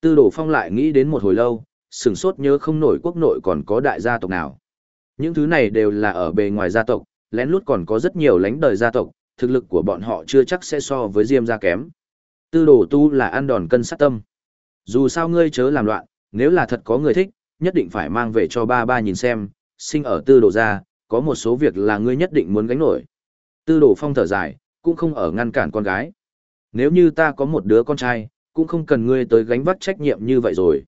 Tư đổ phong lại nghĩ đến một hồi lâu, sửng sốt nhớ không nổi quốc nội còn có đại gia tộc nào. Những thứ này đều là ở bề ngoài gia tộc, lén lút còn có rất nhiều lãnh đời gia tộc, thực lực của bọn họ chưa chắc sẽ so với Diêm gia kém. Tư đồ tu là ăn đòn cân sát tâm. Dù sao ngươi chớ làm loạn, nếu là thật có người thích, nhất định phải mang về cho ba ba nhìn xem, sinh ở tư đồ gia, có một số việc là ngươi nhất định muốn gánh nổi. Tư đồ phong thở dài, cũng không ở ngăn cản con gái. Nếu như ta có một đứa con trai, cũng không cần ngươi tới gánh vác trách nhiệm như vậy rồi.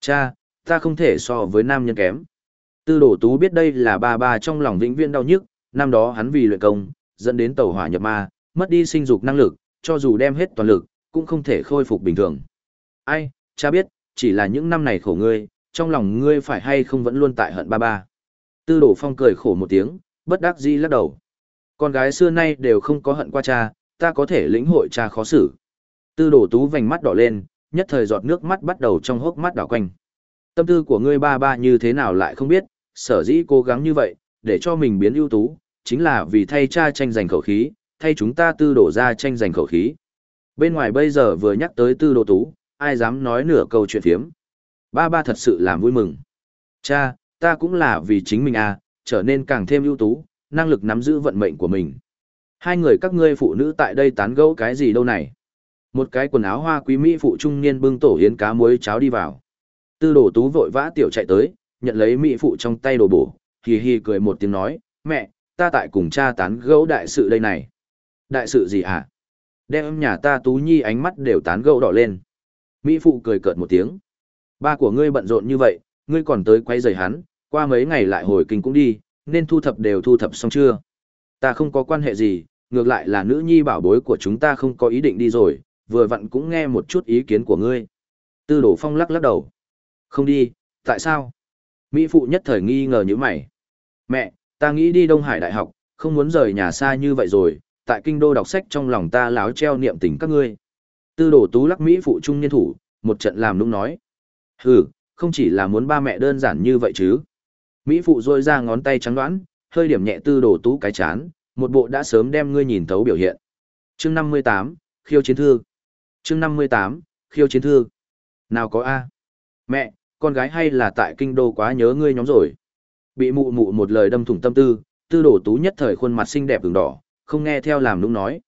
Cha, ta không thể so với nam nhân kém. Tư Đổ tú biết đây là ba ba trong lòng vĩnh viễn đau nhức, năm đó hắn vì luyện công, dẫn đến tàu hỏa nhập ma, mất đi sinh dục năng lực, cho dù đem hết toàn lực, cũng không thể khôi phục bình thường. Ai, cha biết, chỉ là những năm này khổ ngươi, trong lòng ngươi phải hay không vẫn luôn tại hận ba ba. Tư đổ phong cười khổ một tiếng, bất đắc dĩ lắc đầu. Con gái xưa nay đều không có hận qua cha, ta có thể lĩnh hội cha khó xử. Tư đổ tú vành mắt đỏ lên, nhất thời giọt nước mắt bắt đầu trong hốc mắt đảo quanh. Tâm tư của ngươi ba ba như thế nào lại không biết, sở dĩ cố gắng như vậy, để cho mình biến ưu tú, chính là vì thay cha tranh giành khẩu khí, thay chúng ta tư đổ ra tranh giành khẩu khí. Bên ngoài bây giờ vừa nhắc tới tư đồ tú, ai dám nói nửa câu chuyện phiếm. Ba ba thật sự làm vui mừng. Cha, ta cũng là vì chính mình à, trở nên càng thêm ưu tú, năng lực nắm giữ vận mệnh của mình. Hai người các ngươi phụ nữ tại đây tán gẫu cái gì đâu này? Một cái quần áo hoa quý mỹ phụ trung niên bưng tổ yến cá muối cháo đi vào. Tư đồ tú vội vã tiểu chạy tới, nhận lấy mỹ phụ trong tay đồ bổ, hì hì cười một tiếng nói, mẹ, ta tại cùng cha tán gẫu đại sự đây này. Đại sự gì hả? À? Đem nhà ta tú nhi ánh mắt đều tán gẫu đỏ lên. Mỹ phụ cười cợt một tiếng. Ba của ngươi bận rộn như vậy, ngươi còn tới quay giày hắn, qua mấy ngày lại hồi kinh cũng đi, nên thu thập đều thu thập xong chưa? Ta không có quan hệ gì, ngược lại là nữ nhi bảo bối của chúng ta không có ý định đi rồi, vừa vặn cũng nghe một chút ý kiến của ngươi. Tư đổ phong lắc lắc đầu. Không đi, tại sao? Mỹ phụ nhất thời nghi ngờ như mày. Mẹ, ta nghĩ đi Đông Hải Đại học, không muốn rời nhà xa như vậy rồi, tại kinh đô đọc sách trong lòng ta láo treo niệm tình các ngươi. Tư đồ tú lắc Mỹ phụ trung niên thủ, một trận làm nũng nói. Hừ, không chỉ là muốn ba mẹ đơn giản như vậy chứ. Mỹ phụ rôi ra ngón tay trắng đoán, hơi điểm nhẹ tư đồ tú cái chán, một bộ đã sớm đem ngươi nhìn thấu biểu hiện. chương 58, khiêu chiến thư chương 58, khiêu chiến thư. Nào có A. Mẹ, con gái hay là tại kinh đô quá nhớ ngươi nhóm rồi. Bị mụ mụ một lời đâm thủng tâm tư, tư đồ tú nhất thời khuôn mặt xinh đẹp đường đỏ, không nghe theo làm nũng nói.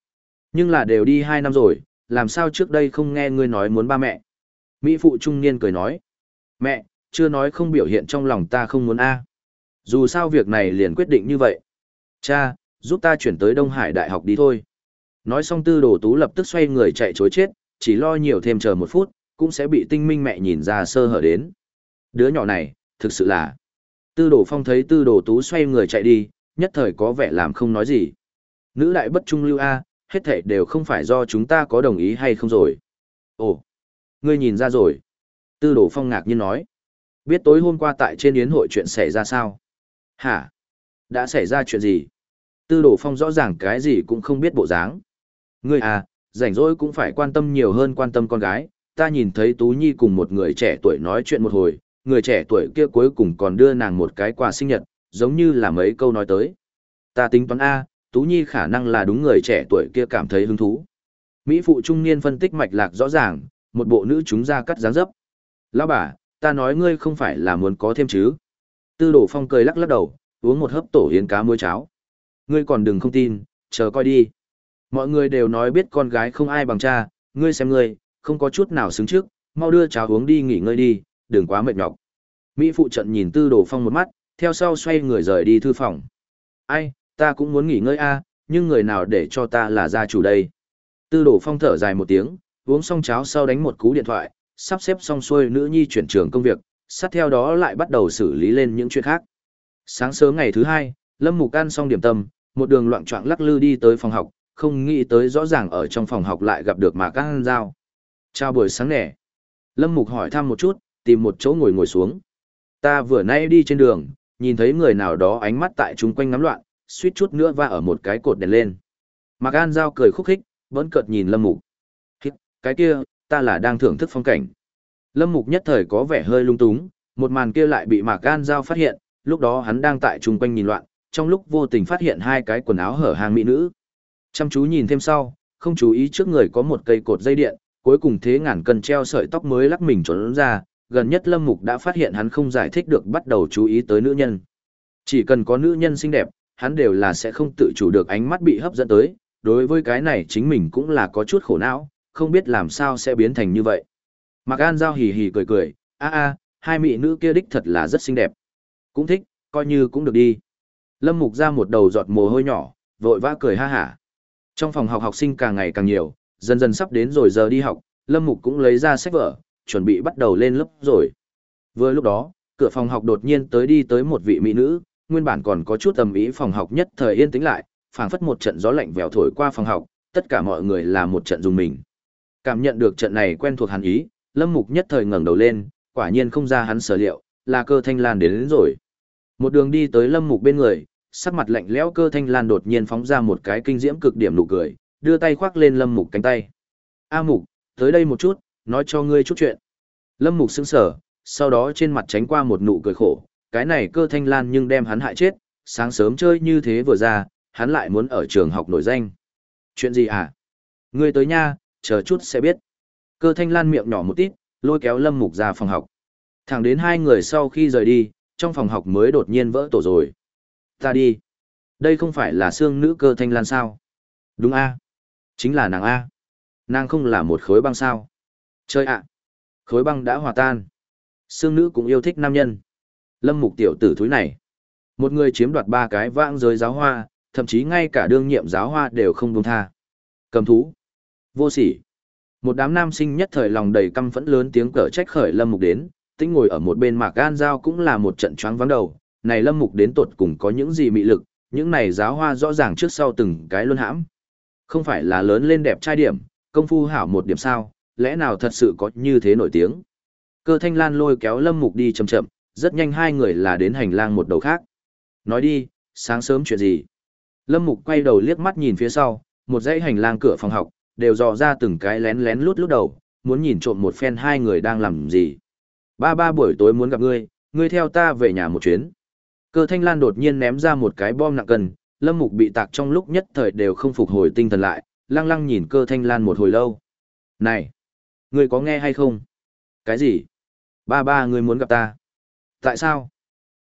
Nhưng là đều đi hai năm rồi, làm sao trước đây không nghe ngươi nói muốn ba mẹ. Mỹ phụ trung niên cười nói. Mẹ, chưa nói không biểu hiện trong lòng ta không muốn A. Dù sao việc này liền quyết định như vậy. Cha, giúp ta chuyển tới Đông Hải Đại học đi thôi. Nói xong tư đồ tú lập tức xoay người chạy chối chết, chỉ lo nhiều thêm chờ một phút, cũng sẽ bị tinh minh mẹ nhìn ra sơ hở đến. Đứa nhỏ này, thực sự là... Tư đồ phong thấy tư đồ tú xoay người chạy đi, nhất thời có vẻ làm không nói gì. Nữ đại bất trung lưu A, hết thể đều không phải do chúng ta có đồng ý hay không rồi. Ồ, ngươi nhìn ra rồi. Tư đồ phong ngạc nhiên nói. Biết tối hôm qua tại trên yến hội chuyện xảy ra sao? Hả? Đã xảy ra chuyện gì? Tư đồ phong rõ ràng cái gì cũng không biết bộ dáng. Ngươi à, rảnh rỗi cũng phải quan tâm nhiều hơn quan tâm con gái. Ta nhìn thấy Tú Nhi cùng một người trẻ tuổi nói chuyện một hồi, người trẻ tuổi kia cuối cùng còn đưa nàng một cái quà sinh nhật, giống như là mấy câu nói tới. Ta tính toán A, Tú Nhi khả năng là đúng người trẻ tuổi kia cảm thấy hứng thú. Mỹ phụ trung niên phân tích mạch lạc rõ ràng, một bộ nữ chúng ra cắt dáng dấp. Lão bà, ta nói ngươi không phải là muốn có thêm chứ. Tư đổ phong cười lắc lắc đầu, uống một hớp tổ yến cá muối cháo. Ngươi còn đừng không tin, chờ coi đi. Mọi người đều nói biết con gái không ai bằng cha, ngươi xem ngươi, không có chút nào xứng trước, mau đưa cháo uống đi nghỉ ngơi đi, đừng quá mệt nhọc. Mỹ phụ trận nhìn tư đồ phong một mắt, theo sau xoay người rời đi thư phòng. Ai, ta cũng muốn nghỉ ngơi a, nhưng người nào để cho ta là gia chủ đây. Tư đồ phong thở dài một tiếng, uống xong cháo sau đánh một cú điện thoại, sắp xếp xong xuôi nữ nhi chuyển trường công việc, sát theo đó lại bắt đầu xử lý lên những chuyện khác. Sáng sớm ngày thứ hai, Lâm Mục ăn xong điểm tâm, một đường loạn choạng lắc lư đi tới phòng học, không nghĩ tới rõ ràng ở trong phòng học lại gặp được Mạc An Giao. Chào buổi sáng nè. Lâm Mục hỏi thăm một chút, tìm một chỗ ngồi ngồi xuống. Ta vừa nay đi trên đường, nhìn thấy người nào đó ánh mắt tại chúng quanh ngắm loạn, suýt chút nữa va ở một cái cột đèn lên. Mạc An Giao cười khúc khích, vẫn cợt nhìn Lâm Mục. Cái kia, ta là đang thưởng thức phong cảnh. Lâm Mục nhất thời có vẻ hơi lung túng, một màn kia lại bị Mạc An Giao phát hiện, lúc đó hắn đang tại chung quanh nhìn loạn, trong lúc vô tình phát hiện hai cái quần áo hở hàng mỹ nữ. Chăm chú nhìn thêm sau, không chú ý trước người có một cây cột dây điện, cuối cùng thế ngàn cần treo sợi tóc mới lắc mình trốn ra, gần nhất Lâm Mục đã phát hiện hắn không giải thích được bắt đầu chú ý tới nữ nhân. Chỉ cần có nữ nhân xinh đẹp, hắn đều là sẽ không tự chủ được ánh mắt bị hấp dẫn tới, đối với cái này chính mình cũng là có chút khổ não, không biết làm sao sẽ biến thành như vậy. Mạc An Giao hì hì cười cười, a a, hai mỹ nữ kia đích thật là rất xinh đẹp. Cũng thích, coi như cũng được đi. Lâm Mục ra một đầu giọt mồ hôi nhỏ, vội vã cười ha hả. Trong phòng học học sinh càng ngày càng nhiều, dần dần sắp đến rồi giờ đi học, Lâm Mục cũng lấy ra sách vở, chuẩn bị bắt đầu lên lớp rồi. Vừa lúc đó, cửa phòng học đột nhiên tới đi tới một vị mỹ nữ, nguyên bản còn có chút tầm ý phòng học nhất thời yên tĩnh lại, phảng phất một trận gió lạnh vèo thổi qua phòng học, tất cả mọi người là một trận dùng mình. Cảm nhận được trận này quen thuộc hắn ý, Lâm Mục nhất thời ngẩng đầu lên, quả nhiên không ra hắn sở liệu, là cơ thanh lan đến, đến rồi. Một đường đi tới Lâm Mục bên người, sắc mặt lạnh lẽo cơ thanh lan đột nhiên phóng ra một cái kinh diễm cực điểm nụ cười, đưa tay khoác lên Lâm Mục cánh tay. A Mục, tới đây một chút, nói cho ngươi chút chuyện. Lâm Mục sững sờ, sau đó trên mặt tránh qua một nụ cười khổ, cái này cơ thanh lan nhưng đem hắn hại chết, sáng sớm chơi như thế vừa ra, hắn lại muốn ở trường học nổi danh. Chuyện gì à? Ngươi tới nha, chờ chút sẽ biết. Cơ thanh lan miệng nhỏ một tít, lôi kéo Lâm Mục ra phòng học. Thẳng đến hai người sau khi rời đi, trong phòng học mới đột nhiên vỡ tổ rồi. Ta đi. Đây không phải là xương nữ cơ thanh lan sao? Đúng a Chính là nàng A. Nàng không là một khối băng sao. Chơi ạ. Khối băng đã hòa tan. Xương nữ cũng yêu thích nam nhân. Lâm mục tiểu tử thúi này. Một người chiếm đoạt ba cái vãng giới giáo hoa, thậm chí ngay cả đương nhiệm giáo hoa đều không buông tha. Cầm thú. Vô sỉ. Một đám nam sinh nhất thời lòng đầy căm phẫn lớn tiếng cở trách khởi Lâm Mục đến, tĩnh ngồi ở một bên mạc gan giao cũng là một trận choáng vắng đầu, này Lâm Mục đến tột cùng có những gì mị lực, những này giáo hoa rõ ràng trước sau từng cái luôn hãm. Không phải là lớn lên đẹp trai điểm, công phu hảo một điểm sao, lẽ nào thật sự có như thế nổi tiếng. Cơ thanh lan lôi kéo Lâm Mục đi chậm chậm, rất nhanh hai người là đến hành lang một đầu khác. Nói đi, sáng sớm chuyện gì? Lâm Mục quay đầu liếc mắt nhìn phía sau, một dãy hành lang cửa phòng học, đều dò ra từng cái lén lén lút lút đầu, muốn nhìn trộm một phen hai người đang làm gì. Ba ba buổi tối muốn gặp ngươi, ngươi theo ta về nhà một chuyến. Cơ thanh lan đột nhiên ném ra một cái bom nặng cân, lâm mục bị tạc trong lúc nhất thời đều không phục hồi tinh thần lại, lăng lăng nhìn cơ thanh lan một hồi lâu. Này! Ngươi có nghe hay không? Cái gì? Ba ba ngươi muốn gặp ta. Tại sao?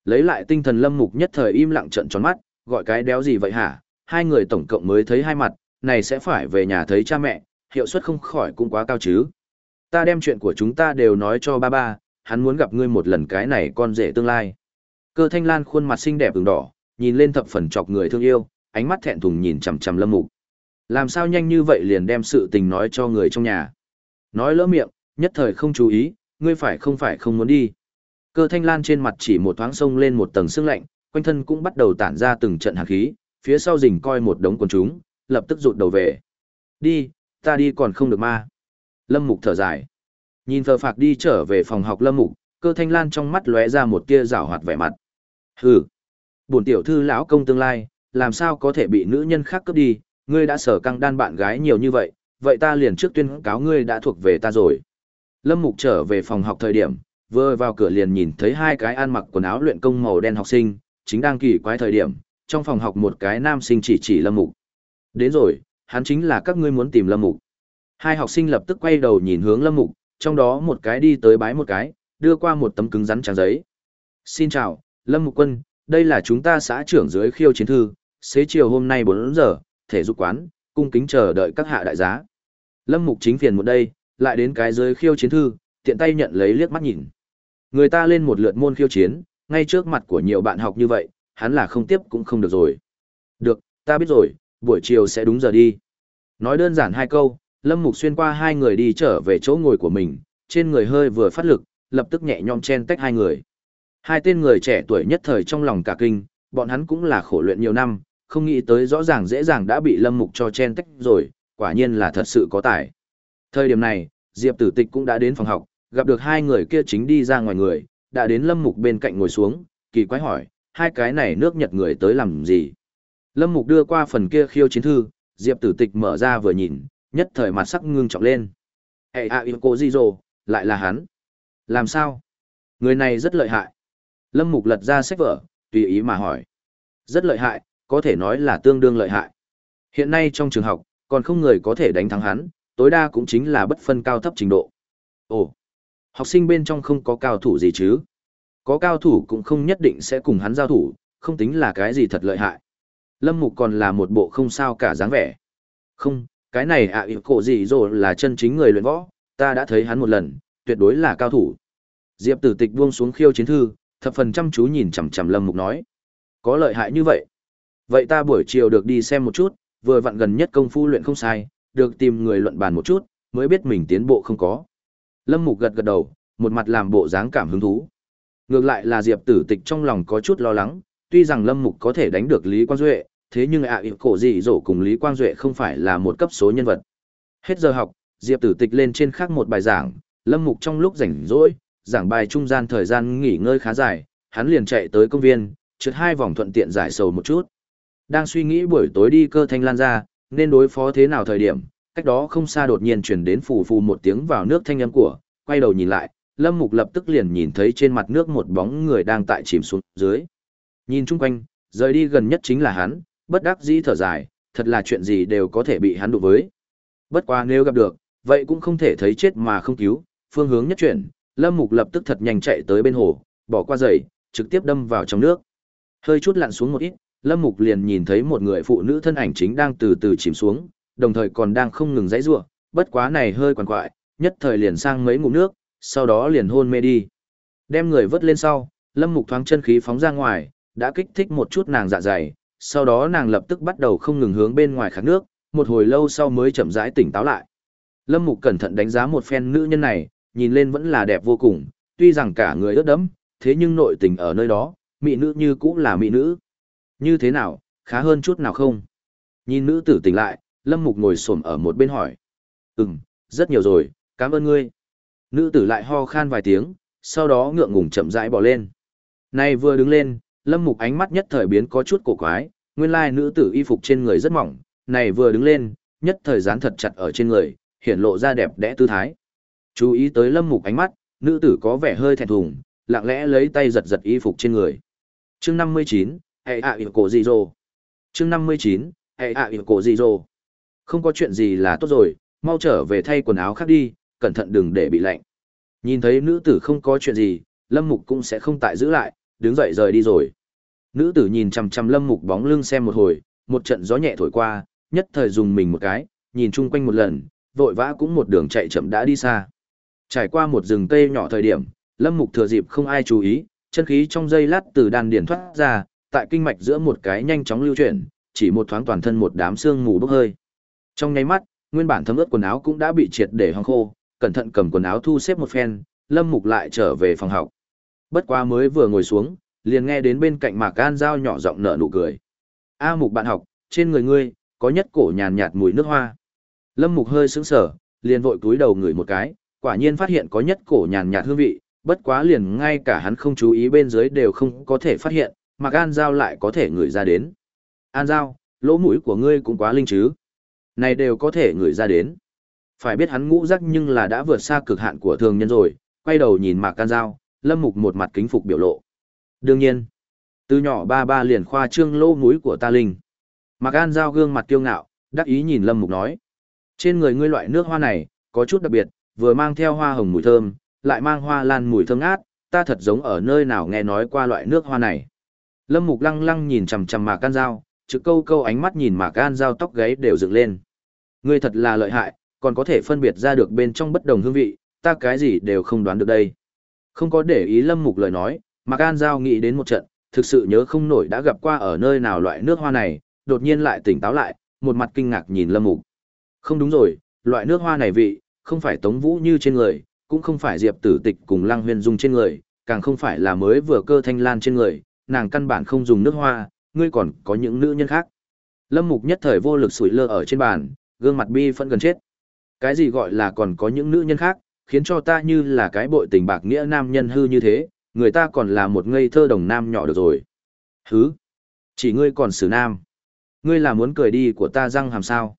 Lấy lại tinh thần lâm mục nhất thời im lặng trận tròn mắt, gọi cái đéo gì vậy hả? Hai người tổng cộng mới thấy hai mặt, này sẽ phải về nhà thấy cha mẹ, hiệu suất không khỏi cũng quá cao chứ. Ta đem chuyện của chúng ta đều nói cho ba ba, hắn muốn gặp ngươi một lần cái này con rể tương lai. Cơ thanh lan khuôn mặt xinh đẹp ửng đỏ, nhìn lên thập phần chọc người thương yêu, ánh mắt thẹn thùng nhìn chằm chằm lâm mục. Làm sao nhanh như vậy liền đem sự tình nói cho người trong nhà. Nói lỡ miệng, nhất thời không chú ý, ngươi phải không phải không muốn đi. Cơ thanh lan trên mặt chỉ một thoáng sông lên một tầng sương lạnh, quanh thân cũng bắt đầu tản ra từng trận hàn khí, phía sau rình coi một đống quần chúng, lập tức rụt đầu về. Đi, ta đi còn không được ma. Lâm mục thở dài. Nhìn thờ phạc đi trở về phòng học lâm mục, cơ thanh lan trong mắt lóe ra một tia rảo hoạt vẻ mặt. Hừ, bổn tiểu thư lão công tương lai, làm sao có thể bị nữ nhân khác cướp đi, ngươi đã sở căng đan bạn gái nhiều như vậy, vậy ta liền trước tuyên cáo ngươi đã thuộc về ta rồi. Lâm Mục trở về phòng học thời điểm, vừa vào cửa liền nhìn thấy hai cái ăn mặc quần áo luyện công màu đen học sinh, chính đang kỳ quái thời điểm, trong phòng học một cái nam sinh chỉ chỉ Lâm Mục. Đến rồi, hắn chính là các ngươi muốn tìm Lâm Mục. Hai học sinh lập tức quay đầu nhìn hướng Lâm Mục, trong đó một cái đi tới bái một cái, đưa qua một tấm cứng rắn trang giấy. Xin chào, Lâm Mục Quân, đây là chúng ta xã trưởng dưới khiêu chiến thư, xế chiều hôm nay 4 giờ, thể dục quán, cung kính chờ đợi các hạ đại giá. Lâm Mục chính phiền một đây, lại đến cái dưới khiêu chiến thư, tiện tay nhận lấy liếc mắt nhìn. Người ta lên một lượt môn khiêu chiến, ngay trước mặt của nhiều bạn học như vậy, hắn là không tiếp cũng không được rồi. Được, ta biết rồi, buổi chiều sẽ đúng giờ đi. Nói đơn giản hai câu, Lâm Mục xuyên qua hai người đi trở về chỗ ngồi của mình, trên người hơi vừa phát lực, lập tức nhẹ nhõm chen tách hai người. Hai tên người trẻ tuổi nhất thời trong lòng cả kinh, bọn hắn cũng là khổ luyện nhiều năm, không nghĩ tới rõ ràng dễ dàng đã bị Lâm Mục cho chen tách rồi, quả nhiên là thật sự có tài. Thời điểm này, Diệp Tử Tịch cũng đã đến phòng học, gặp được hai người kia chính đi ra ngoài người, đã đến Lâm Mục bên cạnh ngồi xuống, kỳ quái hỏi, hai cái này nước Nhật người tới làm gì? Lâm Mục đưa qua phần kia khiêu chiến thư, Diệp Tử Tịch mở ra vừa nhìn, nhất thời mặt sắc ngưng trọng lên. Hệ a yêu cô gì rồ, lại là hắn. Làm sao? Người này rất lợi hại. Lâm Mục lật ra sách vở, tùy ý mà hỏi. Rất lợi hại, có thể nói là tương đương lợi hại. Hiện nay trong trường học, còn không người có thể đánh thắng hắn, tối đa cũng chính là bất phân cao thấp trình độ. Ồ, học sinh bên trong không có cao thủ gì chứ? Có cao thủ cũng không nhất định sẽ cùng hắn giao thủ, không tính là cái gì thật lợi hại. Lâm Mục còn là một bộ không sao cả dáng vẻ. Không, cái này ạ à, cổ gì rồi là chân chính người luyện võ, ta đã thấy hắn một lần, tuyệt đối là cao thủ. Diệp tử tịch buông xuống khiêu chiến thư, thập phần chăm chú nhìn chằm chằm Lâm Mục nói. Có lợi hại như vậy. Vậy ta buổi chiều được đi xem một chút, vừa vặn gần nhất công phu luyện không sai, được tìm người luận bàn một chút, mới biết mình tiến bộ không có. Lâm Mục gật gật đầu, một mặt làm bộ dáng cảm hứng thú. Ngược lại là Diệp Tử Tịch trong lòng có chút lo lắng, tuy rằng Lâm Mục có thể đánh được Lý Quang Duệ, thế nhưng ạ à, cổ gì dỗ cùng Lý Quang Duệ không phải là một cấp số nhân vật. Hết giờ học, Diệp Tử Tịch lên trên khác một bài giảng, Lâm Mục trong lúc rảnh rỗi, giảng bài trung gian thời gian nghỉ ngơi khá dài, hắn liền chạy tới công viên, trượt hai vòng thuận tiện giải sầu một chút. Đang suy nghĩ buổi tối đi cơ thanh lan ra, nên đối phó thế nào thời điểm, cách đó không xa đột nhiên chuyển đến phù phù một tiếng vào nước thanh âm của, quay đầu nhìn lại, Lâm Mục lập tức liền nhìn thấy trên mặt nước một bóng người đang tại chìm xuống dưới. Nhìn chung quanh, rời đi gần nhất chính là hắn, bất đắc dĩ thở dài, thật là chuyện gì đều có thể bị hắn đụng với. Bất quá nếu gặp được, vậy cũng không thể thấy chết mà không cứu, phương hướng nhất chuyển, Lâm Mục lập tức thật nhanh chạy tới bên hồ, bỏ qua giày, trực tiếp đâm vào trong nước. Hơi chút lặn xuống một ít, Lâm Mục liền nhìn thấy một người phụ nữ thân ảnh chính đang từ từ chìm xuống, đồng thời còn đang không ngừng giãy giụa, bất quá này hơi quằn quại, nhất thời liền sang mấy ngụm nước, sau đó liền hôn mê đi. Đem người vớt lên sau, Lâm Mục thoáng chân khí phóng ra ngoài, đã kích thích một chút nàng dạ dày, sau đó nàng lập tức bắt đầu không ngừng hướng bên ngoài khát nước, một hồi lâu sau mới chậm rãi tỉnh táo lại. Lâm Mục cẩn thận đánh giá một phen nữ nhân này, nhìn lên vẫn là đẹp vô cùng, tuy rằng cả người ướt đẫm, thế nhưng nội tình ở nơi đó, mỹ nữ như cũng là mỹ nữ. Như thế nào, khá hơn chút nào không? Nhìn nữ tử tỉnh lại, Lâm Mục ngồi xổm ở một bên hỏi. Ừm, rất nhiều rồi, cảm ơn ngươi. Nữ tử lại ho khan vài tiếng, sau đó ngượng ngùng chậm rãi bỏ lên. Này vừa đứng lên, Lâm Mục ánh mắt nhất thời biến có chút cổ quái, nguyên lai nữ tử y phục trên người rất mỏng, này vừa đứng lên, nhất thời dán thật chặt ở trên người, hiển lộ ra đẹp đẽ tư thái. Chú ý tới Lâm Mục ánh mắt, nữ tử có vẻ hơi thẹn thùng, lặng lẽ lấy tay giật giật y phục trên người. Chương 59, hệ ạ ỉa cổ gì rồ. Chương 59, hệ ạ ỉa cổ gì rồ. Không có chuyện gì là tốt rồi, mau trở về thay quần áo khác đi, cẩn thận đừng để bị lạnh. Nhìn thấy nữ tử không có chuyện gì, Lâm Mục cũng sẽ không tại giữ lại, đứng dậy rời đi rồi. Nữ tử nhìn chằm chằm Lâm Mục bóng lưng xem một hồi, một trận gió nhẹ thổi qua, nhất thời dùng mình một cái, nhìn chung quanh một lần, vội vã cũng một đường chạy chậm đã đi xa. Trải qua một rừng cây nhỏ thời điểm, Lâm Mục thừa dịp không ai chú ý, chân khí trong dây lát từ đan điển thoát ra, tại kinh mạch giữa một cái nhanh chóng lưu chuyển, chỉ một thoáng toàn thân một đám xương mù bốc hơi. Trong nháy mắt, nguyên bản thấm ướt quần áo cũng đã bị triệt để hong khô, cẩn thận cầm quần áo thu xếp một phen, Lâm Mục lại trở về phòng học. Bất quá mới vừa ngồi xuống, liền nghe đến bên cạnh Mạc An Giao nhỏ giọng nở nụ cười. "A Mục bạn học, trên người ngươi có nhất cổ nhàn nhạt mùi nước hoa." Lâm Mục hơi sững sờ, liền vội cúi đầu ngửi một cái, quả nhiên phát hiện có nhất cổ nhàn nhạt hương vị, bất quá liền ngay cả hắn không chú ý bên dưới đều không có thể phát hiện, mà An Giao lại có thể ngửi ra đến. An Giao, lỗ mũi của ngươi cũng quá linh chứ. Này đều có thể ngửi ra đến. Phải biết hắn ngũ giác nhưng là đã vượt xa cực hạn của thường nhân rồi, quay đầu nhìn Mạc Can Giao, Lâm Mục một mặt kính phục biểu lộ. Đương nhiên, từ nhỏ ba ba liền khoa trương lỗ mũi của ta linh. Mạc Can Giao gương mặt kiêu ngạo, đắc ý nhìn Lâm Mục nói. Trên người ngươi loại nước hoa này, có chút đặc biệt, vừa mang theo hoa hồng mùi thơm, lại mang hoa lan mùi thơm ngát, ta thật giống ở nơi nào nghe nói qua loại nước hoa này. Lâm Mục lăng lăng nhìn chằm chằm Mạc Can Giao, trực câu câu ánh mắt nhìn Mạc Can Giao tóc gáy đều dựng lên. Ngươi thật là lợi hại, còn có thể phân biệt ra được bên trong bất đồng hương vị, ta cái gì đều không đoán được đây. Không có để ý Lâm Mục lời nói, Mạc An Giao nghĩ đến một trận, thực sự nhớ không nổi đã gặp qua ở nơi nào loại nước hoa này, đột nhiên lại tỉnh táo lại, một mặt kinh ngạc nhìn Lâm Mục. Không đúng rồi, loại nước hoa này vị, không phải Tống Vũ như trên người, cũng không phải Diệp Tử Tịch cùng Lăng Huyền Dung trên người, càng không phải là mới vừa cơ thanh lan trên người, nàng căn bản không dùng nước hoa, ngươi còn có những nữ nhân khác. Lâm Mục nhất thời vô lực sủi lơ ở trên bàn, gương mặt bi phẫn gần chết. Cái gì gọi là còn có những nữ nhân khác, khiến cho ta như là cái bội tình bạc nghĩa nam nhân hư như thế, người ta còn là một ngây thơ đồng nam nhỏ được rồi. Hứ! Chỉ ngươi còn xử nam. Ngươi là muốn cười đi của ta răng hàm sao.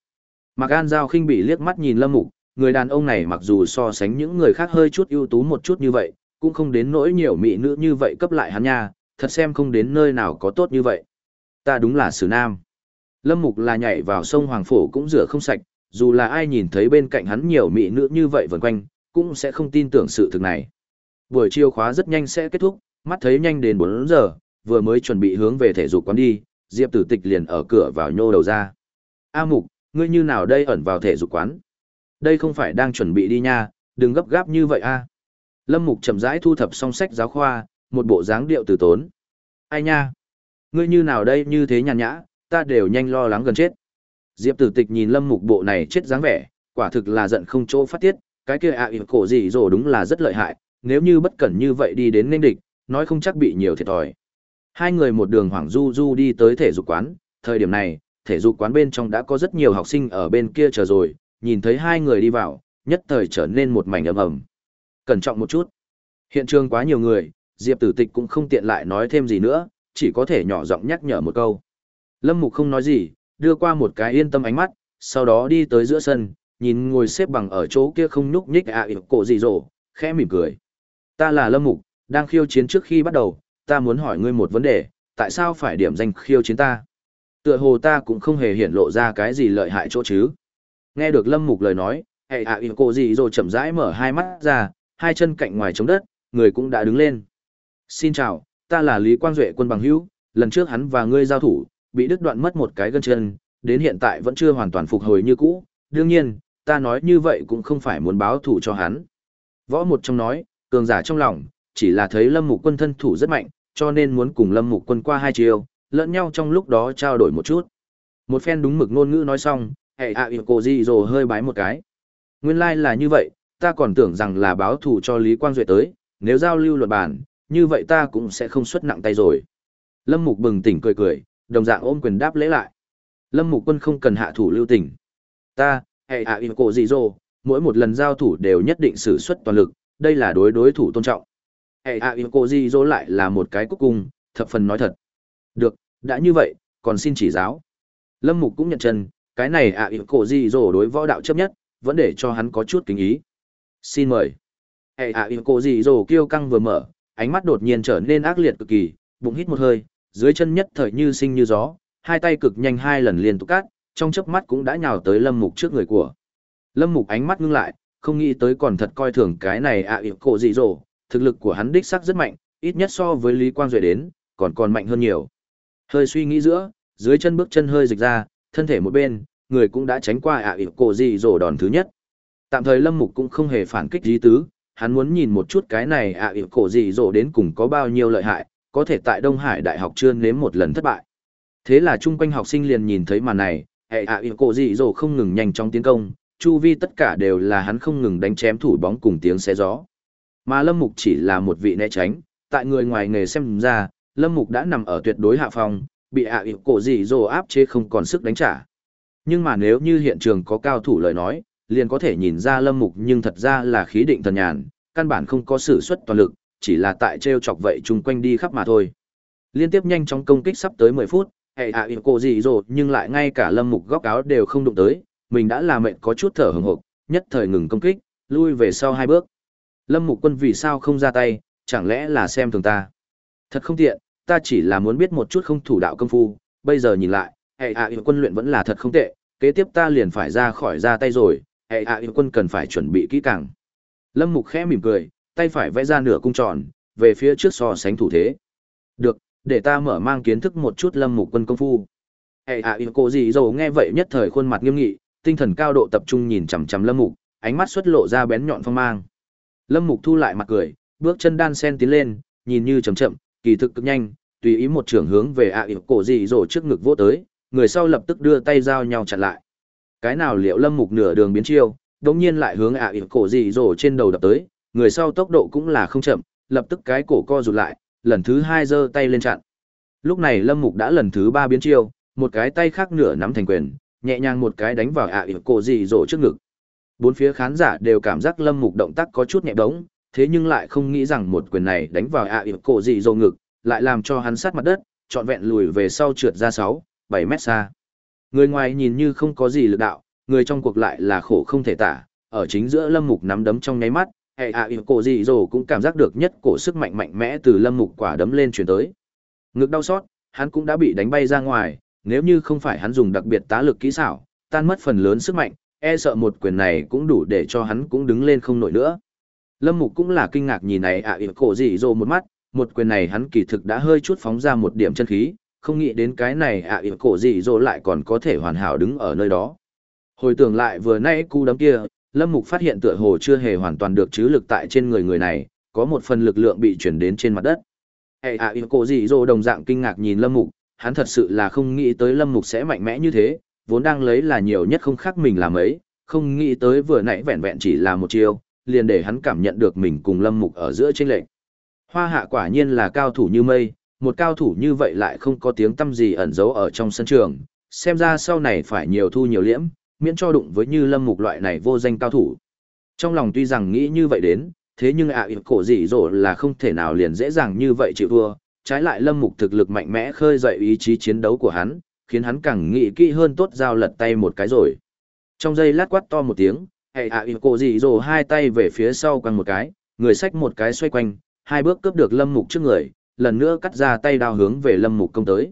Mạc An Giao khinh bị liếc mắt nhìn Lâm Mục, người đàn ông này mặc dù so sánh những người khác hơi chút ưu tú một chút như vậy, cũng không đến nỗi nhiều mỹ nữ như vậy cấp lại hắn nha, thật xem không đến nơi nào có tốt như vậy. Ta đúng là xử nam. Lâm Mục là nhảy vào sông Hoàng Phổ cũng rửa không sạch, dù là ai nhìn thấy bên cạnh hắn nhiều mỹ nữ như vậy vần quanh, cũng sẽ không tin tưởng sự thực này. Buổi chiều khóa rất nhanh sẽ kết thúc, mắt thấy nhanh đến 4 giờ, vừa mới chuẩn bị hướng về thể dục quán đi, Diệp Tử Tịch liền ở cửa vào nhô đầu ra. A Mục, ngươi như nào đây ẩn vào thể dục quán? Đây không phải đang chuẩn bị đi nha, đừng gấp gáp như vậy a. Lâm Mục chậm rãi thu thập xong sách giáo khoa, một bộ dáng điệu từ tốn. Ai nha? Ngươi như nào đây như thế nhàn nhã, ta đều nhanh lo lắng gần chết. Diệp Tử Tịch nhìn Lâm Mục bộ này chết dáng vẻ, quả thực là giận không chỗ phát tiết, cái kia ạ à, cổ gì rồi đúng là rất lợi hại, nếu như bất cẩn như vậy đi đến nên địch, nói không chắc bị nhiều thiệt thòi. Hai người một đường hoảng du du đi tới thể dục quán, thời điểm này, thể dục quán bên trong đã có rất nhiều học sinh ở bên kia chờ rồi, nhìn thấy hai người đi vào, nhất thời trở nên một mảnh ầm ầm. Cẩn trọng một chút. Hiện trường quá nhiều người, Diệp Tử Tịch cũng không tiện lại nói thêm gì nữa, chỉ có thể nhỏ giọng nhắc nhở một câu. Lâm Mục không nói gì, đưa qua một cái yên tâm ánh mắt, sau đó đi tới giữa sân, nhìn ngồi xếp bằng ở chỗ kia không nhúc nhích ạ à, cổ gì rồ khẽ mỉm cười. Ta là Lâm Mục, đang khiêu chiến trước khi bắt đầu, ta muốn hỏi ngươi một vấn đề, tại sao phải điểm danh khiêu chiến ta? Tựa hồ ta cũng không hề hiển lộ ra cái gì lợi hại chỗ chứ. Nghe được Lâm Mục lời nói, hệ ạ à, cổ gì rồi chậm rãi mở hai mắt ra, hai chân cạnh ngoài chống đất, người cũng đã đứng lên. Xin chào, ta là Lý Quang Duệ quân bằng hữu, lần trước hắn và ngươi giao thủ, bị đứt đoạn mất một cái gân chân, đến hiện tại vẫn chưa hoàn toàn phục hồi như cũ. Đương nhiên, ta nói như vậy cũng không phải muốn báo thủ cho hắn. Võ một trong nói, cường giả trong lòng, chỉ là thấy Lâm Mục quân thân thủ rất mạnh, cho nên muốn cùng Lâm Mục quân qua hai chiều, lẫn nhau trong lúc đó trao đổi một chút. Một phen đúng mực ngôn ngữ nói xong, hệ ạ à, cô di rồ hơi bái một cái. Nguyên lai là như vậy, ta còn tưởng rằng là báo thù cho Lý Quang Duệ tới, nếu giao lưu luật bản, như vậy ta cũng sẽ không xuất nặng tay rồi. Lâm Mục bừng tỉnh cười cười, đồng dạng ôm quyền đáp lễ lại. Lâm Mục Quân không cần hạ thủ lưu tình. Ta, hệ ạ im cổ di rồ, mỗi một lần giao thủ đều nhất định sử xuất toàn lực, đây là đối đối thủ tôn trọng. Hệ ạ im cổ di rồ lại là một cái cúc cung thập phần nói thật. Được, đã như vậy, còn xin chỉ giáo. Lâm Mục cũng nhận chân, cái này ạ im cổ gì rồ đối võ đạo chấp nhất, vẫn để cho hắn có chút kính ý. Xin mời. Hệ ạ im cổ gì rồ kêu căng vừa mở, ánh mắt đột nhiên trở nên ác liệt cực kỳ, bụng hít một hơi, dưới chân nhất thời như sinh như gió, hai tay cực nhanh hai lần liên tục cắt, trong chớp mắt cũng đã nhào tới Lâm Mục trước người của. Lâm Mục ánh mắt ngưng lại, không nghĩ tới còn thật coi thường cái này ạ à, cổ dị rồ, thực lực của hắn đích xác rất mạnh, ít nhất so với Lý Quang Duệ đến, còn còn mạnh hơn nhiều. Hơi suy nghĩ giữa, dưới chân bước chân hơi dịch ra, thân thể một bên, người cũng đã tránh qua ạ à, cổ dị dỗ đòn thứ nhất. Tạm thời Lâm Mục cũng không hề phản kích gì tứ, hắn muốn nhìn một chút cái này ạ à, cổ dị dỗ đến cùng có bao nhiêu lợi hại, có thể tại Đông Hải Đại học chưa nếm một lần thất bại. Thế là chung quanh học sinh liền nhìn thấy màn này, hệ ạ à, cổ dị dỗ không ngừng nhanh trong tiến công, chu vi tất cả đều là hắn không ngừng đánh chém thủ bóng cùng tiếng xé gió. Mà Lâm Mục chỉ là một vị né tránh, tại người ngoài nghề xem ra, Lâm Mục đã nằm ở tuyệt đối hạ phòng, bị ạ à, cổ dị dỗ áp chế không còn sức đánh trả. Nhưng mà nếu như hiện trường có cao thủ lời nói, liền có thể nhìn ra Lâm Mục nhưng thật ra là khí định thần nhàn, căn bản không có sử xuất toàn lực, chỉ là tại treo chọc vậy chung quanh đi khắp mà thôi. Liên tiếp nhanh chóng công kích sắp tới 10 phút, hệ ạ à, cổ dị rồi nhưng lại ngay cả lâm mục góc áo đều không đụng tới, mình đã là mệnh có chút thở hừng hực nhất thời ngừng công kích, lui về sau hai bước. Lâm mục quân vì sao không ra tay, chẳng lẽ là xem thường ta. Thật không tiện, ta chỉ là muốn biết một chút không thủ đạo công phu, bây giờ nhìn lại, hệ ạ hiệu quân luyện vẫn là thật không tệ, kế tiếp ta liền phải ra khỏi ra tay rồi, hệ ạ hiệu quân cần phải chuẩn bị kỹ càng. Lâm mục khẽ mỉm cười, tay phải vẽ ra nửa cung tròn, về phía trước so sánh thủ thế. Được, để ta mở mang kiến thức một chút lâm mục quân công phu. Hệ ạ hiệu cô gì dầu nghe vậy nhất thời khuôn mặt nghiêm nghị, tinh thần cao độ tập trung nhìn chằm chằm lâm mục, ánh mắt xuất lộ ra bén nhọn phong mang. Lâm mục thu lại mặt cười, bước chân đan sen tiến lên, nhìn như chậm chậm, kỳ thực cực nhanh, tùy ý một trường hướng về ạ à, cổ gì dầu trước ngực vỗ tới, người sau lập tức đưa tay giao nhau chặn lại. Cái nào liệu lâm mục nửa đường biến chiêu, đống nhiên lại hướng ạ à, cổ gì dầu trên đầu đập tới, người sau tốc độ cũng là không chậm, lập tức cái cổ co rụt lại, lần thứ hai giơ tay lên chặn. Lúc này Lâm Mục đã lần thứ ba biến chiêu, một cái tay khác nửa nắm thành quyền, nhẹ nhàng một cái đánh vào ạ à cổ gì rổ trước ngực. Bốn phía khán giả đều cảm giác Lâm Mục động tác có chút nhẹ bóng, thế nhưng lại không nghĩ rằng một quyền này đánh vào ạ à cổ dị dầu ngực, lại làm cho hắn sát mặt đất, trọn vẹn lùi về sau trượt ra 6, 7 mét xa. Người ngoài nhìn như không có gì lực đạo, người trong cuộc lại là khổ không thể tả, ở chính giữa Lâm Mục nắm đấm trong nháy mắt, hệ ạ ỉm cổ dị dầu cũng cảm giác được nhất cổ sức mạnh mạnh mẽ từ lâm mục quả đấm lên chuyển tới ngực đau xót hắn cũng đã bị đánh bay ra ngoài nếu như không phải hắn dùng đặc biệt tá lực kỹ xảo tan mất phần lớn sức mạnh e sợ một quyền này cũng đủ để cho hắn cũng đứng lên không nổi nữa. Lâm Mục cũng là kinh ngạc nhìn này ạ à, cổ dị dồ một mắt, một quyền này hắn kỳ thực đã hơi chút phóng ra một điểm chân khí, không nghĩ đến cái này ạ à, cổ dị dồ lại còn có thể hoàn hảo đứng ở nơi đó. Hồi tưởng lại vừa nãy cú đấm kia, Lâm Mục phát hiện tựa hồ chưa hề hoàn toàn được chứ lực tại trên người người này, có một phần lực lượng bị chuyển đến trên mặt đất. Hệ ạ à, cổ dị dồ đồng dạng kinh ngạc nhìn Lâm Mục, hắn thật sự là không nghĩ tới Lâm Mục sẽ mạnh mẽ như thế, vốn đang lấy là nhiều nhất không khác mình làm ấy, không nghĩ tới vừa nãy vẹn vẹn chỉ là một chiêu, liền để hắn cảm nhận được mình cùng Lâm Mục ở giữa trên lệnh, Hoa hạ quả nhiên là cao thủ như mây, một cao thủ như vậy lại không có tiếng tâm gì ẩn giấu ở trong sân trường, xem ra sau này phải nhiều thu nhiều liễm, miễn cho đụng với như Lâm Mục loại này vô danh cao thủ. Trong lòng tuy rằng nghĩ như vậy đến, thế nhưng ạ à, cổ gì rồi là không thể nào liền dễ dàng như vậy chịu thua, trái lại Lâm Mục thực lực mạnh mẽ khơi dậy ý chí chiến đấu của hắn, khiến hắn càng nghĩ kỹ hơn tốt giao lật tay một cái rồi. Trong giây lát quát to một tiếng, hệ ạ ỉ cổ dị dồ hai tay về phía sau quăng một cái, người xách một cái xoay quanh, hai bước cướp được Lâm Mục trước người, lần nữa cắt ra tay đao hướng về Lâm Mục công tới.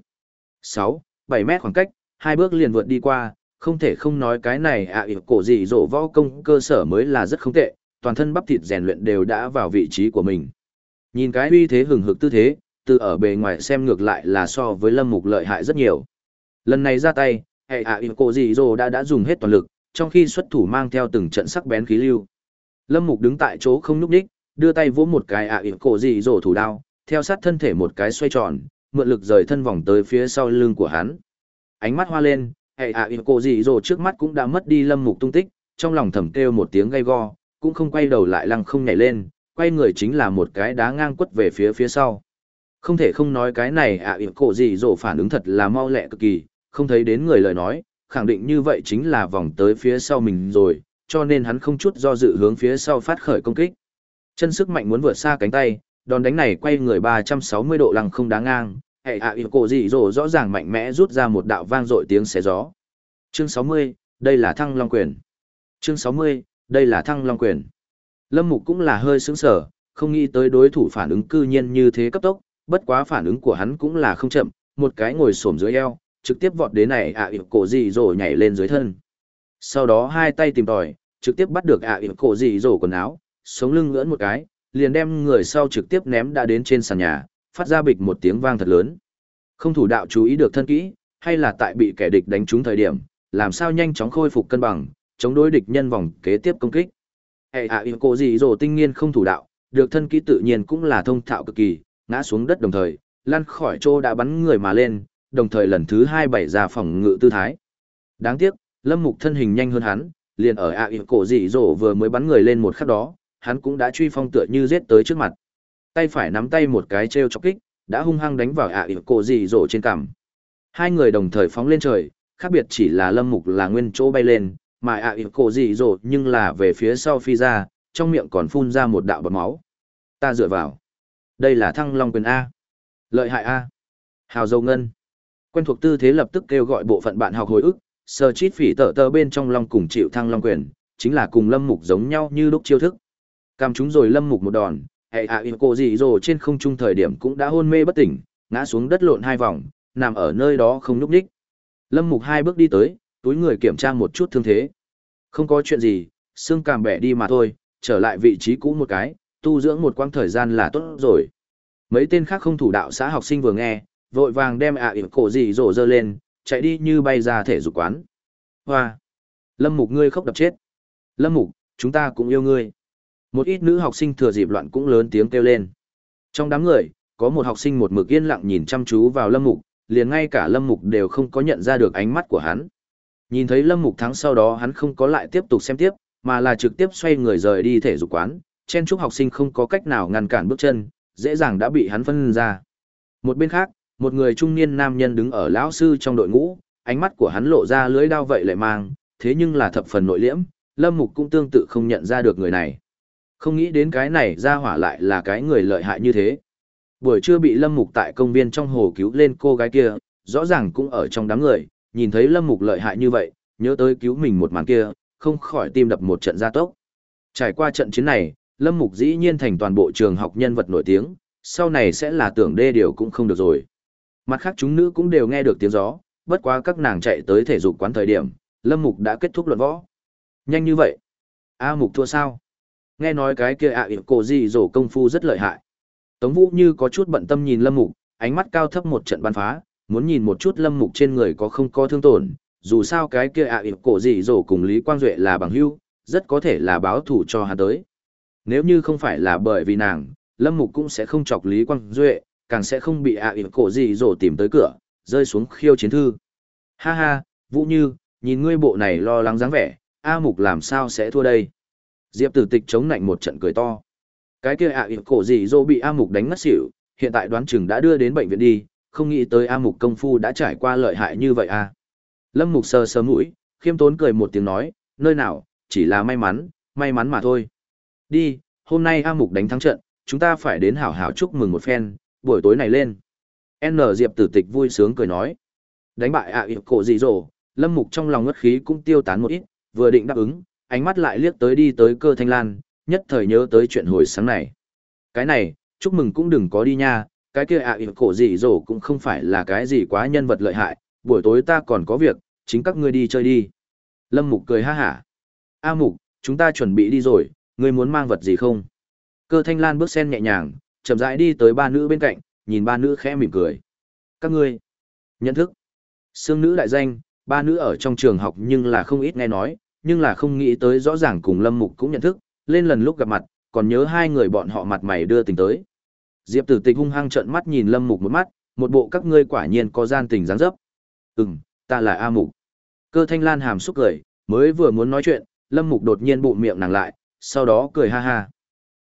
6, 7 mét khoảng cách, hai bước liền vượt đi qua, không thể không nói cái này ạ à, cổ dị dỗ võ công cơ sở mới là rất không tệ, toàn thân bắp thịt rèn luyện đều đã vào vị trí của mình. Nhìn cái uy thế hừng hực tư thế, từ ở bề ngoài xem ngược lại là so với Lâm Mục lợi hại rất nhiều. Lần này ra tay, hệ ạ ỉ cổ dị dỗ đã đã dùng hết toàn lực, trong khi xuất thủ mang theo từng trận sắc bén khí lưu. Lâm Mục đứng tại chỗ không nhúc nhích, đưa tay vỗ một cái ạ à, cổ gì rổ thủ đao, theo sát thân thể một cái xoay tròn, mượn lực rời thân vòng tới phía sau lưng của hắn. Ánh mắt hoa lên, hệ ạ yểm cổ gì rổ trước mắt cũng đã mất đi Lâm Mục tung tích, trong lòng thầm kêu một tiếng gay go, cũng không quay đầu lại lăng không nhảy lên, quay người chính là một cái đá ngang quất về phía phía sau. Không thể không nói cái này ạ à, cổ gì rổ phản ứng thật là mau lẹ cực kỳ, không thấy đến người lời nói, khẳng định như vậy chính là vòng tới phía sau mình rồi, cho nên hắn không chút do dự hướng phía sau phát khởi công kích. Chân sức mạnh muốn vượt xa cánh tay, đòn đánh này quay người 360 độ lăng không đáng ngang, hệ ạ yêu cổ gì rổ rõ ràng mạnh mẽ rút ra một đạo vang dội tiếng xé gió. Chương 60, đây là thăng long quyền. Chương 60, đây là thăng long quyền. Lâm Mục cũng là hơi sững sờ, không nghĩ tới đối thủ phản ứng cư nhiên như thế cấp tốc, bất quá phản ứng của hắn cũng là không chậm, một cái ngồi xổm dưới eo, trực tiếp vọt đến này ạ à, cổ dị rổ nhảy lên dưới thân. Sau đó hai tay tìm tòi, trực tiếp bắt được ạ à, cổ dị rổ quần áo, sống lưng ngưỡn một cái, liền đem người sau trực tiếp ném đã đến trên sàn nhà, phát ra bịch một tiếng vang thật lớn. Không thủ đạo chú ý được thân kỹ, hay là tại bị kẻ địch đánh trúng thời điểm, làm sao nhanh chóng khôi phục cân bằng, chống đối địch nhân vòng kế tiếp công kích. Hệ ạ ỉa cổ dị rổ tinh nghiên không thủ đạo, được thân kỹ tự nhiên cũng là thông thạo cực kỳ, ngã xuống đất đồng thời, lăn khỏi chỗ đã bắn người mà lên, đồng thời lần thứ hai bày ra phòng ngự tư thái. Đáng tiếc, Lâm Mục thân hình nhanh hơn hắn, liền ở ạ à cổ dị dỗ vừa mới bắn người lên một khắc đó, hắn cũng đã truy phong tựa như giết tới trước mặt. Tay phải nắm tay một cái treo chọc kích, đã hung hăng đánh vào ạ à cổ dị dỗ trên cằm. Hai người đồng thời phóng lên trời, khác biệt chỉ là Lâm Mục là nguyên chỗ bay lên, mà ạ à cổ dị dỗ nhưng là về phía sau phi ra, trong miệng còn phun ra một đạo bọt máu. Ta dựa vào. Đây là thăng long quyền A. Lợi hại A. Hào dâu ngân. Quen thuộc tư thế lập tức kêu gọi bộ phận bạn học hồi ức, sờ chít phỉ tờ tờ bên trong long cùng chịu thăng long quyền, chính là cùng lâm mục giống nhau như lúc chiêu thức. Cam chúng rồi lâm mục một đòn, hệ ạ à cô gì rồi trên không trung thời điểm cũng đã hôn mê bất tỉnh, ngã xuống đất lộn hai vòng, nằm ở nơi đó không nhúc nhích. Lâm mục hai bước đi tới, túi người kiểm tra một chút thương thế. Không có chuyện gì, xương càm bẻ đi mà thôi, trở lại vị trí cũ một cái, tu dưỡng một quãng thời gian là tốt rồi. Mấy tên khác không thủ đạo xã học sinh vừa nghe, vội vàng đem ạ ỉm cổ dị dỗ dơ lên, chạy đi như bay ra thể dục quán. Hoa! Lâm Mục ngươi khóc đập chết. Lâm Mục, chúng ta cũng yêu ngươi. Một ít nữ học sinh thừa dịp loạn cũng lớn tiếng kêu lên. Trong đám người, có một học sinh một mực yên lặng nhìn chăm chú vào Lâm Mục, liền ngay cả Lâm Mục đều không có nhận ra được ánh mắt của hắn. Nhìn thấy Lâm Mục thắng sau đó hắn không có lại tiếp tục xem tiếp, mà là trực tiếp xoay người rời đi thể dục quán, chen chúc học sinh không có cách nào ngăn cản bước chân, dễ dàng đã bị hắn phân ra. Một bên khác, một người trung niên nam nhân đứng ở lão sư trong đội ngũ, ánh mắt của hắn lộ ra lưỡi đao vậy lại mang, thế nhưng là thập phần nội liễm, Lâm Mục cũng tương tự không nhận ra được người này. Không nghĩ đến cái này ra hỏa lại là cái người lợi hại như thế. Buổi trưa bị Lâm Mục tại công viên trong hồ cứu lên cô gái kia, rõ ràng cũng ở trong đám người, nhìn thấy Lâm Mục lợi hại như vậy, nhớ tới cứu mình một màn kia, không khỏi tim đập một trận gia tốc. Trải qua trận chiến này, Lâm Mục dĩ nhiên thành toàn bộ trường học nhân vật nổi tiếng, sau này sẽ là tưởng đê điều cũng không được rồi. Mặt khác chúng nữ cũng đều nghe được tiếng gió, bất quá các nàng chạy tới thể dục quán thời điểm, Lâm Mục đã kết thúc luận võ. Nhanh như vậy. A mục thua sao? Nghe nói cái kia ạ à cổ gì rổ công phu rất lợi hại. Tống Vũ như có chút bận tâm nhìn Lâm Mục, ánh mắt cao thấp một trận bắn phá, muốn nhìn một chút Lâm Mục trên người có không có thương tổn, dù sao cái kia ạ à cổ gì rổ cùng Lý Quang Duệ là bằng hữu, rất có thể là báo thủ cho hắn tới. Nếu như không phải là bởi vì nàng, Lâm Mục cũng sẽ không chọc Lý Quang Duệ, càng sẽ không bị ạ à cổ gì rổ tìm tới cửa, rơi xuống khiêu chiến thư. Ha ha, Vũ Như, nhìn ngươi bộ này lo lắng dáng vẻ, A Mục làm sao sẽ thua đây? Diệp Tử Tịch chống nạnh một trận cười to. Cái kia ạ à cổ gì rổ bị A Mục đánh ngất xỉu, hiện tại đoán chừng đã đưa đến bệnh viện đi, không nghĩ tới A Mục công phu đã trải qua lợi hại như vậy à. Lâm Mục sờ sờ mũi, khiêm tốn cười một tiếng nói, nơi nào, chỉ là may mắn, may mắn mà thôi. Đi, hôm nay A Mục đánh thắng trận, chúng ta phải đến hảo hảo chúc mừng một phen, buổi tối này lên. N Diệp Tử Tịch vui sướng cười nói. Đánh bại ạ à cổ gì rồ, Lâm Mục trong lòng ngất khí cũng tiêu tán một ít, vừa định đáp ứng, ánh mắt lại liếc tới đi tới cơ thanh lan, nhất thời nhớ tới chuyện hồi sáng này. Cái này, chúc mừng cũng đừng có đi nha, cái kia ạ à cổ gì rồ cũng không phải là cái gì quá nhân vật lợi hại, buổi tối ta còn có việc, chính các ngươi đi chơi đi. Lâm Mục cười ha hả. A Mục, chúng ta chuẩn bị đi rồi, ngươi muốn mang vật gì không? Cơ thanh lan bước sen nhẹ nhàng, chậm rãi đi tới ba nữ bên cạnh, nhìn ba nữ khẽ mỉm cười. Các ngươi, nhận thức. Sương nữ đại danh, ba nữ ở trong trường học nhưng là không ít nghe nói, nhưng là không nghĩ tới rõ ràng cùng Lâm Mục cũng nhận thức, lên lần lúc gặp mặt, còn nhớ hai người bọn họ mặt mày đưa tình tới. Diệp Tử Tịch hung hăng trợn mắt nhìn Lâm Mục một mắt, một bộ các ngươi quả nhiên có gian tình dáng dấp. "Ừm, ta là A Mục." Cơ Thanh Lan hàm xúc cười, mới vừa muốn nói chuyện, Lâm Mục đột nhiên bụng miệng nàng lại, sau đó cười ha ha.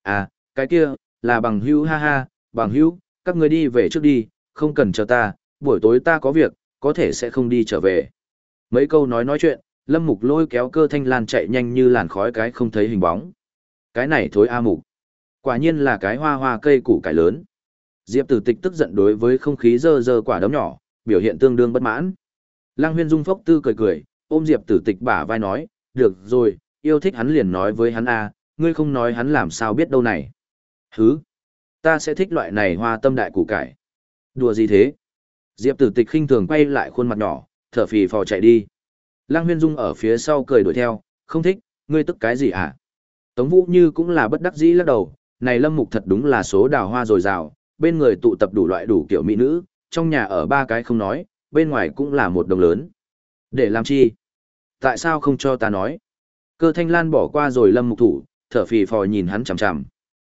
"À, cái kia, là bằng hữu ha ha, bằng hữu, các người đi về trước đi, không cần chờ ta, buổi tối ta có việc, có thể sẽ không đi trở về." Mấy câu nói nói chuyện, Lâm Mục lôi kéo cơ thanh lan chạy nhanh như làn khói cái không thấy hình bóng. Cái này thối A Mục. Quả nhiên là cái hoa hoa cây củ cải lớn. Diệp Tử Tịch tức giận đối với không khí dơ dơ quả đấm nhỏ, biểu hiện tương đương bất mãn. Lăng Huyên Dung phốc tư cười cười, ôm Diệp Tử Tịch bả vai nói, "Được rồi, yêu thích hắn liền nói với hắn a, ngươi không nói hắn làm sao biết đâu này." "Hứ, ta sẽ thích loại này hoa tâm đại củ cải." "Đùa gì thế?" Diệp Tử Tịch khinh thường quay lại khuôn mặt nhỏ, thở phì phò chạy đi. Lăng Huyên Dung ở phía sau cười đuổi theo, không thích, ngươi tức cái gì hả? Tống Vũ Như cũng là bất đắc dĩ lắc đầu, này Lâm Mục thật đúng là số đào hoa rồi rào, bên người tụ tập đủ loại đủ kiểu mỹ nữ, trong nhà ở ba cái không nói, bên ngoài cũng là một đồng lớn. Để làm chi? Tại sao không cho ta nói? Cơ Thanh Lan bỏ qua rồi Lâm Mục thủ, thở phì phò nhìn hắn chằm chằm.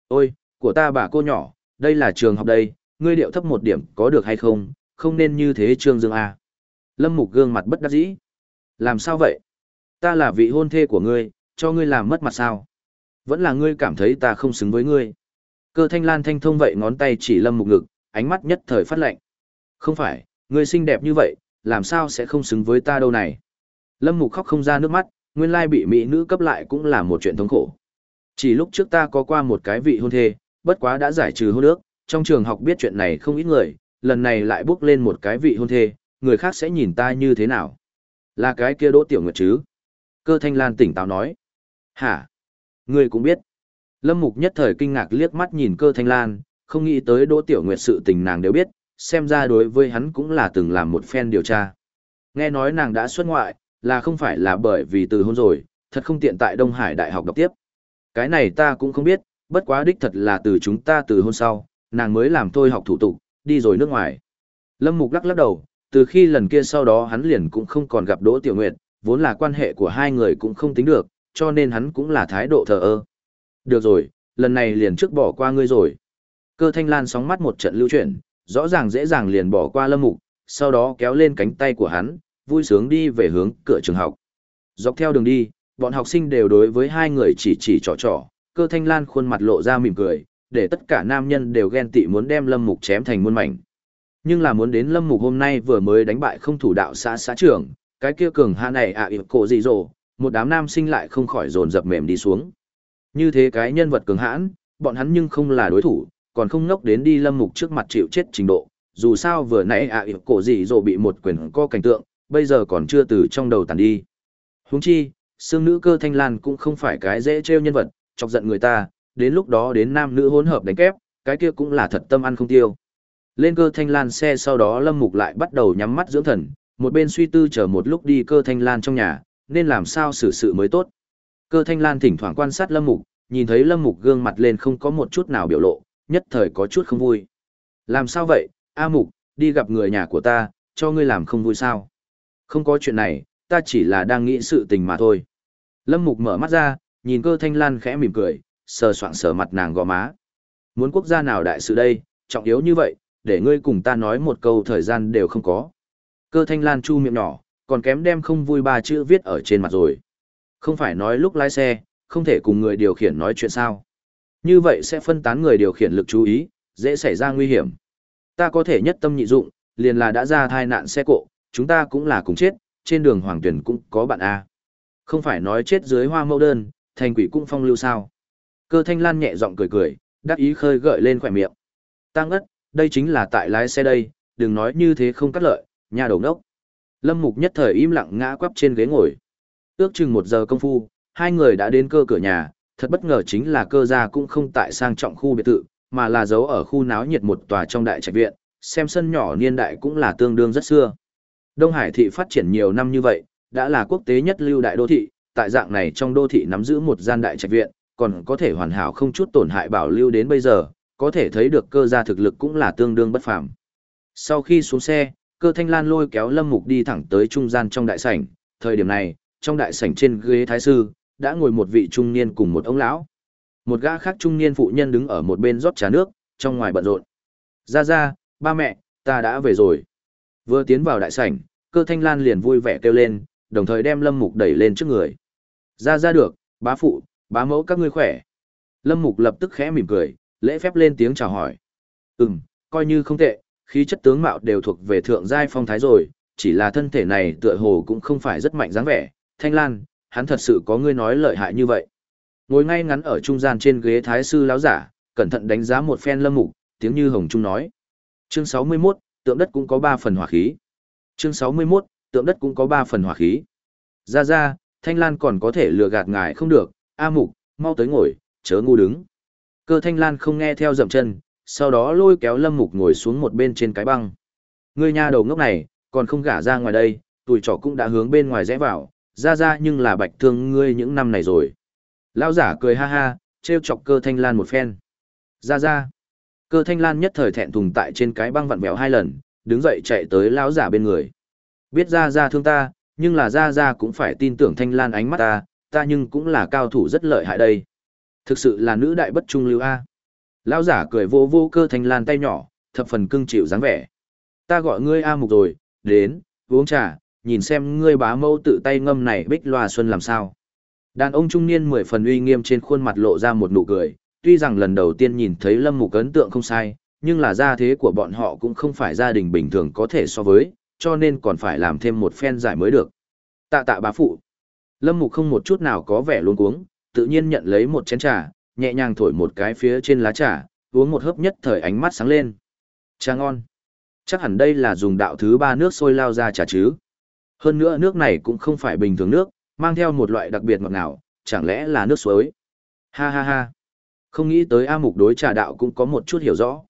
Ôi, của ta bà cô nhỏ, đây là trường học đây, ngươi điệu thấp một điểm có được hay không, không nên như thế Trương Dương A. Lâm Mục gương mặt bất đắc dĩ. Làm sao vậy? Ta là vị hôn thê của ngươi, cho ngươi làm mất mặt sao? Vẫn là ngươi cảm thấy ta không xứng với ngươi. Cơ thanh lan thanh thông vậy ngón tay chỉ lâm mục ngực, ánh mắt nhất thời phát lạnh. Không phải, ngươi xinh đẹp như vậy, làm sao sẽ không xứng với ta đâu này? Lâm mục khóc không ra nước mắt, nguyên lai bị mỹ nữ cấp lại cũng là một chuyện thống khổ. Chỉ lúc trước ta có qua một cái vị hôn thê, bất quá đã giải trừ hôn ước, trong trường học biết chuyện này không ít người, lần này lại bước lên một cái vị hôn thê, người khác sẽ nhìn ta như thế nào? Là cái kia Đỗ Tiểu Nguyệt chứ? Cơ Thanh Lan tỉnh táo nói. Hả? Ngươi cũng biết. Lâm Mục nhất thời kinh ngạc liếc mắt nhìn cơ Thanh Lan, không nghĩ tới Đỗ Tiểu Nguyệt sự tình nàng đều biết, xem ra đối với hắn cũng là từng làm một phen điều tra. Nghe nói nàng đã xuất ngoại, là không phải là bởi vì từ hôn rồi, thật không tiện tại Đông Hải Đại học đọc tiếp. Cái này ta cũng không biết, bất quá đích thật là từ chúng ta từ hôm sau, nàng mới làm thôi học thủ tục, đi rồi nước ngoài. Lâm Mục lắc lắc đầu, từ khi lần kia sau đó hắn liền cũng không còn gặp Đỗ Tiểu Nguyệt, vốn là quan hệ của hai người cũng không tính được, cho nên hắn cũng là thái độ thờ ơ. Được rồi, lần này liền trước bỏ qua ngươi rồi. Cơ thanh lan sóng mắt một trận lưu chuyển, rõ ràng dễ dàng liền bỏ qua lâm mục, sau đó kéo lên cánh tay của hắn, vui sướng đi về hướng cửa trường học. Dọc theo đường đi, bọn học sinh đều đối với hai người chỉ chỉ trò trò, cơ thanh lan khuôn mặt lộ ra mỉm cười, để tất cả nam nhân đều ghen tị muốn đem lâm mục chém thành muôn mảnh. Nhưng là muốn đến Lâm Mục hôm nay vừa mới đánh bại không thủ đạo xã xã trưởng, cái kia cường hạ này ạ à, cổ gì rồi, một đám nam sinh lại không khỏi dồn dập mềm đi xuống. Như thế cái nhân vật cường hãn, bọn hắn nhưng không là đối thủ, còn không ngốc đến đi Lâm Mục trước mặt chịu chết trình độ. Dù sao vừa nãy ạ à, cổ gì rồi bị một quyền co cảnh tượng, bây giờ còn chưa từ trong đầu tàn đi. Huống chi, xương nữ cơ thanh lan cũng không phải cái dễ trêu nhân vật, chọc giận người ta, đến lúc đó đến nam nữ hỗn hợp đánh kép, cái kia cũng là thật tâm ăn không tiêu. Lên cơ thanh lan xe sau đó Lâm Mục lại bắt đầu nhắm mắt dưỡng thần, một bên suy tư chờ một lúc đi cơ thanh lan trong nhà, nên làm sao xử sự mới tốt. Cơ thanh lan thỉnh thoảng quan sát lâm mục, nhìn thấy lâm mục gương mặt lên không có một chút nào biểu lộ, nhất thời có chút không vui. Làm sao vậy, A mục, đi gặp người nhà của ta, cho ngươi làm không vui sao? Không có chuyện này, ta chỉ là đang nghĩ sự tình mà thôi. Lâm mục mở mắt ra, nhìn cơ thanh lan khẽ mỉm cười, sờ soạng sờ mặt nàng gò má. Muốn quốc gia nào đại sự đây, trọng yếu như vậy, để ngươi cùng ta nói một câu thời gian đều không có. Cơ thanh lan chu miệng nhỏ, còn kém đem không vui ba chữ viết ở trên mặt rồi. Không phải nói lúc lái xe, không thể cùng người điều khiển nói chuyện sao. Như vậy sẽ phân tán người điều khiển lực chú ý, dễ xảy ra nguy hiểm. Ta có thể nhất tâm nhị dụng, liền là đã ra thai nạn xe cộ, chúng ta cũng là cùng chết, trên đường hoàng tuyển cũng có bạn A. Không phải nói chết dưới hoa mẫu đơn, thành quỷ cũng phong lưu sao. Cơ thanh lan nhẹ giọng cười cười, đắc ý khơi gợi lên khỏe miệng. Tăng ất, đây chính là tại lái xe đây, đừng nói như thế không cắt lợi, nhà đầu nốc. Lâm Mục nhất thời im lặng ngã quắp trên ghế ngồi. Ước chừng một giờ công phu, hai người đã đến cơ cửa nhà, thật bất ngờ chính là cơ gia cũng không tại sang trọng khu biệt thự, mà là giấu ở khu náo nhiệt một tòa trong đại trạch viện, xem sân nhỏ niên đại cũng là tương đương rất xưa. Đông Hải thị phát triển nhiều năm như vậy, đã là quốc tế nhất lưu đại đô thị, tại dạng này trong đô thị nắm giữ một gian đại trạch viện, còn có thể hoàn hảo không chút tổn hại bảo lưu đến bây giờ, có thể thấy được cơ gia thực lực cũng là tương đương bất phàm. Sau khi xuống xe, cơ thanh lan lôi kéo lâm mục đi thẳng tới trung gian trong đại sảnh, thời điểm này, trong đại sảnh trên ghế thái sư, đã ngồi một vị trung niên cùng một ông lão. Một gã khác trung niên phụ nhân đứng ở một bên rót trà nước, trong ngoài bận rộn. Ra ra, ba mẹ, ta đã về rồi. Vừa tiến vào đại sảnh, cơ thanh lan liền vui vẻ kêu lên, đồng thời đem lâm mục đẩy lên trước người. Ra ra được, bá phụ, bá mẫu các ngươi khỏe. Lâm mục lập tức khẽ mỉm cười, lễ phép lên tiếng chào hỏi. Ừm, coi như không tệ, khí chất tướng mạo đều thuộc về thượng giai phong thái rồi, chỉ là thân thể này tựa hồ cũng không phải rất mạnh dáng vẻ. Thanh Lan, hắn thật sự có ngươi nói lợi hại như vậy. Ngồi ngay ngắn ở trung gian trên ghế thái sư lão giả, cẩn thận đánh giá một phen lâm mục, tiếng như hồng trung nói. Chương 61, tượng đất cũng có 3 phần hỏa khí. Chương 61, tượng đất cũng có 3 phần hỏa khí. Ra ra, Thanh Lan còn có thể lừa gạt ngài không được, A mục, mau tới ngồi, chớ ngu đứng. Cơ Thanh Lan không nghe theo dậm chân, sau đó lôi kéo lâm mục ngồi xuống một bên trên cái băng. Ngươi nha đầu ngốc này, còn không gả ra ngoài đây, tuổi trò cũng đã hướng bên ngoài rẽ vào, ra ra nhưng là bạch thương ngươi những năm này rồi. Lão giả cười ha ha, trêu chọc cơ thanh lan một phen. Ra ra. Cơ thanh lan nhất thời thẹn thùng tại trên cái băng vặn vẹo hai lần, đứng dậy chạy tới lão giả bên người. Biết ra ra thương ta, nhưng là ra ra cũng phải tin tưởng thanh lan ánh mắt ta, ta nhưng cũng là cao thủ rất lợi hại đây. Thực sự là nữ đại bất trung lưu A. Lão giả cười vô vô cơ thanh lan tay nhỏ, thập phần cưng chịu dáng vẻ. Ta gọi ngươi A mục rồi, đến, uống trà, nhìn xem ngươi bá mâu tự tay ngâm này bích loa xuân làm sao. Đàn ông trung niên mười phần uy nghiêm trên khuôn mặt lộ ra một nụ cười, tuy rằng lần đầu tiên nhìn thấy lâm mục ấn tượng không sai, nhưng là gia thế của bọn họ cũng không phải gia đình bình thường có thể so với, cho nên còn phải làm thêm một phen giải mới được. Tạ tạ bá phụ. Lâm mục không một chút nào có vẻ luống cuống, tự nhiên nhận lấy một chén trà, nhẹ nhàng thổi một cái phía trên lá trà, uống một hớp nhất thời ánh mắt sáng lên. Trà ngon. Chắc hẳn đây là dùng đạo thứ ba nước sôi lao ra trà chứ. Hơn nữa nước này cũng không phải bình thường nước, mang theo một loại đặc biệt ngọt ngào, chẳng lẽ là nước suối. Ha ha ha. Không nghĩ tới A Mục đối trà đạo cũng có một chút hiểu rõ.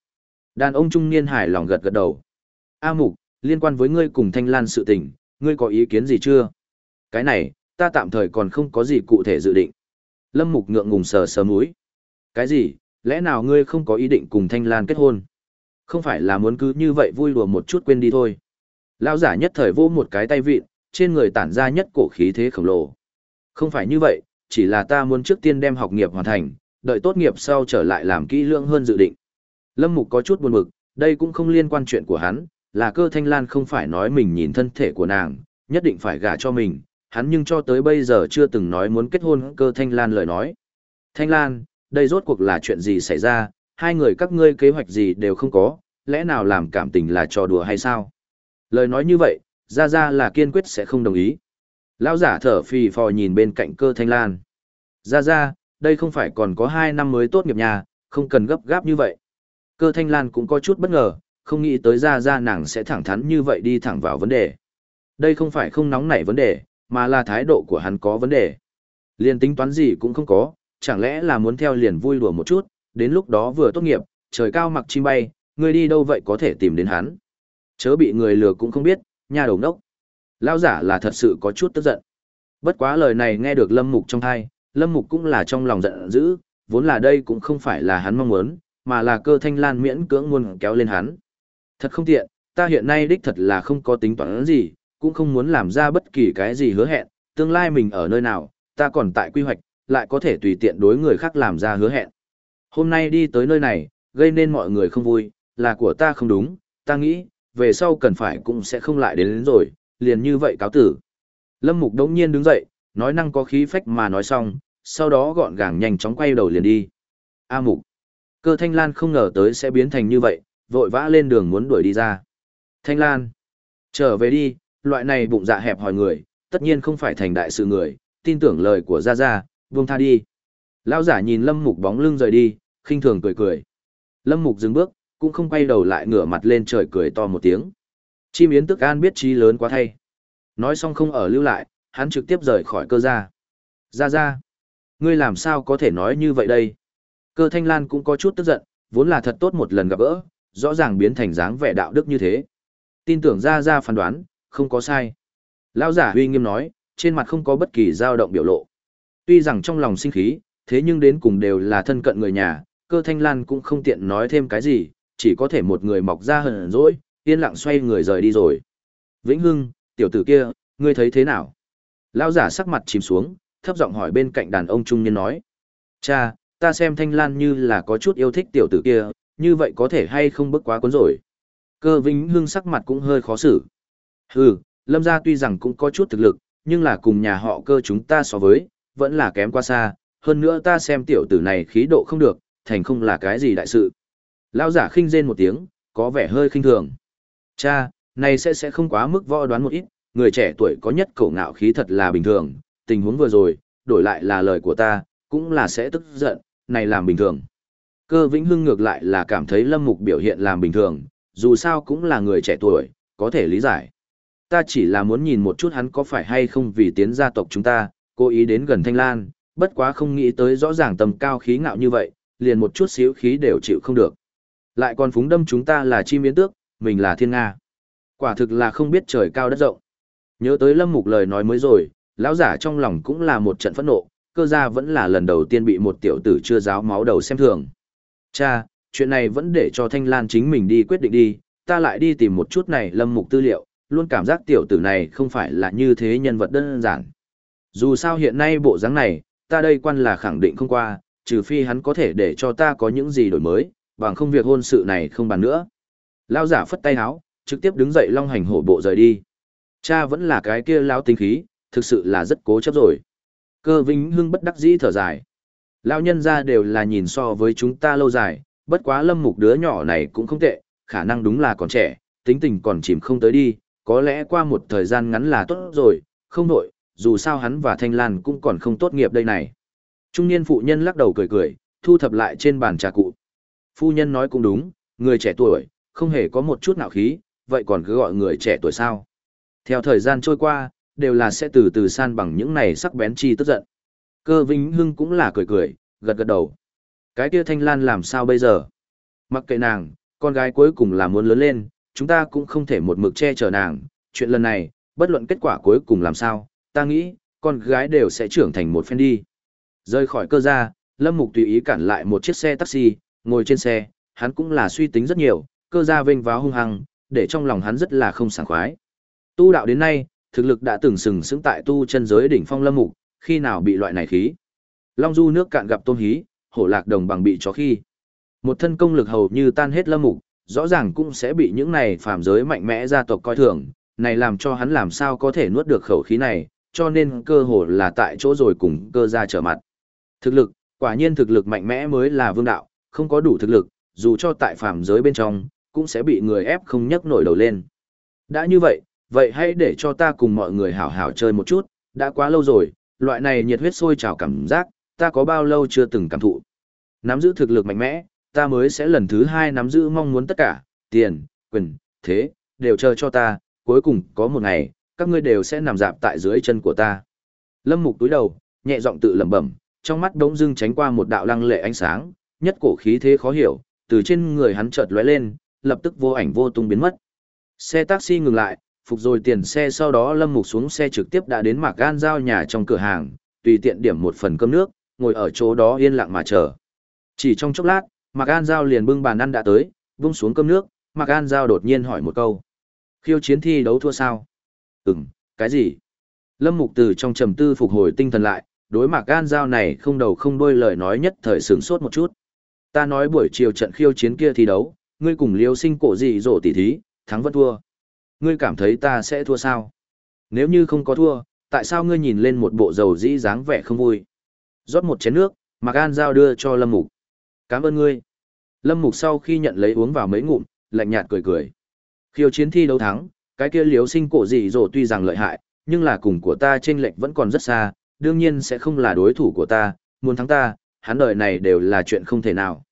Đàn ông trung niên hài lòng gật gật đầu. A Mục, liên quan với ngươi cùng Thanh Lan sự tình, ngươi có ý kiến gì chưa? Cái này, ta tạm thời còn không có gì cụ thể dự định. Lâm Mục ngượng ngùng sờ sờ mũi. Cái gì, lẽ nào ngươi không có ý định cùng Thanh Lan kết hôn? Không phải là muốn cứ như vậy vui đùa một chút quên đi thôi. Lão giả nhất thời vô một cái tay vịn, trên người tản ra nhất cổ khí thế khổng lồ. Không phải như vậy, chỉ là ta muốn trước tiên đem học nghiệp hoàn thành, đợi tốt nghiệp sau trở lại làm kỹ lưỡng hơn dự định. Lâm Mục có chút buồn bực, đây cũng không liên quan chuyện của hắn, là cơ thanh lan không phải nói mình nhìn thân thể của nàng, nhất định phải gả cho mình, hắn nhưng cho tới bây giờ chưa từng nói muốn kết hôn cơ thanh lan lời nói. Thanh lan, đây rốt cuộc là chuyện gì xảy ra, hai người các ngươi kế hoạch gì đều không có, lẽ nào làm cảm tình là trò đùa hay sao? Lời nói như vậy, ra ra là kiên quyết sẽ không đồng ý. Lão giả thở phì phò nhìn bên cạnh cơ thanh lan. Ra ra, đây không phải còn có hai năm mới tốt nghiệp nhà, không cần gấp gáp như vậy. Cơ thanh lan cũng có chút bất ngờ, không nghĩ tới ra ra nàng sẽ thẳng thắn như vậy đi thẳng vào vấn đề. Đây không phải không nóng nảy vấn đề, mà là thái độ của hắn có vấn đề. Liền tính toán gì cũng không có, chẳng lẽ là muốn theo liền vui đùa một chút, đến lúc đó vừa tốt nghiệp, trời cao mặc chim bay, người đi đâu vậy có thể tìm đến hắn. Chớ bị người lừa cũng không biết, nhà đầu nốc. Lao giả là thật sự có chút tức giận. Bất quá lời này nghe được lâm mục trong thai, Lâm Mục cũng là trong lòng giận dữ, vốn là đây cũng không phải là hắn mong muốn, mà là cơ thanh lan miễn cưỡng muốn kéo lên hắn. Thật không tiện, ta hiện nay đích thật là không có tính toán gì, cũng không muốn làm ra bất kỳ cái gì hứa hẹn, tương lai mình ở nơi nào, ta còn tại quy hoạch, lại có thể tùy tiện đối người khác làm ra hứa hẹn. Hôm nay đi tới nơi này, gây nên mọi người không vui, là của ta không đúng, ta nghĩ, về sau cần phải cũng sẽ không lại đến, đến rồi, liền như vậy cáo tử. Lâm Mục đống nhiên đứng dậy, nói năng có khí phách mà nói xong, sau đó gọn gàng nhanh chóng quay đầu liền đi. A Mục. Cơ Thanh Lan không ngờ tới sẽ biến thành như vậy, vội vã lên đường muốn đuổi đi ra. Thanh Lan. Trở về đi, loại này bụng dạ hẹp hỏi người, tất nhiên không phải thành đại sự người, tin tưởng lời của Gia Gia, buông tha đi. Lão giả nhìn Lâm Mục bóng lưng rời đi, khinh thường cười cười. Lâm Mục dừng bước, cũng không quay đầu lại ngửa mặt lên trời cười to một tiếng. Chim yến tức an biết trí lớn quá thay. Nói xong không ở lưu lại, hắn trực tiếp rời khỏi cơ gia. Gia Gia, ngươi làm sao có thể nói như vậy đây? Cơ Thanh Lan cũng có chút tức giận, vốn là thật tốt một lần gặp gỡ, rõ ràng biến thành dáng vẻ đạo đức như thế. Tin tưởng Gia Gia phán đoán, không có sai. Lão giả huy nghiêm nói, trên mặt không có bất kỳ dao động biểu lộ. Tuy rằng trong lòng sinh khí, thế nhưng đến cùng đều là thân cận người nhà, cơ thanh lan cũng không tiện nói thêm cái gì, chỉ có thể một người mọc ra hờn dỗi, yên lặng xoay người rời đi rồi. Vĩnh Hưng, tiểu tử kia, ngươi thấy thế nào? Lão giả sắc mặt chìm xuống, thấp giọng hỏi bên cạnh đàn ông trung niên nói. Cha, ta xem thanh lan như là có chút yêu thích tiểu tử kia, như vậy có thể hay không bức quá cuốn rồi. Cơ Vĩnh Hưng sắc mặt cũng hơi khó xử. Hừ, lâm gia tuy rằng cũng có chút thực lực, nhưng là cùng nhà họ cơ chúng ta so với, vẫn là kém quá xa, hơn nữa ta xem tiểu tử này khí độ không được, thành không là cái gì đại sự. Lão giả khinh rên một tiếng, có vẻ hơi khinh thường. Cha, này sẽ sẽ không quá mức võ đoán một ít, người trẻ tuổi có nhất cổ ngạo khí thật là bình thường, tình huống vừa rồi, đổi lại là lời của ta, cũng là sẽ tức giận, này làm bình thường. Cơ Vĩnh Hưng ngược lại là cảm thấy Lâm Mục biểu hiện làm bình thường, dù sao cũng là người trẻ tuổi, có thể lý giải. Ta chỉ là muốn nhìn một chút hắn có phải hay không vì tiến gia tộc chúng ta, cố ý đến gần Thanh Lan, bất quá không nghĩ tới rõ ràng tầm cao khí ngạo như vậy, liền một chút xíu khí đều chịu không được. Lại còn phúng đâm chúng ta là chim yến tước, mình là thiên nga. Quả thực là không biết trời cao đất rộng. Nhớ tới Lâm Mục lời nói mới rồi, lão giả trong lòng cũng là một trận phẫn nộ, cơ gia vẫn là lần đầu tiên bị một tiểu tử chưa giáo máu đầu xem thường. Cha, chuyện này vẫn để cho Thanh Lan chính mình đi quyết định đi, ta lại đi tìm một chút này Lâm Mục tư liệu, luôn cảm giác tiểu tử này không phải là như thế nhân vật đơn giản. Dù sao hiện nay bộ dáng này, ta đây quan là khẳng định không qua, trừ phi hắn có thể để cho ta có những gì đổi mới, bằng không việc hôn sự này không bàn nữa. Lao giả phất tay áo, trực tiếp đứng dậy long hành hổ bộ rời đi. Cha vẫn là cái kia lao tinh khí, thực sự là rất cố chấp rồi. Cơ vĩnh hưng bất đắc dĩ thở dài. Lão nhân ra đều là nhìn so với chúng ta lâu dài, bất quá lâm mục đứa nhỏ này cũng không tệ, khả năng đúng là còn trẻ, tính tình còn chìm không tới đi, có lẽ qua một thời gian ngắn là tốt rồi, không nội, dù sao hắn và Thanh Lan cũng còn không tốt nghiệp đây này. Trung niên phụ nhân lắc đầu cười cười, thu thập lại trên bàn trà cụ. Phu nhân nói cũng đúng, người trẻ tuổi, không hề có một chút nào khí, vậy còn cứ gọi người trẻ tuổi sao. Theo thời gian trôi qua, đều là sẽ từ từ san bằng những này sắc bén chi tức giận. Cơ Vinh Hưng cũng là cười cười, gật gật đầu. Cái kia Thanh Lan làm sao bây giờ? Mặc kệ nàng, con gái cuối cùng là muốn lớn lên, chúng ta cũng không thể một mực che chở nàng. Chuyện lần này, bất luận kết quả cuối cùng làm sao, ta nghĩ, con gái đều sẽ trưởng thành một phen đi. Rơi khỏi cơ gia, Lâm Mục tùy ý cản lại một chiếc xe taxi, ngồi trên xe, hắn cũng là suy tính rất nhiều, cơ gia vênh váo hung hăng, để trong lòng hắn rất là không sảng khoái. Tu đạo đến nay, thực lực đã từng sừng sững tại tu chân giới đỉnh phong Lâm Mục, khi nào bị loại này khí. Long du nước cạn gặp tôn hí, hổ lạc đồng bằng bị chó khi. Một thân công lực hầu như tan hết Lâm Mục, rõ ràng cũng sẽ bị những này phàm giới mạnh mẽ gia tộc coi thường, này làm cho hắn làm sao có thể nuốt được khẩu khí này, cho nên cơ hồ là tại chỗ rồi cùng cơ gia trở mặt. Thực lực, quả nhiên thực lực mạnh mẽ mới là vương đạo, không có đủ thực lực, dù cho tại phàm giới bên trong, cũng sẽ bị người ép không nhấc nổi đầu lên. Đã như vậy, vậy hãy để cho ta cùng mọi người hảo hảo chơi một chút, đã quá lâu rồi, loại này nhiệt huyết sôi trào cảm giác, ta có bao lâu chưa từng cảm thụ. Nắm giữ thực lực mạnh mẽ, ta mới sẽ lần thứ hai nắm giữ mong muốn tất cả, tiền, quyền, thế, đều chờ cho ta, cuối cùng có một ngày, các ngươi đều sẽ nằm dạp tại dưới chân của ta. Lâm Mục túi đầu, nhẹ giọng tự lẩm bẩm, trong mắt đống dưng tránh qua một đạo lăng lệ ánh sáng, nhất cổ khí thế khó hiểu, từ trên người hắn chợt lóe lên, lập tức vô ảnh vô tung biến mất. Xe taxi ngừng lại, phục rồi tiền xe sau đó Lâm Mục xuống xe trực tiếp đã đến Mạc Gan giao nhà trong cửa hàng, tùy tiện điểm một phần cơm nước, ngồi ở chỗ đó yên lặng mà chờ. Chỉ trong chốc lát, Mạc gan Giao liền bưng bàn ăn đã tới, vung xuống cơm nước, Mạc gan Giao đột nhiên hỏi một câu. Khiêu chiến thi đấu thua sao? Ừm, cái gì? Lâm Mục từ trong trầm tư phục hồi tinh thần lại, đối Mạc gan Giao này không đầu không đuôi lời nói nhất thời sướng sốt một chút. Ta nói buổi chiều trận khiêu chiến kia thi đấu, ngươi cùng liêu sinh cổ gì rổ tỉ thí, thắng vẫn thua. Ngươi cảm thấy ta sẽ thua sao? Nếu như không có thua, tại sao ngươi nhìn lên một bộ dầu dĩ dáng vẻ không vui? Rót một chén nước, Mạc An Giao đưa cho Lâm Mục. Cảm ơn ngươi. Lâm Mục sau khi nhận lấy uống vào mấy ngụm, lạnh nhạt cười cười. Khiêu chiến thi đấu thắng, cái kia liếu sinh cổ gì rồi tuy rằng lợi hại, nhưng là cùng của ta trên lệnh vẫn còn rất xa, đương nhiên sẽ không là đối thủ của ta, muốn thắng ta, hắn đời này đều là chuyện không thể nào.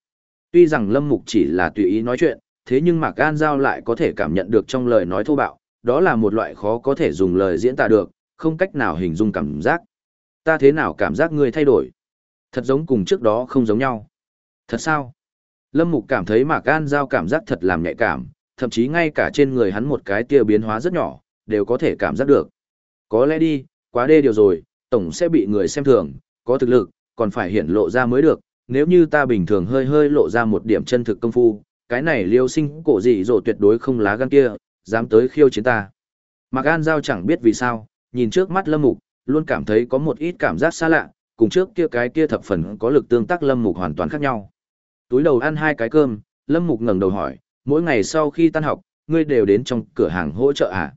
Tuy rằng Lâm Mục chỉ là tùy ý nói chuyện, thế nhưng Mạc An Giao lại có thể cảm nhận được trong lời nói thô bạo, đó là một loại khó có thể dùng lời diễn tả được, không cách nào hình dung cảm giác. Ta thế nào cảm giác ngươi thay đổi? Thật giống cùng trước đó không giống nhau. Thật sao? Lâm Mục cảm thấy Mạc An Giao cảm giác thật làm nhạy cảm, thậm chí ngay cả trên người hắn một cái tia biến hóa rất nhỏ, đều có thể cảm giác được. Có lẽ đi, quá đê điều rồi, tổng sẽ bị người xem thường, có thực lực, còn phải hiển lộ ra mới được, nếu như ta bình thường hơi hơi lộ ra một điểm chân thực công phu, cái này liêu sinh cổ gì dỗ tuyệt đối không lá gan kia, dám tới khiêu chiến ta. Mạc An Giao chẳng biết vì sao, nhìn trước mắt Lâm Mục, luôn cảm thấy có một ít cảm giác xa lạ, cùng trước kia cái kia thập phần có lực tương tác Lâm Mục hoàn toàn khác nhau. Túi đầu ăn hai cái cơm, Lâm Mục ngẩng đầu hỏi, mỗi ngày sau khi tan học, ngươi đều đến trong cửa hàng hỗ trợ à?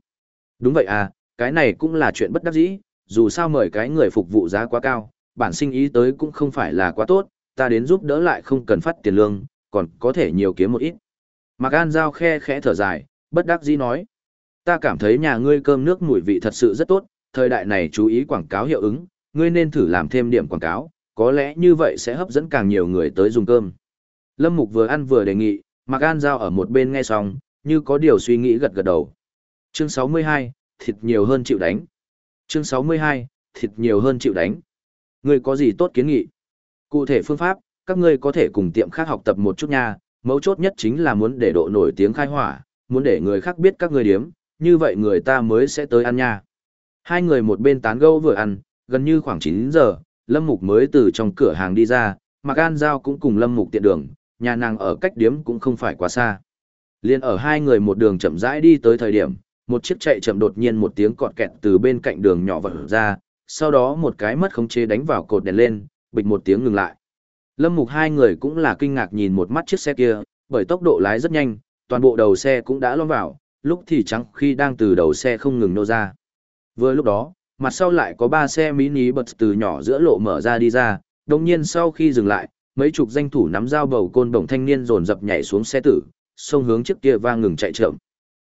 Đúng vậy à, cái này cũng là chuyện bất đắc dĩ, dù sao mời cái người phục vụ giá quá cao, bản sinh ý tới cũng không phải là quá tốt, ta đến giúp đỡ lại không cần phát tiền lương, còn có thể nhiều kiếm một ít. Mạc An Giao khe khẽ thở dài, bất đắc dĩ nói. Ta cảm thấy nhà ngươi cơm nước mùi vị thật sự rất tốt, thời đại này chú ý quảng cáo hiệu ứng, ngươi nên thử làm thêm điểm quảng cáo, có lẽ như vậy sẽ hấp dẫn càng nhiều người tới dùng cơm. Lâm Mục vừa ăn vừa đề nghị, Mạc An Giao ở một bên nghe xong, như có điều suy nghĩ gật gật đầu. Chương 62, thịt nhiều hơn chịu đánh. Chương 62, thịt nhiều hơn chịu đánh. Ngươi có gì tốt kiến nghị? Cụ thể phương pháp, các ngươi có thể cùng tiệm khác học tập một chút nha, mấu chốt nhất chính là muốn để độ nổi tiếng khai hỏa, muốn để người khác biết các ngươi điếm, như vậy người ta mới sẽ tới ăn nha. Hai người một bên tán gẫu vừa ăn, gần như khoảng 9 giờ, Lâm Mục mới từ trong cửa hàng đi ra, Mạc An Giao cũng cùng Lâm Mục tiện đường, nhà nàng ở cách điếm cũng không phải quá xa. Liên ở hai người một đường chậm rãi đi tới thời điểm, một chiếc chạy chậm đột nhiên một tiếng cọt kẹt từ bên cạnh đường nhỏ vỡ ra, sau đó một cái mất khống chế đánh vào cột đèn lên, bịch một tiếng ngừng lại. Lâm Mục hai người cũng là kinh ngạc nhìn một mắt chiếc xe kia, bởi tốc độ lái rất nhanh, toàn bộ đầu xe cũng đã lõm vào, lúc thì trắng khi đang từ đầu xe không ngừng nô ra. Vừa lúc đó, mặt sau lại có ba xe mini bật từ nhỏ giữa lộ mở ra đi ra, đồng nhiên sau khi dừng lại, mấy chục danh thủ nắm dao bầu côn đồng thanh niên dồn dập nhảy xuống xe tử, xông hướng trước kia vang ngừng chạy chậm.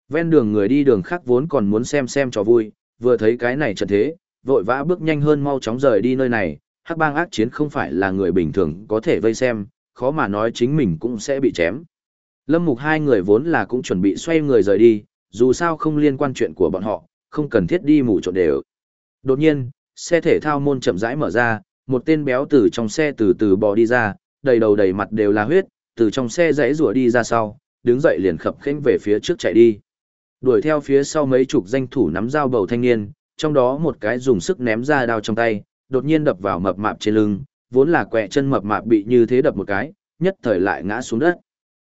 Ven đường người đi đường khác vốn còn muốn xem xem cho vui, vừa thấy cái này trận thế, vội vã bước nhanh hơn mau chóng rời đi nơi này, hắc bang ác chiến không phải là người bình thường có thể vây xem, khó mà nói chính mình cũng sẽ bị chém. Lâm mục hai người vốn là cũng chuẩn bị xoay người rời đi, dù sao không liên quan chuyện của bọn họ, không cần thiết đi mù trộn đều. Đột nhiên, xe thể thao môn chậm rãi mở ra, một tên béo từ trong xe từ từ bò đi ra, đầy đầu đầy mặt đều là huyết, từ trong xe rẽ rủa đi ra sau, đứng dậy liền khập khênh về phía trước chạy đi. Đuổi theo phía sau mấy chục danh thủ nắm dao bầu thanh niên, trong đó một cái dùng sức ném ra đao trong tay, đột nhiên đập vào mập mạp trên lưng, vốn là quẹ chân mập mạp bị như thế đập một cái, nhất thời lại ngã xuống đất.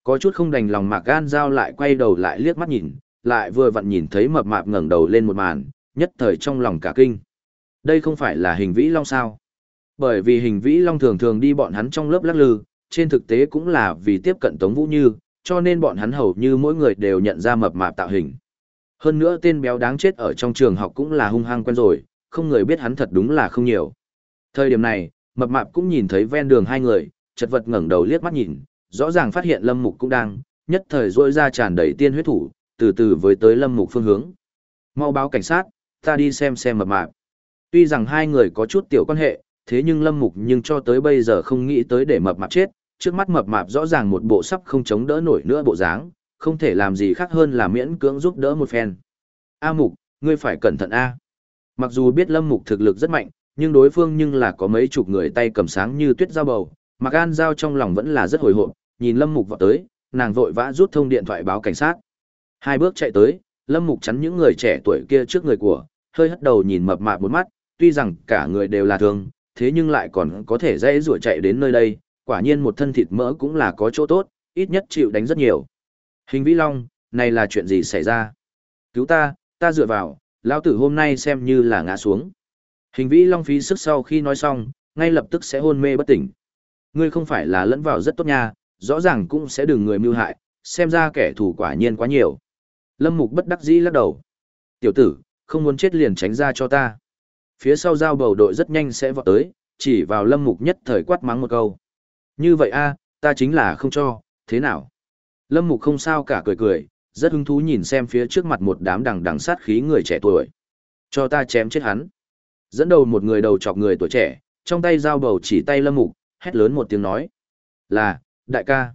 Có chút không đành lòng mạc gan dao lại quay đầu lại liếc mắt nhìn, lại vừa vặn nhìn thấy mập mạp ngẩng đầu lên một màn, nhất thời trong lòng cả kinh. Đây không phải là hình vĩ long sao? Bởi vì hình vĩ long thường thường đi bọn hắn trong lớp lắc lư, trên thực tế cũng là vì tiếp cận Tống Vũ Như, cho nên bọn hắn hầu như mỗi người đều nhận ra mập mạp tạo hình. Hơn nữa tên béo đáng chết ở trong trường học cũng là hung hăng quen rồi, không người biết hắn thật đúng là không nhiều. Thời điểm này, mập mạp cũng nhìn thấy ven đường hai người, chật vật ngẩng đầu liếc mắt nhìn, rõ ràng phát hiện Lâm Mục cũng đang, nhất thời rỗi ra tràn đầy tiên huyết thủ, từ từ với tới Lâm Mục phương hướng. Mau báo cảnh sát, ta đi xem xem mập mạp. Tuy rằng hai người có chút tiểu quan hệ, thế nhưng Lâm Mục nhưng cho tới bây giờ không nghĩ tới để mập mạp chết, trước mắt mập mạp rõ ràng một bộ sắp không chống đỡ nổi nữa bộ dáng, không thể làm gì khác hơn là miễn cưỡng giúp đỡ một phen. A Mục, ngươi phải cẩn thận A. Mặc dù biết Lâm Mục thực lực rất mạnh, nhưng đối phương nhưng là có mấy chục người tay cầm sáng như tuyết dao bầu, Mạc An Giao trong lòng vẫn là rất hồi hộp, nhìn Lâm Mục vào tới, nàng vội vã rút thông điện thoại báo cảnh sát. Hai bước chạy tới, Lâm Mục chắn những người trẻ tuổi kia trước người của, hơi hất đầu nhìn mập mạp một mắt, tuy rằng cả người đều là thương, thế nhưng lại còn có thể dễ rủa chạy đến nơi đây, quả nhiên một thân thịt mỡ cũng là có chỗ tốt, ít nhất chịu đánh rất nhiều. Hình vĩ long, này là chuyện gì xảy ra? Cứu ta, ta dựa vào, lão tử hôm nay xem như là ngã xuống. Hình vĩ long phí sức sau khi nói xong, ngay lập tức sẽ hôn mê bất tỉnh. Ngươi không phải là lẫn vào rất tốt nha, rõ ràng cũng sẽ đừng người mưu hại, xem ra kẻ thù quả nhiên quá nhiều. Lâm Mục bất đắc dĩ lắc đầu. Tiểu tử, không muốn chết liền tránh ra cho ta. Phía sau giao bầu đội rất nhanh sẽ vọt tới, chỉ vào Lâm Mục nhất thời quát mắng một câu. Như vậy a, ta chính là không cho, thế nào? Lâm Mục không sao cả cười cười, rất hứng thú nhìn xem phía trước mặt một đám đằng đằng sát khí người trẻ tuổi. Cho ta chém chết hắn. Dẫn đầu một người đầu chọc người tuổi trẻ, trong tay dao bầu chỉ tay Lâm Mục, hét lớn một tiếng nói. Là, đại ca.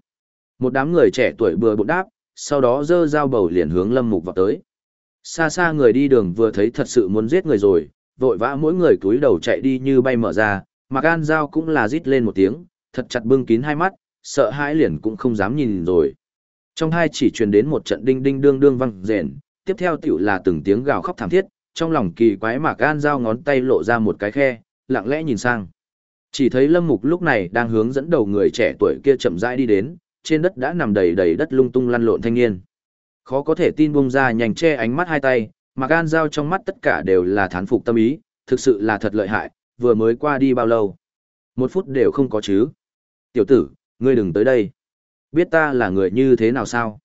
Một đám người trẻ tuổi bừa bộn đáp, sau đó dơ dao bầu liền hướng Lâm Mục vào tới. Xa xa người đi đường vừa thấy thật sự muốn giết người rồi, vội vã mỗi người túi đầu chạy đi như bay mở ra, mà gan dao cũng là rít lên một tiếng, thật chặt bưng kín hai mắt, sợ hãi liền cũng không dám nhìn rồi. Trong hai chỉ truyền đến một trận đinh đinh đương đương vang rền, tiếp theo tiểu là từng tiếng gào khóc thảm thiết, trong lòng kỳ quái mà gan dao ngón tay lộ ra một cái khe, lặng lẽ nhìn sang. Chỉ thấy Lâm Mục lúc này đang hướng dẫn đầu người trẻ tuổi kia chậm rãi đi đến, trên đất đã nằm đầy đầy đất lung tung lăn lộn thanh niên. Khó có thể tin bung ra nhanh che ánh mắt hai tay, mà gan dao trong mắt tất cả đều là thán phục tâm ý, thực sự là thật lợi hại, vừa mới qua đi bao lâu. Một phút đều không có chứ. Tiểu tử, ngươi đừng tới đây. Biết ta là người như thế nào sao?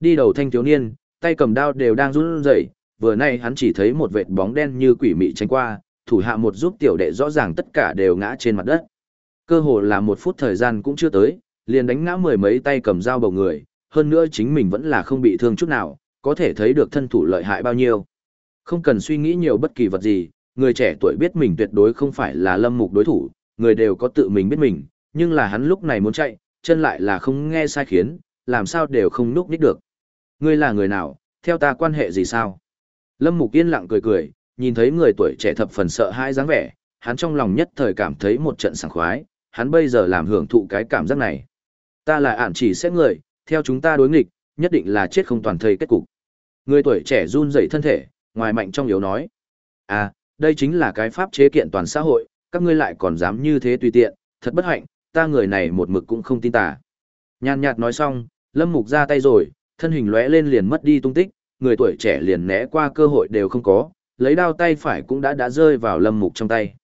Đi đầu thanh thiếu niên, tay cầm đao đều đang run rẩy, vừa nay hắn chỉ thấy một vệt bóng đen như quỷ mị tránh qua, thủ hạ một giúp tiểu đệ rõ ràng tất cả đều ngã trên mặt đất. Cơ hồ là một phút thời gian cũng chưa tới, liền đánh ngã mười mấy tay cầm dao bầu người, hơn nữa chính mình vẫn là không bị thương chút nào, có thể thấy được thân thủ lợi hại bao nhiêu. Không cần suy nghĩ nhiều bất kỳ vật gì, người trẻ tuổi biết mình tuyệt đối không phải là lâm mục đối thủ, người đều có tự mình biết mình, nhưng là hắn lúc này muốn chạy, chân lại là không nghe sai khiến, làm sao đều không núp nít được. Ngươi là người nào, theo ta quan hệ gì sao? Lâm mục yên lặng cười cười, nhìn thấy người tuổi trẻ thập phần sợ hãi dáng vẻ, hắn trong lòng nhất thời cảm thấy một trận sảng khoái, hắn bây giờ làm hưởng thụ cái cảm giác này. Ta là ản chỉ xét người, theo chúng ta đối nghịch, nhất định là chết không toàn thây kết cục. Người tuổi trẻ run rẩy thân thể, ngoài mạnh trong yếu nói. À, đây chính là cái pháp chế kiện toàn xã hội, các ngươi lại còn dám như thế tùy tiện, thật bất hạnh, ta người này một mực cũng không tin tả. Nhàn nhạt nói xong, Lâm Mục ra tay rồi, thân hình lóe lên liền mất đi tung tích, người tuổi trẻ liền né qua cơ hội đều không có, lấy đao tay phải cũng đã đã rơi vào Lâm Mục trong tay.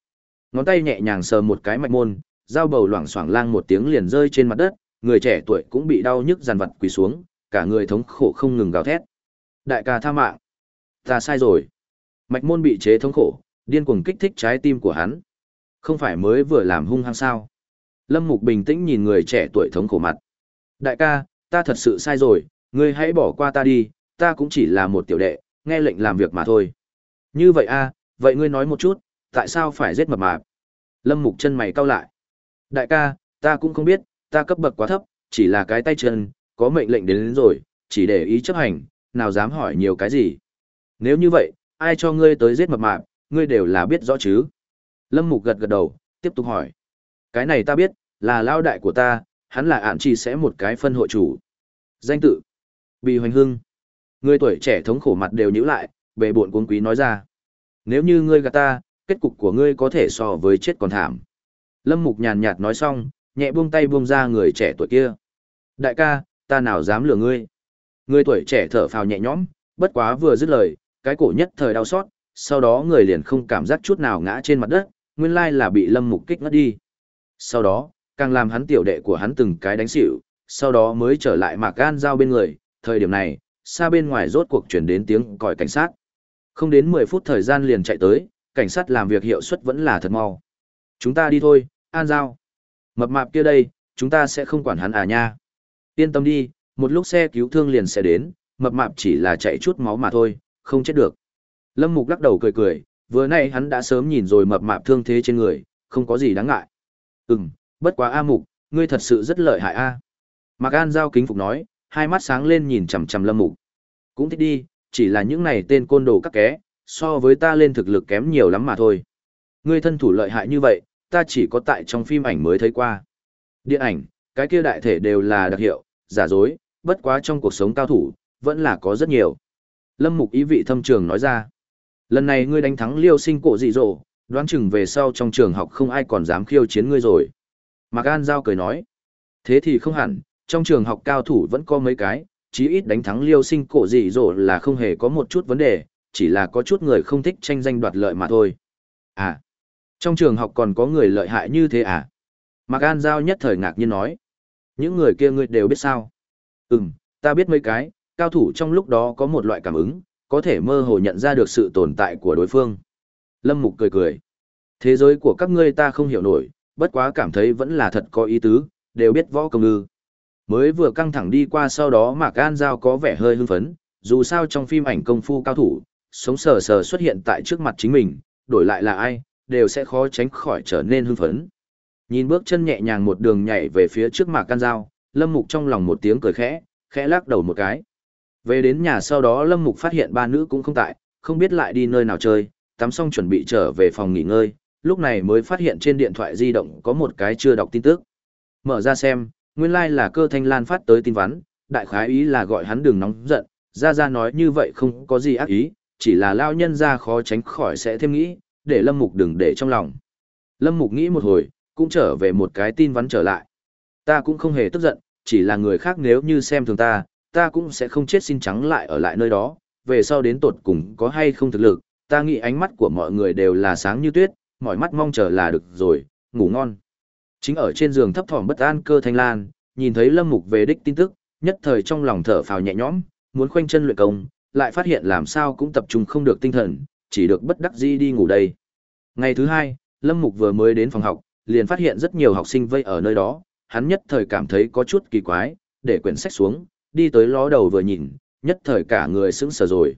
Ngón tay nhẹ nhàng sờ một cái mạch môn, dao bầu loảng xoảng lang một tiếng liền rơi trên mặt đất, người trẻ tuổi cũng bị đau nhức dằn vặt quỳ xuống, cả người thống khổ không ngừng gào thét. Đại ca tha mạng. Ta sai rồi. Mạch môn bị chế thống khổ, điên cuồng kích thích trái tim của hắn. Không phải mới vừa làm hung hăng sao. Lâm Mục bình tĩnh nhìn người trẻ tuổi thống khổ mặt. Đại ca, ta thật sự sai rồi, ngươi hãy bỏ qua ta đi, ta cũng chỉ là một tiểu đệ, nghe lệnh làm việc mà thôi. Như vậy a, vậy ngươi nói một chút, tại sao phải giết mập mạp? Lâm Mục chân mày cau lại. Đại ca, ta cũng không biết, ta cấp bậc quá thấp, chỉ là cái tay chân, có mệnh lệnh đến, đến rồi, chỉ để ý chấp hành, nào dám hỏi nhiều cái gì. Nếu như vậy, ai cho ngươi tới giết mập mạp, ngươi đều là biết rõ chứ. Lâm Mục gật gật đầu, tiếp tục hỏi. Cái này ta biết, là lao đại của ta, hắn là ản chỉ sẽ một cái phân hội chủ. Danh tự. Bì Hoành Hưng. Người tuổi trẻ thống khổ mặt đều nhíu lại, bề buồn cuống quý nói ra. Nếu như ngươi gạt ta, kết cục của ngươi có thể so với chết còn thảm. Lâm Mục nhàn nhạt nói xong, nhẹ buông tay buông ra người trẻ tuổi kia. Đại ca, ta nào dám lừa ngươi. Người tuổi trẻ thở phào nhẹ nhõm, bất quá vừa dứt lời, cái cổ nhất thời đau xót, sau đó người liền không cảm giác chút nào ngã trên mặt đất, nguyên lai là bị Lâm Mục kích ngất đi. Sau đó, càng làm hắn tiểu đệ của hắn từng cái đánh xỉu, sau đó mới trở lại mạc gan giao bên người, thời điểm này, xa bên ngoài rốt cuộc chuyển đến tiếng còi cảnh sát. Không đến 10 phút thời gian liền chạy tới, cảnh sát làm việc hiệu suất vẫn là thật mau. Chúng ta đi thôi, An Giao. Mập mạp kia đây, chúng ta sẽ không quản hắn à nha. Yên tâm đi, một lúc xe cứu thương liền sẽ đến, mập mạp chỉ là chạy chút máu mà thôi, không chết được. Lâm Mục lắc đầu cười cười, vừa nay hắn đã sớm nhìn rồi mập mạp thương thế trên người, không có gì đáng ngại. Ừm, bất quá A Mục, ngươi thật sự rất lợi hại A. Mạc An Giao kính phục nói, hai mắt sáng lên nhìn chằm chằm Lâm Mục. Cũng thích đi, chỉ là những này tên côn đồ các ké, so với ta lên thực lực kém nhiều lắm mà thôi. Ngươi thân thủ lợi hại như vậy, ta chỉ có tại trong phim ảnh mới thấy qua. Điện ảnh, cái kia đại thể đều là đặc hiệu, giả dối, bất quá trong cuộc sống cao thủ, vẫn là có rất nhiều. Lâm Mục ý vị thâm trường nói ra. Lần này ngươi đánh thắng liêu sinh cổ dị dỗ, Đoán chừng về sau trong trường học không ai còn dám khiêu chiến ngươi rồi. Mạc An Giao cười nói. Thế thì không hẳn, trong trường học cao thủ vẫn có mấy cái, chí ít đánh thắng liêu sinh cổ dị dỗ là không hề có một chút vấn đề, chỉ là có chút người không thích tranh danh đoạt lợi mà thôi. À, trong trường học còn có người lợi hại như thế à? Mạc An Giao nhất thời ngạc nhiên nói. Những người kia ngươi đều biết sao? Ừm, ta biết mấy cái, cao thủ trong lúc đó có một loại cảm ứng, có thể mơ hồ nhận ra được sự tồn tại của đối phương. Lâm Mục cười cười. Thế giới của các ngươi ta không hiểu nổi, bất quá cảm thấy vẫn là thật có ý tứ, đều biết võ công ư. Mới vừa căng thẳng đi qua sau đó Mạc An Giao có vẻ hơi hưng phấn, dù sao trong phim ảnh công phu cao thủ, sống sờ sờ xuất hiện tại trước mặt chính mình, đổi lại là ai, đều sẽ khó tránh khỏi trở nên hưng phấn. Nhìn bước chân nhẹ nhàng một đường nhảy về phía trước Mạc An Giao, Lâm Mục trong lòng một tiếng cười khẽ, khẽ lắc đầu một cái. Về đến nhà sau đó Lâm Mục phát hiện ba nữ cũng không tại, không biết lại đi nơi nào chơi, tắm xong chuẩn bị trở về phòng nghỉ ngơi, lúc này mới phát hiện trên điện thoại di động có một cái chưa đọc tin tức. Mở ra xem, nguyên lai like là cơ thanh lan phát tới tin vắn, đại khái ý là gọi hắn đừng nóng giận, ra ra nói như vậy không có gì ác ý, chỉ là lao nhân ra khó tránh khỏi sẽ thêm nghĩ, để Lâm Mục đừng để trong lòng. Lâm Mục nghĩ một hồi, cũng trở về một cái tin vắn trở lại. Ta cũng không hề tức giận, chỉ là người khác nếu như xem thường ta, ta cũng sẽ không chết xin trắng lại ở lại nơi đó, về sau đến tột cùng có hay không thực lực, ta nghĩ ánh mắt của mọi người đều là sáng như tuyết, mọi mắt mong chờ là được rồi, ngủ ngon. Chính ở trên giường thấp thỏm bất an cơ thanh lan, nhìn thấy lâm mục về đích tin tức, nhất thời trong lòng thở phào nhẹ nhõm, muốn khoanh chân luyện công, lại phát hiện làm sao cũng tập trung không được tinh thần, chỉ được bất đắc dĩ đi ngủ đây. Ngày thứ hai, lâm mục vừa mới đến phòng học, liền phát hiện rất nhiều học sinh vây ở nơi đó, hắn nhất thời cảm thấy có chút kỳ quái, để quyển sách xuống, đi tới ló đầu vừa nhìn, nhất thời cả người sững sờ rồi.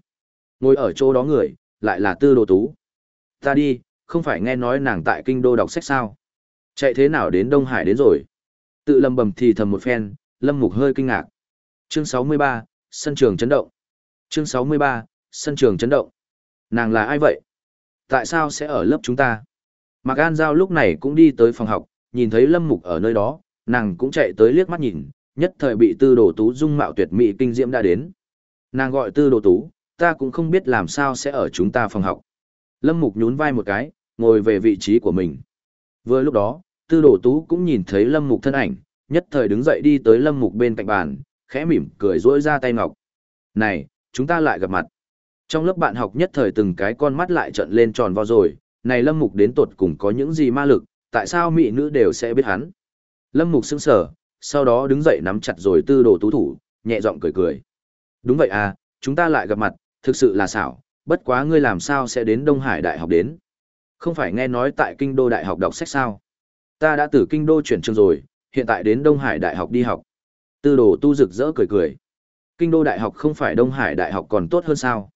Ngồi ở chỗ đó người, lại là tư đồ tú. Ta đi, không phải nghe nói nàng tại kinh đô đọc sách sao? Chạy thế nào đến Đông Hải đến rồi? Tự lầm bầm thì thầm một phen, Lâm Mục hơi kinh ngạc. Chương 63, sân trường chấn động. Chương 63, sân trường chấn động. Nàng là ai vậy? Tại sao sẽ ở lớp chúng ta? Mạc An Giao lúc này cũng đi tới phòng học, nhìn thấy Lâm Mục ở nơi đó, nàng cũng chạy tới liếc mắt nhìn, nhất thời bị tư đồ tú dung mạo tuyệt mỹ kinh diễm đã đến. Nàng gọi tư đồ tú, ta cũng không biết làm sao sẽ ở chúng ta phòng học. Lâm Mục nhún vai một cái, ngồi về vị trí của mình. Vừa lúc đó, tư đồ tú cũng nhìn thấy Lâm Mục thân ảnh, nhất thời đứng dậy đi tới Lâm Mục bên cạnh bàn, khẽ mỉm cười rỗi ra tay ngọc. Này, chúng ta lại gặp mặt. Trong lớp bạn học nhất thời từng cái con mắt lại trợn lên tròn vo rồi, này Lâm Mục đến tột cùng có những gì ma lực, tại sao mỹ nữ đều sẽ biết hắn. Lâm Mục sững sờ, sau đó đứng dậy nắm chặt rồi tư đồ tú thủ, nhẹ giọng cười cười. Đúng vậy à, chúng ta lại gặp mặt, thực sự là xảo, bất quá ngươi làm sao sẽ đến Đông Hải Đại học đến. Không phải nghe nói tại Kinh Đô Đại học đọc sách sao? Ta đã từ Kinh Đô chuyển trường rồi, hiện tại đến Đông Hải Đại học đi học. Tư đồ tu rực rỡ cười cười. Kinh Đô Đại học không phải Đông Hải Đại học còn tốt hơn sao?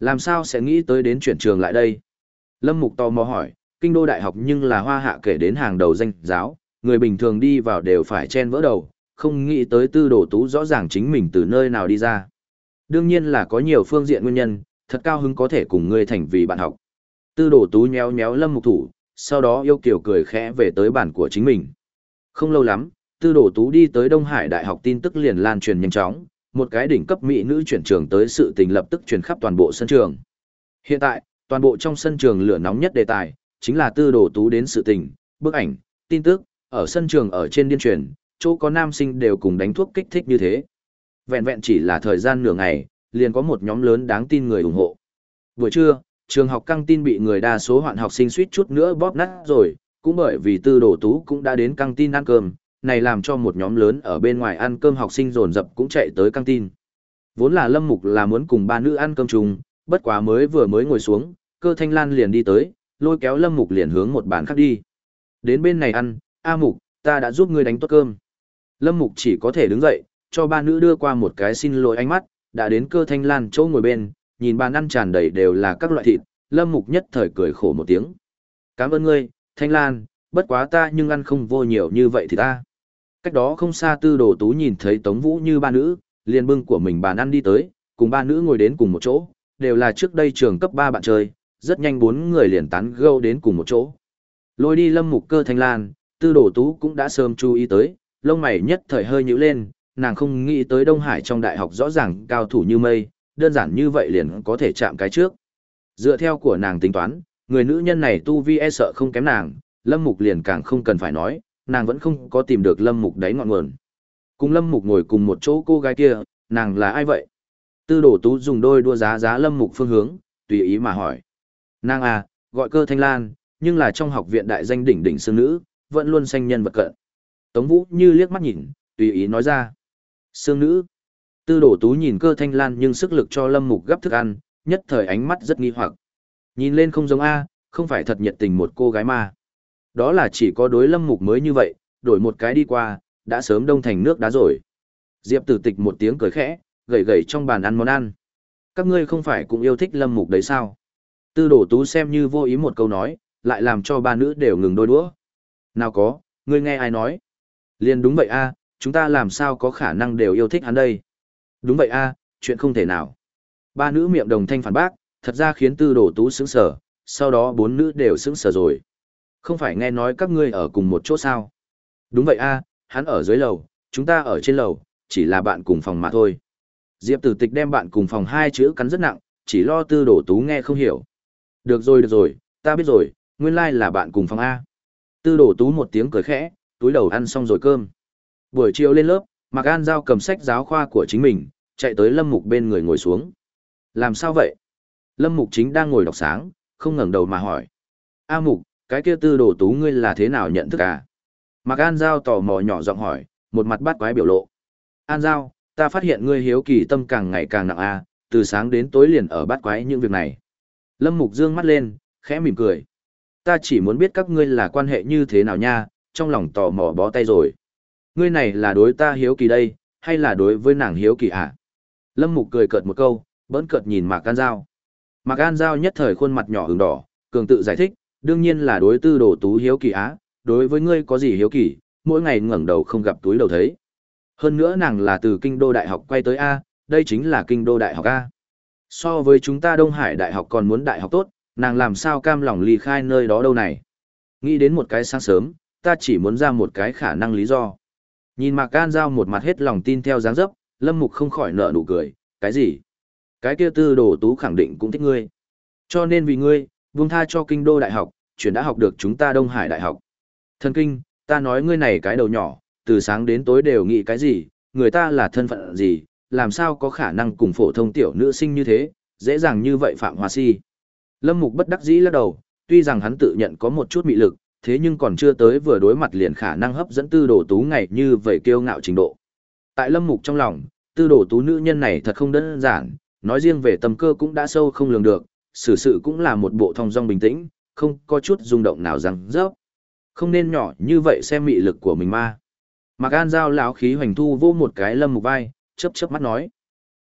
Làm sao sẽ nghĩ tới đến chuyển trường lại đây? Lâm Mục tò mò hỏi, Kinh Đô Đại học nhưng là hoa hạ kể đến hàng đầu danh giáo, người bình thường đi vào đều phải chen vỡ đầu, không nghĩ tới tư đồ tú rõ ràng chính mình từ nơi nào đi ra. Đương nhiên là có nhiều phương diện nguyên nhân, thật cao hứng có thể cùng ngươi thành vì bạn học. Tư đồ tú nhéo nhéo lâm mục thủ, sau đó yêu kiểu cười khẽ về tới bản của chính mình. Không lâu lắm, tư đồ tú đi tới Đông Hải Đại học tin tức liền lan truyền nhanh chóng, một cái đỉnh cấp mỹ nữ chuyển trường tới sự tình lập tức truyền khắp toàn bộ sân trường. Hiện tại, toàn bộ trong sân trường lửa nóng nhất đề tài, chính là tư đồ tú đến sự tình, bức ảnh, tin tức, ở sân trường ở trên điên truyền, chỗ có nam sinh đều cùng đánh thuốc kích thích như thế. Vẹn vẹn chỉ là thời gian nửa ngày, liền có một nhóm lớn đáng tin người ủng hộ. Buổi trưa, trường học căng tin bị người đa số hoạn học sinh suýt chút nữa bóp nát rồi, cũng bởi vì tư đồ tú cũng đã đến căng tin ăn cơm, này làm cho một nhóm lớn ở bên ngoài ăn cơm học sinh dồn dập cũng chạy tới căng tin. Vốn là Lâm Mục là muốn cùng ba nữ ăn cơm chung, bất quá mới vừa mới ngồi xuống, cơ thanh lan liền đi tới, lôi kéo Lâm Mục liền hướng một bàn khác đi. Đến bên này ăn, A Mục, ta đã giúp ngươi đánh tốt cơm. Lâm Mục chỉ có thể đứng dậy, cho ba nữ đưa qua một cái xin lỗi ánh mắt, đã đến cơ thanh lan chỗ ngồi bên, nhìn bàn ăn tràn đầy đều là các loại thịt, Lâm Mục nhất thời cười khổ một tiếng. Cảm ơn ngươi, Thanh Lan, bất quá ta nhưng ăn không vô nhiều như vậy thì ta. Cách đó không xa tư đồ tú nhìn thấy Tống Vũ như ba nữ, liền bưng của mình bàn ăn đi tới, cùng ba nữ ngồi đến cùng một chỗ, đều là trước đây trường cấp 3 bạn chơi, rất nhanh bốn người liền tán gâu đến cùng một chỗ. Lôi đi Lâm Mục cơ Thanh Lan, tư đồ tú cũng đã sớm chú ý tới, lông mày nhất thời hơi nhíu lên, nàng không nghĩ tới Đông Hải trong đại học rõ ràng cao thủ như mây, đơn giản như vậy liền có thể chạm cái trước. Dựa theo của nàng tính toán, Người nữ nhân này tu vi e sợ không kém nàng, Lâm Mục liền càng không cần phải nói, nàng vẫn không có tìm được Lâm Mục đáy ngọn nguồn. Cùng Lâm Mục ngồi cùng một chỗ cô gái kia, nàng là ai vậy? Tư đổ tú dùng đôi đua giá giá Lâm Mục phương hướng, tùy ý mà hỏi. Nàng à, gọi cơ thanh lan, nhưng là trong học viện đại danh đỉnh đỉnh sư nữ, vẫn luôn xanh nhân vật cận. Tống Vũ như liếc mắt nhìn, tùy ý nói ra. Sương nữ. Tư đổ tú nhìn cơ thanh lan nhưng sức lực cho Lâm Mục gấp thức ăn, nhất thời ánh mắt rất nghi hoặc. Nhìn lên không giống A, không phải thật nhiệt tình một cô gái mà. Đó là chỉ có đối Lâm Mục mới như vậy, đổi một cái đi qua, đã sớm đông thành nước đá rồi. Diệp tử tịch một tiếng cười khẽ, gầy gầy trong bàn ăn món ăn. Các ngươi không phải cũng yêu thích Lâm Mục đấy sao? Tư đổ tú xem như vô ý một câu nói, lại làm cho ba nữ đều ngừng đôi đũa. Nào có, ngươi nghe ai nói? Liền đúng vậy a, chúng ta làm sao có khả năng đều yêu thích hắn đây? Đúng vậy a, chuyện không thể nào. Ba nữ miệng đồng thanh phản bác, thật ra khiến tư đồ tú sững sờ, sau đó bốn nữ đều sững sờ rồi. Không phải nghe nói các ngươi ở cùng một chỗ sao? Đúng vậy a, hắn ở dưới lầu, chúng ta ở trên lầu, chỉ là bạn cùng phòng mà thôi. Diệp tử tịch đem bạn cùng phòng hai chữ cắn rất nặng, chỉ lo tư Đổ tú nghe không hiểu. Được rồi được rồi, ta biết rồi, nguyên lai like là bạn cùng phòng A. Tư Đổ tú một tiếng cười khẽ, túi đầu ăn xong rồi cơm. Buổi chiều lên lớp, Mạc An Giao cầm sách giáo khoa của chính mình, chạy tới Lâm Mục bên người ngồi xuống. Làm sao vậy? Lâm Mục chính đang ngồi đọc sáng, không ngẩng đầu mà hỏi. A Mục, cái kia tư đồ tú ngươi là thế nào nhận thức à? Mạc An Giao tò mò nhỏ giọng hỏi, một mặt bắt quái biểu lộ. An Giao, ta phát hiện ngươi hiếu kỳ tâm càng ngày càng nặng a, à, từ sáng đến tối liền ở bắt quái những việc này. Lâm Mục dương mắt lên, khẽ mỉm cười. Ta chỉ muốn biết các ngươi là quan hệ như thế nào nha, trong lòng tò mò bó tay rồi. Ngươi này là đối ta hiếu kỳ đây, hay là đối với nàng hiếu kỳ à? Lâm Mục cười cợt một câu, bỡn cợt nhìn Mạc An Giao. Mạc An Giao nhất thời khuôn mặt nhỏ ửng đỏ, cường tự giải thích, đương nhiên là đối tư đồ tú hiếu kỳ á, đối với ngươi có gì hiếu kỳ, mỗi ngày ngẩng đầu không gặp túi đầu thấy. Hơn nữa nàng là từ kinh đô đại học quay tới A, đây chính là kinh đô đại học A. So với chúng ta Đông Hải đại học còn muốn đại học tốt, nàng làm sao cam lòng ly khai nơi đó đâu này. Nghĩ đến một cái sáng sớm, ta chỉ muốn ra một cái khả năng lý do. Nhìn Mạc Can Giao một mặt hết lòng tin theo dáng dấp, Lâm Mục không khỏi nở nụ cười, cái gì? Cái kia tư đồ tú khẳng định cũng thích ngươi. Cho nên vì ngươi, buông tha cho kinh đô đại học, chuyển đã học được chúng ta Đông Hải đại học. Thần kinh, ta nói ngươi này cái đầu nhỏ, từ sáng đến tối đều nghĩ cái gì, người ta là thân phận gì, làm sao có khả năng cùng phổ thông tiểu nữ sinh như thế, dễ dàng như vậy Phạm Hoa Si. Lâm Mục bất đắc dĩ lắc đầu, tuy rằng hắn tự nhận có một chút mị lực, thế nhưng còn chưa tới vừa đối mặt liền khả năng hấp dẫn tư đồ tú ngày như vậy kiêu ngạo trình độ. Tại Lâm Mục trong lòng, tư đồ tú nữ nhân này thật không đơn giản, nói riêng về tâm cơ cũng đã sâu không lường được, xử sự cũng là một bộ thong dong bình tĩnh, không có chút rung động nào rằng rớp. Không nên nhỏ như vậy xem mị lực của mình ma. Mạc An Giao lão khí hoành thu vô một cái lâm mục vai, chớp chớp mắt nói.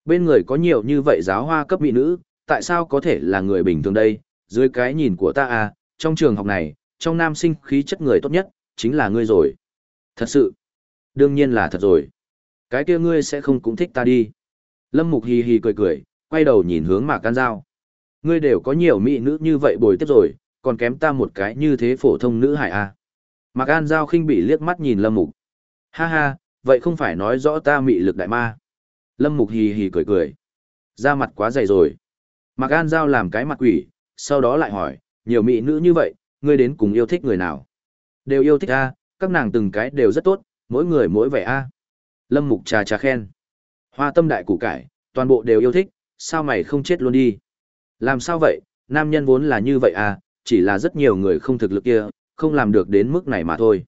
Bên người có nhiều như vậy giáo hoa cấp mỹ nữ, tại sao có thể là người bình thường đây? Dưới cái nhìn của ta à, trong trường học này, trong nam sinh khí chất người tốt nhất, chính là ngươi rồi. Thật sự. Đương nhiên là thật rồi. Cái kia ngươi sẽ không cũng thích ta đi. Lâm Mục hì hì cười cười, quay đầu nhìn hướng Mạc Can Giao. Ngươi đều có nhiều mỹ nữ như vậy bồi tiếp rồi, còn kém ta một cái như thế phổ thông nữ hải à. Mạc An Giao khinh bị liếc mắt nhìn Lâm Mục. Ha ha, vậy không phải nói rõ ta mị lực đại ma. Lâm Mục hì hì cười cười. Da mặt quá dày rồi. Mạc An Giao làm cái mặt quỷ, sau đó lại hỏi, nhiều mỹ nữ như vậy, ngươi đến cùng yêu thích người nào? Đều yêu thích a, các nàng từng cái đều rất tốt, mỗi người mỗi vẻ a. Lâm Mục trà trà khen. Hoa tâm đại củ cải, toàn bộ đều yêu thích, sao mày không chết luôn đi? Làm sao vậy, nam nhân vốn là như vậy à, chỉ là rất nhiều người không thực lực kia, không làm được đến mức này mà thôi.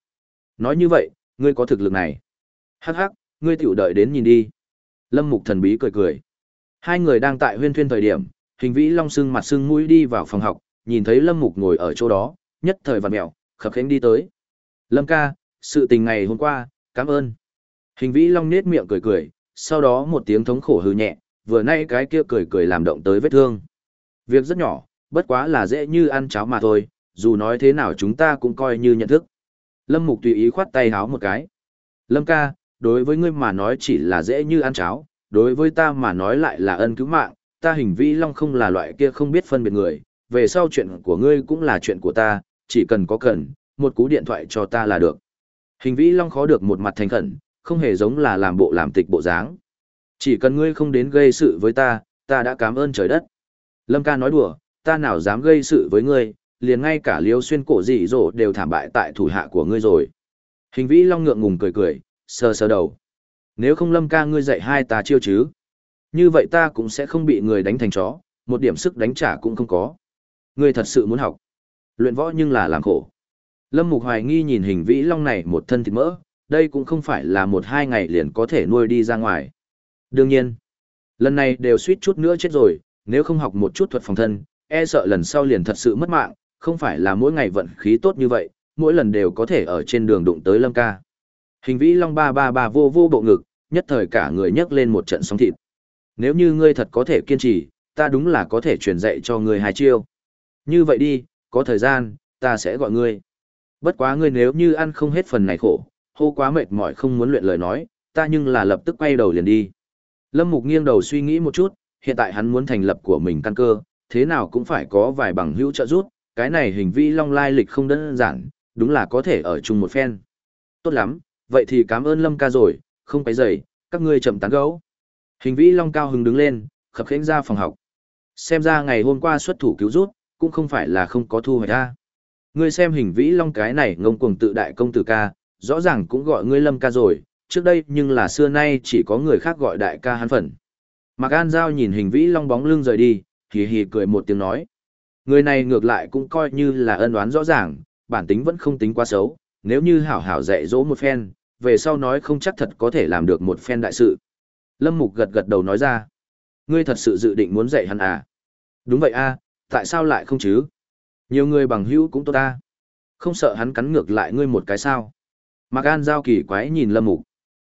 Nói như vậy, ngươi có thực lực này. Hắc hắc, ngươi tiểu đợi đến nhìn đi. Lâm Mục thần bí cười cười. Hai người đang tại huyên thuyên thời điểm, hình vĩ long sưng mặt sưng mũi đi vào phòng học, nhìn thấy Lâm Mục ngồi ở chỗ đó, nhất thời vặn mèo khập khiễng đi tới. Lâm ca, sự tình ngày hôm qua, cảm ơn. Hình vĩ long nết miệng cười cười, sau đó một tiếng thống khổ hừ nhẹ, vừa nay cái kia cười cười làm động tới vết thương. Việc rất nhỏ, bất quá là dễ như ăn cháo mà thôi, dù nói thế nào chúng ta cũng coi như nhận thức. Lâm Mục tùy ý khoát tay háo một cái. Lâm ca, đối với ngươi mà nói chỉ là dễ như ăn cháo, đối với ta mà nói lại là ân cứu mạng, ta hình vĩ long không là loại kia không biết phân biệt người, về sau chuyện của ngươi cũng là chuyện của ta, chỉ cần có cần, một cú điện thoại cho ta là được. Hình vĩ long khó được một mặt thành khẩn, không hề giống là làm bộ làm tịch bộ dáng. Chỉ cần ngươi không đến gây sự với ta, ta đã cảm ơn trời đất. Lâm ca nói đùa, ta nào dám gây sự với ngươi, liền ngay cả liêu xuyên cổ dị dỗ đều thảm bại tại thủ hạ của ngươi rồi. Hình vĩ long ngượng ngùng cười cười, sờ sờ đầu. Nếu không lâm ca ngươi dạy hai ta chiêu chứ, như vậy ta cũng sẽ không bị người đánh thành chó, một điểm sức đánh trả cũng không có. Ngươi thật sự muốn học. Luyện võ nhưng là làm khổ. Lâm Mục hoài nghi nhìn hình vĩ long này một thân thịt mỡ, đây cũng không phải là một hai ngày liền có thể nuôi đi ra ngoài. Đương nhiên, lần này đều suýt chút nữa chết rồi, nếu không học một chút thuật phòng thân, e sợ lần sau liền thật sự mất mạng, không phải là mỗi ngày vận khí tốt như vậy, mỗi lần đều có thể ở trên đường đụng tới Lâm ca. Hình vĩ long ba ba ba vô vô bộ ngực, nhất thời cả người nhấc lên một trận sóng thịt. Nếu như ngươi thật có thể kiên trì, ta đúng là có thể truyền dạy cho ngươi hai chiêu. Như vậy đi, có thời gian, ta sẽ gọi ngươi. Bất quá ngươi nếu như ăn không hết phần này khổ, hô quá mệt mỏi không muốn luyện lời nói, ta nhưng là lập tức quay đầu liền đi. Lâm Mục nghiêng đầu suy nghĩ một chút, hiện tại hắn muốn thành lập của mình căn cơ, thế nào cũng phải có vài bằng hữu trợ giúp, cái này hình vi long lai lịch không đơn giản, đúng là có thể ở chung một phen. Tốt lắm, vậy thì cảm ơn Lâm ca rồi, không phải dậy, các ngươi chậm tán gấu. Hình vĩ long cao hứng đứng lên, khập khiễng ra phòng học. Xem ra ngày hôm qua xuất thủ cứu rút, cũng không phải là không có thu hoạch ra. Ngươi xem hình vĩ long cái này ngông cuồng tự đại công tử ca, rõ ràng cũng gọi ngươi lâm ca rồi, trước đây nhưng là xưa nay chỉ có người khác gọi đại ca hắn phần. Mạc An Giao nhìn hình vĩ long bóng lưng rời đi, hì hì cười một tiếng nói. Người này ngược lại cũng coi như là ân oán rõ ràng, bản tính vẫn không tính quá xấu, nếu như hảo hảo dạy dỗ một phen, về sau nói không chắc thật có thể làm được một phen đại sự. Lâm Mục gật gật đầu nói ra. Ngươi thật sự dự định muốn dạy hắn à? Đúng vậy a, tại sao lại không chứ? Nhiều người bằng hữu cũng tốt ta. Không sợ hắn cắn ngược lại ngươi một cái sao? Mạc An giao kỳ quái nhìn Lâm Mục.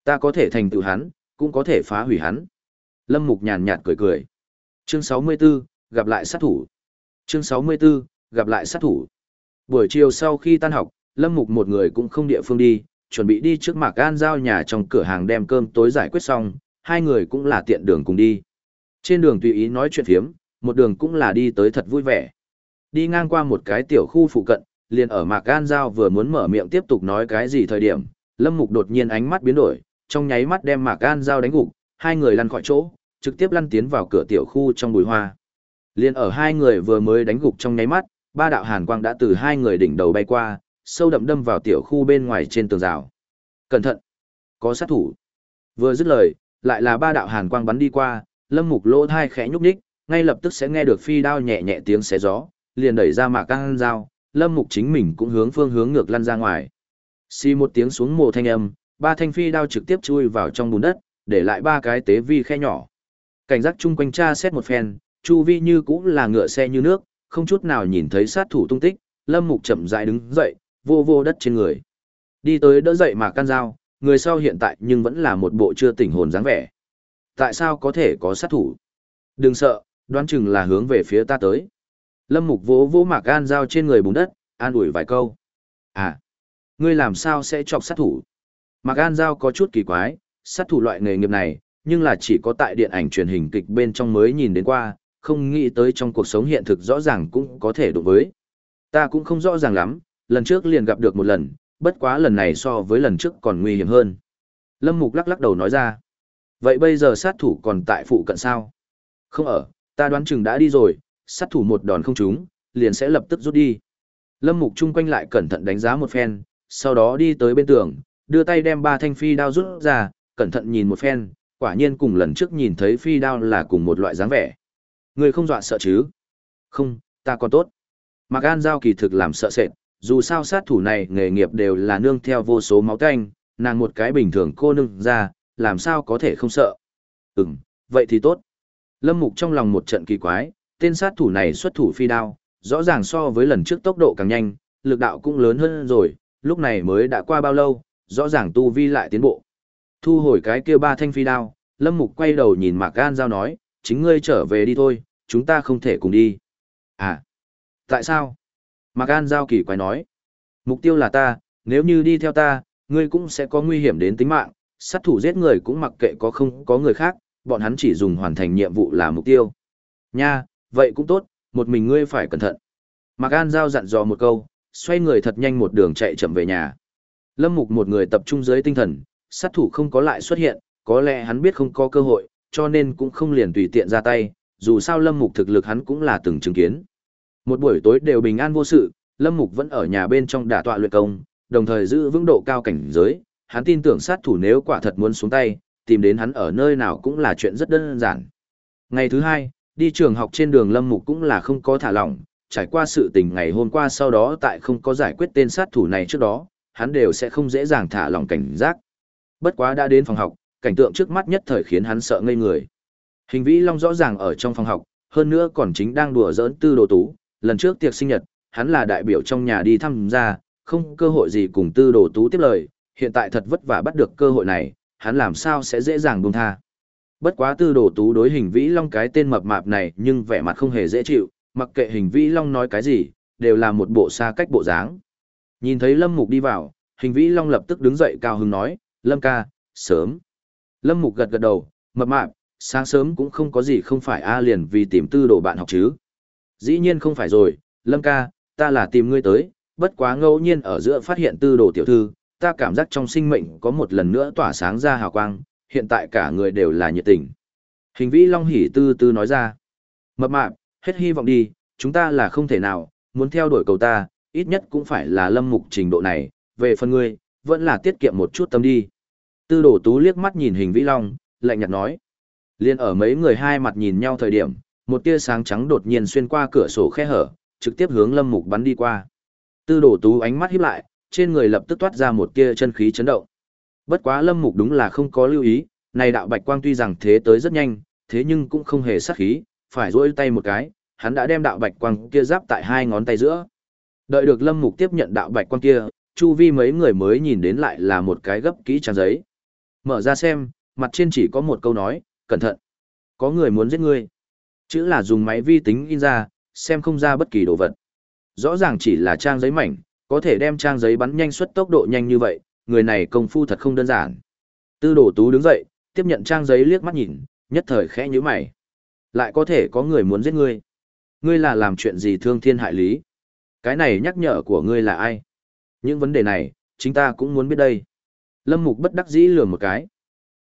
Ta có thể thành tựu hắn, cũng có thể phá hủy hắn. Lâm Mục nhàn nhạt cười cười. Chương 64, gặp lại sát thủ. Chương 64, gặp lại sát thủ. Buổi chiều sau khi tan học, Lâm Mục một người cũng không địa phương đi, chuẩn bị đi trước Mạc An giao nhà trong cửa hàng đem cơm tối giải quyết xong, hai người cũng là tiện đường cùng đi. Trên đường tùy ý nói chuyện phiếm, một đường cũng là đi tới thật vui vẻ. Đi ngang qua một cái tiểu khu phụ cận, liền ở Mạc Gan Giao vừa muốn mở miệng tiếp tục nói cái gì thời điểm, Lâm Mục đột nhiên ánh mắt biến đổi, trong nháy mắt đem Mạc Gan Giao đánh gục, hai người lăn khỏi chỗ, trực tiếp lăn tiến vào cửa tiểu khu trong bùi hoa. Liên ở hai người vừa mới đánh gục trong nháy mắt, ba đạo hàn quang đã từ hai người đỉnh đầu bay qua, sâu đậm đâm vào tiểu khu bên ngoài trên tường rào. Cẩn thận! Có sát thủ! Vừa dứt lời, lại là ba đạo hàn quang bắn đi qua, Lâm Mục lỗ thai khẽ nhúc nhích, ngay lập tức sẽ nghe được phi đao nhẹ nhẹ tiếng xé gió, liền đẩy ra mạc căng dao, lâm mục chính mình cũng hướng phương hướng ngược lăn ra ngoài. Xì một tiếng xuống mồ thanh âm, ba thanh phi đao trực tiếp chui vào trong bùn đất, để lại ba cái tế vi khe nhỏ. Cảnh giác chung quanh tra xét một phen, chu vi như cũng là ngựa xe như nước, không chút nào nhìn thấy sát thủ tung tích, lâm mục chậm rãi đứng dậy, vô vô đất trên người. Đi tới đỡ dậy mà can dao, người sau hiện tại nhưng vẫn là một bộ chưa tỉnh hồn dáng vẻ. Tại sao có thể có sát thủ? Đừng sợ, đoán chừng là hướng về phía ta tới. Lâm Mục vỗ vỗ Mạc An Giao trên người bùn đất, an ủi vài câu. À, ngươi làm sao sẽ chọc sát thủ? Mạc An Giao có chút kỳ quái, sát thủ loại nghề nghiệp này, nhưng là chỉ có tại điện ảnh truyền hình kịch bên trong mới nhìn đến qua, không nghĩ tới trong cuộc sống hiện thực rõ ràng cũng có thể đụng với. Ta cũng không rõ ràng lắm, lần trước liền gặp được một lần, bất quá lần này so với lần trước còn nguy hiểm hơn. Lâm Mục lắc lắc đầu nói ra. Vậy bây giờ sát thủ còn tại phụ cận sao? Không ở, ta đoán chừng đã đi rồi, sát thủ một đòn không trúng, liền sẽ lập tức rút đi. Lâm Mục chung quanh lại cẩn thận đánh giá một phen, sau đó đi tới bên tường, đưa tay đem ba thanh phi đao rút ra, cẩn thận nhìn một phen, quả nhiên cùng lần trước nhìn thấy phi đao là cùng một loại dáng vẻ. Người không dọa sợ chứ? Không, ta còn tốt. Mạc An Giao kỳ thực làm sợ sệt, dù sao sát thủ này nghề nghiệp đều là nương theo vô số máu tanh, nàng một cái bình thường cô nương ra, làm sao có thể không sợ. Ừm, vậy thì tốt. Lâm Mục trong lòng một trận kỳ quái, tên sát thủ này xuất thủ phi đao, rõ ràng so với lần trước tốc độ càng nhanh, lực đạo cũng lớn hơn rồi, lúc này mới đã qua bao lâu, rõ ràng tu vi lại tiến bộ. Thu hồi cái kia ba thanh phi đao, Lâm Mục quay đầu nhìn Mạc Gan Giao nói, chính ngươi trở về đi thôi, chúng ta không thể cùng đi. À, tại sao? Mạc Gan Giao kỳ quái nói, mục tiêu là ta, nếu như đi theo ta, ngươi cũng sẽ có nguy hiểm đến tính mạng, sát thủ giết người cũng mặc kệ có không có người khác, bọn hắn chỉ dùng hoàn thành nhiệm vụ là mục tiêu. Nha, vậy cũng tốt, một mình ngươi phải cẩn thận. Mạc An Giao dặn dò một câu, xoay người thật nhanh một đường chạy chậm về nhà. Lâm Mục một người tập trung dưới tinh thần, sát thủ không có lại xuất hiện, có lẽ hắn biết không có cơ hội, cho nên cũng không liền tùy tiện ra tay, dù sao Lâm Mục thực lực hắn cũng là từng chứng kiến. Một buổi tối đều bình an vô sự, Lâm Mục vẫn ở nhà bên trong đả tọa luyện công, đồng thời giữ vững độ cao cảnh giới, hắn tin tưởng sát thủ nếu quả thật muốn xuống tay, tìm đến hắn ở nơi nào cũng là chuyện rất đơn giản. Ngày thứ hai, đi trường học trên đường Lâm Mục cũng là không có thả lỏng, trải qua sự tình ngày hôm qua sau đó tại không có giải quyết tên sát thủ này trước đó, hắn đều sẽ không dễ dàng thả lỏng cảnh giác. Bất quá đã đến phòng học, cảnh tượng trước mắt nhất thời khiến hắn sợ ngây người. Hình vĩ long rõ ràng ở trong phòng học, hơn nữa còn chính đang đùa giỡn tư đồ tú, lần trước tiệc sinh nhật, hắn là đại biểu trong nhà đi thăm gia, không cơ hội gì cùng tư đồ tú tiếp lời, hiện tại thật vất vả bắt được cơ hội này, hắn làm sao sẽ dễ dàng buông tha. Bất quá tư đồ tú đối hình vĩ long cái tên mập mạp này nhưng vẻ mặt không hề dễ chịu, mặc kệ hình vĩ long nói cái gì, đều là một bộ xa cách bộ dáng. Nhìn thấy Lâm Mục đi vào, hình vĩ long lập tức đứng dậy cao hứng nói, Lâm ca, sớm. Lâm Mục gật gật đầu, mập mạp, sáng sớm cũng không có gì không phải A liền vì tìm tư đồ bạn học chứ. Dĩ nhiên không phải rồi, Lâm ca, ta là tìm ngươi tới, bất quá ngẫu nhiên ở giữa phát hiện tư đồ tiểu thư, ta cảm giác trong sinh mệnh có một lần nữa tỏa sáng ra hào quang, hiện tại cả người đều là nhiệt tình. Hình vĩ long hỉ tư tư nói ra, mập mạp, hết hy vọng đi, chúng ta là không thể nào, muốn theo đuổi cầu ta, ít nhất cũng phải là lâm mục trình độ này, về phần ngươi, vẫn là tiết kiệm một chút tâm đi. Tư đổ tú liếc mắt nhìn hình vĩ long, lạnh nhạt nói. Liên ở mấy người hai mặt nhìn nhau thời điểm, một tia sáng trắng đột nhiên xuyên qua cửa sổ khe hở, trực tiếp hướng lâm mục bắn đi qua. Tư đổ tú ánh mắt híp lại, trên người lập tức toát ra một tia chân khí chấn động. Bất quá lâm mục đúng là không có lưu ý, này đạo bạch quang tuy rằng thế tới rất nhanh, thế nhưng cũng không hề sát khí, phải duỗi tay một cái, hắn đã đem đạo bạch quang kia giáp tại hai ngón tay giữa. Đợi được lâm mục tiếp nhận đạo bạch quang kia, chu vi mấy người mới nhìn đến lại là một cái gấp kỹ trang giấy. Mở ra xem, mặt trên chỉ có một câu nói, cẩn thận. Có người muốn giết ngươi. Chữ là dùng máy vi tính in ra, xem không ra bất kỳ đồ vật. Rõ ràng chỉ là trang giấy mảnh, có thể đem trang giấy bắn nhanh suất tốc độ nhanh như vậy, người này công phu thật không đơn giản. Tư đổ tú đứng dậy, tiếp nhận trang giấy liếc mắt nhìn, nhất thời khẽ nhíu mày. Lại có thể có người muốn giết ngươi. Ngươi là làm chuyện gì thương thiên hại lý? Cái này nhắc nhở của ngươi là ai? Những vấn đề này, chính ta cũng muốn biết đây. Lâm Mục bất đắc dĩ lừa một cái.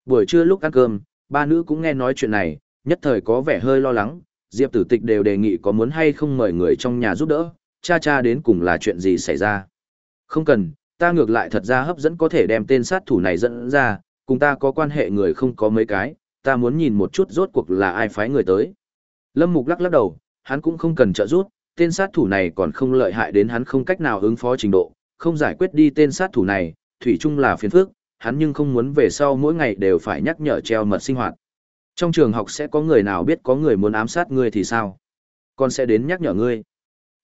Buổi trưa lúc ăn cơm, ba nữ cũng nghe nói chuyện này, nhất thời có vẻ hơi lo lắng, Diệp Tử Tịch đều đề nghị có muốn hay không mời người trong nhà giúp đỡ, cha cha đến cùng là chuyện gì xảy ra. Không cần, ta ngược lại thật ra hấp dẫn có thể đem tên sát thủ này dẫn ra, cùng ta có quan hệ người không có mấy cái, ta muốn nhìn một chút rốt cuộc là ai phái người tới. Lâm Mục lắc lắc đầu, hắn cũng không cần trợ giúp, tên sát thủ này còn không lợi hại đến hắn không cách nào ứng phó trình độ, không giải quyết đi tên sát thủ này, thủy chung là phiền phức, hắn nhưng không muốn về sau mỗi ngày đều phải nhắc nhở treo mật sinh hoạt. Trong trường học sẽ có người nào biết có người muốn ám sát ngươi thì sao? Con sẽ đến nhắc nhở ngươi.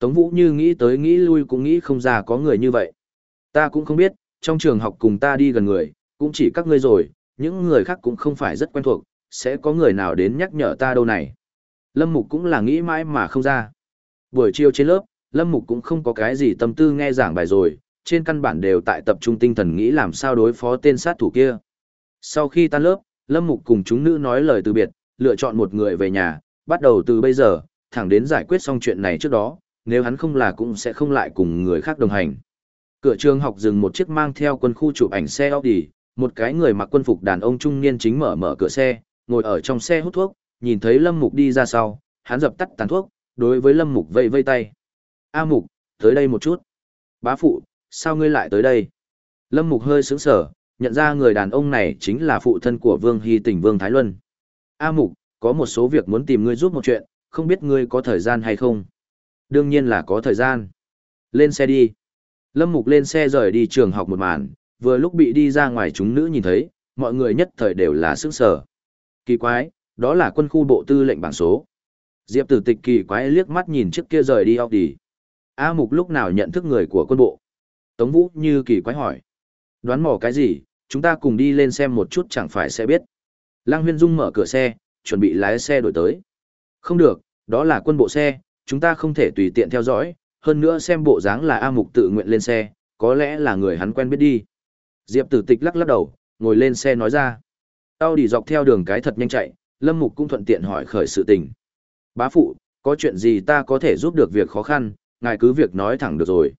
Tống Vũ như nghĩ tới nghĩ lui cũng nghĩ không ra có người như vậy. Ta cũng không biết, trong trường học cùng ta đi gần người, cũng chỉ các ngươi rồi, những người khác cũng không phải rất quen thuộc, sẽ có người nào đến nhắc nhở ta đâu này. Lâm Mục cũng là nghĩ mãi mà không ra. Buổi chiều trên lớp, Lâm Mục cũng không có cái gì tâm tư nghe giảng bài rồi, trên căn bản đều tại tập trung tinh thần nghĩ làm sao đối phó tên sát thủ kia. Sau khi tan lớp, Lâm Mục cùng chúng nữ nói lời từ biệt, lựa chọn một người về nhà, bắt đầu từ bây giờ, thẳng đến giải quyết xong chuyện này trước đó, nếu hắn không là cũng sẽ không lại cùng người khác đồng hành. Cửa trường học dừng một chiếc mang theo quân khu chụp ảnh xe Audi, một cái người mặc quân phục đàn ông trung niên chính mở mở cửa xe, ngồi ở trong xe hút thuốc, nhìn thấy Lâm Mục đi ra sau, hắn dập tắt tàn thuốc, đối với Lâm Mục vây vây tay. A Mục, tới đây một chút. Bá phụ, sao ngươi lại tới đây? Lâm Mục hơi sững sờ, nhận ra người đàn ông này chính là phụ thân của Vương Hy tỉnh Vương Thái Luân. A Mục, có một số việc muốn tìm ngươi giúp một chuyện, không biết ngươi có thời gian hay không? Đương nhiên là có thời gian. Lên xe đi. Lâm Mục lên xe rời đi trường học một màn, vừa lúc bị đi ra ngoài chúng nữ nhìn thấy, mọi người nhất thời đều là sững sờ. Kỳ quái, đó là quân khu bộ tư lệnh bảng số. Diệp Tử Tịch kỳ quái liếc mắt nhìn trước kia rời đi Audi. A Mục lúc nào nhận thức người của quân bộ? Tống Vũ như kỳ quái hỏi. Đoán mò cái gì, chúng ta cùng đi lên xem một chút chẳng phải sẽ biết. Lăng Huyên Dung mở cửa xe, chuẩn bị lái xe đổi tới. Không được, đó là quân bộ xe, chúng ta không thể tùy tiện theo dõi, hơn nữa xem bộ dáng là A Mục tự nguyện lên xe, có lẽ là người hắn quen biết đi. Diệp Tử Tịch lắc lắc đầu, ngồi lên xe nói ra. Tao đi dọc theo đường cái thật nhanh chạy, Lâm Mục cũng thuận tiện hỏi khởi sự tình. Bá phụ, có chuyện gì ta có thể giúp được việc khó khăn, ngài cứ việc nói thẳng được rồi.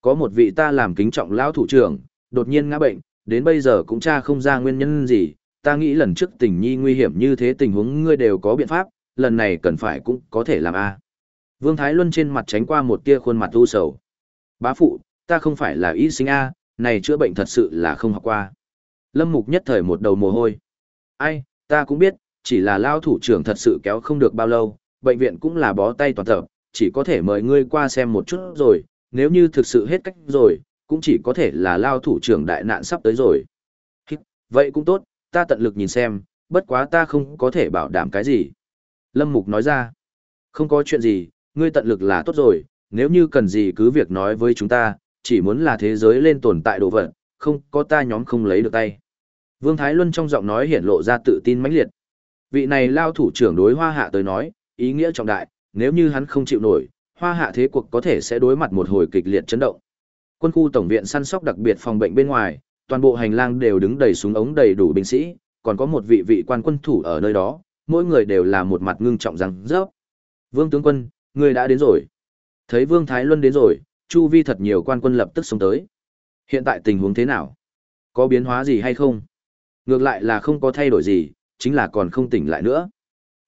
Có một vị ta làm kính trọng lão thủ trưởng, đột nhiên ngã bệnh, đến bây giờ cũng tra không ra nguyên nhân gì, ta nghĩ lần trước tình nhi nguy hiểm như thế tình huống ngươi đều có biện pháp, lần này cần phải cũng có thể làm a. Vương Thái Luân trên mặt tránh qua một tia khuôn mặt u sầu. Bá phụ, ta không phải là y sinh A, này chữa bệnh thật sự là không học qua. Lâm Mục nhất thời một đầu mồ hôi. Ai, ta cũng biết, chỉ là lao thủ trưởng thật sự kéo không được bao lâu, bệnh viện cũng là bó tay toàn tập, chỉ có thể mời ngươi qua xem một chút rồi, nếu như thực sự hết cách rồi, cũng chỉ có thể là lao thủ trưởng đại nạn sắp tới rồi. Vậy cũng tốt, ta tận lực nhìn xem, bất quá ta không có thể bảo đảm cái gì. Lâm Mục nói ra, không có chuyện gì, ngươi tận lực là tốt rồi, nếu như cần gì cứ việc nói với chúng ta, chỉ muốn là thế giới lên tồn tại đồ vật, không có ta nhóm không lấy được tay. Vương Thái Luân trong giọng nói hiển lộ ra tự tin mãnh liệt. Vị này lao thủ trưởng đối hoa hạ tới nói, ý nghĩa trọng đại, nếu như hắn không chịu nổi, hoa hạ thế cuộc có thể sẽ đối mặt một hồi kịch liệt chấn động. Quân khu tổng viện săn sóc đặc biệt phòng bệnh bên ngoài, toàn bộ hành lang đều đứng đầy súng ống đầy đủ binh sĩ, còn có một vị vị quan quân thủ ở nơi đó, mỗi người đều là một mặt ngưng trọng răng rớp. Vương tướng quân, người đã đến rồi. Thấy Vương Thái Luân đến rồi, chu vi thật nhiều quan quân lập tức xuống tới. Hiện tại tình huống thế nào? Có biến hóa gì hay không? Ngược lại là không có thay đổi gì, chính là còn không tỉnh lại nữa.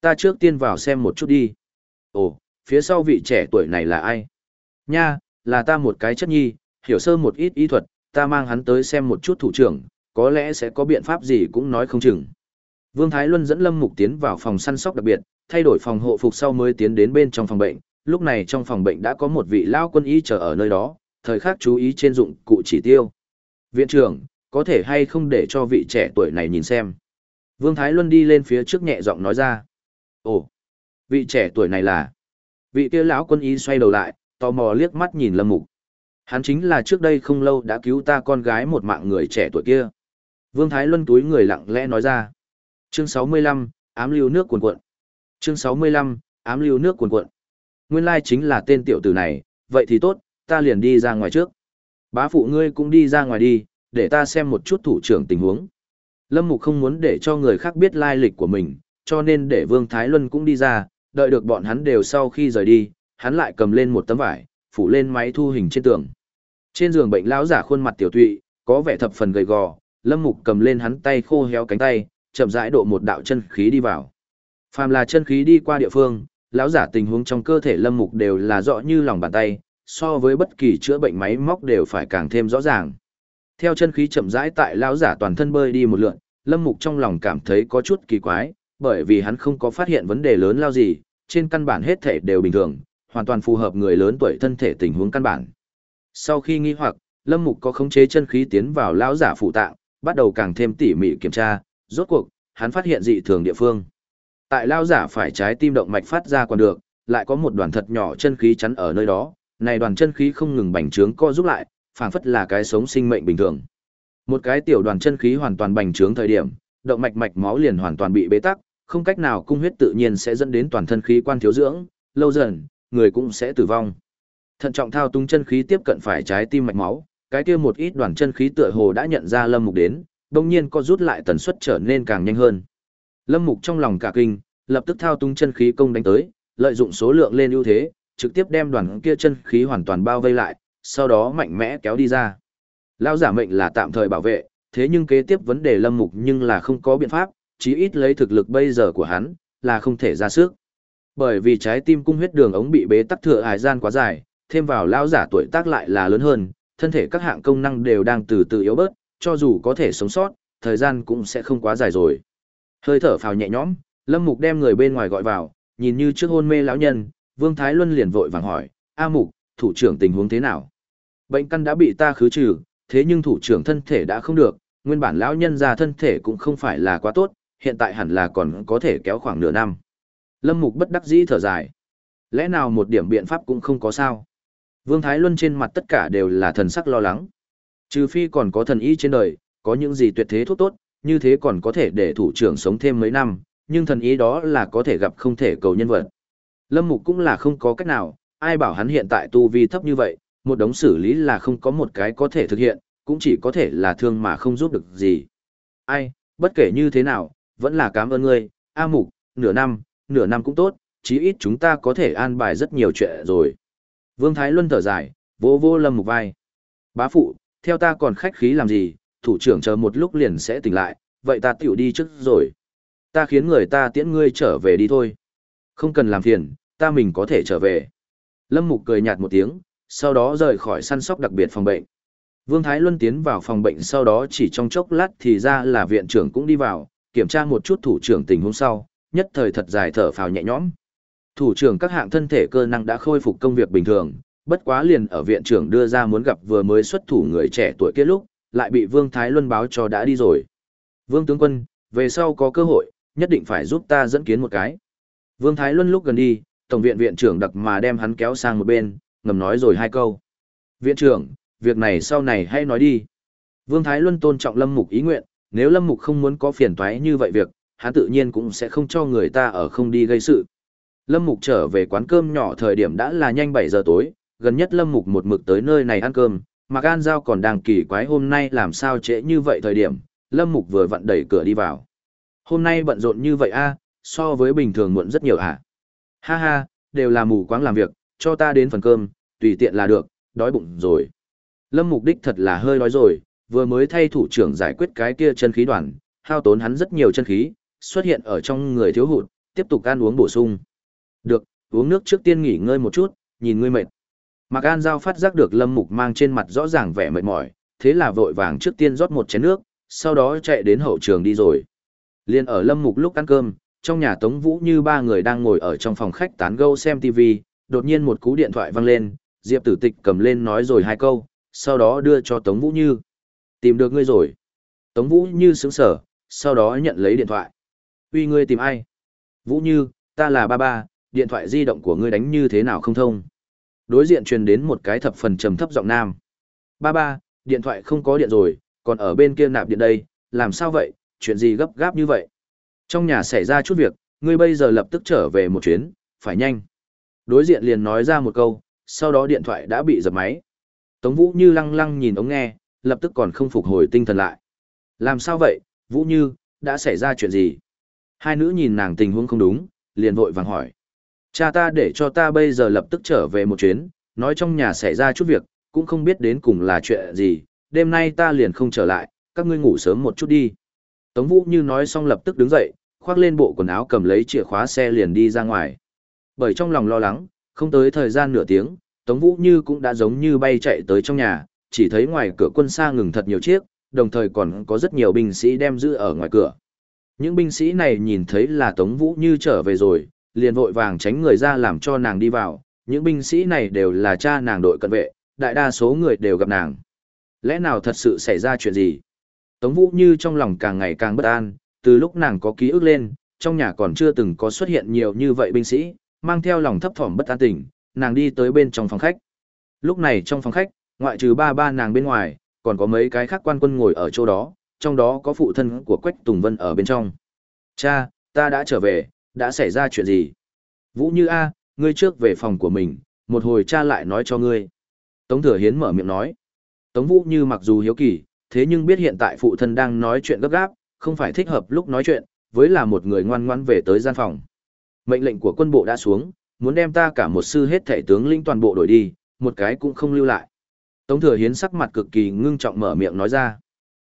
Ta trước tiên vào xem một chút đi. Ồ, phía sau vị trẻ tuổi này là ai? Nha, là ta một cái chất nhi, hiểu sơ một ít y thuật, ta mang hắn tới xem một chút thủ trưởng, có lẽ sẽ có biện pháp gì cũng nói không chừng. Vương Thái Luân dẫn Lâm Mục tiến vào phòng săn sóc đặc biệt, thay đổi phòng hộ phục sau mới tiến đến bên trong phòng bệnh, lúc này trong phòng bệnh đã có một vị lao quân y chờ ở nơi đó, thời khắc chú ý trên dụng cụ chỉ tiêu. Viện trưởng, có thể hay không để cho vị trẻ tuổi này nhìn xem. Vương Thái Luân đi lên phía trước nhẹ giọng nói ra. Ồ, vị trẻ tuổi này là... Vị kia lão quân y xoay đầu lại, tò mò liếc mắt nhìn Lâm Mục. Hắn chính là trước đây không lâu đã cứu ta con gái một mạng người trẻ tuổi kia. Vương Thái Luân túi người lặng lẽ nói ra. Chương 65, ám lưu nước cuồn cuộn. Chương 65, ám lưu nước cuồn cuộn. Nguyên lai chính là tên tiểu tử này, vậy thì tốt, ta liền đi ra ngoài trước. Bá phụ ngươi cũng đi ra ngoài đi, để ta xem một chút thủ trưởng tình huống. Lâm Mục không muốn để cho người khác biết lai lịch của mình, cho nên để Vương Thái Luân cũng đi ra, đợi được bọn hắn đều sau khi rời đi, hắn lại cầm lên một tấm vải, phủ lên máy thu hình trên tường. Trên giường bệnh lão giả khuôn mặt tiểu tụy, có vẻ thập phần gầy gò, Lâm Mục cầm lên hắn tay khô héo cánh tay, chậm rãi độ một đạo chân khí đi vào. Phàm là chân khí đi qua địa phương, lão giả tình huống trong cơ thể Lâm Mục đều là rõ như lòng bàn tay, so với bất kỳ chữa bệnh máy móc đều phải càng thêm rõ ràng. Theo chân khí chậm rãi tại lão giả toàn thân bơi đi một lượn, Lâm Mục trong lòng cảm thấy có chút kỳ quái, bởi vì hắn không có phát hiện vấn đề lớn lao gì, trên căn bản hết thể đều bình thường, hoàn toàn phù hợp người lớn tuổi thân thể tình huống căn bản. Sau khi nghi hoặc, Lâm Mục có khống chế chân khí tiến vào lão giả phụ tạng, bắt đầu càng thêm tỉ mỉ kiểm tra, rốt cuộc, hắn phát hiện dị thường địa phương. Tại lao giả phải trái tim động mạch phát ra còn được, lại có một đoàn thật nhỏ chân khí chắn ở nơi đó, này đoàn chân khí không ngừng bành trướng co giúp lại, phảng phất là cái sống sinh mệnh bình thường. Một cái tiểu đoàn chân khí hoàn toàn bành trướng thời điểm, động mạch mạch máu liền hoàn toàn bị bế tắc, không cách nào cung huyết tự nhiên sẽ dẫn đến toàn thân khí quan thiếu dưỡng, lâu dần, người cũng sẽ tử vong. Thận trọng thao túng chân khí tiếp cận phải trái tim mạch máu, cái kia một ít đoàn chân khí tựa hồ đã nhận ra Lâm Mục đến, đồng nhiên co rút lại tần suất trở nên càng nhanh hơn. Lâm Mục trong lòng cả kinh, lập tức thao tung chân khí công đánh tới, lợi dụng số lượng lên ưu thế, trực tiếp đem đoàn kia chân khí hoàn toàn bao vây lại, sau đó mạnh mẽ kéo đi ra. Lão giả mệnh là tạm thời bảo vệ, thế nhưng kế tiếp vấn đề Lâm Mục nhưng là không có biện pháp, chí ít lấy thực lực bây giờ của hắn, là không thể ra sức. Bởi vì trái tim cung huyết đường ống bị bế tắc thừa hải gian quá dài, thêm vào lão giả tuổi tác lại là lớn hơn, thân thể các hạng công năng đều đang từ từ yếu bớt, cho dù có thể sống sót, thời gian cũng sẽ không quá dài rồi. Hơi thở phào nhẹ nhõm, Lâm Mục đem người bên ngoài gọi vào, nhìn như trước hôn mê lão nhân, Vương Thái Luân liền vội vàng hỏi, "A Mục, thủ trưởng tình huống thế nào?" Bệnh căn đã bị ta khứ trừ, thế nhưng thủ trưởng thân thể đã không được, nguyên bản lão nhân ra thân thể cũng không phải là quá tốt, hiện tại hẳn là còn có thể kéo khoảng nửa năm. Lâm Mục bất đắc dĩ thở dài. Lẽ nào một điểm biện pháp cũng không có sao? Vương Thái Luân trên mặt tất cả đều là thần sắc lo lắng. Trừ phi còn có thần y trên đời, có những gì tuyệt thế thuốc tốt, như thế còn có thể để thủ trưởng sống thêm mấy năm, nhưng thần ý đó là có thể gặp không thể cầu nhân vật. Lâm Mục cũng là không có cách nào, ai bảo hắn hiện tại tu vi thấp như vậy, một đống xử lý là không có một cái có thể thực hiện, cũng chỉ có thể là thương mà không giúp được gì. Ai, bất kể như thế nào, vẫn là cảm ơn ngươi, A Mục, nửa năm, nửa năm cũng tốt, chí ít chúng ta có thể an bài rất nhiều chuyện rồi. Vương Thái Luân thở dài, vô vô lâm mục vai. Bá phụ, theo ta còn khách khí làm gì, thủ trưởng chờ một lúc liền sẽ tỉnh lại, vậy ta tiểu đi trước rồi. Ta khiến người ta tiễn ngươi trở về đi thôi. Không cần làm phiền, ta mình có thể trở về. Lâm Mục cười nhạt một tiếng, sau đó rời khỏi săn sóc đặc biệt phòng bệnh. Vương Thái Luân tiến vào phòng bệnh sau đó chỉ trong chốc lát thì ra là viện trưởng cũng đi vào, kiểm tra một chút thủ trưởng tình huống sau, nhất thời thật dài thở phào nhẹ nhõm. Thủ trưởng các hạng thân thể cơ năng đã khôi phục công việc bình thường, bất quá liền ở viện trưởng đưa ra muốn gặp vừa mới xuất thủ người trẻ tuổi kia lúc, lại bị Vương Thái Luân báo cho đã đi rồi. Vương tướng quân, về sau có cơ hội, nhất định phải giúp ta dẫn kiến một cái. Vương Thái Luân lúc gần đi, Tổng viện viện trưởng đặc mà đem hắn kéo sang một bên, ngầm nói rồi hai câu. Viện trưởng, việc này sau này hay nói đi. Vương Thái Luân tôn trọng Lâm Mục ý nguyện, nếu Lâm Mục không muốn có phiền toái như vậy việc, hắn tự nhiên cũng sẽ không cho người ta ở không đi gây sự. Lâm Mục trở về quán cơm nhỏ thời điểm đã là nhanh 7 giờ tối, gần nhất Lâm Mục một mực tới nơi này ăn cơm, mà An Giao còn đang kỳ quái hôm nay làm sao trễ như vậy thời điểm, Lâm Mục vừa vặn đẩy cửa đi vào. Hôm nay bận rộn như vậy a, so với bình thường muộn rất nhiều hả? Ha ha, đều là mù quáng làm việc, cho ta đến phần cơm, tùy tiện là được, đói bụng rồi. Lâm Mục đích thật là hơi đói rồi, vừa mới thay thủ trưởng giải quyết cái kia chân khí đoàn, hao tốn hắn rất nhiều chân khí, xuất hiện ở trong người thiếu hụt, tiếp tục ăn uống bổ sung. Được, uống nước trước tiên nghỉ ngơi một chút, nhìn ngươi mệt. Mạc An Giao phát giác được Lâm Mục mang trên mặt rõ ràng vẻ mệt mỏi, thế là vội vàng trước tiên rót một chén nước, sau đó chạy đến hậu trường đi rồi. Liên ở Lâm Mục lúc ăn cơm, trong nhà Tống Vũ như ba người đang ngồi ở trong phòng khách tán gẫu xem TV, đột nhiên một cú điện thoại vang lên, Diệp Tử Tịch cầm lên nói rồi hai câu, sau đó đưa cho Tống Vũ Như. Tìm được ngươi rồi. Tống Vũ Như sững sở, sau đó nhận lấy điện thoại. Uy ngươi tìm ai? Vũ Như, ta là ba ba, điện thoại di động của ngươi đánh như thế nào không thông? Đối diện truyền đến một cái thập phần trầm thấp giọng nam. Ba ba, điện thoại không có điện rồi, còn ở bên kia nạp điện đây, làm sao vậy, chuyện gì gấp gáp như vậy? Trong nhà xảy ra chút việc, ngươi bây giờ lập tức trở về một chuyến, phải nhanh. Đối diện liền nói ra một câu, sau đó điện thoại đã bị dập máy. Tống Vũ Như lăng lăng nhìn ống nghe, lập tức còn không phục hồi tinh thần lại. Làm sao vậy, Vũ Như, đã xảy ra chuyện gì? Hai nữ nhìn nàng tình huống không đúng, liền vội vàng hỏi. Cha ta để cho ta bây giờ lập tức trở về một chuyến, nói trong nhà xảy ra chút việc, cũng không biết đến cùng là chuyện gì, đêm nay ta liền không trở lại, các ngươi ngủ sớm một chút đi. Tống Vũ Như nói xong lập tức đứng dậy, khoác lên bộ quần áo cầm lấy chìa khóa xe liền đi ra ngoài. Bởi trong lòng lo lắng, không tới thời gian nửa tiếng, Tống Vũ Như cũng đã giống như bay chạy tới trong nhà, chỉ thấy ngoài cửa quân xa ngừng thật nhiều chiếc, đồng thời còn có rất nhiều binh sĩ đem giữ ở ngoài cửa. Những binh sĩ này nhìn thấy là Tống Vũ Như trở về rồi, liền vội vàng tránh người ra làm cho nàng đi vào, những binh sĩ này đều là cha nàng đội cận vệ, đại đa số người đều gặp nàng. Lẽ nào thật sự xảy ra chuyện gì? Tống Vũ Như trong lòng càng ngày càng bất an, từ lúc nàng có ký ức lên, trong nhà còn chưa từng có xuất hiện nhiều như vậy binh sĩ, mang theo lòng thấp thỏm bất an tình, nàng đi tới bên trong phòng khách. Lúc này trong phòng khách, ngoại trừ ba ba nàng bên ngoài, còn có mấy cái khác quan quân ngồi ở chỗ đó, trong đó có phụ thân của Quách Tùng Vân ở bên trong. Cha, ta đã trở về, đã xảy ra chuyện gì? Vũ Như A, ngươi trước về phòng của mình, một hồi cha lại nói cho ngươi. Tống Thừa Hiến mở miệng nói. Tống Vũ Như mặc dù hiếu kỳ, thế nhưng biết hiện tại phụ thân đang nói chuyện gấp gáp, không phải thích hợp lúc nói chuyện, với là một người ngoan ngoãn về tới gian phòng. Mệnh lệnh của quân bộ đã xuống, muốn đem ta cả một sư hết thể tướng lĩnh toàn bộ đổi đi, một cái cũng không lưu lại. Tống Thừa Hiến sắc mặt cực kỳ ngưng trọng mở miệng nói ra.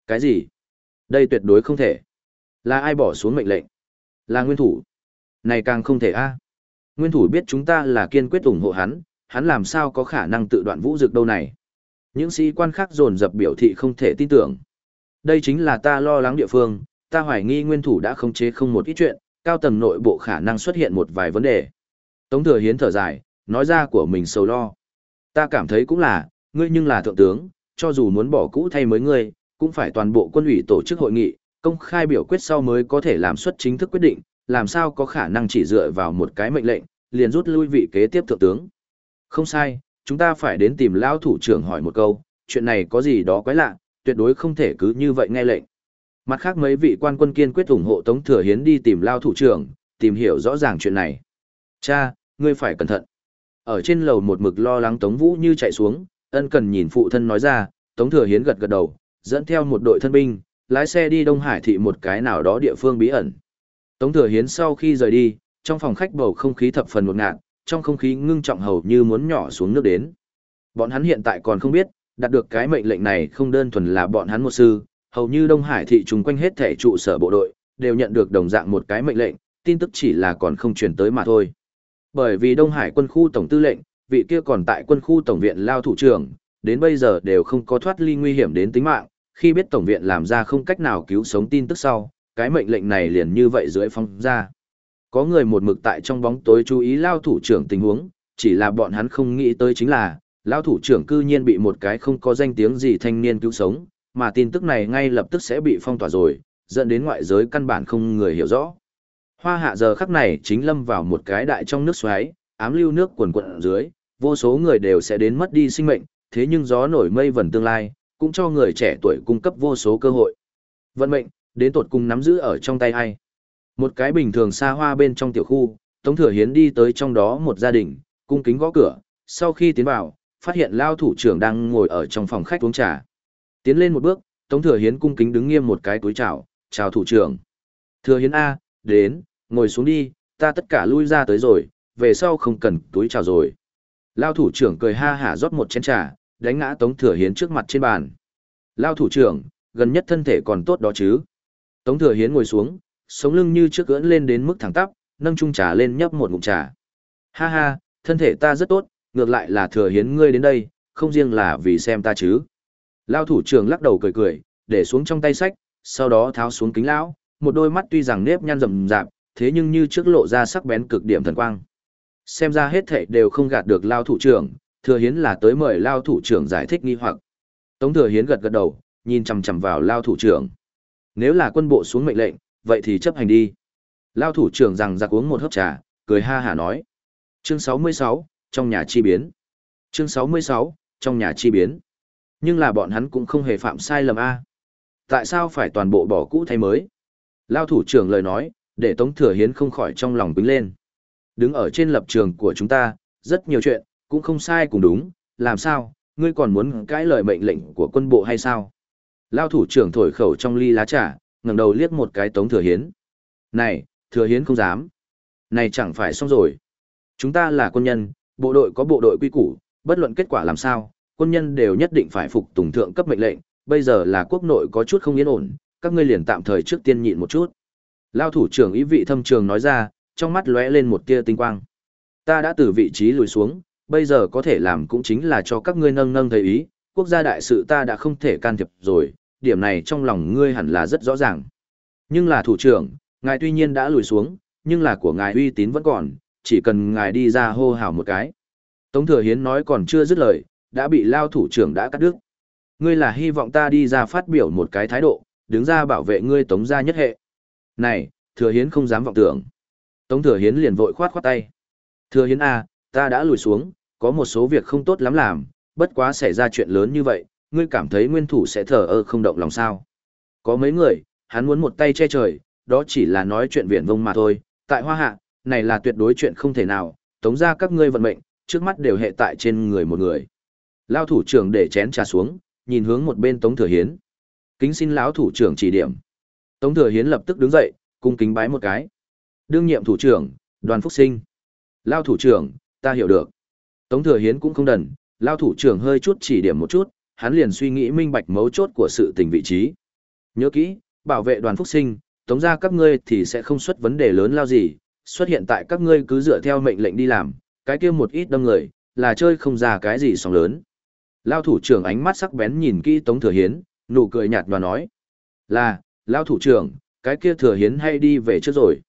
Cái gì? Đây tuyệt đối không thể. Là ai bỏ xuống mệnh lệnh? Là nguyên thủ. Này càng không thể a. Nguyên thủ biết chúng ta là kiên quyết ủng hộ hắn, hắn làm sao có khả năng tự đoạn vũ dực đâu này. Những sĩ quan khác dồn dập biểu thị không thể tin tưởng. Đây chính là ta lo lắng địa phương, ta hoài nghi nguyên thủ đã khống chế không một ít chuyện, cao tầng nội bộ khả năng xuất hiện một vài vấn đề. Tống thừa hiến thở dài, nói ra của mình sầu lo. Ta cảm thấy cũng là, ngươi nhưng là thượng tướng, cho dù muốn bỏ cũ thay mới ngươi, cũng phải toàn bộ quân ủy tổ chức hội nghị, công khai biểu quyết sau mới có thể làm xuất chính thức quyết định, làm sao có khả năng chỉ dựa vào một cái mệnh lệnh, liền rút lui vị kế tiếp thượng tướng. Không sai, chúng ta phải đến tìm lão thủ trưởng hỏi một câu, chuyện này có gì đó quái lạ, tuyệt đối không thể cứ như vậy nghe lệnh. Mặt khác mấy vị quan quân kiên quyết ủng hộ Tống Thừa Hiến đi tìm lao thủ trưởng, tìm hiểu rõ ràng chuyện này. Cha, ngươi phải cẩn thận. Ở trên lầu một mực lo lắng Tống Vũ như chạy xuống, ân cần nhìn phụ thân nói ra, Tống Thừa Hiến gật gật đầu, dẫn theo một đội thân binh, lái xe đi Đông Hải thị một cái nào đó địa phương bí ẩn. Tống Thừa Hiến sau khi rời đi, trong phòng khách bầu không khí thập phần một ngạt, trong không khí ngưng trọng hầu như muốn nhỏ xuống nước đến. Bọn hắn hiện tại còn không biết, đạt được cái mệnh lệnh này không đơn thuần là bọn hắn một sư, hầu như Đông Hải thị trùng quanh hết thể trụ sở bộ đội, đều nhận được đồng dạng một cái mệnh lệnh, tin tức chỉ là còn không truyền tới mà thôi. Bởi vì Đông Hải quân khu tổng tư lệnh, vị kia còn tại quân khu tổng viện lao thủ trưởng, đến bây giờ đều không có thoát ly nguy hiểm đến tính mạng, khi biết tổng viện làm ra không cách nào cứu sống tin tức sau, cái mệnh lệnh này liền như vậy dưới phong ra. Có người một mực tại trong bóng tối chú ý lao thủ trưởng tình huống, chỉ là bọn hắn không nghĩ tới chính là, lao thủ trưởng cư nhiên bị một cái không có danh tiếng gì thanh niên cứu sống, mà tin tức này ngay lập tức sẽ bị phong tỏa rồi, dẫn đến ngoại giới căn bản không người hiểu rõ. Hoa hạ giờ khắc này chính lâm vào một cái đại trong nước xoáy, ám lưu nước quần quận ở dưới, vô số người đều sẽ đến mất đi sinh mệnh, thế nhưng gió nổi mây vần tương lai, cũng cho người trẻ tuổi cung cấp vô số cơ hội. Vận mệnh, đến tột cùng nắm giữ ở trong tay ai. Một cái bình thường xa hoa bên trong tiểu khu, Tống Thừa Hiến đi tới trong đó một gia đình, cung kính gõ cửa, sau khi tiến vào, phát hiện lao thủ trưởng đang ngồi ở trong phòng khách uống trà. Tiến lên một bước, Tống Thừa Hiến cung kính đứng nghiêm một cái túi chào, chào thủ trưởng. Thừa Hiến A, đến, ngồi xuống đi, ta tất cả lui ra tới rồi, về sau không cần túi chào rồi. Lao thủ trưởng cười ha hả rót một chén trà, đánh ngã Tống Thừa Hiến trước mặt trên bàn. Lao thủ trưởng, gần nhất thân thể còn tốt đó chứ. Tống Thừa Hiến ngồi xuống, sống lưng như trước ưỡn lên đến mức thẳng tắp, nâng chung trà lên nhấp một ngụm trà. Ha ha, thân thể ta rất tốt, ngược lại là Thừa Hiến ngươi đến đây, không riêng là vì xem ta chứ. Lao thủ trưởng lắc đầu cười cười, để xuống trong tay sách, sau đó tháo xuống kính lão, một đôi mắt tuy rằng nếp nhăn rậm rạp, thế nhưng như trước lộ ra sắc bén cực điểm thần quang. Xem ra hết thảy đều không gạt được Lao thủ trưởng, Thừa Hiến là tới mời Lao thủ trưởng giải thích nghi hoặc. Tống Thừa Hiến gật gật đầu, nhìn chằm chằm vào Lao thủ trưởng. Nếu là quân bộ xuống mệnh lệnh, vậy thì chấp hành đi. Lao thủ trưởng rằng giặc uống một hớp trà, cười ha hả nói. Chương 66, trong nhà chi biến. Chương 66, trong nhà chi biến. Nhưng là bọn hắn cũng không hề phạm sai lầm A. Tại sao phải toàn bộ bỏ cũ thay mới? Lao thủ trưởng lời nói, để Tống Thừa Hiến không khỏi trong lòng quính lên. Đứng ở trên lập trường của chúng ta, rất nhiều chuyện, cũng không sai cũng đúng, làm sao, ngươi còn muốn cãi lời mệnh lệnh của quân bộ hay sao? Lao thủ trưởng thổi khẩu trong ly lá trà, ngẩng đầu liếc một cái Tống Thừa Hiến. Này, Thừa Hiến không dám. Này chẳng phải xong rồi. Chúng ta là quân nhân, bộ đội có bộ đội quy củ, bất luận kết quả làm sao, quân nhân đều nhất định phải phục tùng thượng cấp mệnh lệnh, bây giờ là quốc nội có chút không yên ổn, các ngươi liền tạm thời trước tiên nhịn một chút. Lao thủ trưởng ý vị thâm trường nói ra, trong mắt lóe lên một tia tinh quang. Ta đã từ vị trí lùi xuống, bây giờ có thể làm cũng chính là cho các ngươi nâng nâng thấy ý, quốc gia đại sự ta đã không thể can thiệp rồi, điểm này trong lòng ngươi hẳn là rất rõ ràng. Nhưng là thủ trưởng, ngài tuy nhiên đã lùi xuống, nhưng là của ngài uy tín vẫn còn, chỉ cần ngài đi ra hô hào một cái. Tống Thừa Hiến nói còn chưa dứt lời, đã bị lao thủ trưởng đã cắt đứt. Ngươi là hy vọng ta đi ra phát biểu một cái thái độ, đứng ra bảo vệ ngươi Tống gia nhất hệ. Này, Thừa Hiến không dám vọng tưởng. Tống Thừa Hiến liền vội khoát khoát tay. Thừa Hiến A, ta đã lùi xuống, có một số việc không tốt lắm làm, bất quá xảy ra chuyện lớn như vậy, ngươi cảm thấy nguyên thủ sẽ thờ ơ không động lòng sao. Có mấy người, hắn muốn một tay che trời, đó chỉ là nói chuyện viển vông mà thôi, tại hoa hạ, này là tuyệt đối chuyện không thể nào, tống ra các ngươi vận mệnh, trước mắt đều hệ tại trên người một người. Lao thủ trưởng để chén trà xuống, nhìn hướng một bên Tống Thừa Hiến. Kính xin lão thủ trưởng chỉ điểm. Tống Thừa Hiến lập tức đứng dậy, cung kính bái một cái. Đương nhiệm thủ trưởng, đoàn phúc sinh. Lao thủ trưởng, ta hiểu được. Tống Thừa Hiến cũng không đần, Lao thủ trưởng hơi chút chỉ điểm một chút, hắn liền suy nghĩ minh bạch mấu chốt của sự tình vị trí. Nhớ kỹ, bảo vệ đoàn phúc sinh, tống ra các ngươi thì sẽ không xuất vấn đề lớn lao gì, xuất hiện tại các ngươi cứ dựa theo mệnh lệnh đi làm, cái kia một ít đâm người, là chơi không ra cái gì sóng lớn. Lao thủ trưởng ánh mắt sắc bén nhìn kỹ Tống Thừa Hiến, nụ cười nhạt và nói. Là, Lao thủ trưởng, cái kia Thừa Hiến hay đi về trước rồi.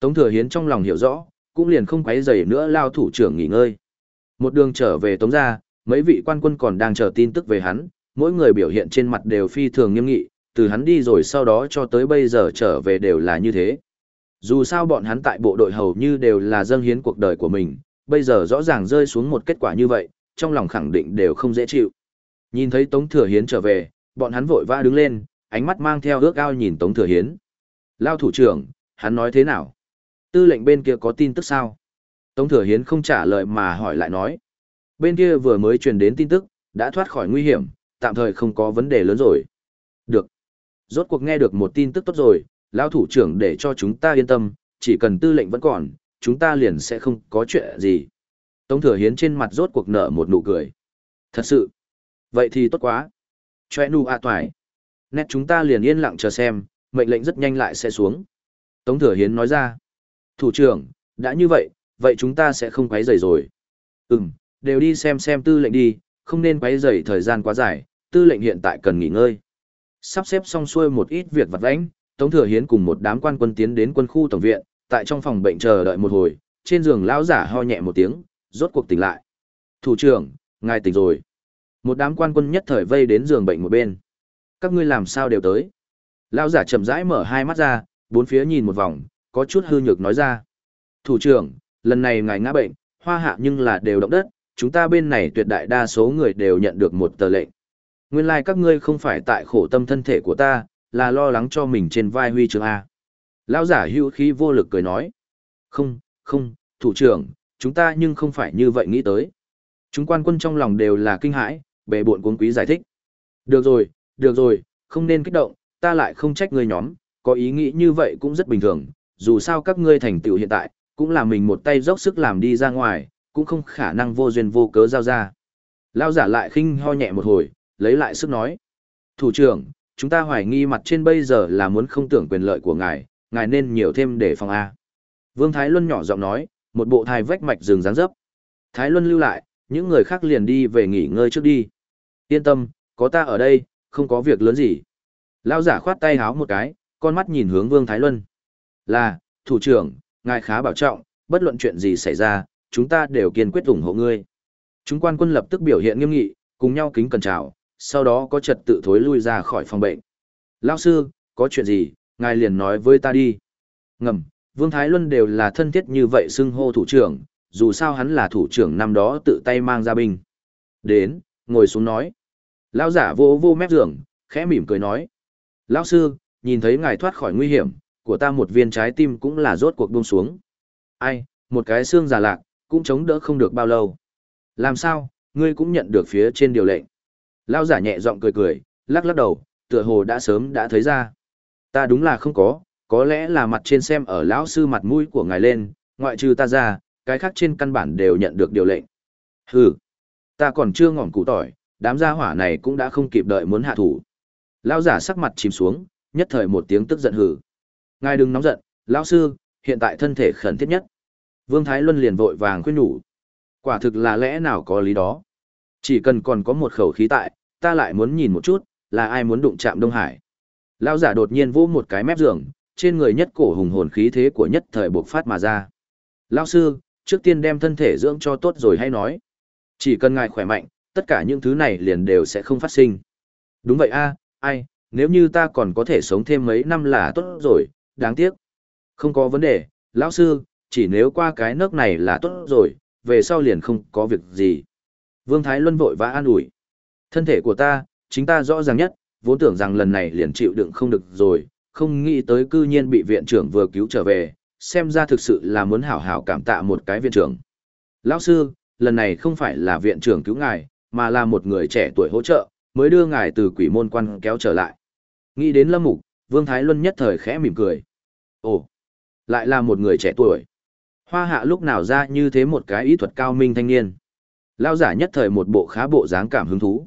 Tống Thừa Hiến trong lòng hiểu rõ, cũng liền không quấy rầy nữa Lao thủ trưởng nghỉ ngơi. Một đường trở về Tống gia, mấy vị quan quân còn đang chờ tin tức về hắn, mỗi người biểu hiện trên mặt đều phi thường nghiêm nghị, từ hắn đi rồi sau đó cho tới bây giờ trở về đều là như thế. Dù sao bọn hắn tại bộ đội hầu như đều là dâng hiến cuộc đời của mình, bây giờ rõ ràng rơi xuống một kết quả như vậy, trong lòng khẳng định đều không dễ chịu. Nhìn thấy Tống Thừa Hiến trở về, bọn hắn vội vã đứng lên, ánh mắt mang theo ước ao nhìn Tống Thừa Hiến. Lao thủ trưởng, hắn nói thế nào? Tư lệnh bên kia có tin tức sao? Tống Thừa Hiến không trả lời mà hỏi lại nói. Bên kia vừa mới truyền đến tin tức, đã thoát khỏi nguy hiểm, tạm thời không có vấn đề lớn rồi. Được. Rốt cuộc nghe được một tin tức tốt rồi, lão thủ trưởng để cho chúng ta yên tâm, chỉ cần tư lệnh vẫn còn, chúng ta liền sẽ không có chuyện gì. Tống thừa hiến trên mặt rốt cuộc nở một nụ cười. Thật sự. Vậy thì tốt quá. Choe nu a toài. Nét chúng ta liền yên lặng chờ xem, mệnh lệnh rất nhanh lại sẽ xuống. Tống thừa hiến nói ra. Thủ trưởng, đã như vậy, vậy chúng ta sẽ không quấy rầy rồi. Ừm, đều đi xem xem tư lệnh đi, không nên quấy rầy thời gian quá dài, tư lệnh hiện tại cần nghỉ ngơi. Sắp xếp xong xuôi một ít việc vặt vãnh, Tống Thừa Hiến cùng một đám quan quân tiến đến quân khu tổng viện, tại trong phòng bệnh chờ đợi một hồi, trên giường lão giả ho nhẹ một tiếng, rốt cuộc tỉnh lại. "Thủ trưởng, ngài tỉnh rồi." Một đám quan quân nhất thời vây đến giường bệnh một bên. "Các ngươi làm sao đều tới?" Lão giả chậm rãi mở hai mắt ra, bốn phía nhìn một vòng, có chút hư nhược nói ra. "Thủ trưởng, lần này ngài ngã bệnh, hoa hạ nhưng là đều động đất, chúng ta bên này tuyệt đại đa số người đều nhận được một tờ lệnh. Nguyên lai like các ngươi không phải tại khổ tâm thân thể của ta, là lo lắng cho mình trên vai huy chương A. Lão giả hưu khí vô lực cười nói. Không, không, thủ trưởng, chúng ta nhưng không phải như vậy nghĩ tới. Chúng quan quân trong lòng đều là kinh hãi, bề buộn cuốn quý giải thích. Được rồi, được rồi, không nên kích động, ta lại không trách ngươi nhóm, có ý nghĩ như vậy cũng rất bình thường, dù sao các ngươi thành tựu hiện tại, cũng là mình một tay dốc sức làm đi ra ngoài, cũng không khả năng vô duyên vô cớ giao ra. Lao giả lại khinh ho nhẹ một hồi, lấy lại sức nói. Thủ trưởng, chúng ta hoài nghi mặt trên bây giờ là muốn không tưởng quyền lợi của ngài, ngài nên nhiều thêm để phòng A. Vương Thái Luân nhỏ giọng nói, một bộ thai vách mạch rừng ráng dấp. Thái Luân lưu lại, những người khác liền đi về nghỉ ngơi trước đi. Yên tâm, có ta ở đây, không có việc lớn gì. Lao giả khoát tay háo một cái, con mắt nhìn hướng Vương Thái Luân. Là, thủ trưởng, ngài khá bảo trọng, bất luận chuyện gì xảy ra, chúng ta đều kiên quyết ủng hộ ngươi. Chúng quan quân lập tức biểu hiện nghiêm nghị, cùng nhau kính cẩn chào, sau đó có trật tự thối lui ra khỏi phòng bệnh. Lão sư, có chuyện gì, ngài liền nói với ta đi. Ngầm, Vương Thái Luân đều là thân thiết như vậy xưng hô thủ trưởng, dù sao hắn là thủ trưởng năm đó tự tay mang ra binh. Đến, ngồi xuống nói. Lão giả vô vô mép giường, khẽ mỉm cười nói. Lão sư, nhìn thấy ngài thoát khỏi nguy hiểm, của ta một viên trái tim cũng là rốt cuộc buông xuống. Ai, một cái xương già lạc, cũng chống đỡ không được bao lâu. Làm sao, ngươi cũng nhận được phía trên điều lệnh. Lao giả nhẹ giọng cười cười, lắc lắc đầu, tựa hồ đã sớm đã thấy ra. Ta đúng là không có, có lẽ là mặt trên xem ở lão sư mặt mũi của ngài lên, ngoại trừ ta ra, cái khác trên căn bản đều nhận được điều lệnh. Hừ, ta còn chưa ngỏm củ tỏi, đám gia hỏa này cũng đã không kịp đợi muốn hạ thủ. Lão giả sắc mặt chìm xuống, nhất thời một tiếng tức giận hừ. Ngài đừng nóng giận, lão sư, hiện tại thân thể khẩn thiết nhất. Vương Thái Luân liền vội vàng khuyên nhủ. Quả thực là lẽ nào có lý đó. Chỉ cần còn có một khẩu khí tại, ta lại muốn nhìn một chút, là ai muốn đụng chạm Đông Hải. Lão giả đột nhiên vỗ một cái mép giường, trên người nhất cổ hùng hồn khí thế của nhất thời bộc phát mà ra. Lão sư, trước tiên đem thân thể dưỡng cho tốt rồi hay nói. Chỉ cần ngài khỏe mạnh, tất cả những thứ này liền đều sẽ không phát sinh. Đúng vậy a, ai, nếu như ta còn có thể sống thêm mấy năm là tốt rồi, đáng tiếc. Không có vấn đề, lão sư, chỉ nếu qua cái nước này là tốt rồi, về sau liền không có việc gì. Vương Thái Luân vội vã an ủi. Thân thể của ta, chính ta rõ ràng nhất, vốn tưởng rằng lần này liền chịu đựng không được rồi, không nghĩ tới cư nhiên bị viện trưởng vừa cứu trở về, xem ra thực sự là muốn hảo hảo cảm tạ một cái viện trưởng. Lão sư, lần này không phải là viện trưởng cứu ngài, mà là một người trẻ tuổi hỗ trợ, mới đưa ngài từ quỷ môn quan kéo trở lại. Nghĩ đến Lâm Mục, Vương Thái Luân nhất thời khẽ mỉm cười. Ồ, lại là một người trẻ tuổi. Hoa hạ lúc nào ra như thế một cái ý thuật cao minh thanh niên. Lao giả nhất thời một bộ khá bộ dáng cảm hứng thú.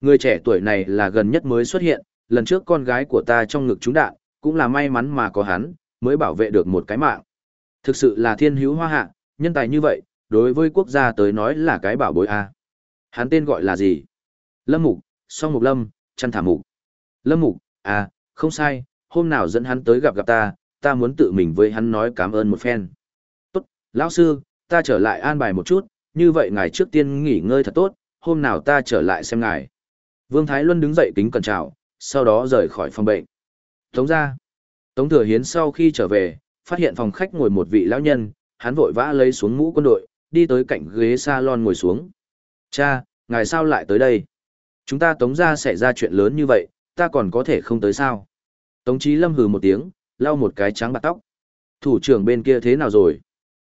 Người trẻ tuổi này là gần nhất mới xuất hiện, lần trước con gái của ta trong ngực trúng đạn, cũng là may mắn mà có hắn, mới bảo vệ được một cái mạng. Thực sự là thiên hữu hoa hạ, nhân tài như vậy, đối với quốc gia tới nói là cái bảo bối a. Hắn tên gọi là gì? Lâm Mục, Song Mục Lâm, Chăn Thả Mục. Lâm Mục, à, không sai, hôm nào dẫn hắn tới gặp gặp ta, ta muốn tự mình với hắn nói cảm ơn một phen. Lão sư, ta trở lại an bài một chút, như vậy ngài trước tiên nghỉ ngơi thật tốt, hôm nào ta trở lại xem ngài. Vương Thái Luân đứng dậy kính cẩn chào, sau đó rời khỏi phòng bệnh. Tống ra. Tống Thừa Hiến sau khi trở về, phát hiện phòng khách ngồi một vị lão nhân, hắn vội vã lấy xuống mũ quân đội, đi tới cạnh ghế salon ngồi xuống. Cha, ngài sao lại tới đây? Chúng ta tống ra xảy ra chuyện lớn như vậy, ta còn có thể không tới sao? Tống Chí Lâm hừ một tiếng, lau một cái trắng bạc tóc. Thủ trưởng bên kia thế nào rồi?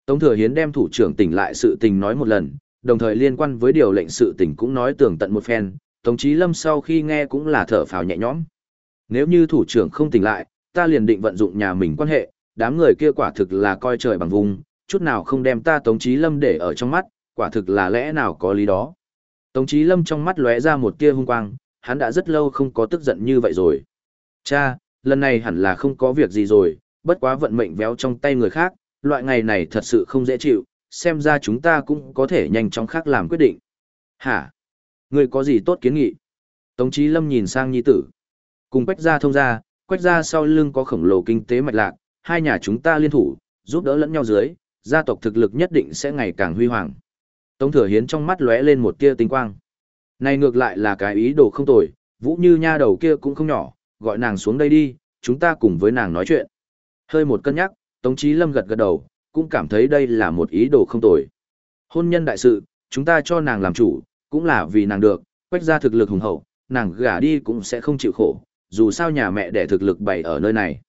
Tống Thừa Hiến đem thủ trưởng tỉnh lại sự tình nói một lần, đồng thời liên quan với điều lệnh sự tình cũng nói tường tận một phen, Tống Chí Lâm sau khi nghe cũng là thở phào nhẹ nhõm. Nếu như thủ trưởng không tỉnh lại, ta liền định vận dụng nhà mình quan hệ, đám người kia quả thực là coi trời bằng vùng, chút nào không đem ta Tống Chí Lâm để ở trong mắt, quả thực là lẽ nào có lý đó. Tống Chí Lâm trong mắt lóe ra một tia hung quang, hắn đã rất lâu không có tức giận như vậy rồi. Cha, lần này hẳn là không có việc gì rồi, bất quá vận mệnh véo trong tay người khác, loại ngày này thật sự không dễ chịu, xem ra chúng ta cũng có thể nhanh chóng khác làm quyết định. Hả? người có gì tốt kiến nghị? Tống Chí Lâm nhìn sang nhi tử. Cùng quách gia thông gia, quách gia sau lưng có khổng lồ kinh tế mạch lạc, hai nhà chúng ta liên thủ, giúp đỡ lẫn nhau dưới, gia tộc thực lực nhất định sẽ ngày càng huy hoàng. Tống Thừa Hiến trong mắt lóe lên một tia tinh quang. Này ngược lại là cái ý đồ không tồi, Vũ Như nha đầu kia cũng không nhỏ, gọi nàng xuống đây đi, chúng ta cùng với nàng nói chuyện. Hơi một cân nhắc, Tống Chí Lâm gật gật đầu, cũng cảm thấy đây là một ý đồ không tồi. Hôn nhân đại sự, chúng ta cho nàng làm chủ, cũng là vì nàng được, quách ra thực lực hùng hậu, nàng gả đi cũng sẽ không chịu khổ, dù sao nhà mẹ đẻ thực lực bày ở nơi này.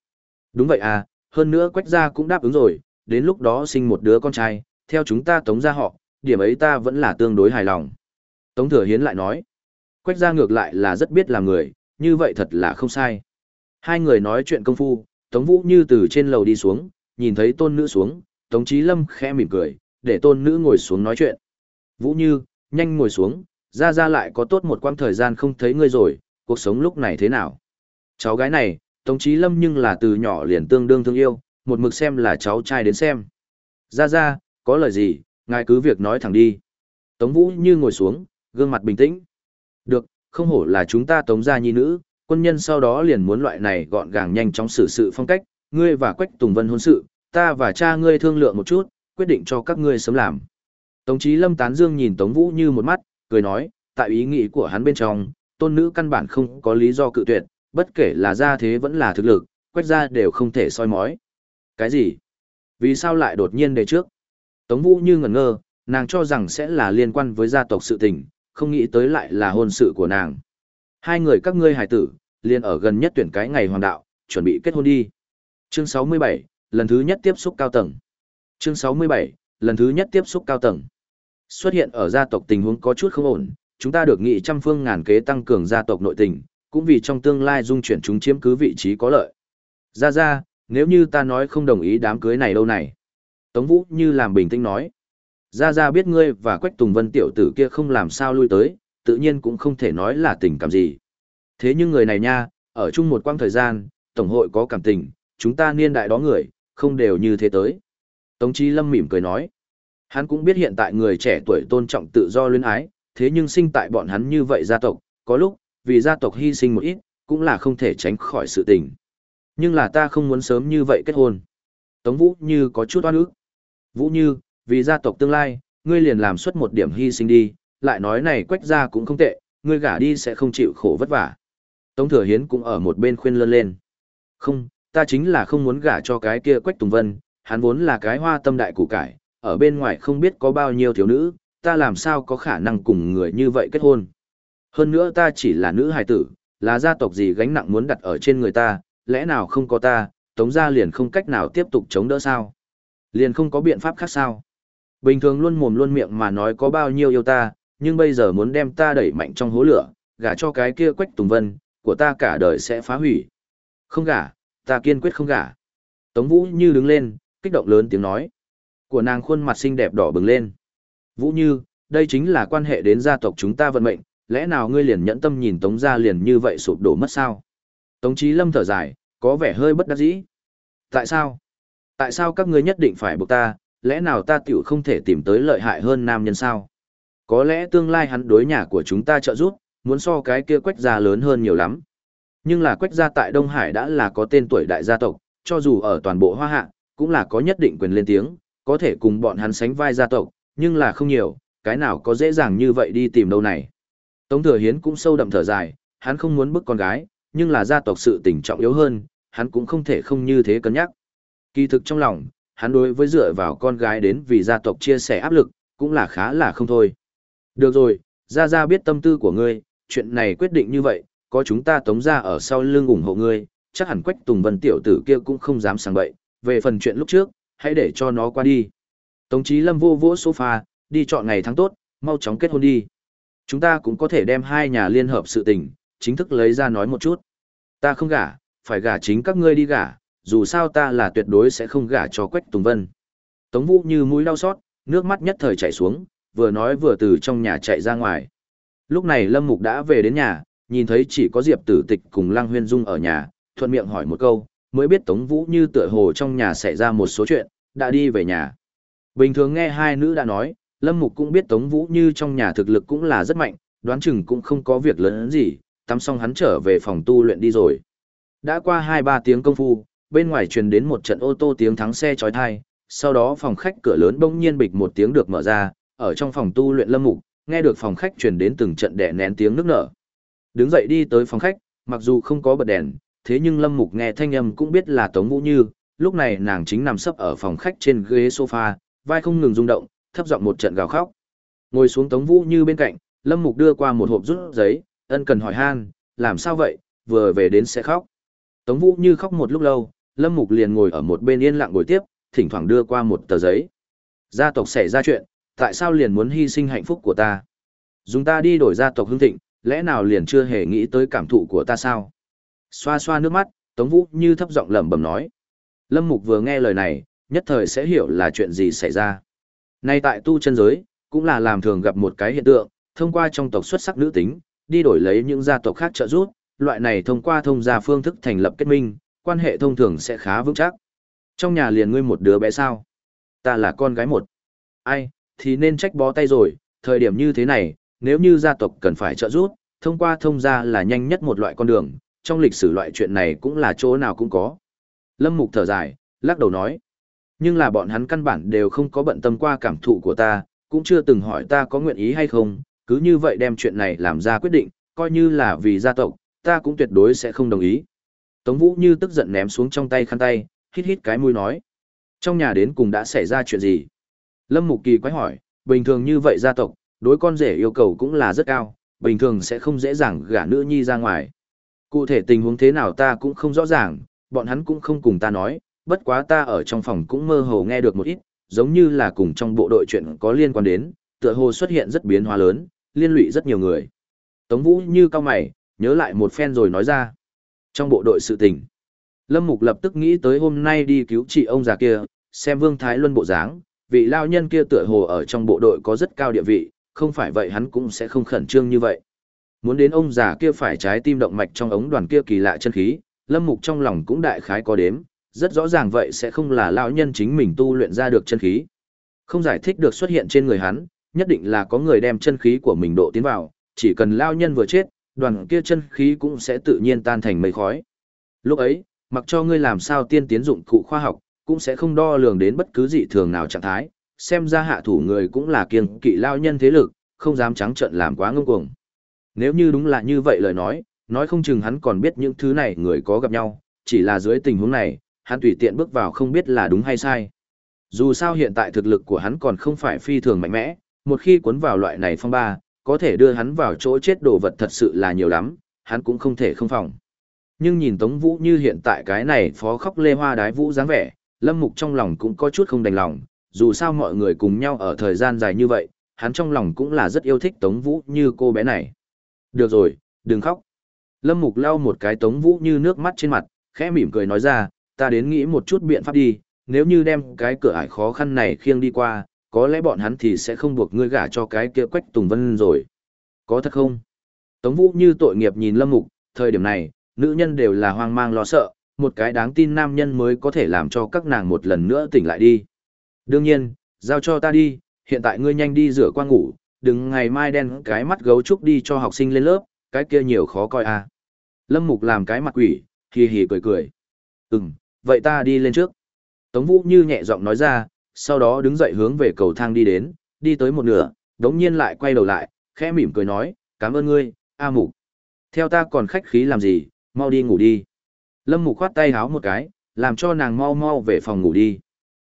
Đúng vậy à, hơn nữa quách gia cũng đáp ứng rồi, đến lúc đó sinh một đứa con trai, theo chúng ta tống ra họ, điểm ấy ta vẫn là tương đối hài lòng. Tống Thừa Hiến lại nói, quách gia ngược lại là rất biết làm người, như vậy thật là không sai. Hai người nói chuyện công phu, Tống Vũ như từ trên lầu đi xuống, nhìn thấy tôn nữ xuống, Tống Chí Lâm khẽ mỉm cười, để tôn nữ ngồi xuống nói chuyện. Vũ như, nhanh ngồi xuống, ra ra lại có tốt một quãng thời gian không thấy ngươi rồi, cuộc sống lúc này thế nào? Cháu gái này, Tống Chí Lâm nhưng là từ nhỏ liền tương đương thương yêu, một mực xem là cháu trai đến xem. Ra ra, có lời gì, ngài cứ việc nói thẳng đi. Tống Vũ như ngồi xuống, gương mặt bình tĩnh. Được, không hổ là chúng ta tống gia nhi nữ, quân nhân sau đó liền muốn loại này gọn gàng nhanh chóng xử sự phong cách, ngươi và Quách Tùng Vân hôn sự, ta và cha ngươi thương lượng một chút, quyết định cho các ngươi sớm làm. Tống Chí Lâm tán dương nhìn Tống Vũ như một mắt, cười nói, tại ý nghĩ của hắn bên trong, tôn nữ căn bản không có lý do cự tuyệt, bất kể là gia thế vẫn là thực lực, quách gia đều không thể soi mói. Cái gì? Vì sao lại đột nhiên đề trước? Tống Vũ như ngẩn ngơ, nàng cho rằng sẽ là liên quan với gia tộc sự tình, không nghĩ tới lại là hôn sự của nàng. Hai người các ngươi hài tử, liền ở gần nhất tuyển cái ngày hoàng đạo, chuẩn bị kết hôn đi. Chương 67, lần thứ nhất tiếp xúc cao tầng. Chương 67, lần thứ nhất tiếp xúc cao tầng. Xuất hiện ở gia tộc tình huống có chút không ổn, chúng ta được nghị trăm phương ngàn kế tăng cường gia tộc nội tình, cũng vì trong tương lai dung chuyển chúng chiếm cứ vị trí có lợi. Ra ra, nếu như ta nói không đồng ý đám cưới này đâu này. Tống Vũ như làm bình tĩnh nói. Ra ra biết ngươi và Quách Tùng Vân tiểu tử kia không làm sao lui tới, tự nhiên cũng không thể nói là tình cảm gì. Thế nhưng người này nha, ở chung một quãng thời gian, Tổng hội có cảm tình, chúng ta niên đại đó người, không đều như thế tới. Tống Chí Lâm mỉm cười nói. Hắn cũng biết hiện tại người trẻ tuổi tôn trọng tự do luyến ái, thế nhưng sinh tại bọn hắn như vậy gia tộc, có lúc, vì gia tộc hy sinh một ít, cũng là không thể tránh khỏi sự tình. Nhưng là ta không muốn sớm như vậy kết hôn. Tống Vũ Như có chút oan ức. Vũ Như, vì gia tộc tương lai, ngươi liền làm suất một điểm hy sinh đi, lại nói này quách ra cũng không tệ, ngươi gả đi sẽ không chịu khổ vất vả. Tống Thừa Hiến cũng ở một bên khuyên lơn lên. Không, ta chính là không muốn gả cho cái kia quách Tùng Vân, hắn vốn là cái hoa tâm đại củ cải, ở bên ngoài không biết có bao nhiêu thiếu nữ, ta làm sao có khả năng cùng người như vậy kết hôn. Hơn nữa ta chỉ là nữ hài tử, là gia tộc gì gánh nặng muốn đặt ở trên người ta, lẽ nào không có ta, tống gia liền không cách nào tiếp tục chống đỡ sao? Liền không có biện pháp khác sao? Bình thường luôn mồm luôn miệng mà nói có bao nhiêu yêu ta, nhưng bây giờ muốn đem ta đẩy mạnh trong hố lửa, gả cho cái kia quách tùng vân, của ta cả đời sẽ phá hủy. Không gả, ta kiên quyết không gả. Tống Vũ như đứng lên, kích động lớn tiếng nói. Của nàng khuôn mặt xinh đẹp đỏ bừng lên. Vũ Như, đây chính là quan hệ đến gia tộc chúng ta vận mệnh, lẽ nào ngươi liền nhẫn tâm nhìn Tống gia liền như vậy sụp đổ mất sao? Tống Chí Lâm thở dài, có vẻ hơi bất đắc dĩ. Tại sao? Tại sao các ngươi nhất định phải buộc ta, lẽ nào ta tiểu không thể tìm tới lợi hại hơn nam nhân sao? Có lẽ tương lai hắn đối nhà của chúng ta trợ giúp, muốn so cái kia quách gia lớn hơn nhiều lắm. Nhưng là quách gia tại Đông Hải đã là có tên tuổi đại gia tộc, cho dù ở toàn bộ hoa hạ, cũng là có nhất định quyền lên tiếng, có thể cùng bọn hắn sánh vai gia tộc, nhưng là không nhiều, cái nào có dễ dàng như vậy đi tìm đâu này. Tống Thừa Hiến cũng sâu đậm thở dài, hắn không muốn bức con gái, nhưng là gia tộc sự tình trọng yếu hơn, hắn cũng không thể không như thế cân nhắc. Kỳ thực trong lòng, hắn đối với dựa vào con gái đến vì gia tộc chia sẻ áp lực, cũng là khá là không thôi. Được rồi, Gia Gia biết tâm tư của ngươi, chuyện này quyết định như vậy, có chúng ta tống ra ở sau lưng ủng hộ ngươi, chắc hẳn Quách Tùng Vân tiểu tử kia cũng không dám sang bậy, về phần chuyện lúc trước, hãy để cho nó qua đi. Tống Chí Lâm vô vỗ sofa, đi chọn ngày tháng tốt, mau chóng kết hôn đi. Chúng ta cũng có thể đem hai nhà liên hợp sự tình, chính thức lấy ra nói một chút. Ta không gả, phải gả chính các ngươi đi gả, dù sao ta là tuyệt đối sẽ không gả cho Quách Tùng Vân. Tống Vũ như mũi đau xót, nước mắt nhất thời chảy xuống, vừa nói vừa từ trong nhà chạy ra ngoài. Lúc này Lâm Mục đã về đến nhà, nhìn thấy chỉ có Diệp Tử Tịch cùng Lăng Huyên Dung ở nhà, thuận miệng hỏi một câu, mới biết Tống Vũ như tựa hồ trong nhà xảy ra một số chuyện, đã đi về nhà. Bình thường nghe hai nữ đã nói, Lâm Mục cũng biết Tống Vũ Như trong nhà thực lực cũng là rất mạnh, đoán chừng cũng không có việc lớn gì, tắm xong hắn trở về phòng tu luyện đi rồi. Đã qua 2-3 tiếng công phu, bên ngoài truyền đến một trận ô tô tiếng thắng xe chói tai, sau đó phòng khách cửa lớn bỗng nhiên bịch một tiếng được mở ra, ở trong phòng tu luyện Lâm Mục, nghe được phòng khách truyền đến từng trận đẻ nén tiếng nước nở. Đứng dậy đi tới phòng khách, mặc dù không có bật đèn, thế nhưng Lâm Mục nghe thanh âm cũng biết là Tống Vũ Như, lúc này nàng chính nằm sấp ở phòng khách trên ghế sofa, vai không ngừng rung động, thấp giọng một trận gào khóc. Ngồi xuống Tống Vũ Như bên cạnh, Lâm Mục đưa qua một hộp rút giấy, ân cần hỏi han, làm sao vậy, vừa về đến sẽ khóc. Tống Vũ Như khóc một lúc lâu, Lâm Mục liền ngồi ở một bên yên lặng ngồi tiếp, thỉnh thoảng đưa qua một tờ giấy. Gia tộc xảy ra chuyện, tại sao liền muốn hy sinh hạnh phúc của ta? Dùng ta đi đổi gia tộc hưng thịnh, lẽ nào liền chưa hề nghĩ tới cảm thụ của ta sao? Xoa xoa nước mắt, Tống Vũ như thấp giọng lẩm bẩm nói. Lâm Mục vừa nghe lời này, nhất thời sẽ hiểu là chuyện gì xảy ra. Nay tại tu chân giới, cũng là làm thường gặp một cái hiện tượng, thông qua trong tộc xuất sắc nữ tính, đi đổi lấy những gia tộc khác trợ giúp, loại này thông qua thông gia phương thức thành lập kết minh, quan hệ thông thường sẽ khá vững chắc. Trong nhà liền ngươi một đứa bé sao? Ta là con gái một. Ai, thì nên trách bó tay rồi, thời điểm như thế này, nếu như gia tộc cần phải trợ giúp, thông qua thông gia là nhanh nhất một loại con đường, trong lịch sử loại chuyện này cũng là chỗ nào cũng có. Lâm Mục thở dài, lắc đầu nói. Nhưng là bọn hắn căn bản đều không có bận tâm qua cảm thụ của ta, cũng chưa từng hỏi ta có nguyện ý hay không, cứ như vậy đem chuyện này làm ra quyết định, coi như là vì gia tộc, ta cũng tuyệt đối sẽ không đồng ý. Tống Vũ như tức giận ném xuống trong tay khăn tay, hít hít cái mũi nói. Trong nhà đến cùng đã xảy ra chuyện gì? Lâm Mục Kỳ quái hỏi, bình thường như vậy gia tộc, đối con rể yêu cầu cũng là rất cao, bình thường sẽ không dễ dàng gả nữ nhi ra ngoài. Cụ thể tình huống thế nào ta cũng không rõ ràng, bọn hắn cũng không cùng ta nói, bất quá ta ở trong phòng cũng mơ hồ nghe được một ít, giống như là cùng trong bộ đội chuyện có liên quan đến, tựa hồ xuất hiện rất biến hóa lớn, liên lụy rất nhiều người. Tống Vũ như cao mày, nhớ lại một phen rồi nói ra. Trong bộ đội sự tình, Lâm Mục lập tức nghĩ tới hôm nay đi cứu chị ông già kia, xem Vương Thái Luân bộ dáng, vị lao nhân kia tựa hồ ở trong bộ đội có rất cao địa vị, không phải vậy hắn cũng sẽ không khẩn trương như vậy. Muốn đến ông già kia phải trái tim động mạch trong ống đoàn kia kỳ lạ chân khí, Lâm Mục trong lòng cũng đại khái có đếm, rất rõ ràng vậy sẽ không là lão nhân chính mình tu luyện ra được chân khí. Không giải thích được xuất hiện trên người hắn, nhất định là có người đem chân khí của mình độ tiến vào, chỉ cần lão nhân vừa chết, đoàn kia chân khí cũng sẽ tự nhiên tan thành mây khói. Lúc ấy, mặc cho ngươi làm sao tiên tiến dụng cụ khoa học, cũng sẽ không đo lường đến bất cứ dị thường nào trạng thái, xem ra hạ thủ người cũng là kiêng kỵ lao nhân thế lực, không dám trắng trợn làm quá ngông cuồng. Nếu như đúng là như vậy lời nói, nói không chừng hắn còn biết những thứ này người có gặp nhau, chỉ là dưới tình huống này, hắn tùy tiện bước vào không biết là đúng hay sai. Dù sao hiện tại thực lực của hắn còn không phải phi thường mạnh mẽ, một khi cuốn vào loại này phong ba, có thể đưa hắn vào chỗ chết đồ vật thật sự là nhiều lắm, hắn cũng không thể không phòng. Nhưng nhìn Tống Vũ như hiện tại cái này phó khóc lê hoa đái vũ dáng vẻ, Lâm Mục trong lòng cũng có chút không đành lòng, dù sao mọi người cùng nhau ở thời gian dài như vậy, hắn trong lòng cũng là rất yêu thích Tống Vũ như cô bé này. Được rồi, đừng khóc. Lâm Mục lau một cái Tống Vũ như nước mắt trên mặt, khẽ mỉm cười nói ra, ta đến nghĩ một chút biện pháp đi, nếu như đem cái cửa ải khó khăn này khiêng đi qua, có lẽ bọn hắn thì sẽ không buộc ngươi gả cho cái kia quách Tùng Vân rồi. Có thật không? Tống Vũ như tội nghiệp nhìn Lâm Mục, thời điểm này, nữ nhân đều là hoang mang lo sợ, một cái đáng tin nam nhân mới có thể làm cho các nàng một lần nữa tỉnh lại đi. Đương nhiên, giao cho ta đi, hiện tại ngươi nhanh đi rửa qua ngủ, đừng ngày mai đen cái mắt gấu trúc đi cho học sinh lên lớp, cái kia nhiều khó coi à. Lâm Mục làm cái mặt quỷ, hì hì cười cười. Ừm, vậy ta đi lên trước. Tống Vũ như nhẹ giọng nói ra, sau đó đứng dậy hướng về cầu thang đi đến, đi tới một nửa, đống nhiên lại quay đầu lại, khẽ mỉm cười nói, cảm ơn ngươi, A Mục. Theo ta còn khách khí làm gì, mau đi ngủ đi. Lâm Mục khoát tay háo một cái, làm cho nàng mau mau về phòng ngủ đi.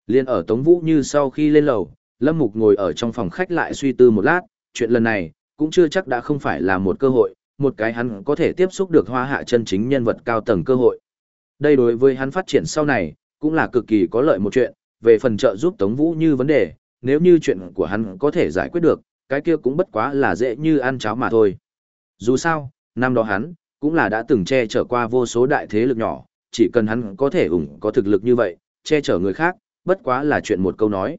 Liên ở Tống Vũ như sau khi lên lầu, Lâm Mục ngồi ở trong phòng khách lại suy tư một lát, chuyện lần này, cũng chưa chắc đã không phải là một cơ hội, một cái hắn có thể tiếp xúc được hoa hạ chân chính nhân vật cao tầng cơ hội. Đây đối với hắn phát triển sau này, cũng là cực kỳ có lợi một chuyện, về phần trợ giúp Tống Vũ như vấn đề, nếu như chuyện của hắn có thể giải quyết được, cái kia cũng bất quá là dễ như ăn cháo mà thôi. Dù sao, năm đó hắn, cũng là đã từng che chở qua vô số đại thế lực nhỏ, chỉ cần hắn có thể ủng có thực lực như vậy, che chở người khác, bất quá là chuyện một câu nói.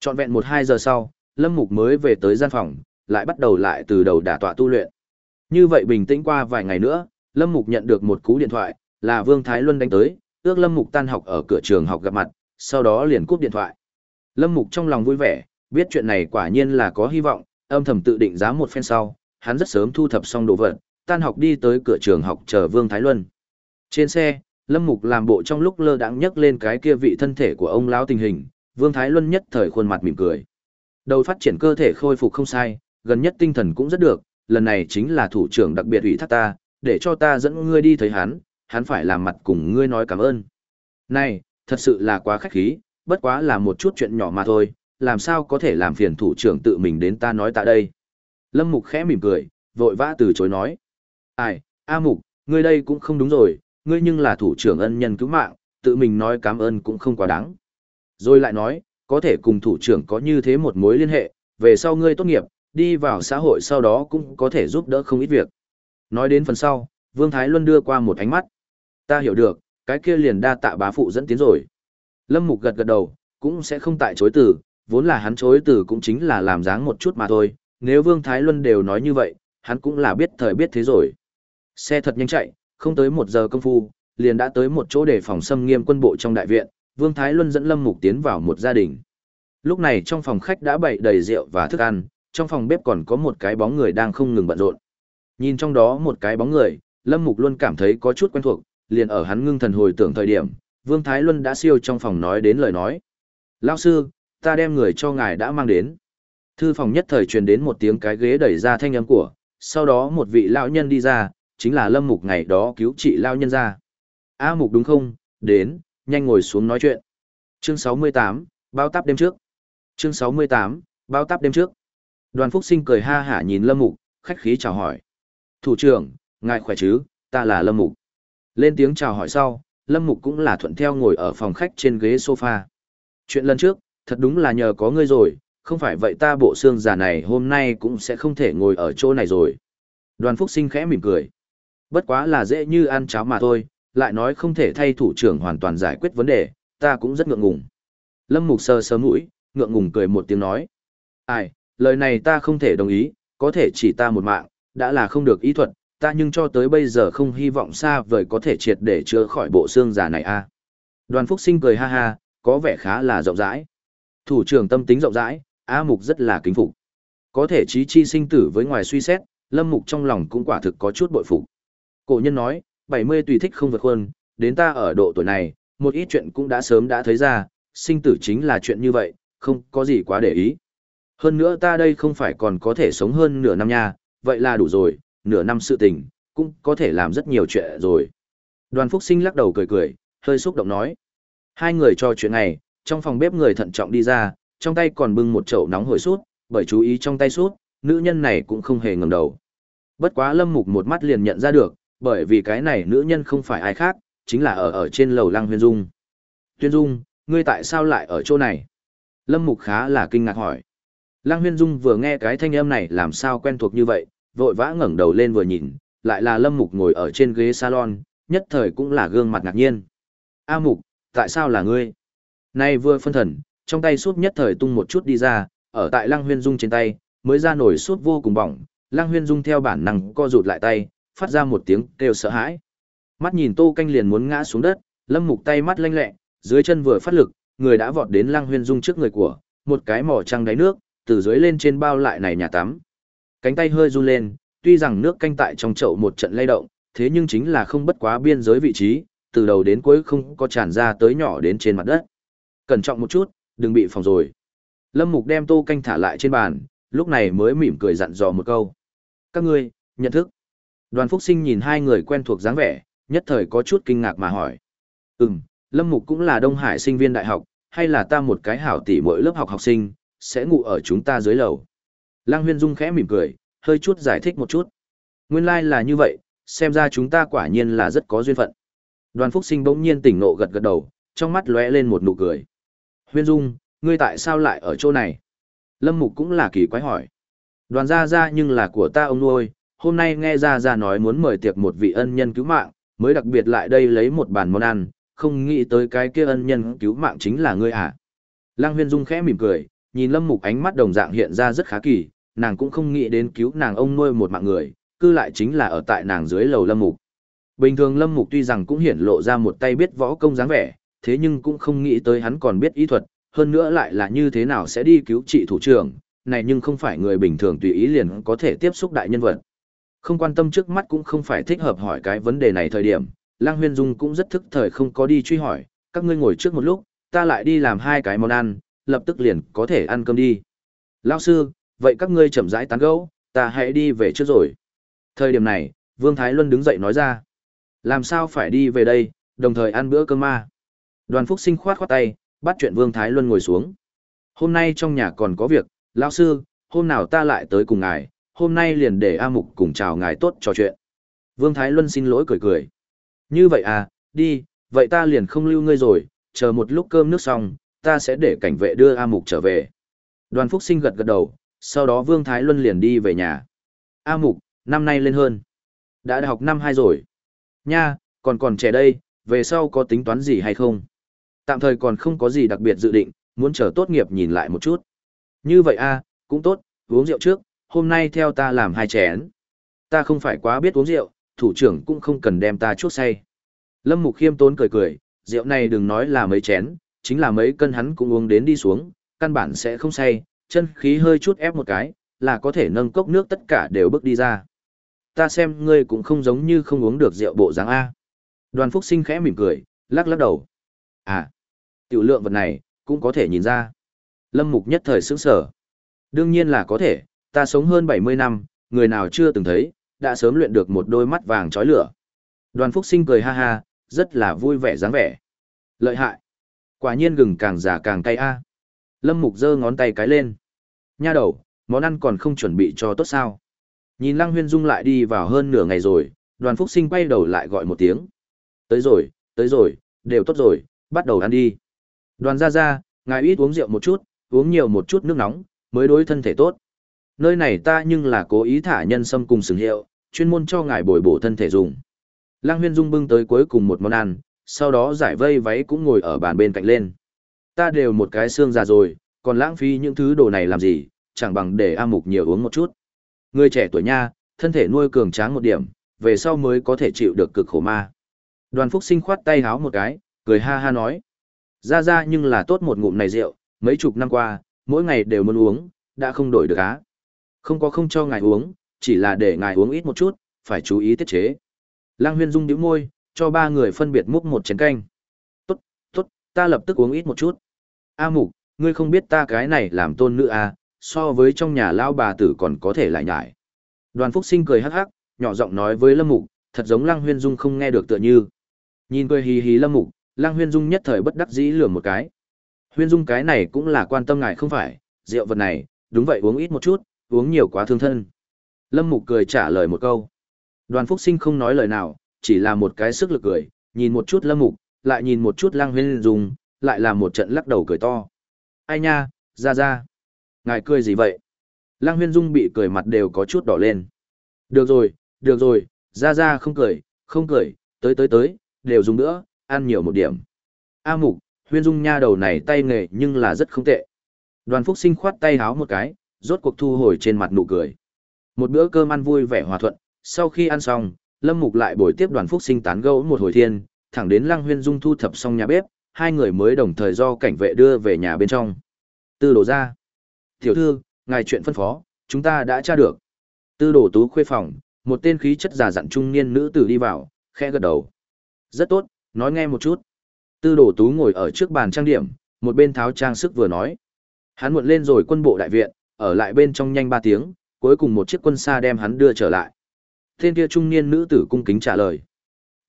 Trọn vẹn một hai giờ sau, Lâm Mục mới về tới gian phòng, lại bắt đầu lại từ đầu đả tọa tu luyện. Như vậy bình tĩnh qua vài ngày nữa, Lâm Mục nhận được một cú điện thoại, là Vương Thái Luân đánh tới, ước Lâm Mục tan học ở cửa trường học gặp mặt, sau đó liền cúp điện thoại. Lâm Mục trong lòng vui vẻ, biết chuyện này quả nhiên là có hy vọng, âm thầm tự định giá một phen sau, hắn rất sớm thu thập xong đồ vật, tan học đi tới cửa trường học chờ Vương Thái Luân. Trên xe, Lâm Mục làm bộ trong lúc lơ đãng nhấc lên cái kia vị thân thể của ông lão tình hình, Vương Thái Luân nhất thời khuôn mặt mỉm cười. Đầu phát triển cơ thể khôi phục không sai, gần nhất tinh thần cũng rất được, lần này chính là thủ trưởng đặc biệt ủy thác ta, để cho ta dẫn ngươi đi thấy hắn, hắn phải làm mặt cùng ngươi nói cảm ơn. Này, thật sự là quá khách khí, bất quá là một chút chuyện nhỏ mà thôi, làm sao có thể làm phiền thủ trưởng tự mình đến ta nói tại đây. Lâm Mục khẽ mỉm cười, vội vã từ chối nói. Ai, A Mục, ngươi đây cũng không đúng rồi, ngươi nhưng là thủ trưởng ân nhân cứu mạng, tự mình nói cảm ơn cũng không quá đáng. Rồi lại nói, có thể cùng thủ trưởng có như thế một mối liên hệ, về sau ngươi tốt nghiệp, đi vào xã hội sau đó cũng có thể giúp đỡ không ít việc. Nói đến phần sau, Vương Thái Luân đưa qua một ánh mắt. Ta hiểu được, cái kia liền đa tạ bá phụ dẫn tiến rồi. Lâm Mục gật gật đầu, cũng sẽ không tại chối từ, vốn là hắn chối từ cũng chính là làm dáng một chút mà thôi, nếu Vương Thái Luân đều nói như vậy, hắn cũng là biết thời biết thế rồi. Xe thật nhanh chạy, không tới một giờ công phu, liền đã tới một chỗ để phòng xâm nghiêm quân bộ trong đại viện, Vương Thái Luân dẫn Lâm Mục tiến vào một gia đình. Lúc này trong phòng khách đã bày đầy rượu và thức ăn, trong phòng bếp còn có một cái bóng người đang không ngừng bận rộn. Nhìn trong đó một cái bóng người, Lâm Mục luôn cảm thấy có chút quen thuộc, liền ở hắn ngưng thần hồi tưởng thời điểm, Vương Thái Luân đã siêu trong phòng nói đến lời nói. Lão sư, ta đem người cho ngài đã mang đến. Thư phòng nhất thời truyền đến một tiếng cái ghế đẩy ra thanh âm của, sau đó một vị lão nhân đi ra, chính là Lâm Mục ngày đó cứu chị lao nhân ra. A Mục đúng không? Đến, nhanh ngồi xuống nói chuyện. Chương 68, bao táp đêm trước. Chương 68, bao táp đêm trước. Đoàn Phúc Sinh cười ha hả nhìn Lâm Mục, khách khí chào hỏi. Thủ trưởng, ngài khỏe chứ, ta là Lâm Mục. Lên tiếng chào hỏi sau, Lâm Mục cũng là thuận theo ngồi ở phòng khách trên ghế sofa. Chuyện lần trước, thật đúng là nhờ có ngươi rồi, không phải vậy ta bộ xương già này hôm nay cũng sẽ không thể ngồi ở chỗ này rồi. Đoàn Phúc Sinh khẽ mỉm cười. Bất quá là dễ như ăn cháo mà thôi, lại nói không thể thay thủ trưởng hoàn toàn giải quyết vấn đề, ta cũng rất ngượng ngùng. Lâm Mục sờ sờ mũi, ngượng ngùng cười một tiếng nói. Ai, lời này ta không thể đồng ý, có thể chỉ ta một mạng, đã là không được ý thuật, ta nhưng cho tới bây giờ không hy vọng xa vời có thể triệt để chữa khỏi bộ xương già này a. Đoàn Phúc Sinh cười ha ha, có vẻ khá là rộng rãi. Thủ trưởng tâm tính rộng rãi, A Mục rất là kính phục. Có thể trí chi sinh tử với ngoài suy xét, Lâm Mục trong lòng cũng quả thực có chút bội phục. Cổ nhân nói, 70 tùy thích không vượt khuôn, đến ta ở độ tuổi này, một ít chuyện cũng đã sớm đã thấy ra, sinh tử chính là chuyện như vậy, không có gì quá để ý. Hơn nữa ta đây không phải còn có thể sống hơn nửa năm nha, vậy là đủ rồi, nửa năm sự tình, cũng có thể làm rất nhiều chuyện rồi. Đoàn Phúc Sinh lắc đầu cười cười, hơi xúc động nói. Hai người cho chuyện này, trong phòng bếp người thận trọng đi ra, trong tay còn bưng một chậu nóng hổi sút, bởi chú ý trong tay sút, nữ nhân này cũng không hề ngẩng đầu. Bất quá Lâm Mục một mắt liền nhận ra được, bởi vì cái này nữ nhân không phải ai khác, chính là ở ở trên lầu Lăng Huyên Dung. Tuyên Dung, ngươi tại sao lại ở chỗ này? Lâm Mục khá là kinh ngạc hỏi. Lăng Huyên Dung vừa nghe cái thanh âm này làm sao quen thuộc như vậy, vội vã ngẩng đầu lên vừa nhìn, lại là Lâm Mục ngồi ở trên ghế salon, nhất thời cũng là gương mặt ngạc nhiên. A Mục, tại sao là ngươi? Nay vừa phân thần, trong tay suốt nhất thời tung một chút đi ra, ở tại Lăng Huyên Dung trên tay, mới ra nổi suốt vô cùng bỏng, Lăng Huyên Dung theo bản năng co rụt lại tay, phát ra một tiếng kêu sợ hãi. Mắt nhìn Tô Canh liền muốn ngã xuống đất, Lâm Mục tay mắt lanh lẹ, dưới chân vừa phát lực, người đã vọt đến Lăng Huyên Dung trước người của, một cái mỏ trăng đáy nước, từ dưới lên trên bao lại này nhà tắm. Cánh tay hơi run lên, tuy rằng nước canh tại trong chậu một trận lay động, thế nhưng chính là không bất quá biên giới vị trí, từ đầu đến cuối không có tràn ra tới nhỏ đến trên mặt đất. Cẩn trọng một chút, đừng bị phòng rồi. Lâm Mục đem tô canh thả lại trên bàn, lúc này mới mỉm cười dặn dò một câu. Các ngươi, nhận thức. Đoàn Phúc Sinh nhìn hai người quen thuộc dáng vẻ, nhất thời có chút kinh ngạc mà hỏi. Ừm, Lâm Mục cũng là Đông Hải sinh viên đại học, hay là ta một cái hảo tỷ mỗi lớp học học sinh, sẽ ngủ ở chúng ta dưới lầu. Lăng Huyên Dung khẽ mỉm cười, hơi chút giải thích một chút. Nguyên lai like là như vậy, xem ra chúng ta quả nhiên là rất có duyên phận. Đoàn Phúc Sinh bỗng nhiên tỉnh nộ gật gật đầu, trong mắt lóe lên một nụ cười. Huyên Dung, ngươi tại sao lại ở chỗ này? Lâm Mục cũng là kỳ quái hỏi. Đoàn gia gia nhưng là của ta ông nuôi, hôm nay nghe Ra Ra nói muốn mời tiệc một vị ân nhân cứu mạng, mới đặc biệt lại đây lấy một bàn món ăn, không nghĩ tới cái kia ân nhân cứu mạng chính là ngươi à. Lăng Huyên Dung khẽ mỉm cười, nhìn Lâm Mục ánh mắt đồng dạng hiện ra rất khá kỳ, nàng cũng không nghĩ đến cứu nàng ông nuôi một mạng người, cư lại chính là ở tại nàng dưới lầu Lâm Mục. Bình thường Lâm Mục tuy rằng cũng hiển lộ ra một tay biết võ công dáng vẻ, thế nhưng cũng không nghĩ tới hắn còn biết ý thuật, hơn nữa lại là như thế nào sẽ đi cứu trị thủ trưởng, này nhưng không phải người bình thường tùy ý liền có thể tiếp xúc đại nhân vật. Không quan tâm trước mắt cũng không phải thích hợp hỏi cái vấn đề này thời điểm, Lang Huyên Dung cũng rất thức thời không có đi truy hỏi, các ngươi ngồi trước một lúc, ta lại đi làm hai cái món ăn, lập tức liền có thể ăn cơm đi. Lão sư, vậy các ngươi chậm rãi tán gẫu, ta hãy đi về trước rồi. Thời điểm này, Vương Thái Luân đứng dậy nói ra. Làm sao phải đi về đây, đồng thời ăn bữa cơm ma. Đoàn Phúc Sinh khoát khoát tay, bắt chuyện Vương Thái Luân ngồi xuống. Hôm nay trong nhà còn có việc, lão sư, hôm nào ta lại tới cùng ngài, hôm nay liền để A Mục cùng chào ngài tốt trò chuyện. Vương Thái Luân xin lỗi cười cười. Như vậy à, đi, vậy ta liền không lưu ngươi rồi, chờ một lúc cơm nước xong, ta sẽ để cảnh vệ đưa A Mục trở về. Đoàn Phúc Sinh gật gật đầu, sau đó Vương Thái Luân liền đi về nhà. A Mục, năm nay lên hơn. Đã đại học năm hai rồi. Nha, còn còn trẻ đây, về sau có tính toán gì hay không? Tạm thời còn không có gì đặc biệt dự định, muốn chờ tốt nghiệp nhìn lại một chút. Như vậy a, cũng tốt, uống rượu trước, hôm nay theo ta làm hai chén. Ta không phải quá biết uống rượu, thủ trưởng cũng không cần đem ta chuốc say. Lâm Mục khiêm tốn cười cười, rượu này đừng nói là mấy chén, chính là mấy cân hắn cũng uống đến đi xuống, căn bản sẽ không say, chân khí hơi chút ép một cái, là có thể nâng cốc nước tất cả đều bước đi ra. Ta xem ngươi cũng không giống như không uống được rượu bộ dáng A. Đoàn Phúc Sinh khẽ mỉm cười, lắc lắc đầu. À, tiểu lượng vật này, cũng có thể nhìn ra. Lâm Mục nhất thời sững sở. Đương nhiên là có thể, ta sống hơn 70 năm, người nào chưa từng thấy, đã sớm luyện được một đôi mắt vàng chói lửa. Đoàn Phúc Sinh cười ha ha, rất là vui vẻ dáng vẻ. Lợi hại. Quả nhiên gừng càng già càng cay a. Lâm Mục giơ ngón tay cái lên. Nha đầu, món ăn còn không chuẩn bị cho tốt sao? Nhìn Lăng Huyên Dung lại đi vào hơn nửa ngày rồi, đoàn Phúc Sinh quay đầu lại gọi một tiếng. Tới rồi, tới rồi, đều tốt rồi, bắt đầu ăn đi. Đoàn ra ra, ngài ít uống rượu một chút, uống nhiều một chút nước nóng, mới đối thân thể tốt. Nơi này ta nhưng là cố ý thả nhân sâm cùng sừng hiệu, chuyên môn cho ngài bồi bổ thân thể dùng. Lăng Huyên Dung bưng tới cuối cùng một món ăn, sau đó giải vây váy cũng ngồi ở bàn bên cạnh lên. Ta đều một cái xương già rồi, còn lãng phí những thứ đồ này làm gì, chẳng bằng để A Mục nhiều uống một chút. Người trẻ tuổi nha, thân thể nuôi cường tráng một điểm, về sau mới có thể chịu được cực khổ ma. Đoàn Phúc Sinh khoát tay háo một cái, cười ha ha nói. Ra ra nhưng là tốt một ngụm này rượu, mấy chục năm qua, mỗi ngày đều muốn uống, đã không đổi được á. Không có không cho ngài uống, chỉ là để ngài uống ít một chút, phải chú ý tiết chế. Lăng Huyên Dung nhíu môi, cho ba người phân biệt múc một chén canh. Tốt, tốt, ta lập tức uống ít một chút. A Mục, ngươi không biết ta cái này làm tôn nữ à, so với trong nhà lao bà tử còn có thể lại nhải. Đoàn Phúc Sinh cười hắc hắc, nhỏ giọng nói với Lâm Mục, thật giống Lăng Huyên Dung không nghe được tựa như. Nhìn cười hì hì Lâm Mục, Lăng Huyên Dung nhất thời bất đắc dĩ lườm một cái. Huyên Dung cái này cũng là quan tâm ngài không phải, rượu vật này, đúng vậy uống ít một chút, uống nhiều quá thương thân. Lâm Mục cười trả lời một câu. Đoàn Phúc Sinh không nói lời nào, chỉ là một cái sức lực cười, nhìn một chút Lâm Mục, lại nhìn một chút Lăng Huyên Dung, lại là một trận lắc đầu cười to. Ai nha, ra ra. Ngài cười gì vậy? Lăng Huyên Dung bị cười mặt đều có chút đỏ lên. Được rồi, được rồi, ra ra không cười, không cười, tới tới tới, đều dùng nữa, ăn nhiều một điểm. A Mục, Huyên Dung nha đầu này tay nghề nhưng là rất không tệ. Đoàn Phúc Sinh khoát tay háo một cái, rốt cuộc thu hồi trên mặt nụ cười. Một bữa cơm ăn vui vẻ hòa thuận, sau khi ăn xong, Lâm Mục lại bồi tiếp đoàn Phúc Sinh tán gẫu một hồi thiên, thẳng đến Lăng Huyên Dung thu thập xong nhà bếp, hai người mới đồng thời do cảnh vệ đưa về nhà bên trong. Tư đổ ra. Tiểu thư, ngài chuyện phân phó, chúng ta đã tra được. Tư đổ tú khuê phòng, một tên khí chất già dặn trung niên nữ tử đi vào, khẽ gật đầu. Rất tốt, nói nghe một chút. Tư đổ tú ngồi ở trước bàn trang điểm, một bên tháo trang sức vừa nói. Hắn muộn lên rồi quân bộ đại viện, ở lại bên trong nhanh ba tiếng, cuối cùng một chiếc quân xa đem hắn đưa trở lại. Tên kia trung niên nữ tử cung kính trả lời.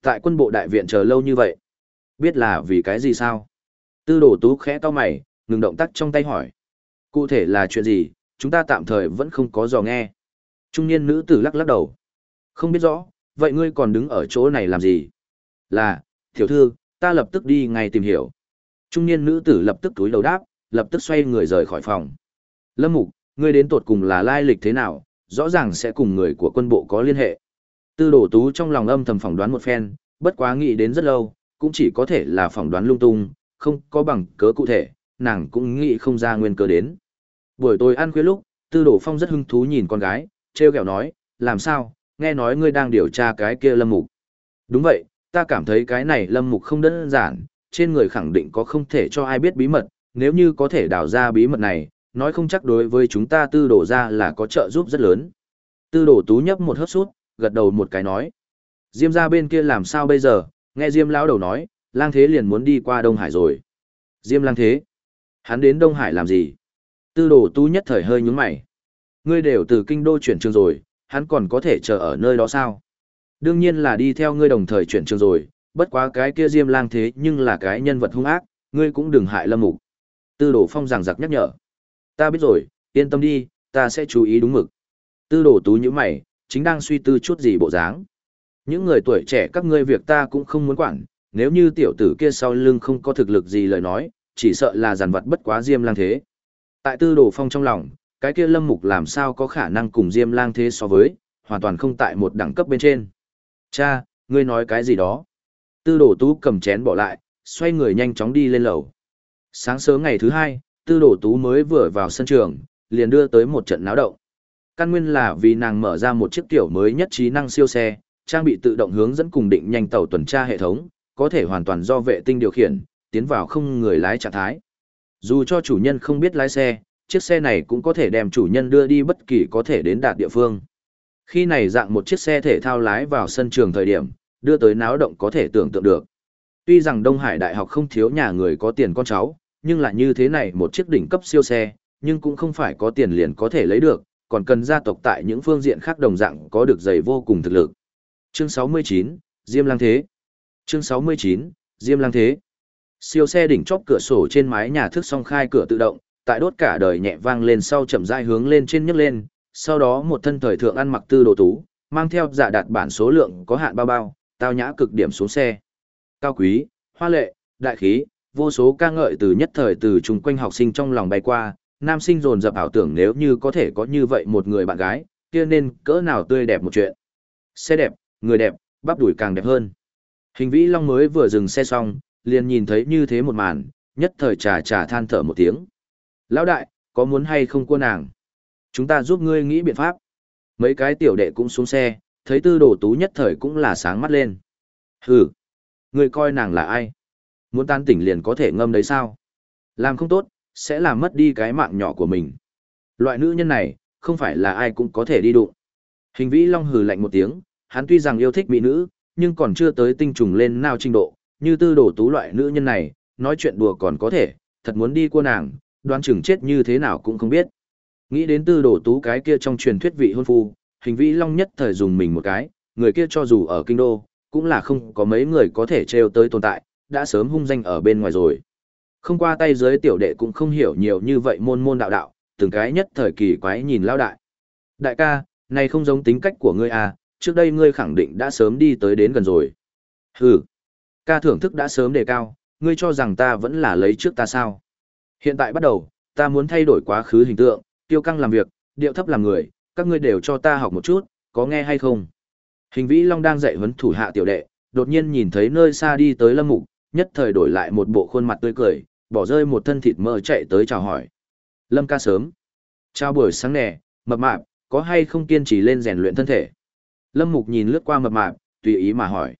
Tại quân bộ đại viện chờ lâu như vậy. Biết là vì cái gì sao? Tư đổ tú khẽ to mày, ngừng động tác trong tay hỏi. Cụ thể là chuyện gì, chúng ta tạm thời vẫn không có dò nghe. Trung niên nữ tử lắc lắc đầu. Không biết rõ, vậy ngươi còn đứng ở chỗ này làm gì? Là, tiểu thư, ta lập tức đi ngay tìm hiểu. Trung niên nữ tử lập tức túi đầu đáp, lập tức xoay người rời khỏi phòng. Lâm Mục, ngươi đến tột cùng là lai lịch thế nào, rõ ràng sẽ cùng người của quân bộ có liên hệ. Tư đổ tú trong lòng âm thầm phỏng đoán một phen, bất quá nghĩ đến rất lâu, cũng chỉ có thể là phỏng đoán lung tung, không có bằng cớ cụ thể, nàng cũng nghĩ không ra nguyên cớ đến. Buổi tối ăn khuya lúc, Tư Đổ Phong rất hứng thú nhìn con gái, treo kẹo nói, làm sao, nghe nói ngươi đang điều tra cái kia lâm mục. Đúng vậy, ta cảm thấy cái này lâm mục không đơn giản, trên người khẳng định có không thể cho ai biết bí mật, nếu như có thể đào ra bí mật này, nói không chắc đối với chúng ta tư đổ ra là có trợ giúp rất lớn. Tư đổ tú nhấp một hớp sút, gật đầu một cái nói. Diêm ra bên kia làm sao bây giờ, nghe Diêm lão đầu nói, lang thế liền muốn đi qua Đông Hải rồi. Diêm lang thế? Hắn đến Đông Hải làm gì? Tư đổ tú nhất thời hơi nhúng mày. Ngươi đều từ kinh đô chuyển trường rồi, hắn còn có thể chờ ở nơi đó sao? Đương nhiên là đi theo ngươi đồng thời chuyển trường rồi, bất quá cái kia Diêm lang thế nhưng là cái nhân vật hung ác, ngươi cũng đừng hại lâm mục. Tư đổ phong giảng giặc nhắc nhở. Ta biết rồi, yên tâm đi, ta sẽ chú ý đúng mực. Tư Đồ tú như mày, chính đang suy tư chút gì bộ dáng. Những người tuổi trẻ các ngươi việc ta cũng không muốn quản, nếu như tiểu tử kia sau lưng không có thực lực gì lời nói, chỉ sợ là giàn vật bất quá diêm lang thế. Tại tư đồ phong trong lòng, cái kia lâm mục làm sao có khả năng cùng diêm lang thế so với, hoàn toàn không tại một đẳng cấp bên trên. Cha, ngươi nói cái gì đó? Tư đồ tú cầm chén bỏ lại, xoay người nhanh chóng đi lên lầu. Sáng sớm ngày thứ hai, tư đồ tú mới vừa vào sân trường, liền đưa tới một trận náo động. Căn nguyên là vì nàng mở ra một chiếc tiểu mới nhất trí năng siêu xe, trang bị tự động hướng dẫn cùng định nhanh tàu tuần tra hệ thống, có thể hoàn toàn do vệ tinh điều khiển, tiến vào không người lái trạng thái. Dù cho chủ nhân không biết lái xe, chiếc xe này cũng có thể đem chủ nhân đưa đi bất kỳ có thể đến đạt địa phương. Khi này dạng một chiếc xe thể thao lái vào sân trường thời điểm, đưa tới náo động có thể tưởng tượng được. Tuy rằng Đông Hải Đại học không thiếu nhà người có tiền con cháu, nhưng là như thế này một chiếc đỉnh cấp siêu xe, nhưng cũng không phải có tiền liền có thể lấy được, còn cần gia tộc tại những phương diện khác đồng dạng có được dày vô cùng thực lực. Chương 69, Diêm Lang Thế Chương 69, Diêm Lang Thế Siêu xe đỉnh chóp cửa sổ trên mái nhà thức song khai cửa tự động, tại đốt cả đời nhẹ vang lên sau chậm rãi hướng lên trên nhấc lên, sau đó một thân thời thượng ăn mặc tư đồ tú, mang theo dạ đạt bản số lượng có hạn bao bao, tao nhã cực điểm xuống xe. Cao quý, hoa lệ, đại khí, vô số ca ngợi từ nhất thời từ chung quanh học sinh trong lòng bay qua, nam sinh dồn dập ảo tưởng nếu như có thể có như vậy một người bạn gái, kia nên cỡ nào tươi đẹp một chuyện. Xe đẹp, người đẹp, bắp đuổi càng đẹp hơn. Hình vĩ long mới vừa dừng xe xong, liền nhìn thấy như thế một màn, nhất thời trà trà than thở một tiếng. Lão đại, có muốn hay không cua nàng? Chúng ta giúp ngươi nghĩ biện pháp. Mấy cái tiểu đệ cũng xuống xe, thấy tư đồ tú nhất thời cũng là sáng mắt lên. Hừ, ngươi coi nàng là ai? Muốn tan tỉnh liền có thể ngâm đấy sao? Làm không tốt, sẽ làm mất đi cái mạng nhỏ của mình. Loại nữ nhân này, không phải là ai cũng có thể đi đụng. Hình vĩ long hừ lạnh một tiếng, hắn tuy rằng yêu thích mỹ nữ, nhưng còn chưa tới tinh trùng lên nào trình độ, như tư đổ tú loại nữ nhân này, nói chuyện đùa còn có thể, thật muốn đi cô nàng, đoán chừng chết như thế nào cũng không biết. Nghĩ đến tư đổ tú cái kia trong truyền thuyết vị hôn phu, hình vĩ long nhất thời dùng mình một cái, người kia cho dù ở kinh đô, cũng là không có mấy người có thể treo tới tồn tại, đã sớm hung danh ở bên ngoài rồi. Không qua tay dưới tiểu đệ cũng không hiểu nhiều như vậy môn môn đạo đạo, từng cái nhất thời kỳ quái nhìn lao đại. Đại ca, này không giống tính cách của ngươi à, trước đây ngươi khẳng định đã sớm đi tới đến gần rồi. Hừ, ca thưởng thức đã sớm đề cao, ngươi cho rằng ta vẫn là lấy trước ta sao. Hiện tại bắt đầu, ta muốn thay đổi quá khứ hình tượng, tiêu căng làm việc, điệu thấp làm người, các ngươi đều cho ta học một chút, có nghe hay không? Hình vĩ long đang dạy huấn thủ hạ tiểu đệ, đột nhiên nhìn thấy nơi xa đi tới lâm mục, nhất thời đổi lại một bộ khuôn mặt tươi cười, bỏ rơi một thân thịt mỡ chạy tới chào hỏi. Lâm ca sớm. Chào buổi sáng nè, mập mạp, có hay không kiên trì lên rèn luyện thân thể? Lâm Mục nhìn lướt qua mập mạp, tùy ý mà hỏi.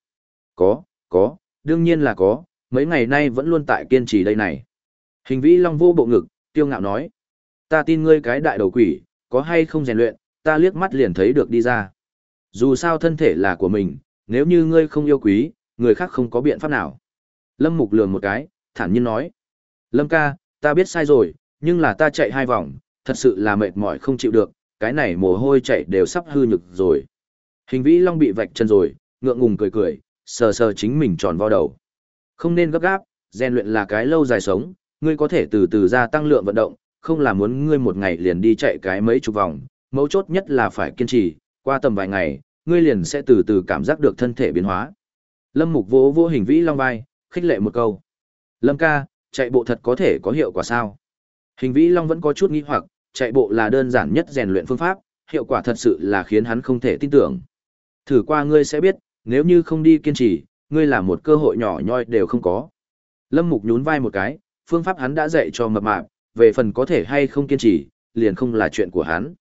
Có, có, đương nhiên là có, mấy ngày nay vẫn luôn tại kiên trì đây này. Hình vĩ long vô bộ ngực, tiêu ngạo nói. Ta tin ngươi cái đại đầu quỷ, có hay không rèn luyện, ta liếc mắt liền thấy được đi ra. Dù sao thân thể là của mình, nếu như ngươi không yêu quý, người khác không có biện pháp nào. Lâm Mục lườm một cái, thản nhiên nói. Lâm ca, ta biết sai rồi, nhưng là ta chạy hai vòng, thật sự là mệt mỏi không chịu được, cái này mồ hôi chạy đều sắp hư nhực rồi. Hình vĩ long bị vạch chân rồi, ngượng ngùng cười cười, sờ sờ chính mình tròn vo đầu. Không nên gấp gáp, rèn luyện là cái lâu dài sống, ngươi có thể từ từ gia tăng lượng vận động, không là muốn ngươi một ngày liền đi chạy cái mấy chục vòng, mấu chốt nhất là phải kiên trì, qua tầm vài ngày, ngươi liền sẽ từ từ cảm giác được thân thể biến hóa. Lâm Mục vỗ vỗ hình vĩ long vai, khích lệ một câu. Lâm ca, chạy bộ thật có thể có hiệu quả sao? Hình vĩ long vẫn có chút nghi hoặc, chạy bộ là đơn giản nhất rèn luyện phương pháp, hiệu quả thật sự là khiến hắn không thể tin tưởng. Thử qua ngươi sẽ biết, nếu như không đi kiên trì, ngươi là một cơ hội nhỏ nhoi đều không có. Lâm Mục nhún vai một cái, phương pháp hắn đã dạy cho mập mạp, về phần có thể hay không kiên trì, liền không là chuyện của hắn.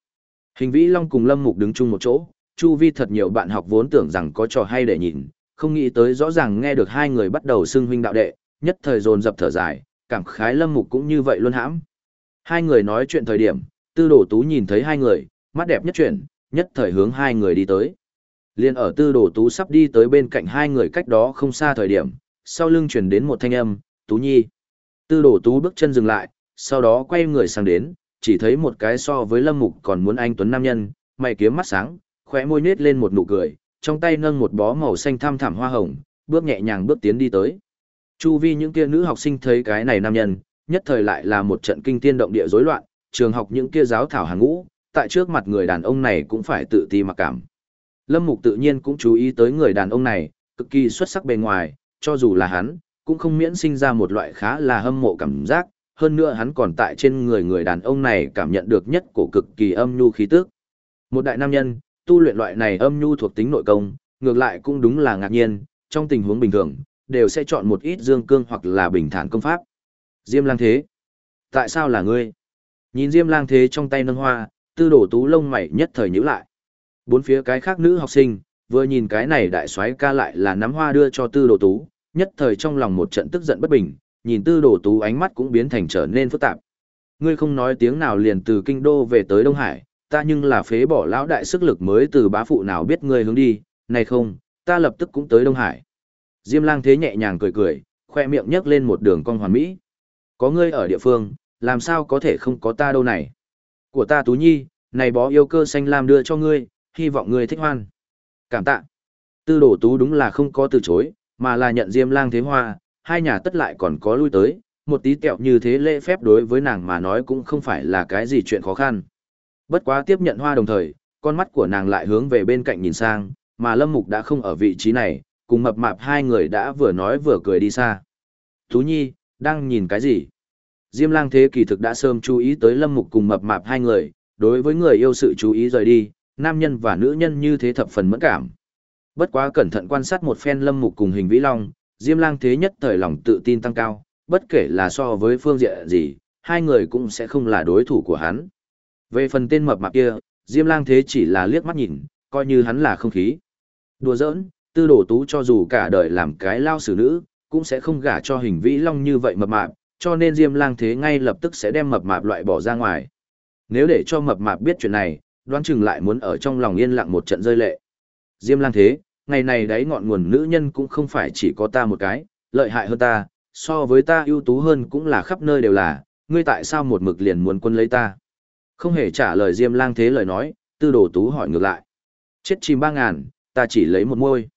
Hình vĩ long cùng Lâm Mục đứng chung một chỗ, chu vi thật nhiều bạn học vốn tưởng rằng có trò hay để nhìn, không nghĩ tới rõ ràng nghe được hai người bắt đầu xưng huynh đạo đệ, nhất thời dồn dập thở dài, cảm khái lâm mục cũng như vậy luôn hãm. Hai người nói chuyện thời điểm, tư đồ tú nhìn thấy hai người, mắt đẹp nhất chuyển, nhất thời hướng hai người đi tới. Liên ở tư đồ tú sắp đi tới bên cạnh hai người cách đó không xa thời điểm, sau lưng chuyển đến một thanh âm, tú nhi. Tư đồ tú bước chân dừng lại, sau đó quay người sang đến, chỉ thấy một cái so với lâm mục còn muốn anh tuấn nam nhân, mày kiếm mắt sáng, khóe môi nết lên một nụ cười, trong tay nâng một bó màu xanh thăm thẳm hoa hồng, bước nhẹ nhàng bước tiến đi tới. Chu vi những kia nữ học sinh thấy cái này nam nhân, nhất thời lại là một trận kinh tiên động địa rối loạn, trường học những kia giáo thảo hàng ngũ, tại trước mặt người đàn ông này cũng phải tự ti mặc cảm. Lâm Mục tự nhiên cũng chú ý tới người đàn ông này, cực kỳ xuất sắc bề ngoài, cho dù là hắn, cũng không miễn sinh ra một loại khá là hâm mộ cảm giác, hơn nữa hắn còn tại trên người người đàn ông này cảm nhận được nhất cổ cực kỳ âm nhu khí tức. Một đại nam nhân, tu luyện loại này âm nhu thuộc tính nội công, ngược lại cũng đúng là ngạc nhiên, trong tình huống bình thường, đều sẽ chọn một ít dương cương hoặc là bình thản công pháp. Diêm lang thế. Tại sao là ngươi? Nhìn Diêm lang thế trong tay nâng hoa, tư đổ tú lông mày nhất thời nhíu lại. Bốn phía cái khác nữ học sinh, vừa nhìn cái này đại soái ca lại là nắm hoa đưa cho tư đồ tú, nhất thời trong lòng một trận tức giận bất bình, nhìn tư đồ tú ánh mắt cũng biến thành trở nên phức tạp. Ngươi không nói tiếng nào liền từ kinh đô về tới Đông Hải, ta nhưng là phế bỏ lão đại sức lực mới từ bá phụ nào biết ngươi hướng đi, này không, ta lập tức cũng tới Đông Hải. Diêm lang thế nhẹ nhàng cười cười, khoe miệng nhấc lên một đường cong hoàn mỹ. Có ngươi ở địa phương, làm sao có thể không có ta đâu này. Của ta Tú Nhi, này bó yêu cơ xanh lam đưa cho ngươi, hy vọng ngươi thích hoan. Cảm tạ. Tư đổ tú đúng là không có từ chối, mà là nhận diêm lang thế hoa, hai nhà tất lại còn có lui tới, một tí kẹo như thế lễ phép đối với nàng mà nói cũng không phải là cái gì chuyện khó khăn. Bất quá tiếp nhận hoa đồng thời, con mắt của nàng lại hướng về bên cạnh nhìn sang, mà Lâm Mục đã không ở vị trí này, cùng mập mạp hai người đã vừa nói vừa cười đi xa. Tú Nhi, đang nhìn cái gì? Diêm lang thế kỳ thực đã sớm chú ý tới Lâm Mục cùng mập mạp hai người, đối với người yêu sự chú ý rời đi, nam nhân và nữ nhân như thế thập phần mẫn cảm. Bất quá cẩn thận quan sát một phen Lâm Mục cùng hình vĩ long, Diêm lang thế nhất thời lòng tự tin tăng cao, bất kể là so với phương diện gì, hai người cũng sẽ không là đối thủ của hắn. Về phần tên mập mạp kia, Diêm lang thế chỉ là liếc mắt nhìn, coi như hắn là không khí. Đùa giỡn, tư đổ tú cho dù cả đời làm cái lao xử nữ, cũng sẽ không gả cho hình vĩ long như vậy mập mạp, cho nên Diêm lang thế ngay lập tức sẽ đem mập mạp loại bỏ ra ngoài. Nếu để cho mập mạp biết chuyện này, đoán chừng lại muốn ở trong lòng yên lặng một trận rơi lệ. Diêm lang thế, ngày này đấy ngọn nguồn nữ nhân cũng không phải chỉ có ta một cái, lợi hại hơn ta, so với ta ưu tú hơn cũng là khắp nơi đều là, ngươi tại sao một mực liền muốn quân lấy ta? Không hề trả lời Diêm lang thế lời nói, tư đồ tú hỏi ngược lại. Chết chim ba ngàn, ta chỉ lấy một môi.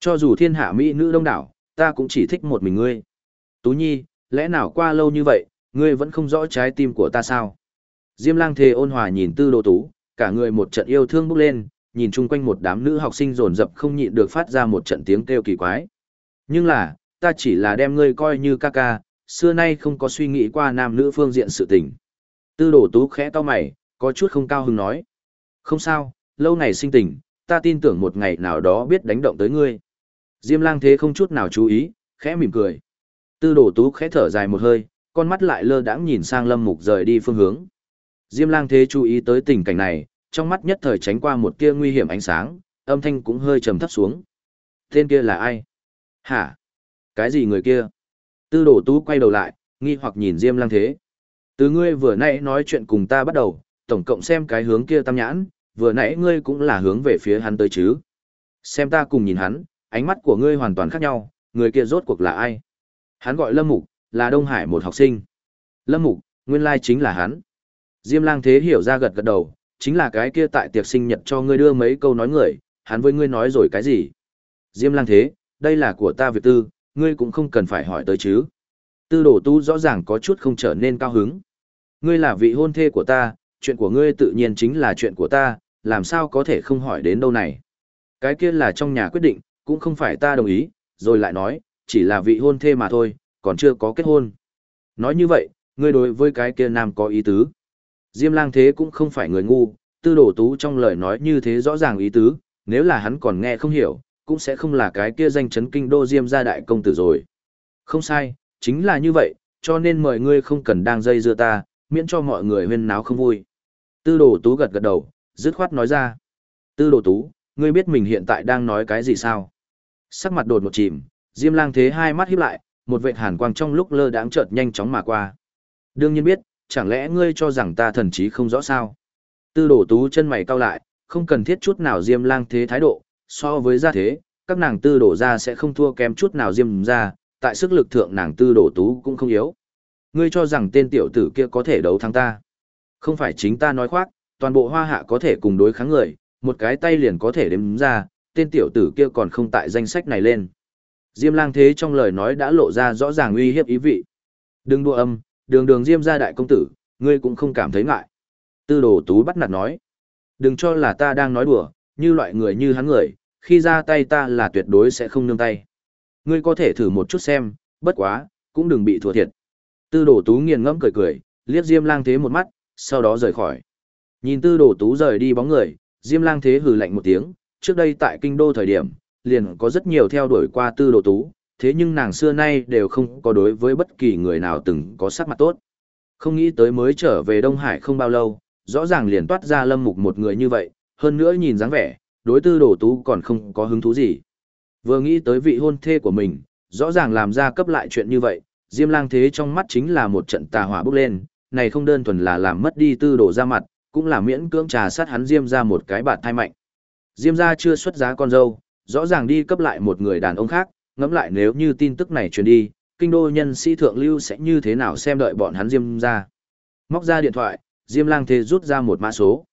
Cho dù thiên hạ mỹ nữ đông đảo, ta cũng chỉ thích một mình ngươi. Tú nhi, lẽ nào qua lâu như vậy, ngươi vẫn không rõ trái tim của ta sao? Diêm lang thề ôn hòa nhìn tư đồ tú, cả người một trận yêu thương bốc lên, nhìn chung quanh một đám nữ học sinh rồn rập không nhịn được phát ra một trận tiếng kêu kỳ quái. Nhưng là, ta chỉ là đem ngươi coi như ca ca, xưa nay không có suy nghĩ qua nam nữ phương diện sự tình. Tư đồ tú khẽ to mày, có chút không cao hứng nói. Không sao, lâu ngày sinh tình, ta tin tưởng một ngày nào đó biết đánh động tới ngươi. Diêm lang thế không chút nào chú ý, khẽ mỉm cười. Tư đồ tú khẽ thở dài một hơi, con mắt lại lơ đãng nhìn sang lâm mục rời đi phương hướng. Diêm lang thế chú ý tới tình cảnh này, trong mắt nhất thời tránh qua một tia nguy hiểm ánh sáng, âm thanh cũng hơi trầm thấp xuống. Tên kia là ai? Hả? Cái gì người kia? Tư đồ tú quay đầu lại, nghi hoặc nhìn Diêm lang thế. Từ ngươi vừa nãy nói chuyện cùng ta bắt đầu, tổng cộng xem cái hướng kia tam nhãn, vừa nãy ngươi cũng là hướng về phía hắn tới chứ. Xem ta cùng nhìn hắn, ánh mắt của ngươi hoàn toàn khác nhau, người kia rốt cuộc là ai? Hắn gọi Lâm Mục, là Đông Hải một học sinh. Lâm Mục, nguyên lai chính là hắn. Diêm lang thế hiểu ra gật gật đầu, chính là cái kia tại tiệc sinh nhật cho ngươi đưa mấy câu nói người, hắn với ngươi nói rồi cái gì? Diêm lang thế, đây là của ta việc tư, ngươi cũng không cần phải hỏi tới chứ. Tư đổ tu rõ ràng có chút không trở nên cao hứng. Ngươi là vị hôn thê của ta, chuyện của ngươi tự nhiên chính là chuyện của ta, làm sao có thể không hỏi đến đâu này. Cái kia là trong nhà quyết định, cũng không phải ta đồng ý, rồi lại nói, chỉ là vị hôn thê mà thôi, còn chưa có kết hôn. Nói như vậy, ngươi đối với cái kia nam có ý tứ. Diêm lang thế cũng không phải người ngu, tư đổ tú trong lời nói như thế rõ ràng ý tứ, nếu là hắn còn nghe không hiểu, cũng sẽ không là cái kia danh chấn kinh đô diêm gia đại công tử rồi. Không sai, chính là như vậy, cho nên mời ngươi không cần đang dây dưa ta, miễn cho mọi người huyên náo không vui. Tư đồ tú gật gật đầu, dứt khoát nói ra. Tư đồ tú, ngươi biết mình hiện tại đang nói cái gì sao? Sắc mặt đột một chìm, diêm lang thế hai mắt híp lại, một vệt hàn quang trong lúc lơ đãng chợt nhanh chóng mà qua. Đương nhiên biết, chẳng lẽ ngươi cho rằng ta thần trí không rõ sao? Tư đổ tú chân mày cau lại, không cần thiết chút nào diêm lang thế thái độ, so với gia thế, các nàng tư đổ ra sẽ không thua kém chút nào diêm ra, tại sức lực thượng nàng tư đổ tú cũng không yếu. Ngươi cho rằng tên tiểu tử kia có thể đấu thắng ta. Không phải chính ta nói khoác, toàn bộ hoa hạ có thể cùng đối kháng người, một cái tay liền có thể đếm ra, tên tiểu tử kia còn không tại danh sách này lên. Diêm lang thế trong lời nói đã lộ ra rõ ràng uy hiếp ý vị. Đừng đùa âm, đường đường diêm gia đại công tử, ngươi cũng không cảm thấy ngại. Tư đồ tú bắt nạt nói. Đừng cho là ta đang nói đùa, như loại người như hắn người, khi ra tay ta là tuyệt đối sẽ không nương tay. Ngươi có thể thử một chút xem, bất quá, cũng đừng bị thua thiệt. Tư đồ tú nghiền ngẫm cười cười, liếc diêm lang thế một mắt, sau đó rời khỏi. Nhìn tư đồ tú rời đi bóng người, diêm lang thế hừ lạnh một tiếng, trước đây tại kinh đô thời điểm, liền có rất nhiều theo đuổi qua tư đồ tú, thế nhưng nàng xưa nay đều không có đối với bất kỳ người nào từng có sắc mặt tốt. Không nghĩ tới mới trở về Đông Hải không bao lâu, rõ ràng liền toát ra lâm mục một người như vậy, hơn nữa nhìn dáng vẻ, đối tư đồ tú còn không có hứng thú gì. Vừa nghĩ tới vị hôn thê của mình, rõ ràng làm ra cấp lại chuyện như vậy, Diêm lang thế trong mắt chính là một trận tà hỏa bốc lên, này không đơn thuần là làm mất đi tư đồ ra mặt, cũng là miễn cưỡng trà sát hắn Diêm ra một cái bạt thai mạnh. Diêm ra chưa xuất giá con dâu, rõ ràng đi cấp lại một người đàn ông khác, ngẫm lại nếu như tin tức này truyền đi, kinh đô nhân sĩ thượng lưu sẽ như thế nào xem đợi bọn hắn Diêm ra. Móc ra điện thoại, Diêm lang thế rút ra một mã số.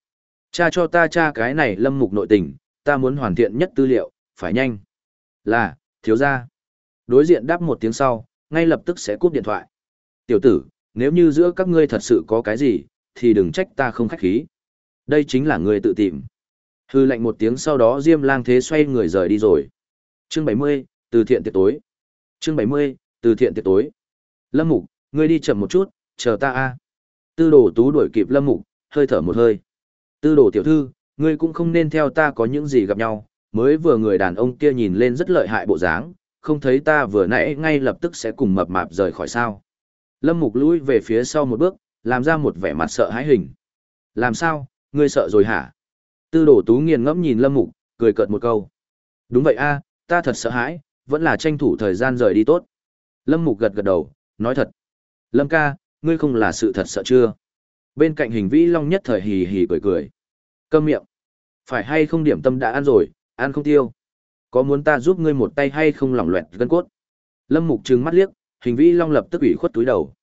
Cha cho ta cha cái này lâm mục nội tình, ta muốn hoàn thiện nhất tư liệu, phải nhanh. Là, thiếu gia. Đối diện đáp một tiếng sau, ngay lập tức sẽ cúp điện thoại. Tiểu tử, nếu như giữa các ngươi thật sự có cái gì, thì đừng trách ta không khách khí. Đây chính là người tự tìm. Hư lệnh một tiếng sau đó Diêm lang thế xoay người rời đi rồi. Chương 70, từ thiện tiệc tối. Chương 70, từ thiện tiệc tối. Lâm Mục, ngươi đi chậm một chút, chờ ta a. Tư đồ tú đuổi kịp Lâm Mục, hơi thở một hơi. Tư đồ tiểu thư, ngươi cũng không nên theo ta có những gì gặp nhau, mới vừa người đàn ông kia nhìn lên rất lợi hại bộ dáng, không thấy ta vừa nãy ngay lập tức sẽ cùng mập mạp rời khỏi sao. Lâm Mục lùi về phía sau một bước, làm ra một vẻ mặt sợ hãi hình. Làm sao, ngươi sợ rồi hả? Tư đổ tú nghiền ngẫm nhìn Lâm Mục, cười cợt một câu. Đúng vậy a, ta thật sợ hãi, vẫn là tranh thủ thời gian rời đi tốt. Lâm Mục gật gật đầu, nói thật. Lâm ca, ngươi không là sự thật sợ chưa? Bên cạnh hình vĩ long nhất thời hì hì cười cười. Câm miệng. Phải hay không điểm tâm đã ăn rồi, ăn không tiêu. Có muốn ta giúp ngươi một tay hay không lỏng loẹt gân cốt? Lâm Mục trừng mắt liếc, hình vĩ long lập tức ủy khuất túi đầu.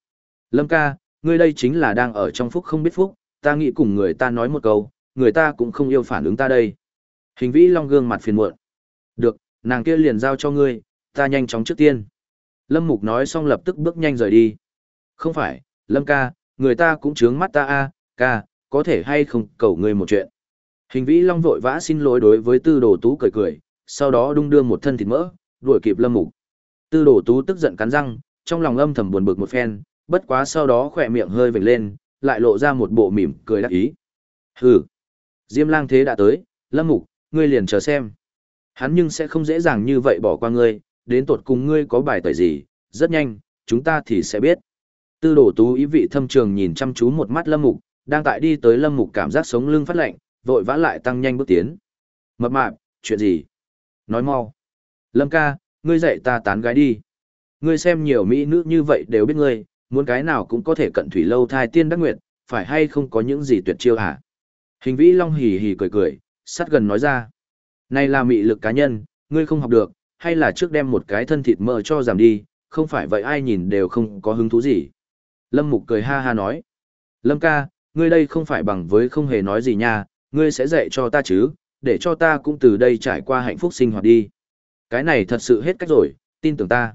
Lâm ca, ngươi đây chính là đang ở trong phúc không biết phúc, ta nghĩ cùng người ta nói một câu, người ta cũng không yêu phản ứng ta đây. Hình vĩ long gương mặt phiền muộn. Được, nàng kia liền giao cho ngươi, ta nhanh chóng trước tiên. Lâm Mục nói xong lập tức bước nhanh rời đi. Không phải, Lâm ca, người ta cũng chướng mắt ta a, ca, có thể hay không cầu ngươi một chuyện. Hình vĩ long vội vã xin lỗi đối với tư đồ tú cười cười, sau đó đung đưa một thân thịt mỡ, đuổi kịp lâm mục. Tư đồ tú tức giận cắn răng, trong lòng âm thầm buồn bực một phen, bất quá sau đó khỏe miệng hơi vểnh lên, lại lộ ra một bộ mỉm cười đắc ý. Hừ, Diêm lang thế đã tới, lâm mục, ngươi liền chờ xem. Hắn nhưng sẽ không dễ dàng như vậy bỏ qua ngươi, đến tột cùng ngươi có bài tẩy gì, rất nhanh, chúng ta thì sẽ biết. Tư đồ tú ý vị thâm trường nhìn chăm chú một mắt lâm mục, đang tại đi tới lâm mục cảm giác sống lưng phát lạnh, vội vã lại tăng nhanh bước tiến. Mập mạp, chuyện gì? Nói mau. Lâm ca, ngươi dạy ta tán gái đi. Ngươi xem nhiều mỹ nữ như vậy đều biết ngươi, muốn cái nào cũng có thể cận thủy lâu thai tiên đắc nguyệt, phải hay không có những gì tuyệt chiêu hả? Hình vĩ long hì hì cười cười, sát gần nói ra. Này là mị lực cá nhân, ngươi không học được, hay là trước đem một cái thân thịt mỡ cho giảm đi, không phải vậy ai nhìn đều không có hứng thú gì. Lâm Mục cười ha ha nói. Lâm ca, ngươi đây không phải bằng với không hề nói gì nha, ngươi sẽ dạy cho ta chứ, để cho ta cũng từ đây trải qua hạnh phúc sinh hoạt đi. Cái này thật sự hết cách rồi, tin tưởng ta.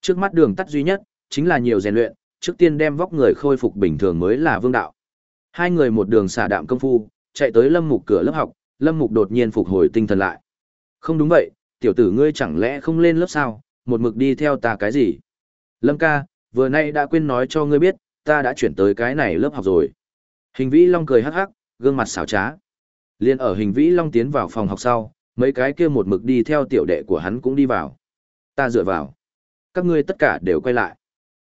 Trước mắt đường tắt duy nhất, chính là nhiều rèn luyện, trước tiên đem vóc người khôi phục bình thường mới là vương đạo. Hai người một đường xả đạm công phu, chạy tới lâm mục cửa lớp học, lâm mục đột nhiên phục hồi tinh thần lại. Không đúng vậy, tiểu tử ngươi chẳng lẽ không lên lớp sao, một mực đi theo ta cái gì? Lâm ca, vừa nay đã quên nói cho ngươi biết, ta đã chuyển tới cái này lớp học rồi. Hình vĩ long cười hắc hắc, gương mặt xảo trá. Liên ở hình vĩ long tiến vào phòng học sau, mấy cái kia một mực đi theo tiểu đệ của hắn cũng đi vào. Ta dựa vào. Các ngươi tất cả đều quay lại.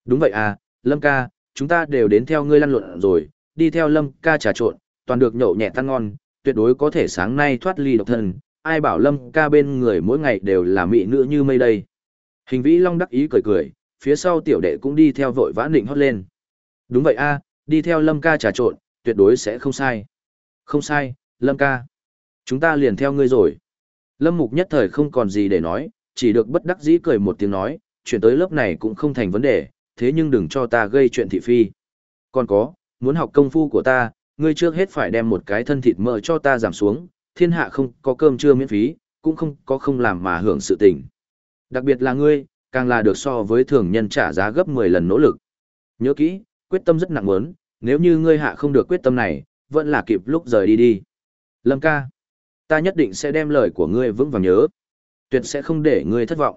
Đúng vậy à, Lâm ca, chúng ta đều đến theo ngươi lăn lộn rồi, đi theo Lâm ca trà trộn, toàn được nhậu nhẹ tan ngon, tuyệt đối có thể sáng nay thoát ly độc thân. Ai bảo Lâm ca bên người mỗi ngày đều là mỹ nữ như mây đây. Hình vĩ long đắc ý cười cười, phía sau tiểu đệ cũng đi theo vội vã nịnh hót lên. Đúng vậy a, đi theo Lâm ca trà trộn, tuyệt đối sẽ không sai. Không sai, Lâm ca. Chúng ta liền theo ngươi rồi. Lâm Mục nhất thời không còn gì để nói, chỉ được bất đắc dĩ cười một tiếng nói, chuyển tới lớp này cũng không thành vấn đề, thế nhưng đừng cho ta gây chuyện thị phi. Còn có, muốn học công phu của ta, ngươi trước hết phải đem một cái thân thịt mỡ cho ta giảm xuống, thiên hạ không có cơm trưa miễn phí, cũng không có không làm mà hưởng sự tình. Đặc biệt là ngươi, càng là được so với thường nhân trả giá gấp 10 lần nỗ lực. Nhớ kỹ, quyết tâm rất nặng muốn, nếu như ngươi hạ không được quyết tâm này, vẫn là kịp lúc rời đi đi. Lâm ca, ta nhất định sẽ đem lời của ngươi vững vàng nhớ. Tuyệt sẽ không để ngươi thất vọng.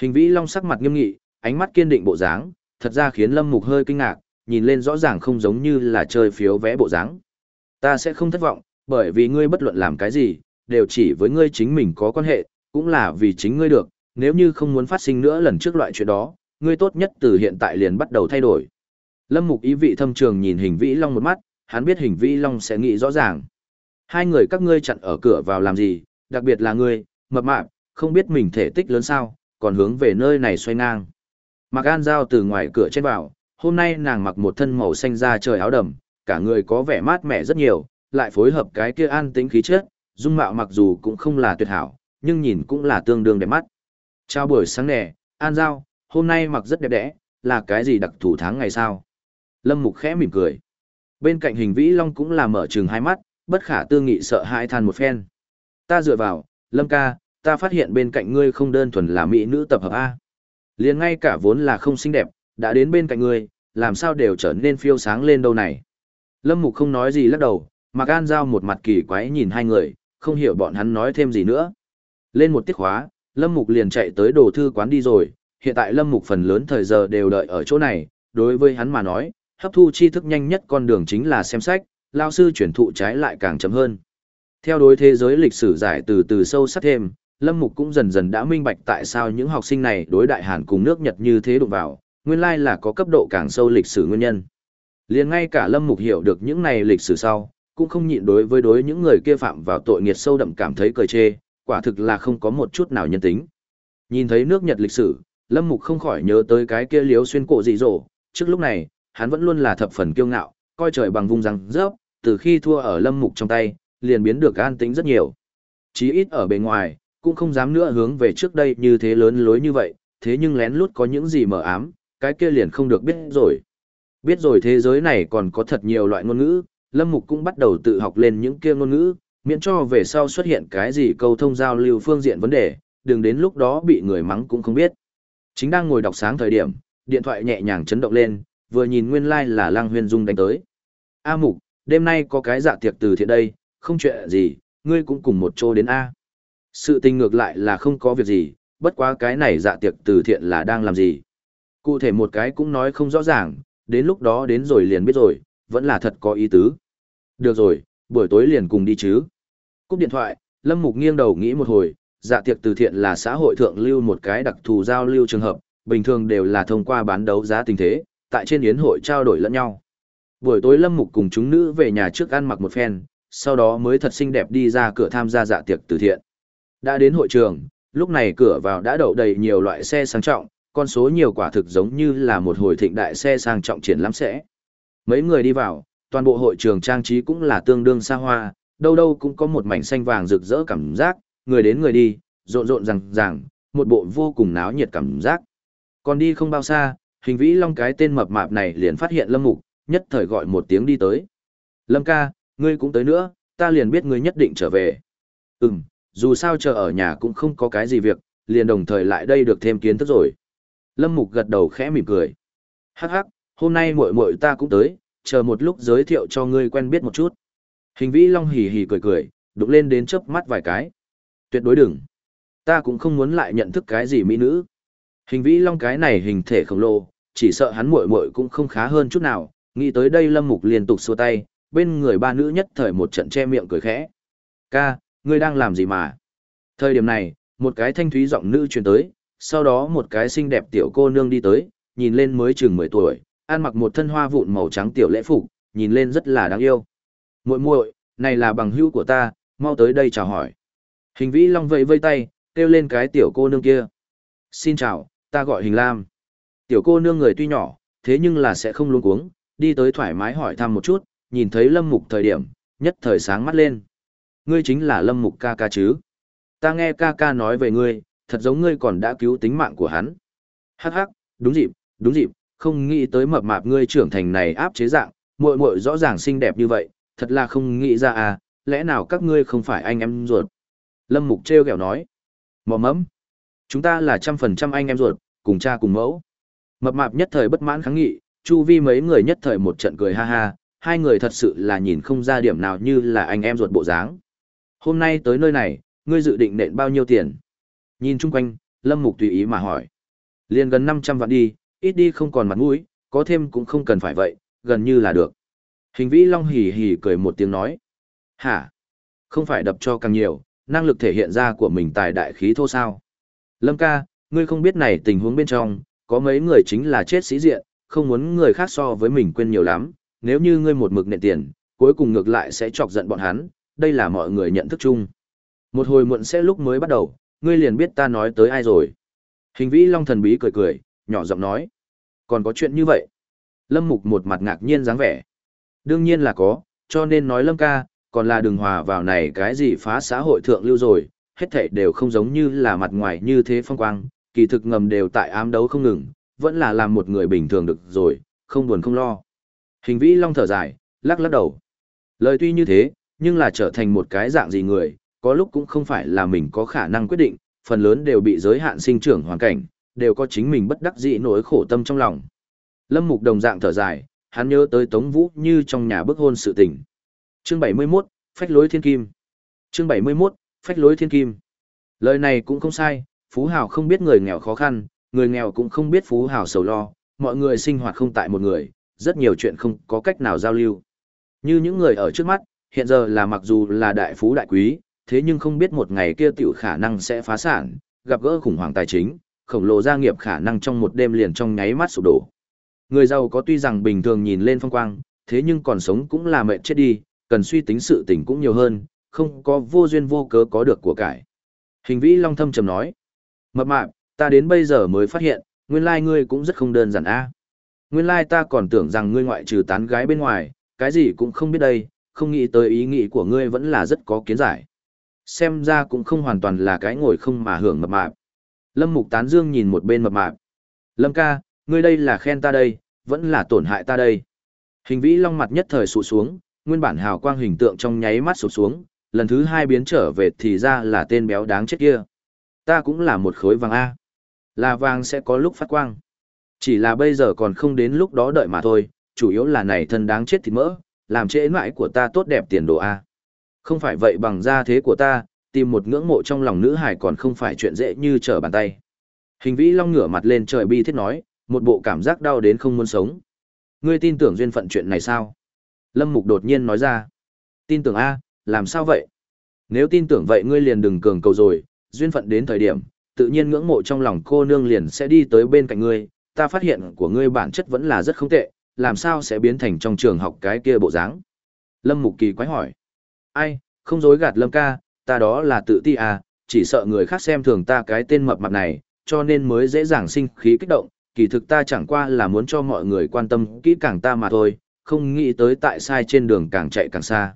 Hình vĩ long sắc mặt nghiêm nghị, ánh mắt kiên định bộ dáng, thật ra khiến Lâm Mục hơi kinh ngạc, nhìn lên rõ ràng không giống như là chơi phiếu vẽ bộ dáng. Ta sẽ không thất vọng, bởi vì ngươi bất luận làm cái gì, đều chỉ với ngươi chính mình có quan hệ, cũng là vì chính ngươi được, nếu như không muốn phát sinh nữa lần trước loại chuyện đó, ngươi tốt nhất từ hiện tại liền bắt đầu thay đổi. Lâm Mục ý vị thâm trường nhìn hình vĩ long một mắt, hắn biết hình vĩ long sẽ nghĩ rõ ràng. Hai người các ngươi chặn ở cửa vào làm gì, đặc biệt là ngươi, mập mạp, không biết mình thể tích lớn sao, còn hướng về nơi này xoay ngang. Mạc An Giao từ ngoài cửa trên vào, hôm nay nàng mặc một thân màu xanh da trời áo đầm, cả người có vẻ mát mẻ rất nhiều, lại phối hợp cái kia an tĩnh khí chất, dung mạo mặc dù cũng không là tuyệt hảo, nhưng nhìn cũng là tương đương đẹp mắt. Chào buổi sáng nè, An Giao, hôm nay mặc rất đẹp đẽ, là cái gì đặc thủ tháng ngày sao? Lâm Mục khẽ mỉm cười. Bên cạnh hình vĩ long cũng là mở trừng hai mắt, bất khả tư nghị sợ hãi than một phen. Ta dựa vào, Lâm ca, ta phát hiện bên cạnh ngươi không đơn thuần là mỹ nữ tập hợp A. liền ngay cả vốn là không xinh đẹp, đã đến bên cạnh ngươi, làm sao đều trở nên phiêu sáng lên đâu này. Lâm Mục không nói gì lắc đầu, Mạc An Giao một mặt kỳ quái nhìn hai người, không hiểu bọn hắn nói thêm gì nữa. Lên một tiết khóa, Lâm Mục liền chạy tới đồ thư quán đi rồi, hiện tại Lâm Mục phần lớn thời giờ đều đợi ở chỗ này, đối với hắn mà nói, hấp thu tri thức nhanh nhất con đường chính là xem sách, lao sư chuyển thụ trái lại càng chậm hơn. Theo đối thế giới lịch sử giải từ từ sâu sắc thêm, Lâm Mục cũng dần dần đã minh bạch tại sao những học sinh này đối đại Hàn cùng nước Nhật như thế đụng vào, nguyên lai là có cấp độ càng sâu lịch sử nguyên nhân. Liền ngay cả Lâm Mục hiểu được những này lịch sử sau, cũng không nhịn đối với đối những người kia phạm vào tội nghiệt sâu đậm cảm thấy cười chê, quả thực là không có một chút nào nhân tính. Nhìn thấy nước Nhật lịch sử, Lâm Mục không khỏi nhớ tới cái kia liếu xuyên cổ dị dỗ, trước lúc này, hắn vẫn luôn là thập phần kiêu ngạo, coi trời bằng vùng răng rớp, từ khi thua ở Lâm Mục trong tay, liền biến được an tĩnh rất nhiều. Chí ít ở bề ngoài, cũng không dám nữa hướng về trước đây như thế lớn lối như vậy, thế nhưng lén lút có những gì mở ám, cái kia liền không được biết rồi. Biết rồi thế giới này còn có thật nhiều loại ngôn ngữ, Lâm Mục cũng bắt đầu tự học lên những kia ngôn ngữ, miễn cho về sau xuất hiện cái gì câu thông giao lưu phương diện vấn đề, đừng đến lúc đó bị người mắng cũng không biết. Chính đang ngồi đọc sáng thời điểm, điện thoại nhẹ nhàng chấn động lên, vừa nhìn nguyên lai like là Lăng huyền Dung đánh tới. A Mục, đêm nay có cái dạ tiệc từ thiện đây, không chuyện gì, ngươi cũng cùng một chỗ đến A. Sự tình ngược lại là không có việc gì, bất quá cái này dạ tiệc từ thiện là đang làm gì. Cụ thể một cái cũng nói không rõ ràng, đến lúc đó đến rồi liền biết rồi, vẫn là thật có ý tứ. Được rồi, buổi tối liền cùng đi chứ. Cúp điện thoại, Lâm Mục nghiêng đầu nghĩ một hồi, dạ tiệc từ thiện là xã hội thượng lưu một cái đặc thù giao lưu trường hợp, bình thường đều là thông qua bán đấu giá tình thế, tại trên yến hội trao đổi lẫn nhau. Buổi tối Lâm Mục cùng chúng nữ về nhà trước ăn mặc một phen, sau đó mới thật xinh đẹp đi ra cửa tham gia dạ tiệc từ thiện. Đã đến hội trường, lúc này cửa vào đã đậu đầy nhiều loại xe sang trọng, con số nhiều quả thực giống như là một hồi thịnh đại xe sang trọng triển lãm sẽ. Mấy người đi vào, toàn bộ hội trường trang trí cũng là tương đương xa hoa, đâu đâu cũng có một mảnh xanh vàng rực rỡ cảm giác, người đến người đi, rộn rộn rằng ràng, một bộ vô cùng náo nhiệt cảm giác. Còn đi không bao xa, hình vĩ long cái tên mập mạp này liền phát hiện Lâm Mục, nhất thời gọi một tiếng đi tới. Lâm ca, ngươi cũng tới nữa, ta liền biết ngươi nhất định trở về. Ừm, dù sao chờ ở nhà cũng không có cái gì việc, liền đồng thời lại đây được thêm kiến thức rồi. Lâm Mục gật đầu khẽ mỉm cười. Hắc hắc, hôm nay muội muội ta cũng tới, chờ một lúc giới thiệu cho ngươi quen biết một chút. Hình vĩ long hì hì cười cười, đụng lên đến chớp mắt vài cái. Tuyệt đối đừng. Ta cũng không muốn lại nhận thức cái gì mỹ nữ. Hình vĩ long cái này hình thể khổng lồ, chỉ sợ hắn muội muội cũng không khá hơn chút nào. Nghĩ tới đây lâm mục liên tục xua tay, bên người ba nữ nhất thời một trận che miệng cười khẽ. Ca, ngươi đang làm gì mà? Thời điểm này, một cái thanh thúy giọng nữ truyền tới, sau đó một cái xinh đẹp tiểu cô nương đi tới, nhìn lên mới chừng 10 tuổi, ăn mặc một thân hoa vụn màu trắng tiểu lễ phục, nhìn lên rất là đáng yêu. Muội muội, này là bằng hữu của ta, mau tới đây chào hỏi. Hình vĩ long vẫy vây tay, kêu lên cái tiểu cô nương kia. Xin chào, ta gọi hình lam. Tiểu cô nương người tuy nhỏ, thế nhưng là sẽ không luống cuống, đi tới thoải mái hỏi thăm một chút, nhìn thấy Lâm Mục thời điểm, nhất thời sáng mắt lên. Ngươi chính là Lâm Mục ca ca chứ? Ta nghe ca ca nói về ngươi, thật giống ngươi còn đã cứu tính mạng của hắn. Hắc hắc, đúng dịp, đúng dịp, không nghĩ tới mập mạp ngươi trưởng thành này áp chế dạng, muội muội rõ ràng xinh đẹp như vậy, thật là không nghĩ ra à, lẽ nào các ngươi không phải anh em ruột? Lâm Mục treo kẹo nói. mò mẫm. Chúng ta là trăm phần trăm anh em ruột, cùng cha cùng mẫu. Mập mạp nhất thời bất mãn kháng nghị, chu vi mấy người nhất thời một trận cười ha ha, hai người thật sự là nhìn không ra điểm nào như là anh em ruột bộ dáng. Hôm nay tới nơi này, ngươi dự định nện bao nhiêu tiền? Nhìn chung quanh, Lâm Mục tùy ý mà hỏi. Liền gần 500 vạn đi, ít đi không còn mặt mũi, có thêm cũng không cần phải vậy, gần như là được. Hình vĩ long hỉ hỉ cười một tiếng nói. Hả? Không phải đập cho càng nhiều, năng lực thể hiện ra của mình tài đại khí thô sao? Lâm ca, ngươi không biết này tình huống bên trong, có mấy người chính là chết sĩ diện, không muốn người khác so với mình quên nhiều lắm, nếu như ngươi một mực nện tiền, cuối cùng ngược lại sẽ chọc giận bọn hắn, đây là mọi người nhận thức chung. Một hồi muộn sẽ lúc mới bắt đầu, ngươi liền biết ta nói tới ai rồi. Hình vĩ long thần bí cười cười, nhỏ giọng nói. Còn có chuyện như vậy? Lâm Mục một mặt ngạc nhiên dáng vẻ. Đương nhiên là có, cho nên nói Lâm ca, còn là đừng hòa vào này cái gì phá xã hội thượng lưu rồi, hết thảy đều không giống như là mặt ngoài như thế phong quang, kỳ thực ngầm đều tại ám đấu không ngừng, vẫn là làm một người bình thường được rồi, không buồn không lo. Hình vĩ long thở dài, lắc lắc đầu. Lời tuy như thế, nhưng là trở thành một cái dạng gì người, có lúc cũng không phải là mình có khả năng quyết định, phần lớn đều bị giới hạn sinh trưởng hoàn cảnh, đều có chính mình bất đắc dĩ nỗi khổ tâm trong lòng. Lâm Mục đồng dạng thở dài, hắn nhớ tới Tống Vũ như trong nhà bức hôn sự tình. Chương 71, Phách lối thiên kim. Chương 71, Phách lối thiên kim. Lời này cũng không sai, Phú Hào không biết người nghèo khó khăn, người nghèo cũng không biết Phú Hào sầu lo, mọi người sinh hoạt không tại một người, rất nhiều chuyện không có cách nào giao lưu. Như những người ở trước mắt, hiện giờ là mặc dù là đại phú đại quý, thế nhưng không biết một ngày kia tiểu khả năng sẽ phá sản, gặp gỡ khủng hoảng tài chính, khổng lồ gia nghiệp khả năng trong một đêm liền trong nháy mắt sụp đổ. Người giàu có tuy rằng bình thường nhìn lên phong quang, thế nhưng còn sống cũng là mệt chết đi, cần suy tính sự tình cũng nhiều hơn, không có vô duyên vô cớ có được của cải. Hình vĩ long thâm trầm nói, mập mạp, ta đến bây giờ mới phát hiện, nguyên lai ngươi cũng rất không đơn giản a. Nguyên lai ta còn tưởng rằng ngươi ngoại trừ tán gái bên ngoài, cái gì cũng không biết đây, không nghĩ tới ý nghĩ của ngươi vẫn là rất có kiến giải. Xem ra cũng không hoàn toàn là cái ngồi không mà hưởng mập mạp. Lâm Mục Tán Dương nhìn một bên mập mạp. Lâm ca, ngươi đây là khen ta đây, vẫn là tổn hại ta đây. Hình vĩ long mặt nhất thời sụt xuống, nguyên bản hào quang hình tượng trong nháy mắt sụt xuống, lần thứ hai biến trở về thì ra là tên béo đáng chết kia. Ta cũng là một khối vàng A. Là vàng sẽ có lúc phát quang. Chỉ là bây giờ còn không đến lúc đó đợi mà thôi, chủ yếu là này thân đáng chết thì mỡ, làm trễ mãi của ta tốt đẹp tiền đồ A. Không phải vậy bằng gia thế của ta, tìm một ngưỡng mộ trong lòng nữ hải còn không phải chuyện dễ như trở bàn tay. Hình vĩ long ngửa mặt lên trời bi thiết nói, một bộ cảm giác đau đến không muốn sống. Ngươi tin tưởng duyên phận chuyện này sao? Lâm Mục đột nhiên nói ra. Tin tưởng A, làm sao vậy? Nếu tin tưởng vậy ngươi liền đừng cường cầu rồi, duyên phận đến thời điểm, tự nhiên ngưỡng mộ trong lòng cô nương liền sẽ đi tới bên cạnh ngươi, ta phát hiện của ngươi bản chất vẫn là rất không tệ, làm sao sẽ biến thành trong trường học cái kia bộ dáng? Lâm Mục kỳ quái hỏi. Ai, không dối gạt Lâm ca, ta đó là tự ti à, chỉ sợ người khác xem thường ta cái tên mập mạp này, cho nên mới dễ dàng sinh khí kích động, kỳ thực ta chẳng qua là muốn cho mọi người quan tâm kỹ càng ta mà thôi, không nghĩ tới tại sai trên đường càng chạy càng xa.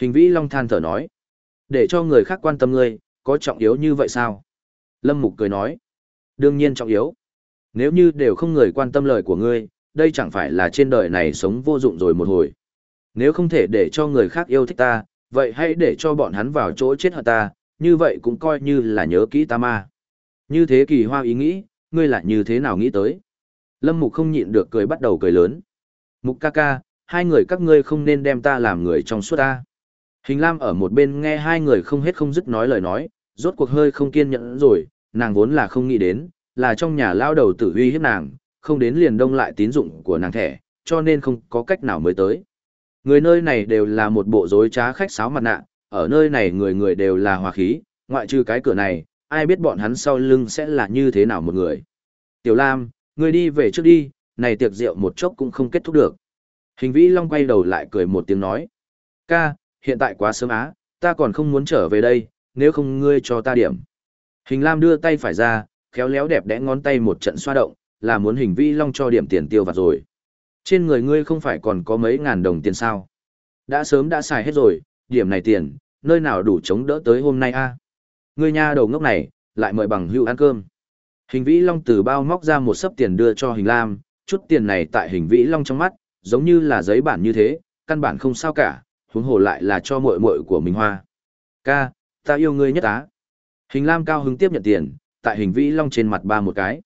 Hình vĩ long than thở nói, để cho người khác quan tâm ngươi, có trọng yếu như vậy sao? Lâm Mục cười nói, đương nhiên trọng yếu. Nếu như đều không người quan tâm lời của ngươi, đây chẳng phải là trên đời này sống vô dụng rồi một hồi. Nếu không thể để cho người khác yêu thích ta, vậy hãy để cho bọn hắn vào chỗ chết hận ta, như vậy cũng coi như là nhớ kỹ ta ma. Như thế kỳ hoa ý nghĩ, ngươi lại như thế nào nghĩ tới? Lâm Mục không nhịn được cười bắt đầu cười lớn. Mục ca ca, hai người các ngươi không nên đem ta làm người trong suốt ta. Hình Lam ở một bên nghe hai người không hết không dứt nói lời nói, rốt cuộc hơi không kiên nhẫn rồi, nàng vốn là không nghĩ đến, là trong nhà lao đầu tử uy hiếp nàng, không đến liền đông lại tín dụng của nàng thẻ, cho nên không có cách nào mới tới. Người nơi này đều là một bộ rối trá khách sáo mặt nạ, ở nơi này người người đều là hòa khí, ngoại trừ cái cửa này, ai biết bọn hắn sau lưng sẽ là như thế nào một người. Tiểu Lam, người đi về trước đi, này tiệc rượu một chốc cũng không kết thúc được. Hình vĩ long quay đầu lại cười một tiếng nói. Ca, hiện tại quá sớm á, ta còn không muốn trở về đây, nếu không ngươi cho ta điểm. Hình Lam đưa tay phải ra, khéo léo đẹp đẽ ngón tay một trận xoa động, là muốn hình vĩ long cho điểm tiền tiêu vặt rồi. Trên người ngươi không phải còn có mấy ngàn đồng tiền sao? Đã sớm đã xài hết rồi, điểm này tiền, nơi nào đủ chống đỡ tới hôm nay a? Ngươi nha đầu ngốc này, lại mời bằng hữu ăn cơm. Hình vĩ long từ bao móc ra một sấp tiền đưa cho hình lam, chút tiền này tại hình vĩ long trong mắt, giống như là giấy bản như thế, căn bản không sao cả, huống hồ lại là cho muội muội của mình hoa. Ca, ta yêu ngươi nhất á. Hình lam cao hứng tiếp nhận tiền, tại hình vĩ long trên mặt ba một cái.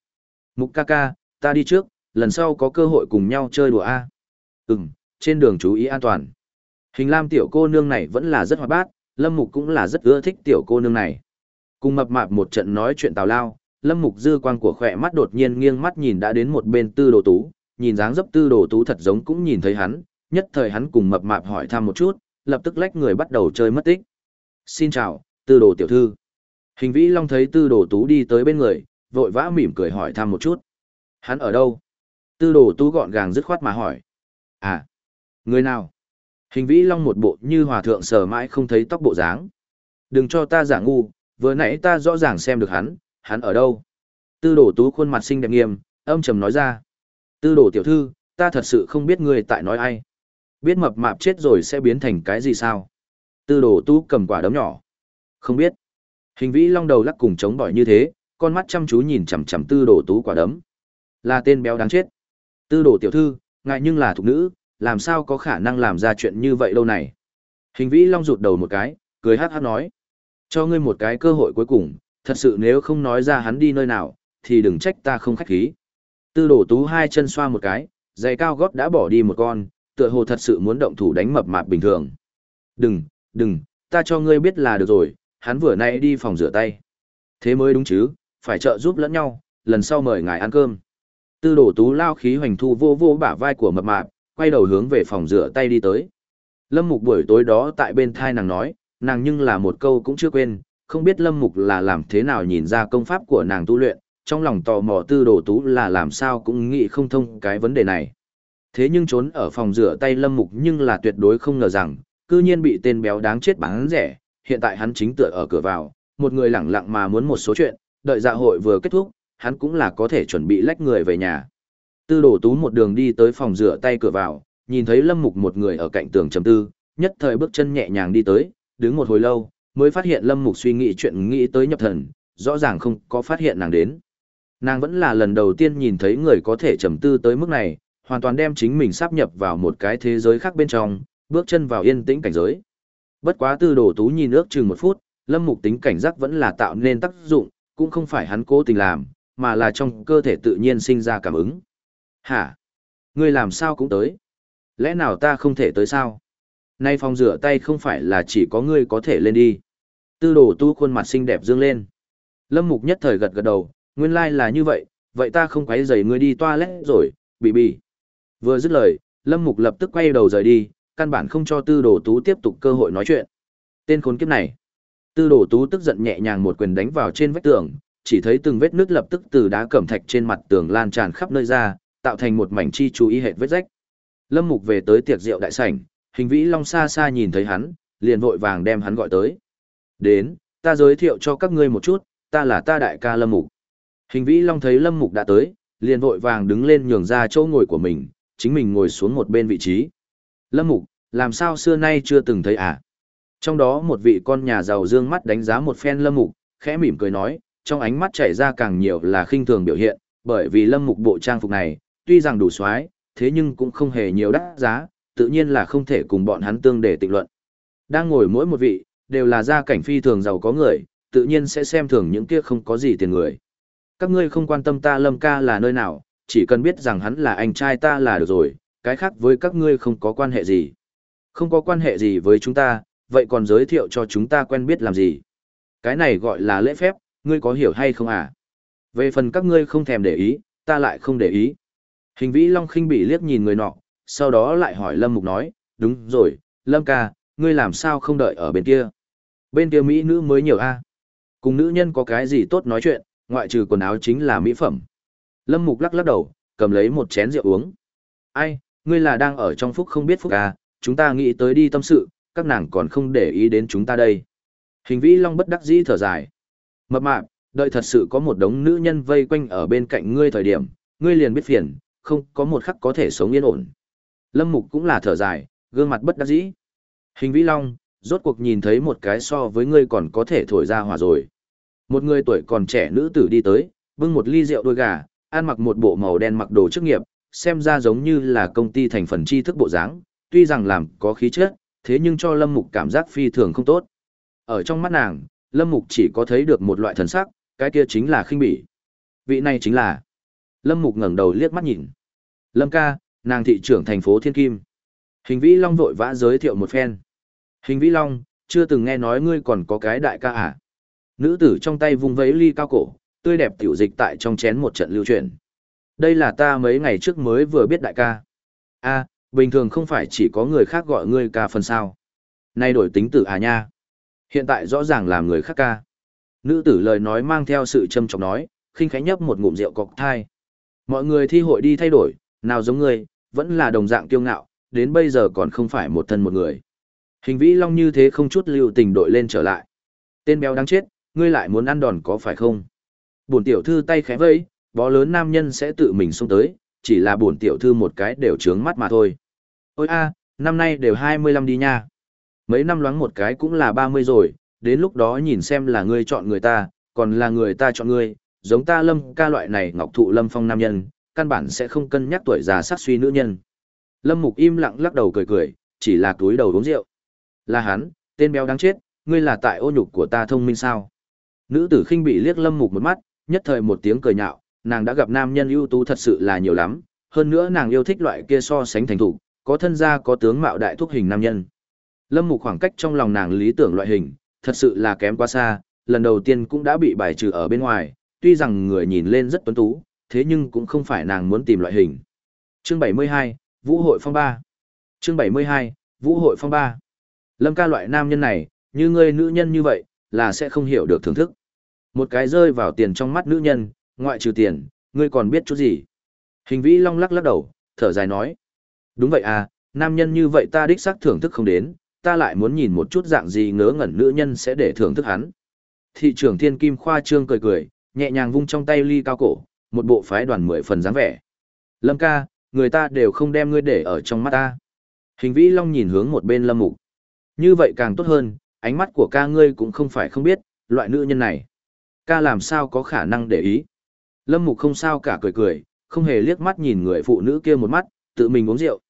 Mục ca ca, ta đi trước, lần sau có cơ hội cùng nhau chơi đùa a. Ừm, trên đường chú ý an toàn. Hình lam tiểu cô nương này vẫn là rất hoạt bát, lâm mục cũng là rất ưa thích tiểu cô nương này. Cùng mập mạp một trận nói chuyện tào lao, lâm mục dư quang của khỏe mắt đột nhiên nghiêng mắt nhìn đã đến một bên tư đồ tú, nhìn dáng dấp tư đồ tú thật giống cũng nhìn thấy hắn, nhất thời hắn cùng mập mạp hỏi thăm một chút, lập tức lách người bắt đầu chơi mất tích. Xin chào, tư đồ tiểu thư. Hình vĩ long thấy tư đồ tú đi tới bên người, vội vã mỉm cười hỏi thăm một chút. Hắn ở đâu? Tư đồ tú gọn gàng dứt khoát mà hỏi. À, người nào? Hình vĩ long một bộ như hòa thượng sờ mãi không thấy tóc bộ dáng. Đừng cho ta giả ngu, vừa nãy ta rõ ràng xem được hắn, hắn ở đâu? Tư đồ tú khuôn mặt xinh đẹp nghiêm, âm trầm nói ra. Tư đồ tiểu thư, ta thật sự không biết ngươi tại nói ai. Biết mập mạp chết rồi sẽ biến thành cái gì sao? Tư đồ tú cầm quả đấm nhỏ. Không biết. Hình vĩ long đầu lắc cùng chống bỏi như thế, con mắt chăm chú nhìn chằm chằm tư đồ tú quả đấm. Là tên béo đáng chết. Tư đồ tiểu thư, ngại nhưng là thục nữ, làm sao có khả năng làm ra chuyện như vậy lâu này. Hình vĩ long rụt đầu một cái, cười hát hát nói. Cho ngươi một cái cơ hội cuối cùng, thật sự nếu không nói ra hắn đi nơi nào, thì đừng trách ta không khách khí. Tư đồ tú hai chân xoa một cái, giày cao gót đã bỏ đi một con, tựa hồ thật sự muốn động thủ đánh mập mạp bình thường. Đừng, đừng, ta cho ngươi biết là được rồi, hắn vừa nay đi phòng rửa tay. Thế mới đúng chứ, phải trợ giúp lẫn nhau, lần sau mời ngài ăn cơm. Tư đổ tú lao khí hoành thu vô vô bả vai của mập mạp, quay đầu hướng về phòng rửa tay đi tới. Lâm Mục buổi tối đó tại bên thai nàng nói, nàng nhưng là một câu cũng chưa quên, không biết Lâm Mục là làm thế nào nhìn ra công pháp của nàng tu luyện, trong lòng tò mò tư đồ tú là làm sao cũng nghĩ không thông cái vấn đề này. Thế nhưng trốn ở phòng rửa tay Lâm Mục nhưng là tuyệt đối không ngờ rằng, cư nhiên bị tên béo đáng chết bán rẻ, hiện tại hắn chính tựa ở cửa vào, một người lẳng lặng mà muốn một số chuyện, đợi dạ hội vừa kết thúc, hắn cũng là có thể chuẩn bị lách người về nhà. Tư đổ tú một đường đi tới phòng rửa tay cửa vào, nhìn thấy Lâm Mục một người ở cạnh tường trầm tư, nhất thời bước chân nhẹ nhàng đi tới, đứng một hồi lâu, mới phát hiện Lâm Mục suy nghĩ chuyện nghĩ tới nhập thần, rõ ràng không có phát hiện nàng đến. Nàng vẫn là lần đầu tiên nhìn thấy người có thể trầm tư tới mức này, hoàn toàn đem chính mình sắp nhập vào một cái thế giới khác bên trong, bước chân vào yên tĩnh cảnh giới. Bất quá tư đồ tú nhìn ước chừng một phút, lâm mục tính cảnh giác vẫn là tạo nên tác dụng, cũng không phải hắn cố tình làm, mà là trong cơ thể tự nhiên sinh ra cảm ứng. Hả? Ngươi làm sao cũng tới? Lẽ nào ta không thể tới sao? Nay phòng rửa tay không phải là chỉ có ngươi có thể lên đi. Tư đồ tu khuôn mặt xinh đẹp dương lên. Lâm mục nhất thời gật gật đầu, nguyên lai like là như vậy, vậy ta không quấy rầy ngươi đi toilet rồi, bị bị. Vừa dứt lời, Lâm mục lập tức quay đầu rời đi, căn bản không cho tư đồ tú tiếp tục cơ hội nói chuyện. Tên khốn kiếp này. Tư đồ tú tức giận nhẹ nhàng một quyền đánh vào trên vách tường, chỉ thấy từng vết nước lập tức từ đá cẩm thạch trên mặt tường lan tràn khắp nơi ra, tạo thành một mảnh chi chú ý hệ vết rách. Lâm Mục về tới tiệc rượu đại sảnh, hình vĩ long xa xa nhìn thấy hắn, liền vội vàng đem hắn gọi tới. Đến, ta giới thiệu cho các ngươi một chút, ta là ta đại ca Lâm Mục. Hình vĩ long thấy Lâm Mục đã tới, liền vội vàng đứng lên nhường ra chỗ ngồi của mình, chính mình ngồi xuống một bên vị trí. Lâm Mục, làm sao xưa nay chưa từng thấy à? Trong đó một vị con nhà giàu dương mắt đánh giá một phen Lâm Mục, khẽ mỉm cười nói, trong ánh mắt chảy ra càng nhiều là khinh thường biểu hiện, bởi vì Lâm Mục bộ trang phục này, tuy rằng đủ xoái, thế nhưng cũng không hề nhiều đắt giá, tự nhiên là không thể cùng bọn hắn tương để tịnh luận. Đang ngồi mỗi một vị, đều là gia cảnh phi thường giàu có người, tự nhiên sẽ xem thường những kia không có gì tiền người. Các ngươi không quan tâm ta Lâm ca là nơi nào, chỉ cần biết rằng hắn là anh trai ta là được rồi, cái khác với các ngươi không có quan hệ gì. Không có quan hệ gì với chúng ta, vậy còn giới thiệu cho chúng ta quen biết làm gì. Cái này gọi là lễ phép, ngươi có hiểu hay không à? Về phần các ngươi không thèm để ý, ta lại không để ý. Hình vĩ Long khinh bị liếc nhìn người nọ, sau đó lại hỏi Lâm Mục nói, đúng rồi, Lâm ca, ngươi làm sao không đợi ở bên kia? Bên kia Mỹ nữ mới nhiều a Cùng nữ nhân có cái gì tốt nói chuyện, ngoại trừ quần áo chính là mỹ phẩm. Lâm Mục lắc lắc đầu, cầm lấy một chén rượu uống. Ai, ngươi là đang ở trong phúc không biết phúc à, chúng ta nghĩ tới đi tâm sự, các nàng còn không để ý đến chúng ta đây. Hình vĩ long bất đắc dĩ thở dài. Mập mạp, đợi thật sự có một đống nữ nhân vây quanh ở bên cạnh ngươi thời điểm, ngươi liền biết phiền, không có một khắc có thể sống yên ổn. Lâm Mục cũng là thở dài, gương mặt bất đắc dĩ. Hình Vĩ Long, rốt cuộc nhìn thấy một cái so với ngươi còn có thể thổi ra hỏa rồi. Một người tuổi còn trẻ nữ tử đi tới, bưng một ly rượu đôi gà, ăn mặc một bộ màu đen mặc đồ chức nghiệp, xem ra giống như là công ty thành phần tri thức bộ dáng, tuy rằng làm có khí chất, thế nhưng cho Lâm Mục cảm giác phi thường không tốt. Ở trong mắt nàng, Lâm Mục chỉ có thấy được một loại thần sắc, cái kia chính là khinh bỉ. Vị này chính là. Lâm Mục ngẩng đầu liếc mắt nhìn. Lâm ca, nàng thị trưởng thành phố Thiên Kim. Hình Vĩ Long vội vã giới thiệu một phen. Hình Vĩ Long, chưa từng nghe nói ngươi còn có cái đại ca à? Nữ tử trong tay vung vẫy ly cao cổ, tươi đẹp tiểu dịch tại trong chén một trận lưu truyền. Đây là ta mấy ngày trước mới vừa biết đại ca. A, bình thường không phải chỉ có người khác gọi ngươi ca phần sao. Nay đổi tính tử à nha. Hiện tại rõ ràng làm người khác ca. Nữ tử lời nói mang theo sự châm trọng nói, khinh khẽ nhấp một ngụm rượu cọc thai. Mọi người thi hội đi thay đổi, nào giống ngươi, vẫn là đồng dạng kiêu ngạo, đến bây giờ còn không phải một thân một người. Hình vĩ long như thế không chút lưu tình đội lên trở lại. Tên béo đáng chết, ngươi lại muốn ăn đòn có phải không? Bổn tiểu thư tay khẽ vây, bó lớn nam nhân sẽ tự mình xông tới, chỉ là bổn tiểu thư một cái đều trướng mắt mà thôi. Ôi a, năm nay đều 25 đi nha. Mấy năm loáng một cái cũng là 30 rồi, đến lúc đó nhìn xem là ngươi chọn người ta, còn là người ta chọn ngươi, giống ta lâm ca loại này ngọc thụ lâm phong nam nhân, căn bản sẽ không cân nhắc tuổi già sát suy nữ nhân. Lâm Mục im lặng lắc đầu cười cười, chỉ là túi đầu uống rượu. Là hắn, tên béo đáng chết, ngươi là tại ô nhục của ta thông minh sao? Nữ tử khinh bị liếc Lâm Mục một mắt, nhất thời một tiếng cười nhạo, nàng đã gặp nam nhân ưu tú thật sự là nhiều lắm, hơn nữa nàng yêu thích loại kia so sánh thành thủ, có thân gia có tướng mạo đại thúc hình nam nhân. Lâm Mục khoảng cách trong lòng nàng lý tưởng loại hình, thật sự là kém quá xa, lần đầu tiên cũng đã bị bài trừ ở bên ngoài, tuy rằng người nhìn lên rất tuấn tú, thế nhưng cũng không phải nàng muốn tìm loại hình. Chương 72, Vũ hội phong ba. Chương 72, Vũ hội phong ba. Lâm ca loại nam nhân này, như ngươi nữ nhân như vậy, là sẽ không hiểu được thưởng thức. Một cái rơi vào tiền trong mắt nữ nhân, ngoại trừ tiền, ngươi còn biết chút gì? Hình vĩ long lắc lắc đầu, thở dài nói. Đúng vậy à, nam nhân như vậy ta đích xác thưởng thức không đến, ta lại muốn nhìn một chút dạng gì ngớ ngẩn nữ nhân sẽ để thưởng thức hắn. Thị trưởng thiên kim khoa trương cười cười, nhẹ nhàng vung trong tay ly cao cổ, một bộ phái đoàn mười phần dáng vẻ. Lâm ca, người ta đều không đem ngươi để ở trong mắt ta. Hình vĩ long nhìn hướng một bên lâm mục. Như vậy càng tốt hơn, ánh mắt của ca ngươi cũng không phải không biết, loại nữ nhân này. Ca làm sao có khả năng để ý. Lâm mục không sao cả cười cười, không hề liếc mắt nhìn người phụ nữ kia một mắt, tự mình uống rượu.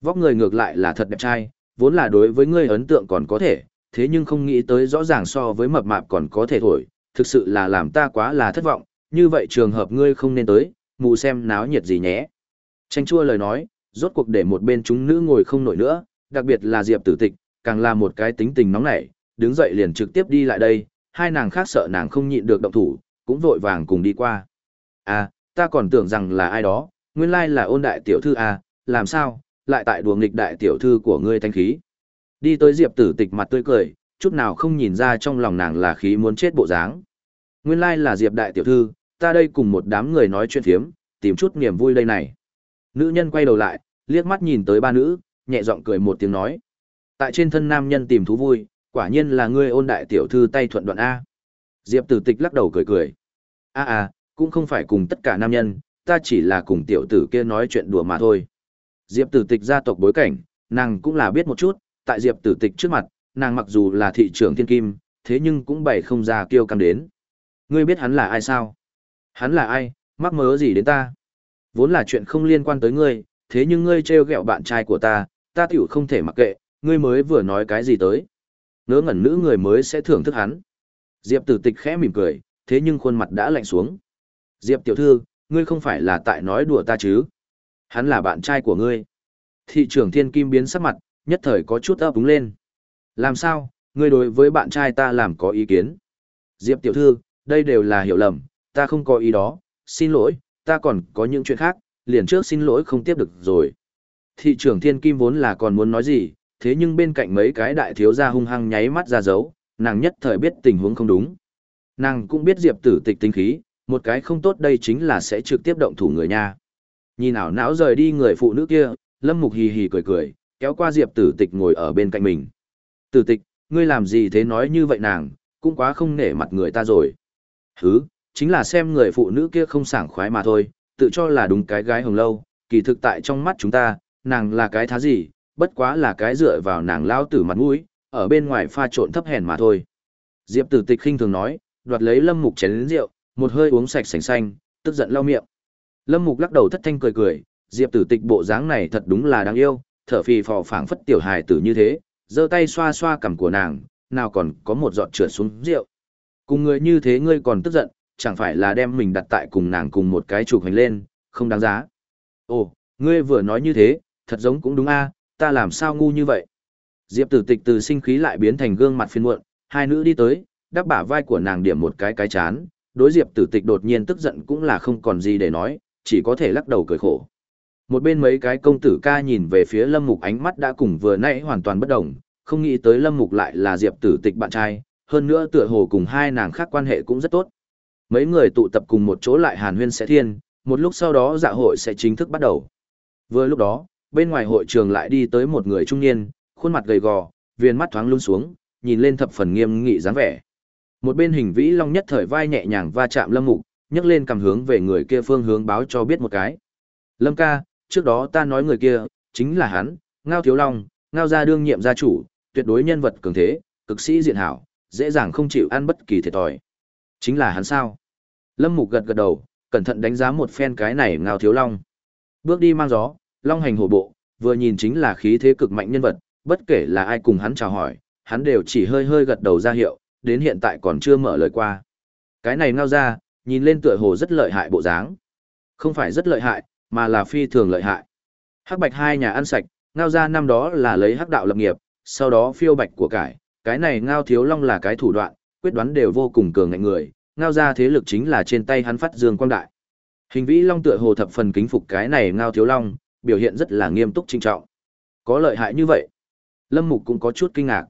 Vóc người ngược lại là thật đẹp trai, vốn là đối với ngươi ấn tượng còn có thể, thế nhưng không nghĩ tới rõ ràng so với mập mạp còn có thể thổi, thực sự là làm ta quá là thất vọng, như vậy trường hợp ngươi không nên tới, mù xem náo nhiệt gì nhé. Tranh chua lời nói, rốt cuộc để một bên chúng nữ ngồi không nổi nữa, đặc biệt là Diệp tử tịch, càng là một cái tính tình nóng nảy, đứng dậy liền trực tiếp đi lại đây, hai nàng khác sợ nàng không nhịn được động thủ, cũng vội vàng cùng đi qua. À, ta còn tưởng rằng là ai đó, nguyên lai là ôn đại tiểu thư à, làm sao, lại tại đùa nghịch đại tiểu thư của ngươi thanh khí. Đi tới Diệp tử tịch mặt tươi cười, chút nào không nhìn ra trong lòng nàng là khí muốn chết bộ dáng. Nguyên lai là Diệp đại tiểu thư, ta đây cùng một đám người nói chuyện thiếm, tìm chút niềm vui đây này. Nữ nhân quay đầu lại, liếc mắt nhìn tới ba nữ, nhẹ giọng cười một tiếng nói. Tại trên thân nam nhân tìm thú vui, quả nhiên là ngươi ôn đại tiểu thư tay thuận đoạn A. Diệp tử tịch lắc đầu cười cười. A à cũng không phải cùng tất cả nam nhân, ta chỉ là cùng tiểu tử kia nói chuyện đùa mà thôi. Diệp tử tịch gia tộc bối cảnh, nàng cũng là biết một chút, tại diệp tử tịch trước mặt, nàng mặc dù là thị trưởng thiên kim, thế nhưng cũng bày không ra kiêu căng đến. Ngươi biết hắn là ai sao? Hắn là ai, mắc mớ gì đến ta? Vốn là chuyện không liên quan tới ngươi, thế nhưng ngươi trêu ghẹo bạn trai của ta, ta tiểu không thể mặc kệ, ngươi mới vừa nói cái gì tới. Ngớ ngẩn nữ người mới sẽ thưởng thức hắn. Diệp tử tịch khẽ mỉm cười, thế nhưng khuôn mặt đã lạnh xuống. Diệp tiểu thư, ngươi không phải là tại nói đùa ta chứ? Hắn là bạn trai của ngươi. Thị trưởng thiên kim biến sắc mặt, nhất thời có chút ấp úng lên. Làm sao, ngươi đối với bạn trai ta làm có ý kiến? Diệp tiểu thư, đây đều là hiểu lầm, ta không có ý đó, xin lỗi, ta còn có những chuyện khác, liền trước xin lỗi không tiếp được rồi. Thị trưởng thiên kim vốn là còn muốn nói gì, thế nhưng bên cạnh mấy cái đại thiếu gia hung hăng nháy mắt ra dấu, nàng nhất thời biết tình huống không đúng. Nàng cũng biết diệp tử tịch tinh khí, một cái không tốt đây chính là sẽ trực tiếp động thủ người nha. Nhìn ảo não rời đi người phụ nữ kia, lâm mục hì hì cười cười, kéo qua diệp tử tịch ngồi ở bên cạnh mình. Tử tịch, ngươi làm gì thế nói như vậy nàng, cũng quá không nể mặt người ta rồi. Hứ, chính là xem người phụ nữ kia không sảng khoái mà thôi, tự cho là đúng cái gái hồng lâu, kỳ thực tại trong mắt chúng ta, nàng là cái thá gì, bất quá là cái dựa vào nàng lao tử mặt mũi, ở bên ngoài pha trộn thấp hèn mà thôi. Diệp tử tịch khinh thường nói, đoạt lấy lâm mục chén rượu, một hơi uống sạch sành xanh, tức giận lau miệng. Lâm mục lắc đầu thất thanh cười cười, diệp tử tịch bộ dáng này thật đúng là đáng yêu, thở phì phò phảng phất tiểu hài tử như thế, giơ tay xoa xoa cằm của nàng, nào còn có một giọt trượt xuống rượu. Cùng người như thế ngươi còn tức giận, chẳng phải là đem mình đặt tại cùng nàng cùng một cái chụp hành lên, không đáng giá. Ồ, ngươi vừa nói như thế, thật giống cũng đúng a, ta làm sao ngu như vậy. Diệp tử tịch từ sinh khí lại biến thành gương mặt phiền muộn, hai nữ đi tới, đắp bả vai của nàng điểm một cái cái chán, đối diệp tử tịch đột nhiên tức giận cũng là không còn gì để nói, chỉ có thể lắc đầu cười khổ. Một bên mấy cái công tử ca nhìn về phía lâm mục ánh mắt đã cùng vừa nãy hoàn toàn bất đồng, không nghĩ tới lâm mục lại là diệp tử tịch bạn trai, hơn nữa tựa hồ cùng hai nàng khác quan hệ cũng rất tốt. Mấy người tụ tập cùng một chỗ lại hàn huyên sẽ thiên, một lúc sau đó dạ hội sẽ chính thức bắt đầu. Vừa lúc đó, bên ngoài hội trường lại đi tới một người trung niên, khuôn mặt gầy gò, viên mắt thoáng luôn xuống, nhìn lên thập phần nghiêm nghị dáng vẻ. Một bên hình vĩ long nhất thời vai nhẹ nhàng va chạm lâm mục, nhấc lên cầm hướng về người kia phương hướng báo cho biết một cái. Lâm ca, trước đó ta nói người kia, chính là hắn, Ngao Thiếu Long, Ngao gia đương nhiệm gia chủ, tuyệt đối nhân vật cường thế, cực sĩ diện hảo, dễ dàng không chịu ăn bất kỳ thiệt thòi. Chính là hắn sao? Lâm Mục gật gật đầu, cẩn thận đánh giá một phen cái này Ngao Thiếu Long. Bước đi mang gió, Long hành hổ bộ, vừa nhìn chính là khí thế cực mạnh nhân vật, bất kể là ai cùng hắn chào hỏi, hắn đều chỉ hơi hơi gật đầu ra hiệu, đến hiện tại còn chưa mở lời qua. Cái này Ngao ra, nhìn lên tựa hồ rất lợi hại bộ dáng. Không phải rất lợi hại, mà là phi thường lợi hại. Hắc bạch hai nhà ăn sạch, ngao ra năm đó là lấy hắc đạo lập nghiệp, sau đó phiêu bạch của cải, cái này ngao thiếu long là cái thủ đoạn, quyết đoán đều vô cùng cường ngạnh người, ngao ra thế lực chính là trên tay hắn phát dương quang đại. Hình vĩ long tựa hồ thập phần kính phục cái này ngao thiếu long, biểu hiện rất là nghiêm túc trinh trọng. Có lợi hại như vậy. Lâm Mục cũng có chút kinh ngạc.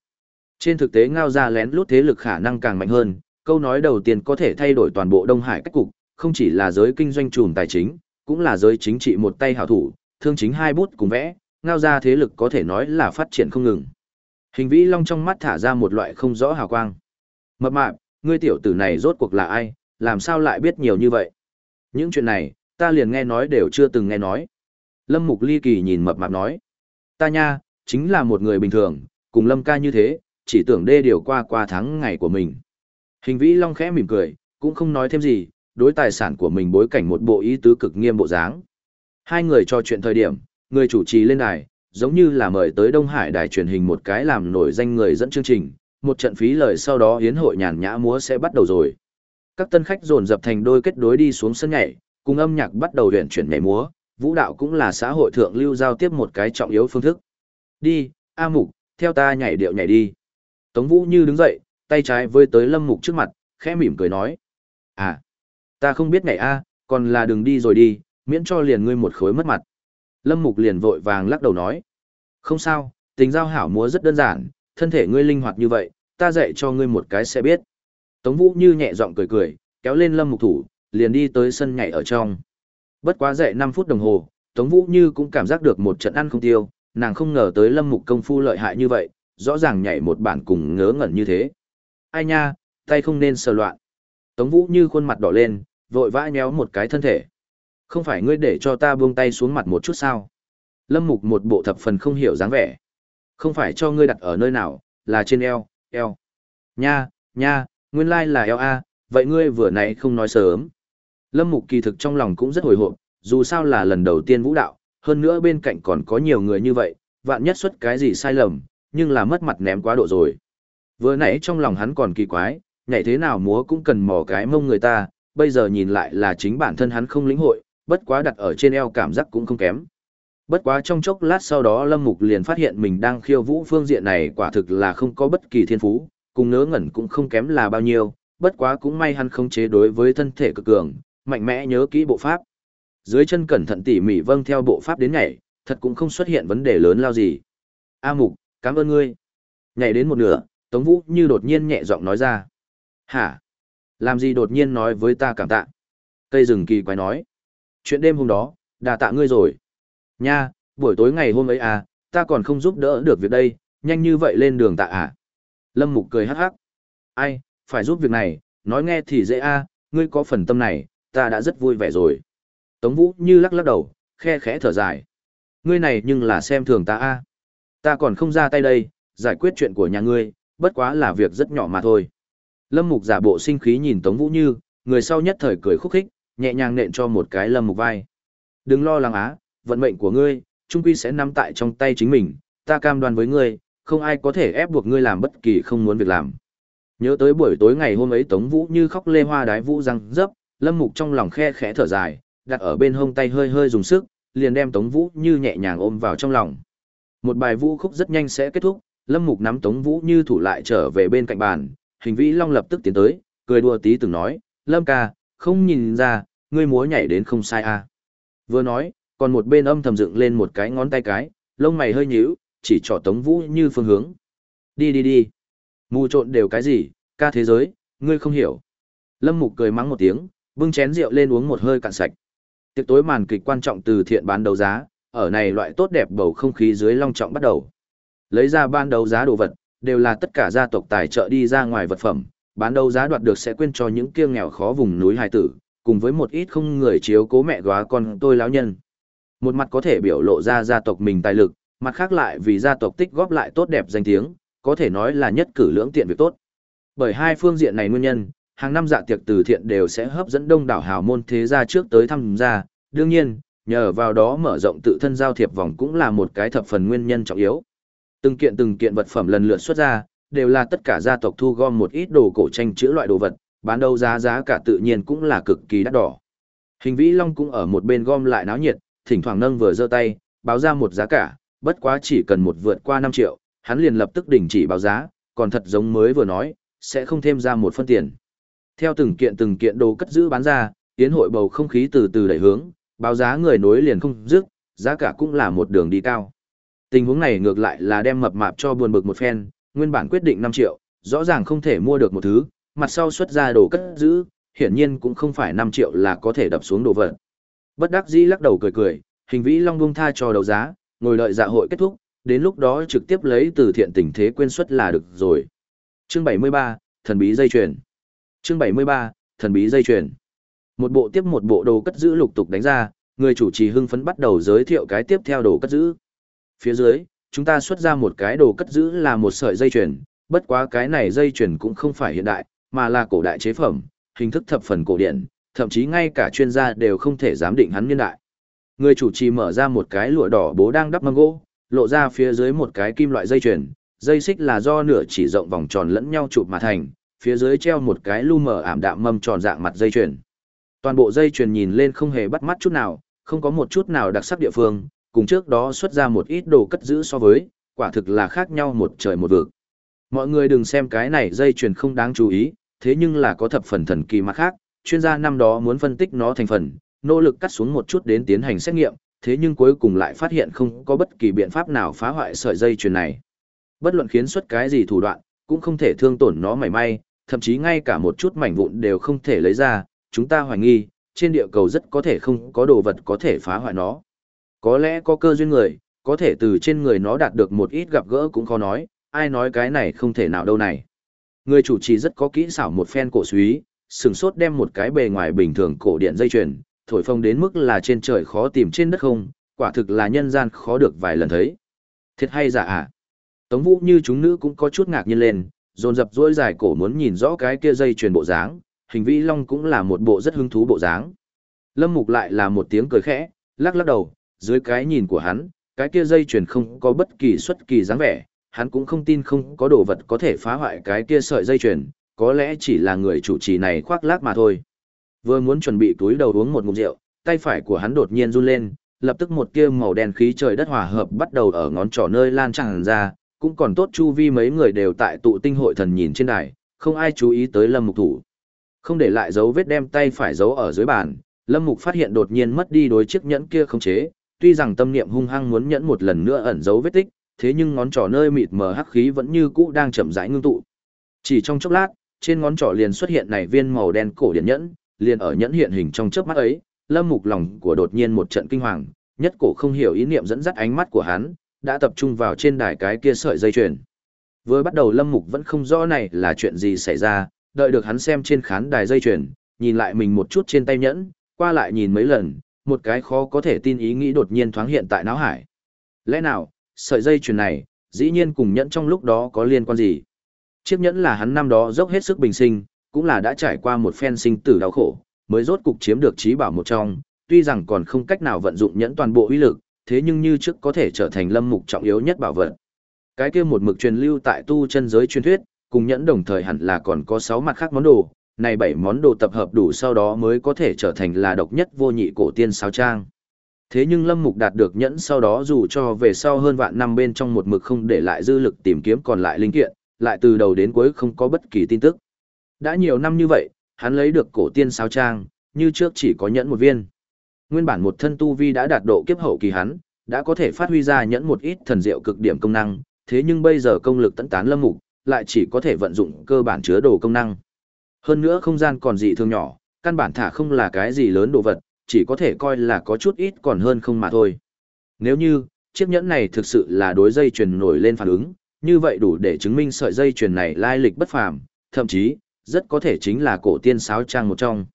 Trên thực tế ngao ra lén lút thế lực khả năng càng mạnh hơn, câu nói đầu tiên có thể thay đổi toàn bộ Đông Hải cách cục, không chỉ là giới kinh doanh trùm tài chính, cũng là giới chính trị một tay hảo thủ, thương chính hai bút cùng vẽ, ngao ra thế lực có thể nói là phát triển không ngừng. Hình vĩ long trong mắt thả ra một loại không rõ hào quang. Mập mạp, ngươi tiểu tử này rốt cuộc là ai, làm sao lại biết nhiều như vậy? Những chuyện này, ta liền nghe nói đều chưa từng nghe nói. Lâm Mục Ly Kỳ nhìn mập mạp nói. Ta nha, chính là một người bình thường, cùng Lâm ca như thế, chỉ tưởng đê điều qua qua tháng ngày của mình. Hình vĩ long khẽ mỉm cười, cũng không nói thêm gì, đối tài sản của mình bối cảnh một bộ ý tứ cực nghiêm bộ dáng. Hai người trò chuyện thời điểm, người chủ trì lên đài, giống như là mời tới Đông Hải đài truyền hình một cái làm nổi danh người dẫn chương trình, một trận phí lời sau đó hiến hội nhàn nhã múa sẽ bắt đầu rồi. Các tân khách dồn dập thành đôi kết đối đi xuống sân nhảy, cùng âm nhạc bắt đầu luyện chuyển nhảy múa, vũ đạo cũng là xã hội thượng lưu giao tiếp một cái trọng yếu phương thức. Đi, A Mục, theo ta nhảy điệu nhảy đi. Tống Vũ Như đứng dậy, tay trái với tới Lâm Mục trước mặt, khẽ mỉm cười nói. À, Ta không biết ngày a, còn là đừng đi rồi đi, miễn cho liền ngươi một khối mất mặt. Lâm Mục liền vội vàng lắc đầu nói. Không sao, tình giao hảo múa rất đơn giản, thân thể ngươi linh hoạt như vậy, ta dạy cho ngươi một cái sẽ biết. Tống Vũ như nhẹ giọng cười cười, kéo lên Lâm Mục thủ, liền đi tới sân nhảy ở trong. Bất quá dạy 5 phút đồng hồ, Tống Vũ như cũng cảm giác được một trận ăn không tiêu, nàng không ngờ tới Lâm Mục công phu lợi hại như vậy, rõ ràng nhảy một bản cùng ngớ ngẩn như thế. Ai nha, tay không nên sờ loạn. Tống Vũ như khuôn mặt đỏ lên, vội vã nhéo một cái thân thể. Không phải ngươi để cho ta buông tay xuống mặt một chút sao? Lâm Mục một bộ thập phần không hiểu dáng vẻ. Không phải cho ngươi đặt ở nơi nào, là trên eo, eo. Nha, nha, nguyên lai là eo a, vậy ngươi vừa nãy không nói sớm. Lâm Mục kỳ thực trong lòng cũng rất hồi hộp, dù sao là lần đầu tiên vũ đạo, hơn nữa bên cạnh còn có nhiều người như vậy, vạn nhất xuất cái gì sai lầm, nhưng là mất mặt ném quá độ rồi. Vừa nãy trong lòng hắn còn kỳ quái, nhảy thế nào múa cũng cần mò cái mông người ta, bây giờ nhìn lại là chính bản thân hắn không lĩnh hội, bất quá đặt ở trên eo cảm giác cũng không kém. Bất quá trong chốc lát sau đó Lâm Mục liền phát hiện mình đang khiêu vũ phương diện này quả thực là không có bất kỳ thiên phú, cùng nớ ngẩn cũng không kém là bao nhiêu, bất quá cũng may hắn không chế đối với thân thể cực cường, mạnh mẽ nhớ kỹ bộ pháp. Dưới chân cẩn thận tỉ mỉ vâng theo bộ pháp đến nhảy, thật cũng không xuất hiện vấn đề lớn lao gì. A Mục, cảm ơn ngươi. Nhảy đến một nửa, Tống Vũ như đột nhiên nhẹ giọng nói ra. Hả? Làm gì đột nhiên nói với ta cảm tạ? Cây rừng kỳ quái nói. Chuyện đêm hôm đó, đà tạ ngươi rồi. Nha, buổi tối ngày hôm ấy à, ta còn không giúp đỡ được việc đây, nhanh như vậy lên đường tạ à. Lâm Mục cười hắc hắc. Ai, phải giúp việc này, nói nghe thì dễ a, ngươi có phần tâm này, ta đã rất vui vẻ rồi. Tống Vũ như lắc lắc đầu, khe khẽ thở dài. Ngươi này nhưng là xem thường ta a. Ta còn không ra tay đây, giải quyết chuyện của nhà ngươi, bất quá là việc rất nhỏ mà thôi. Lâm Mục giả bộ sinh khí nhìn Tống Vũ Như, người sau nhất thời cười khúc khích, nhẹ nhàng nện cho một cái Lâm Mục vai. Đừng lo lắng á, vận mệnh của ngươi, trung quy sẽ nắm tại trong tay chính mình, ta cam đoan với ngươi, không ai có thể ép buộc ngươi làm bất kỳ không muốn việc làm. Nhớ tới buổi tối ngày hôm ấy Tống Vũ Như khóc lê hoa đái vũ răng dấp, Lâm Mục trong lòng khe khẽ thở dài, đặt ở bên hông tay hơi hơi dùng sức, liền đem Tống Vũ Như nhẹ nhàng ôm vào trong lòng. Một bài vũ khúc rất nhanh sẽ kết thúc, Lâm Mục nắm Tống Vũ Như thủ lại trở về bên cạnh bàn, hình vĩ long lập tức tiến tới, cười đùa tí từng nói, Lâm ca, không nhìn ra, ngươi múa nhảy đến không sai à. Vừa nói, còn một bên âm thầm dựng lên một cái ngón tay cái, lông mày hơi nhíu, chỉ trỏ Tống Vũ Như phương hướng. Đi đi đi. Mù trộn đều cái gì, ca thế giới, ngươi không hiểu. Lâm Mục cười mắng một tiếng, bưng chén rượu lên uống một hơi cạn sạch. Tiệc tối màn kịch quan trọng từ thiện bán đấu giá, ở này loại tốt đẹp bầu không khí dưới long trọng bắt đầu. Lấy ra ban đấu giá đồ vật, đều là tất cả gia tộc tài trợ đi ra ngoài vật phẩm, bán đấu giá đoạt được sẽ quên cho những kia nghèo khó vùng núi hài tử, cùng với một ít không người chiếu cố mẹ góa con tôi lão nhân. Một mặt có thể biểu lộ ra gia tộc mình tài lực, mặt khác lại vì gia tộc tích góp lại tốt đẹp danh tiếng, có thể nói là nhất cử lưỡng tiện việc tốt. Bởi hai phương diện này nguyên nhân, hàng năm dạ tiệc từ thiện đều sẽ hấp dẫn đông đảo hào môn thế gia trước tới tham gia, đương nhiên, nhờ vào đó mở rộng tự thân giao thiệp vòng cũng là một cái thập phần nguyên nhân trọng yếu. Từng kiện từng kiện vật phẩm lần lượt xuất ra, đều là tất cả gia tộc thu gom một ít đồ cổ tranh chữa loại đồ vật, bán đấu giá giá cả tự nhiên cũng là cực kỳ đắt đỏ. Hình vĩ long cũng ở một bên gom lại náo nhiệt, thỉnh thoảng nâng vừa giơ tay, báo ra một giá cả, bất quá chỉ cần một vượt qua 5 triệu, hắn liền lập tức đình chỉ báo giá, còn thật giống mới vừa nói, sẽ không thêm ra một phân tiền. Theo từng kiện từng kiện đồ cất giữ bán ra, tiến hội bầu không khí từ từ đẩy hướng, báo giá người nối liền không dứt, giá cả cũng là một đường đi cao. Tình huống này ngược lại là đem mập mạp cho buồn bực một phen, nguyên bản quyết định 5 triệu, rõ ràng không thể mua được một thứ, mặt sau xuất ra đồ cất giữ, hiển nhiên cũng không phải 5 triệu là có thể đập xuống đồ vật. Bất đắc dĩ lắc đầu cười cười, hình vĩ long buông tha cho đấu giá, ngồi đợi dạ hội kết thúc, đến lúc đó trực tiếp lấy từ thiện tình thế quyên xuất là được rồi. Chương 73, thần bí dây chuyền. Chương 73, thần bí dây chuyền. Một bộ tiếp một bộ đồ cất giữ lục tục đánh ra, người chủ trì hưng phấn bắt đầu giới thiệu cái tiếp theo đồ cất giữ. Phía dưới, chúng ta xuất ra một cái đồ cất giữ là một sợi dây chuyền, bất quá cái này dây chuyền cũng không phải hiện đại, mà là cổ đại chế phẩm, hình thức thập phần cổ điển, thậm chí ngay cả chuyên gia đều không thể giám định hắn niên đại. Người chủ trì mở ra một cái lụa đỏ bố đang đắp mâm gỗ, lộ ra phía dưới một cái kim loại dây chuyền, dây xích là do nửa chỉ rộng vòng tròn lẫn nhau chụp mà thành, phía dưới treo một cái lu mờ ảm đạm mâm tròn dạng mặt dây chuyền. Toàn bộ dây chuyền nhìn lên không hề bắt mắt chút nào, không có một chút nào đặc sắc địa phương, cùng trước đó xuất ra một ít đồ cất giữ so với, quả thực là khác nhau một trời một vực. Mọi người đừng xem cái này dây chuyền không đáng chú ý, thế nhưng là có thập phần thần kỳ mặt khác, chuyên gia năm đó muốn phân tích nó thành phần, nỗ lực cắt xuống một chút đến tiến hành xét nghiệm, thế nhưng cuối cùng lại phát hiện không có bất kỳ biện pháp nào phá hoại sợi dây chuyền này. Bất luận khiến xuất cái gì thủ đoạn, cũng không thể thương tổn nó mảy may, thậm chí ngay cả một chút mảnh vụn đều không thể lấy ra, chúng ta hoài nghi, trên địa cầu rất có thể không có đồ vật có thể phá hoại nó. Có lẽ có cơ duyên người, có thể từ trên người nó đạt được một ít gặp gỡ cũng khó nói, ai nói cái này không thể nào đâu này. Người chủ trì rất có kỹ xảo một phen cổ suý, sừng sốt đem một cái bề ngoài bình thường cổ điện dây chuyền, thổi phồng đến mức là trên trời khó tìm trên đất không, quả thực là nhân gian khó được vài lần thấy. Thiệt hay giả à? Tống Vũ như chúng nữ cũng có chút ngạc nhiên lên, dồn dập dỗi dài cổ muốn nhìn rõ cái kia dây chuyền bộ dáng, hình vĩ long cũng là một bộ rất hứng thú bộ dáng. Lâm Mục lại là một tiếng cười khẽ, lắc lắc đầu, dưới cái nhìn của hắn, cái kia dây chuyền không có bất kỳ xuất kỳ dáng vẻ, hắn cũng không tin không có đồ vật có thể phá hoại cái kia sợi dây chuyền, có lẽ chỉ là người chủ trì này khoác lác mà thôi. Vừa muốn chuẩn bị túi đầu uống một ngụm rượu, tay phải của hắn đột nhiên run lên, lập tức một tia màu đen khí trời đất hòa hợp bắt đầu ở ngón trỏ nơi lan tràn ra, cũng còn tốt chu vi mấy người đều tại tụ tinh hội thần nhìn trên đài, không ai chú ý tới Lâm Mục thủ. Không để lại dấu vết đem tay phải giấu ở dưới bàn, Lâm Mục phát hiện đột nhiên mất đi đối chiếc nhẫn kia không chế, tuy rằng tâm niệm hung hăng muốn nhẫn một lần nữa ẩn dấu vết tích, thế nhưng ngón trỏ nơi mịt mờ hắc khí vẫn như cũ đang chậm rãi ngưng tụ. Chỉ trong chốc lát, trên ngón trỏ liền xuất hiện này viên màu đen cổ điển nhẫn, liền ở nhẫn hiện hình trong chớp mắt ấy, Lâm Mục lòng của đột nhiên một trận kinh hoàng, nhất cổ không hiểu ý niệm dẫn dắt ánh mắt của hắn, đã tập trung vào trên đài cái kia sợi dây chuyền. Vừa bắt đầu Lâm Mục vẫn không rõ này là chuyện gì xảy ra, đợi được hắn xem trên khán đài dây chuyền, nhìn lại mình một chút trên tay nhẫn, qua lại nhìn mấy lần, một cái khó có thể tin ý nghĩ đột nhiên thoáng hiện tại não hải. Lẽ nào, sợi dây chuyền này, dĩ nhiên cùng nhẫn trong lúc đó có liên quan gì? Chiếc nhẫn là hắn năm đó dốc hết sức bình sinh, cũng là đã trải qua một phen sinh tử đau khổ, mới rốt cục chiếm được trí bảo một trong, tuy rằng còn không cách nào vận dụng nhẫn toàn bộ uy lực, thế nhưng như trước có thể trở thành lâm mục trọng yếu nhất bảo vật. Cái kia một mực truyền lưu tại tu chân giới truyền thuyết, cùng nhẫn đồng thời hẳn là còn có 6 mặt khác món đồ, này 7 món đồ tập hợp đủ sau đó mới có thể trở thành là độc nhất vô nhị cổ tiên sao trang. Thế nhưng Lâm Mục đạt được nhẫn sau đó dù cho về sau hơn vạn năm bên trong một mực không để lại dư lực tìm kiếm còn lại linh kiện, lại từ đầu đến cuối không có bất kỳ tin tức. Đã nhiều năm như vậy, hắn lấy được cổ tiên sao trang, như trước chỉ có nhẫn một viên. Nguyên bản một thân tu vi đã đạt độ kiếp hậu kỳ hắn, đã có thể phát huy ra nhẫn một ít thần diệu cực điểm công năng, thế nhưng bây giờ công lực tấn tán lâm mục, lại chỉ có thể vận dụng cơ bản chứa đồ công năng. Hơn nữa không gian còn dị thường nhỏ, căn bản thả không là cái gì lớn đồ vật, chỉ có thể coi là có chút ít còn hơn không mà thôi. Nếu như, chiếc nhẫn này thực sự là đối dây chuyền nổi lên phản ứng, như vậy đủ để chứng minh sợi dây chuyền này lai lịch bất phàm, thậm chí, rất có thể chính là cổ tiên sáo trang một trong.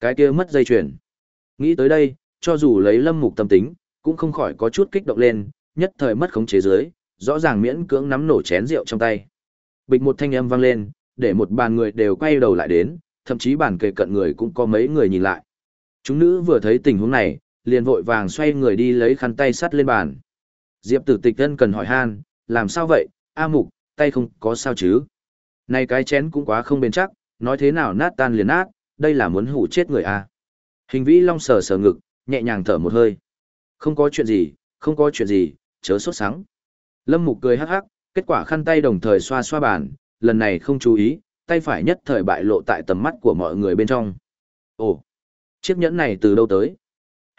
Cái kia mất dây chuyền. Nghĩ tới đây, cho dù lấy lâm mục tâm tính, cũng không khỏi có chút kích động lên, nhất thời mất khống chế dưới, rõ ràng miễn cưỡng nắm nổ chén rượu trong tay. Bịch một thanh âm vang lên, để một bàn người đều quay đầu lại đến, thậm chí bàn kề cận người cũng có mấy người nhìn lại. Chúng nữ vừa thấy tình huống này, liền vội vàng xoay người đi lấy khăn tay sắt lên bàn. Diệp tử tịch thân cần hỏi han, làm sao vậy, A mục, tay không có sao chứ? Này cái chén cũng quá không bền chắc, nói thế nào nát tan liền nát, đây là muốn hủ chết người à. Hình vĩ long sờ sờ ngực, nhẹ nhàng thở một hơi. Không có chuyện gì, không có chuyện gì, chớ sốt sáng. Lâm mục cười hắc hắc, kết quả khăn tay đồng thời xoa xoa bàn, lần này không chú ý, tay phải nhất thời bại lộ tại tầm mắt của mọi người bên trong. Ồ, chiếc nhẫn này từ đâu tới?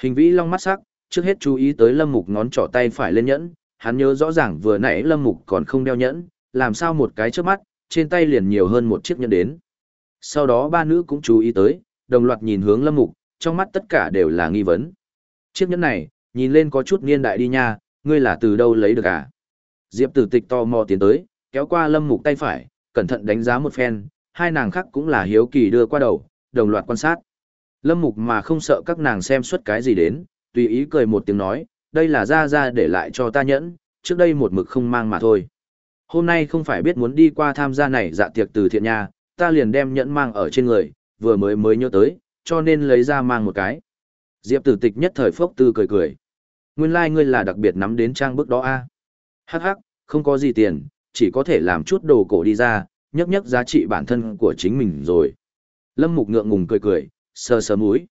Hình vĩ long mắt sắc, trước hết chú ý tới lâm mục ngón trỏ tay phải lên nhẫn, hắn nhớ rõ ràng vừa nãy lâm mục còn không đeo nhẫn, làm sao một cái trước mắt, trên tay liền nhiều hơn một chiếc nhẫn đến. Sau đó ba nữ cũng chú ý tới, đồng loạt nhìn hướng lâm mục, trong mắt tất cả đều là nghi vấn. Chiếc nhẫn này, nhìn lên có chút niên đại đi nha, ngươi là từ đâu lấy được à? Diệp tử tịch to mò tiến tới, kéo qua lâm mục tay phải, cẩn thận đánh giá một phen, hai nàng khác cũng là hiếu kỳ đưa qua đầu, đồng loạt quan sát. Lâm mục mà không sợ các nàng xem suốt cái gì đến, tùy ý cười một tiếng nói, đây là ra ra để lại cho ta nhẫn, trước đây một mực không mang mà thôi. Hôm nay không phải biết muốn đi qua tham gia này dạ tiệc từ thiện nhà, ta liền đem nhẫn mang ở trên người, vừa mới mới nhớ tới, cho nên lấy ra mang một cái. Diệp tử tịch nhất thời phốc tư cười cười. Nguyên lai like ngươi là đặc biệt nắm đến trang bức đó a Hắc hắc, không có gì tiền, chỉ có thể làm chút đồ cổ đi ra, nhấp nhấp giá trị bản thân của chính mình rồi. Lâm Mục ngượng ngùng cười cười, sờ sờ mũi.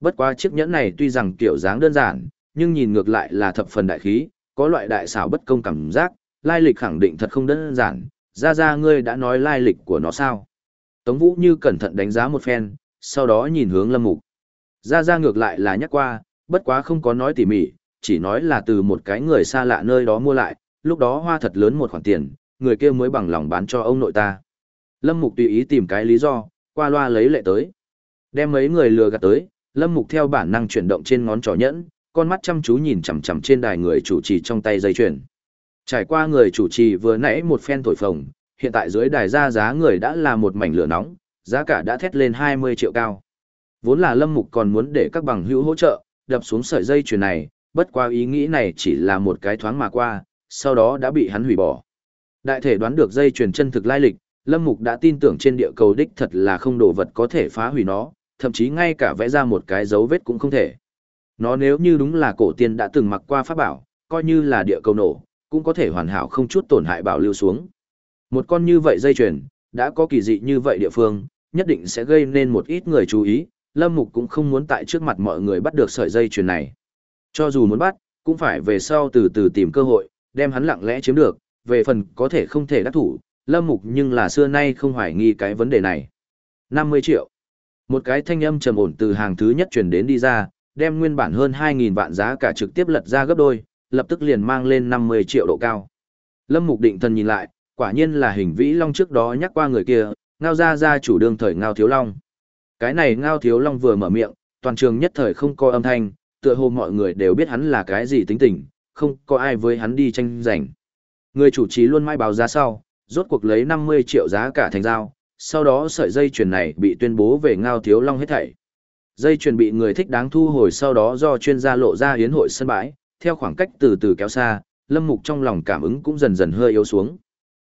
Bất quá chiếc nhẫn này tuy rằng kiểu dáng đơn giản, nhưng nhìn ngược lại là thập phần đại khí, có loại đại xảo bất công cảm giác, lai lịch khẳng định thật không đơn giản, ra ra ngươi đã nói lai lịch của nó sao. Tống Vũ như cẩn thận đánh giá một phen, sau đó nhìn hướng Lâm Mục. Ra ra ngược lại là nhắc qua, bất quá không có nói tỉ mỉ, chỉ nói là từ một cái người xa lạ nơi đó mua lại, lúc đó hoa thật lớn một khoản tiền, người kia mới bằng lòng bán cho ông nội ta. Lâm Mục tùy ý tìm cái lý do, qua loa lấy lệ tới. Đem mấy người lừa gạt tới, Lâm Mục theo bản năng chuyển động trên ngón trỏ nhẫn, con mắt chăm chú nhìn chằm chằm trên đài người chủ trì trong tay dây chuyền. Trải qua người chủ trì vừa nãy một phen thổi phồng, hiện tại dưới đài ra giá người đã là một mảnh lửa nóng, giá cả đã thét lên 20 triệu cao. Vốn là Lâm Mục còn muốn để các bằng hữu hỗ trợ, đập xuống sợi dây chuyền này, bất qua ý nghĩ này chỉ là một cái thoáng mà qua, sau đó đã bị hắn hủy bỏ. Đại thể đoán được dây chuyền chân thực lai lịch, Lâm Mục đã tin tưởng trên địa cầu đích thật là không đồ vật có thể phá hủy nó, thậm chí ngay cả vẽ ra một cái dấu vết cũng không thể. Nó nếu như đúng là cổ tiên đã từng mặc qua pháp bảo, coi như là địa cầu nổ, cũng có thể hoàn hảo không chút tổn hại bảo lưu xuống. Một con như vậy dây chuyền, đã có kỳ dị như vậy địa phương, nhất định sẽ gây nên một ít người chú ý, Lâm Mục cũng không muốn tại trước mặt mọi người bắt được sợi dây chuyền này. Cho dù muốn bắt, cũng phải về sau từ từ tìm cơ hội, đem hắn lặng lẽ chiếm được, về phần có thể không thể đắc thủ, Lâm Mục nhưng là xưa nay không hoài nghi cái vấn đề này. 50 triệu. Một cái thanh âm trầm ổn từ hàng thứ nhất truyền đến đi ra, đem nguyên bản hơn 2.000 vạn giá cả trực tiếp lật ra gấp đôi, lập tức liền mang lên 50 triệu độ cao. Lâm Mục định thần nhìn lại, quả nhiên là hình vĩ long trước đó nhắc qua người kia, ngao ra ra chủ đương thời ngao thiếu long. Cái này ngao thiếu long vừa mở miệng, toàn trường nhất thời không có âm thanh, tựa hồ mọi người đều biết hắn là cái gì tính tình, không có ai với hắn đi tranh giành. Người chủ trì luôn mai báo giá sau, rốt cuộc lấy 50 triệu giá cả thành giao, sau đó sợi dây chuyền này bị tuyên bố về ngao thiếu long hết thảy. Dây chuyền bị người thích đáng thu hồi sau đó do chuyên gia lộ ra hiến hội sân bãi, theo khoảng cách từ từ kéo xa, Lâm Mục trong lòng cảm ứng cũng dần dần hơi yếu xuống.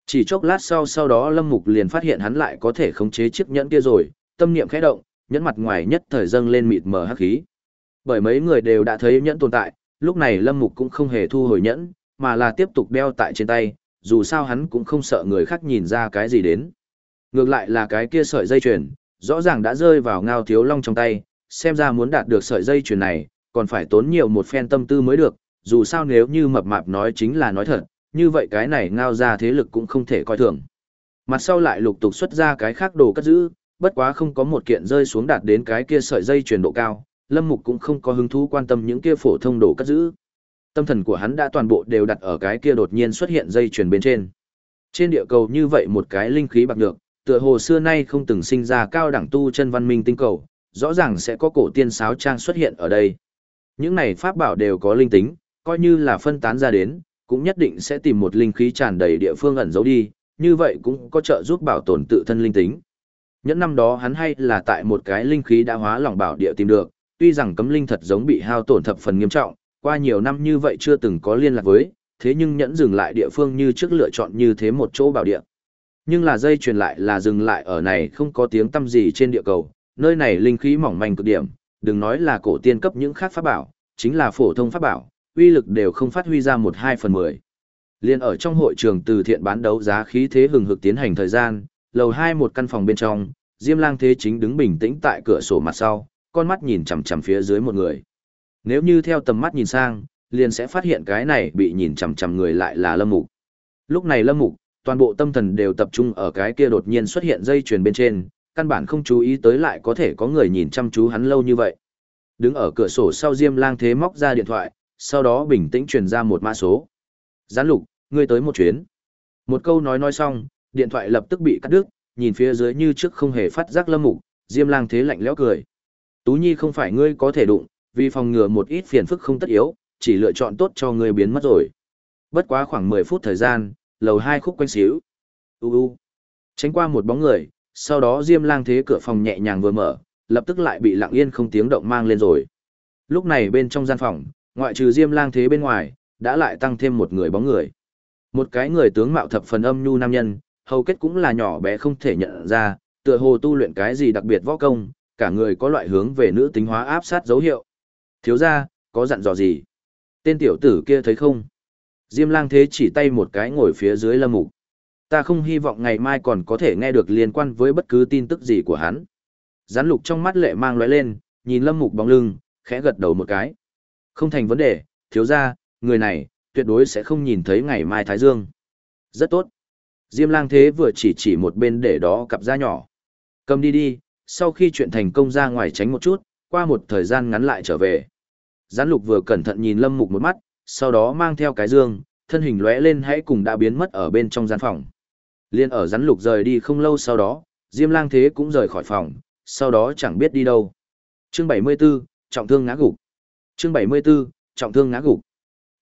Chỉ chốc lát sau sau đó Lâm Mục liền phát hiện hắn lại có thể khống chế chiếc nhẫn kia rồi, tâm niệm khẽ động, nhẫn mặt ngoài nhất thời dâng lên mịt mờ hắc khí. Bởi mấy người đều đã thấy nhẫn tồn tại, lúc này Lâm Mục cũng không hề thu hồi nhẫn, mà là tiếp tục đeo tại trên tay, dù sao hắn cũng không sợ người khác nhìn ra cái gì đến. Ngược lại là cái kia sợi dây chuyền, rõ ràng đã rơi vào ngao thiếu long trong tay, xem ra muốn đạt được sợi dây chuyền này, còn phải tốn nhiều một phen tâm tư mới được, dù sao nếu như mập mạp nói chính là nói thật, như vậy cái này ngao ra thế lực cũng không thể coi thường. Mặt sau lại lục tục xuất ra cái khác đồ cất giữ, bất quá không có một kiện rơi xuống đạt đến cái kia sợi dây chuyển độ cao, Lâm Mục cũng không có hứng thú quan tâm những kia phổ thông đồ cất giữ. Tâm thần của hắn đã toàn bộ đều đặt ở cái kia đột nhiên xuất hiện dây chuyền bên trên. Trên địa cầu như vậy một cái linh khí bạc nhược, tựa hồ xưa nay không từng sinh ra cao đẳng tu chân văn minh tinh cầu, rõ ràng sẽ có cổ tiên sáo trang xuất hiện ở đây. Những này pháp bảo đều có linh tính, coi như là phân tán ra đến, cũng nhất định sẽ tìm một linh khí tràn đầy địa phương ẩn giấu đi, như vậy cũng có trợ giúp bảo tồn tự thân linh tính. Những năm đó hắn hay là tại một cái linh khí đã hóa lỏng bảo địa tìm được, tuy rằng cấm linh thật giống bị hao tổn thập phần nghiêm trọng, qua nhiều năm như vậy chưa từng có liên lạc với, thế nhưng nhẫn dừng lại địa phương như trước lựa chọn như thế một chỗ bảo địa. Nhưng là dây truyền lại là dừng lại ở này không có tiếng tâm gì trên địa cầu, nơi này linh khí mỏng manh cực điểm, đừng nói là cổ tiên cấp những khác pháp bảo, chính là phổ thông pháp bảo, uy lực đều không phát huy ra một hai phần mười. Liên ở trong hội trường từ thiện bán đấu giá khí thế hừng hực tiến hành thời gian, lầu hai một căn phòng bên trong, Diêm Lang Thế chính đứng bình tĩnh tại cửa sổ mặt sau, con mắt nhìn chằm chằm phía dưới một người. Nếu như theo tầm mắt nhìn sang, liền sẽ phát hiện cái này bị nhìn chằm chằm người lại là Lâm Mục. Lúc này Lâm Mục, toàn bộ tâm thần đều tập trung ở cái kia đột nhiên xuất hiện dây chuyền bên trên, căn bản không chú ý tới lại có thể có người nhìn chăm chú hắn lâu như vậy. Đứng ở cửa sổ sau Diêm Lang Thế móc ra điện thoại, sau đó bình tĩnh truyền ra một mã số. Gián lục, ngươi tới một chuyến. Một câu nói nói xong, điện thoại lập tức bị cắt đứt, nhìn phía dưới như trước không hề phát giác lâm mục, Diêm Lang Thế lạnh lẽo cười. Tú Nhi không phải ngươi có thể đụng, vì phòng ngừa một ít phiền phức không tất yếu, chỉ lựa chọn tốt cho ngươi biến mất rồi. Bất quá khoảng 10 phút thời gian, lầu hai khúc quanh xíu. U u. Tránh qua một bóng người, sau đó Diêm Lang Thế cửa phòng nhẹ nhàng vừa mở, lập tức lại bị lặng yên không tiếng động mang lên rồi. Lúc này bên trong gian phòng, ngoại trừ Diêm Lang Thế bên ngoài, đã lại tăng thêm một người bóng người. Một cái người tướng mạo thập phần âm nhu nam nhân, hầu kết cũng là nhỏ bé không thể nhận ra, tựa hồ tu luyện cái gì đặc biệt võ công, cả người có loại hướng về nữ tính hóa áp sát dấu hiệu. Thiếu gia, có dặn dò gì? Tên tiểu tử kia thấy không? Diêm lang thế chỉ tay một cái ngồi phía dưới lâm mục. Ta không hy vọng ngày mai còn có thể nghe được liên quan với bất cứ tin tức gì của hắn. Gián lục trong mắt lệ mang lóe lên, nhìn lâm mục bóng lưng, khẽ gật đầu một cái. Không thành vấn đề, thiếu gia, người này, tuyệt đối sẽ không nhìn thấy ngày mai Thái Dương. Rất tốt. Diêm lang thế vừa chỉ chỉ một bên để đó cặp da nhỏ. Cầm đi đi, sau khi chuyện thành công ra ngoài tránh một chút, qua một thời gian ngắn lại trở về. Gián lục vừa cẩn thận nhìn lâm mục một mắt, sau đó mang theo cái dương, thân hình lóe lên hãy cùng đã biến mất ở bên trong gian phòng. Liên ở rắn lục rời đi không lâu sau đó, Diêm lang thế cũng rời khỏi phòng, sau đó chẳng biết đi đâu. Chương 74, trọng thương ngã gục. Chương 74, trọng thương ngã gục.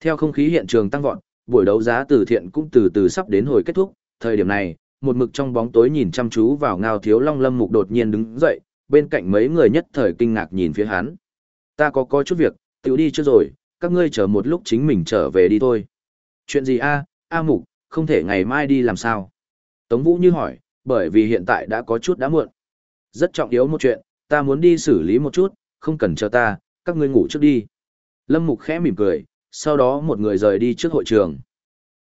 Theo không khí hiện trường tăng vọt, buổi đấu giá từ thiện cũng từ từ sắp đến hồi kết thúc, thời điểm này, một mực trong bóng tối nhìn chăm chú vào ngao thiếu long lâm mục đột nhiên đứng dậy, bên cạnh mấy người nhất thời kinh ngạc nhìn phía hắn. Ta có có chút việc, tiểu đi chưa rồi, các ngươi chờ một lúc chính mình trở về đi thôi. Chuyện gì a, a mục, không thể ngày mai đi làm sao? Tống Vũ như hỏi, bởi vì hiện tại đã có chút đã muộn. Rất trọng yếu một chuyện, ta muốn đi xử lý một chút, không cần chờ ta, các ngươi ngủ trước đi. Lâm Mục khẽ mỉm cười, sau đó một người rời đi trước hội trường.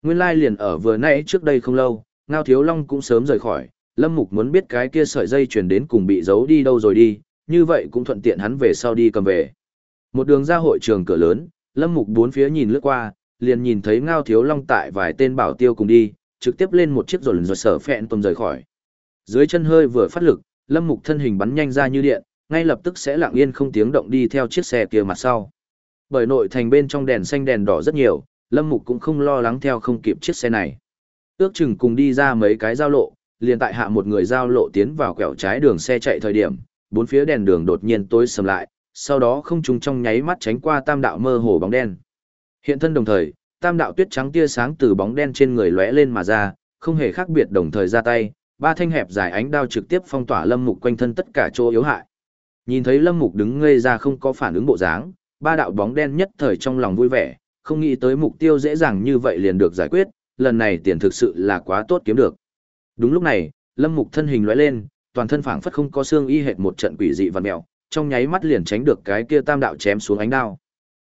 Nguyên lai liền ở vừa nãy trước đây không lâu, Ngao Thiếu Long cũng sớm rời khỏi, Lâm Mục muốn biết cái kia sợi dây truyền đến cùng bị giấu đi đâu rồi đi, như vậy cũng thuận tiện hắn về sau đi cầm về. Một đường ra hội trường cửa lớn, Lâm Mục bốn phía nhìn lướt qua, liền nhìn thấy Ngao Thiếu Long tại vài tên bảo tiêu cùng đi, trực tiếp lên một chiếc rồn rồi sở phẹn tôm rời khỏi. Dưới chân hơi vừa phát lực, Lâm Mục thân hình bắn nhanh ra như điện, ngay lập tức sẽ lặng yên không tiếng động đi theo chiếc xe kia mặt sau. Bởi nội thành bên trong đèn xanh đèn đỏ rất nhiều, Lâm Mục cũng không lo lắng theo không kịp chiếc xe này. Ước chừng cùng đi ra mấy cái giao lộ, liền tại hạ một người giao lộ tiến vào quẹo trái đường xe chạy thời điểm, bốn phía đèn đường đột nhiên tối sầm lại, sau đó không trùng trong nháy mắt tránh qua tam đạo mơ hồ bóng đen. Hiện thân đồng thời, tam đạo tuyết trắng tia sáng từ bóng đen trên người lóe lên mà ra, không hề khác biệt đồng thời ra tay, ba thanh hẹp dài ánh đao trực tiếp phong tỏa Lâm Mục quanh thân tất cả chỗ yếu hại. Nhìn thấy Lâm Mục đứng ngây ra không có phản ứng bộ dáng, ba đạo bóng đen nhất thời trong lòng vui vẻ, không nghĩ tới mục tiêu dễ dàng như vậy liền được giải quyết, lần này tiền thực sự là quá tốt kiếm được. Đúng lúc này, Lâm Mục thân hình lóe lên, toàn thân phảng phất không có xương y hệt một trận quỷ dị vằn mèo, trong nháy mắt liền tránh được cái kia tam đạo chém xuống ánh đao.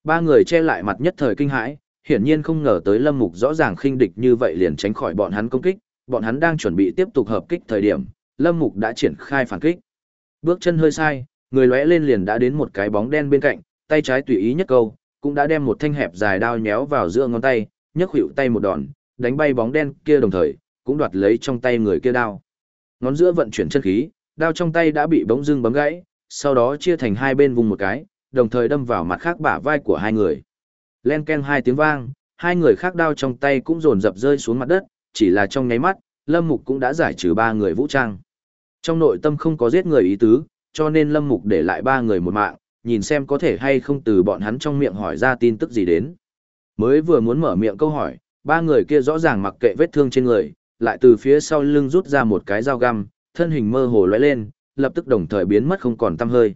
Ba người che lại mặt nhất thời kinh hãi, hiển nhiên không ngờ tới Lâm Mục rõ ràng khinh địch như vậy liền tránh khỏi bọn hắn công kích, bọn hắn đang chuẩn bị tiếp tục hợp kích thời điểm, Lâm Mục đã triển khai phản kích. Bước chân hơi sai, người lóe lên liền đã đến một cái bóng đen bên cạnh, tay trái tùy ý nhất câu, cũng đã đem một thanh hẹp dài đao nhéo vào giữa ngón tay, nhấc hữu tay một đòn, đánh bay bóng đen kia đồng thời, cũng đoạt lấy trong tay người kia đao. Ngón giữa vận chuyển chân khí, đao trong tay đã bị bỗng dưng bấm gãy, sau đó chia thành hai bên vùng một cái, đồng thời đâm vào mặt khác bả vai của hai người. Len ken hai tiếng vang, hai người khác đao trong tay cũng dồn dập rơi xuống mặt đất, chỉ là trong nháy mắt, Lâm Mục cũng đã giải trừ ba người vũ trang. Trong nội tâm không có giết người ý tứ, cho nên Lâm Mục để lại ba người một mạng, nhìn xem có thể hay không từ bọn hắn trong miệng hỏi ra tin tức gì đến. Mới vừa muốn mở miệng câu hỏi, ba người kia rõ ràng mặc kệ vết thương trên người, lại từ phía sau lưng rút ra một cái dao găm, thân hình mơ hồ lóe lên, lập tức đồng thời biến mất không còn tăm hơi.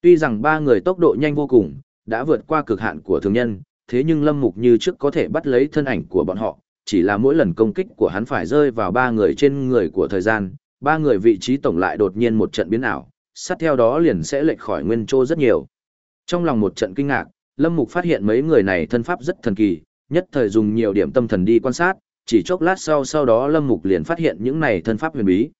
Tuy rằng ba người tốc độ nhanh vô cùng, đã vượt qua cực hạn của thường nhân, thế nhưng Lâm Mục như trước có thể bắt lấy thân ảnh của bọn họ, chỉ là mỗi lần công kích của hắn phải rơi vào ba người trên người của thời gian, ba người vị trí tổng lại đột nhiên một trận biến ảo, sát theo đó liền sẽ lệch khỏi nguyên trô rất nhiều. Trong lòng một trận kinh ngạc, Lâm Mục phát hiện mấy người này thân pháp rất thần kỳ, nhất thời dùng nhiều điểm tâm thần đi quan sát, chỉ chốc lát sau sau đó Lâm Mục liền phát hiện những này thân pháp huyền bí.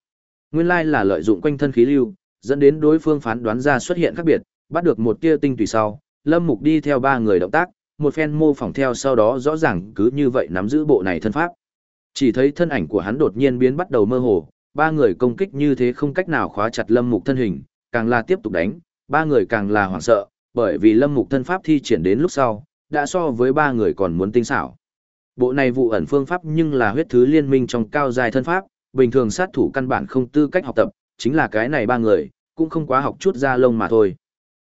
Nguyên lai là lợi dụng quanh thân khí lưu, dẫn đến đối phương phán đoán ra xuất hiện khác biệt, bắt được một tia tinh tùy sau, Lâm Mục đi theo ba người động tác, một phen mô phỏng theo sau đó rõ ràng cứ như vậy nắm giữ bộ này thân pháp. Chỉ thấy thân ảnh của hắn đột nhiên biến bắt đầu mơ hồ, ba người công kích như thế không cách nào khóa chặt Lâm Mục thân hình, càng là tiếp tục đánh, ba người càng là hoảng sợ, bởi vì Lâm Mục thân pháp thi triển đến lúc sau, đã so với ba người còn muốn tinh xảo. Bộ này vụ ẩn phương pháp nhưng là huyết thứ liên minh trong cao dài thân pháp, bình thường sát thủ căn bản không tư cách học tập, chính là cái này ba người, cũng không quá học chút ra lông mà thôi.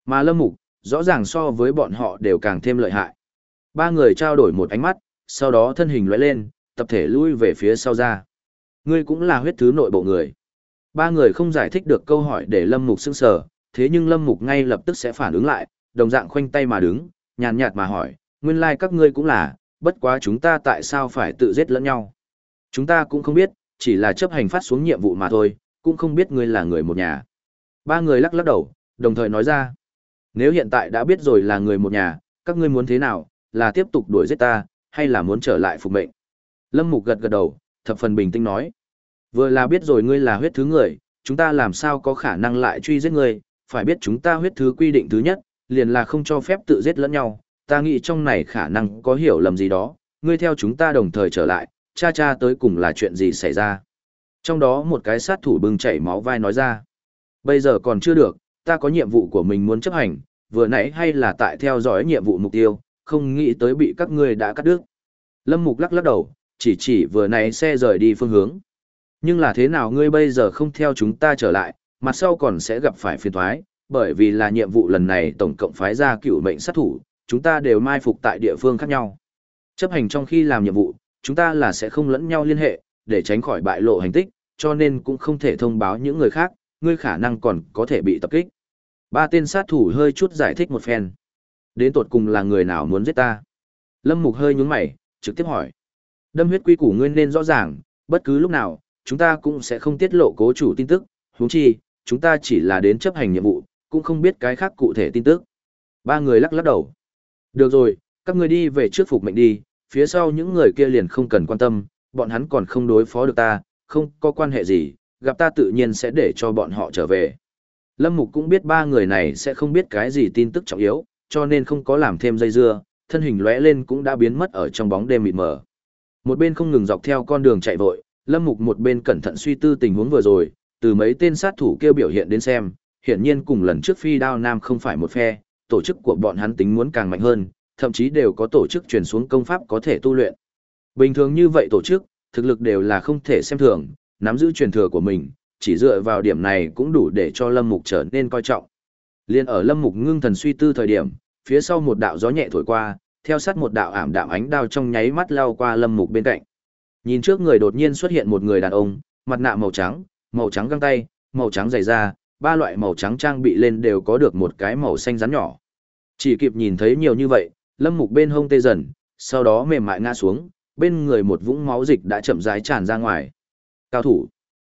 Mà Lâm Mục, rõ ràng so với bọn họ đều càng thêm lợi hại. Ba người trao đổi một ánh mắt, sau đó thân hình lóe lên, tập thể lui về phía sau ra. Ngươi cũng là huyết thứ nội bộ người. Ba người không giải thích được câu hỏi để Lâm Mục sững sờ, thế nhưng Lâm Mục ngay lập tức sẽ phản ứng lại, đồng dạng khoanh tay mà đứng, nhàn nhạt mà hỏi, nguyên lai like các ngươi cũng là, bất quá chúng ta tại sao phải tự giết lẫn nhau? Chúng ta cũng không biết, chỉ là chấp hành phát xuống nhiệm vụ mà thôi, cũng không biết ngươi là người một nhà. Ba người lắc lắc đầu, đồng thời nói ra, nếu hiện tại đã biết rồi là người một nhà, các ngươi muốn thế nào, là tiếp tục đuổi giết ta, hay là muốn trở lại phục mệnh? Lâm Mục gật gật đầu, thập phần bình tĩnh nói, vừa là biết rồi ngươi là huyết thứ người, chúng ta làm sao có khả năng lại truy giết ngươi, phải biết chúng ta huyết thứ quy định thứ nhất, liền là không cho phép tự giết lẫn nhau, ta nghĩ trong này khả năng có hiểu lầm gì đó, ngươi theo chúng ta đồng thời trở lại, cha cha tới cùng là chuyện gì xảy ra. Trong đó một cái sát thủ bưng chảy máu vai nói ra, bây giờ còn chưa được, ta có nhiệm vụ của mình muốn chấp hành, vừa nãy hay là tại theo dõi nhiệm vụ mục tiêu, không nghĩ tới bị các ngươi đã cắt đứt. Lâm Mục lắc lắc đầu, chỉ chỉ vừa nãy xe rời đi phương hướng. Nhưng là thế nào ngươi bây giờ không theo chúng ta trở lại, mặt sau còn sẽ gặp phải phiền thoái, bởi vì là nhiệm vụ lần này tổng cộng phái ra cựu mệnh sát thủ, chúng ta đều mai phục tại địa phương khác nhau. Chấp hành trong khi làm nhiệm vụ, chúng ta là sẽ không lẫn nhau liên hệ, để tránh khỏi bại lộ hành tích, cho nên cũng không thể thông báo những người khác, ngươi khả năng còn có thể bị tập kích. Ba tên sát thủ hơi chút giải thích một phen. Đến tột cùng là người nào muốn giết ta? Lâm Mục hơi nhướng mày, trực tiếp hỏi. Đâm huyết quy củ ngươi nên rõ ràng, bất cứ lúc nào, chúng ta cũng sẽ không tiết lộ cố chủ tin tức, huống chi, chúng ta chỉ là đến chấp hành nhiệm vụ, cũng không biết cái khác cụ thể tin tức. Ba người lắc lắc đầu. Được rồi, các người đi về trước phục mệnh đi, phía sau những người kia liền không cần quan tâm, bọn hắn còn không đối phó được ta, không có quan hệ gì, gặp ta tự nhiên sẽ để cho bọn họ trở về. Lâm Mục cũng biết ba người này sẽ không biết cái gì tin tức trọng yếu, cho nên không có làm thêm dây dưa, thân hình lóe lên cũng đã biến mất ở trong bóng đêm mịt mờ. Một bên không ngừng dọc theo con đường chạy vội, Lâm Mục một bên cẩn thận suy tư tình huống vừa rồi, từ mấy tên sát thủ kêu biểu hiện đến xem, hiển nhiên cùng lần trước phi đao nam không phải một phe, tổ chức của bọn hắn tính muốn càng mạnh hơn, thậm chí đều có tổ chức truyền xuống công pháp có thể tu luyện. Bình thường như vậy tổ chức, thực lực đều là không thể xem thường, nắm giữ truyền thừa của mình, chỉ dựa vào điểm này cũng đủ để cho Lâm Mục trở nên coi trọng. Liên ở Lâm Mục ngưng thần suy tư thời điểm, phía sau một đạo gió nhẹ thổi qua, theo sát một đạo ảm đạm ánh đao trong nháy mắt lao qua Lâm Mục bên cạnh. Nhìn trước người đột nhiên xuất hiện một người đàn ông, mặt nạ màu trắng, màu trắng găng tay, màu trắng giày da, ba loại màu trắng trang bị lên đều có được một cái màu xanh rắn nhỏ. Chỉ kịp nhìn thấy nhiều như vậy, lâm mục bên hông tê dần, sau đó mềm mại ngã xuống, bên người một vũng máu dịch đã chậm rãi tràn ra ngoài. Cao thủ.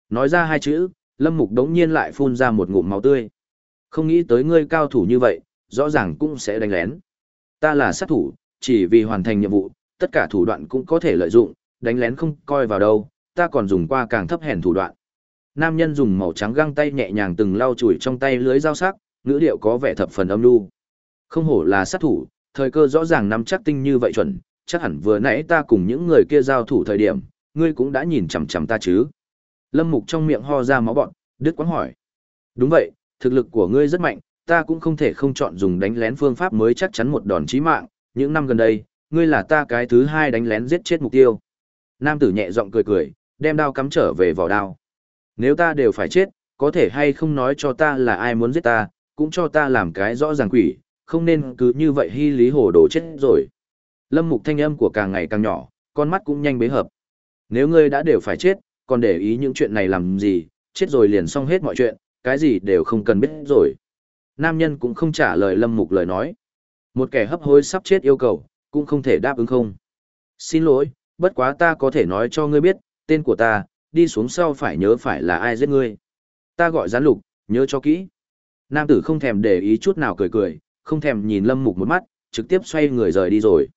Nói ra hai chữ, lâm mục đống nhiên lại phun ra một ngụm máu tươi. Không nghĩ tới ngươi cao thủ như vậy, rõ ràng cũng sẽ đánh lén. Ta là sát thủ, chỉ vì hoàn thành nhiệm vụ, tất cả thủ đoạn cũng có thể lợi dụng, đánh lén không coi vào đâu, ta còn dùng qua càng thấp hèn thủ đoạn. Nam nhân dùng màu trắng găng tay nhẹ nhàng từng lau chùi trong tay lưới dao sắc, ngữ điệu có vẻ thập phần âm nhu. Không hổ là sát thủ, thời cơ rõ ràng nắm chắc tinh như vậy chuẩn, chắc hẳn vừa nãy ta cùng những người kia giao thủ thời điểm, ngươi cũng đã nhìn chằm chằm ta chứ. Lâm Mục trong miệng ho ra máu bọn, đứt quãng hỏi. Đúng vậy, thực lực của ngươi rất mạnh, ta cũng không thể không chọn dùng đánh lén phương pháp mới chắc chắn một đòn chí mạng, những năm gần đây, ngươi là ta cái thứ hai đánh lén giết chết mục tiêu. Nam tử nhẹ giọng cười cười, đem đao cắm trở về vỏ đao. Nếu ta đều phải chết, có thể hay không nói cho ta là ai muốn giết ta, cũng cho ta làm cái rõ ràng quỷ, không nên cứ như vậy hy lý hồ đồ chết rồi. Lâm mục thanh âm của càng ngày càng nhỏ, con mắt cũng nhanh bế hợp. Nếu ngươi đã đều phải chết, còn để ý những chuyện này làm gì, chết rồi liền xong hết mọi chuyện, cái gì đều không cần biết rồi. Nam nhân cũng không trả lời lâm mục lời nói. Một kẻ hấp hối sắp chết yêu cầu, cũng không thể đáp ứng không. Xin lỗi, bất quá ta có thể nói cho ngươi biết, tên của ta, đi xuống sau phải nhớ phải là ai giết ngươi. Ta gọi gián lục, nhớ cho kỹ. Nam tử không thèm để ý chút nào cười cười, không thèm nhìn lâm mục một mắt, trực tiếp xoay người rời đi rồi.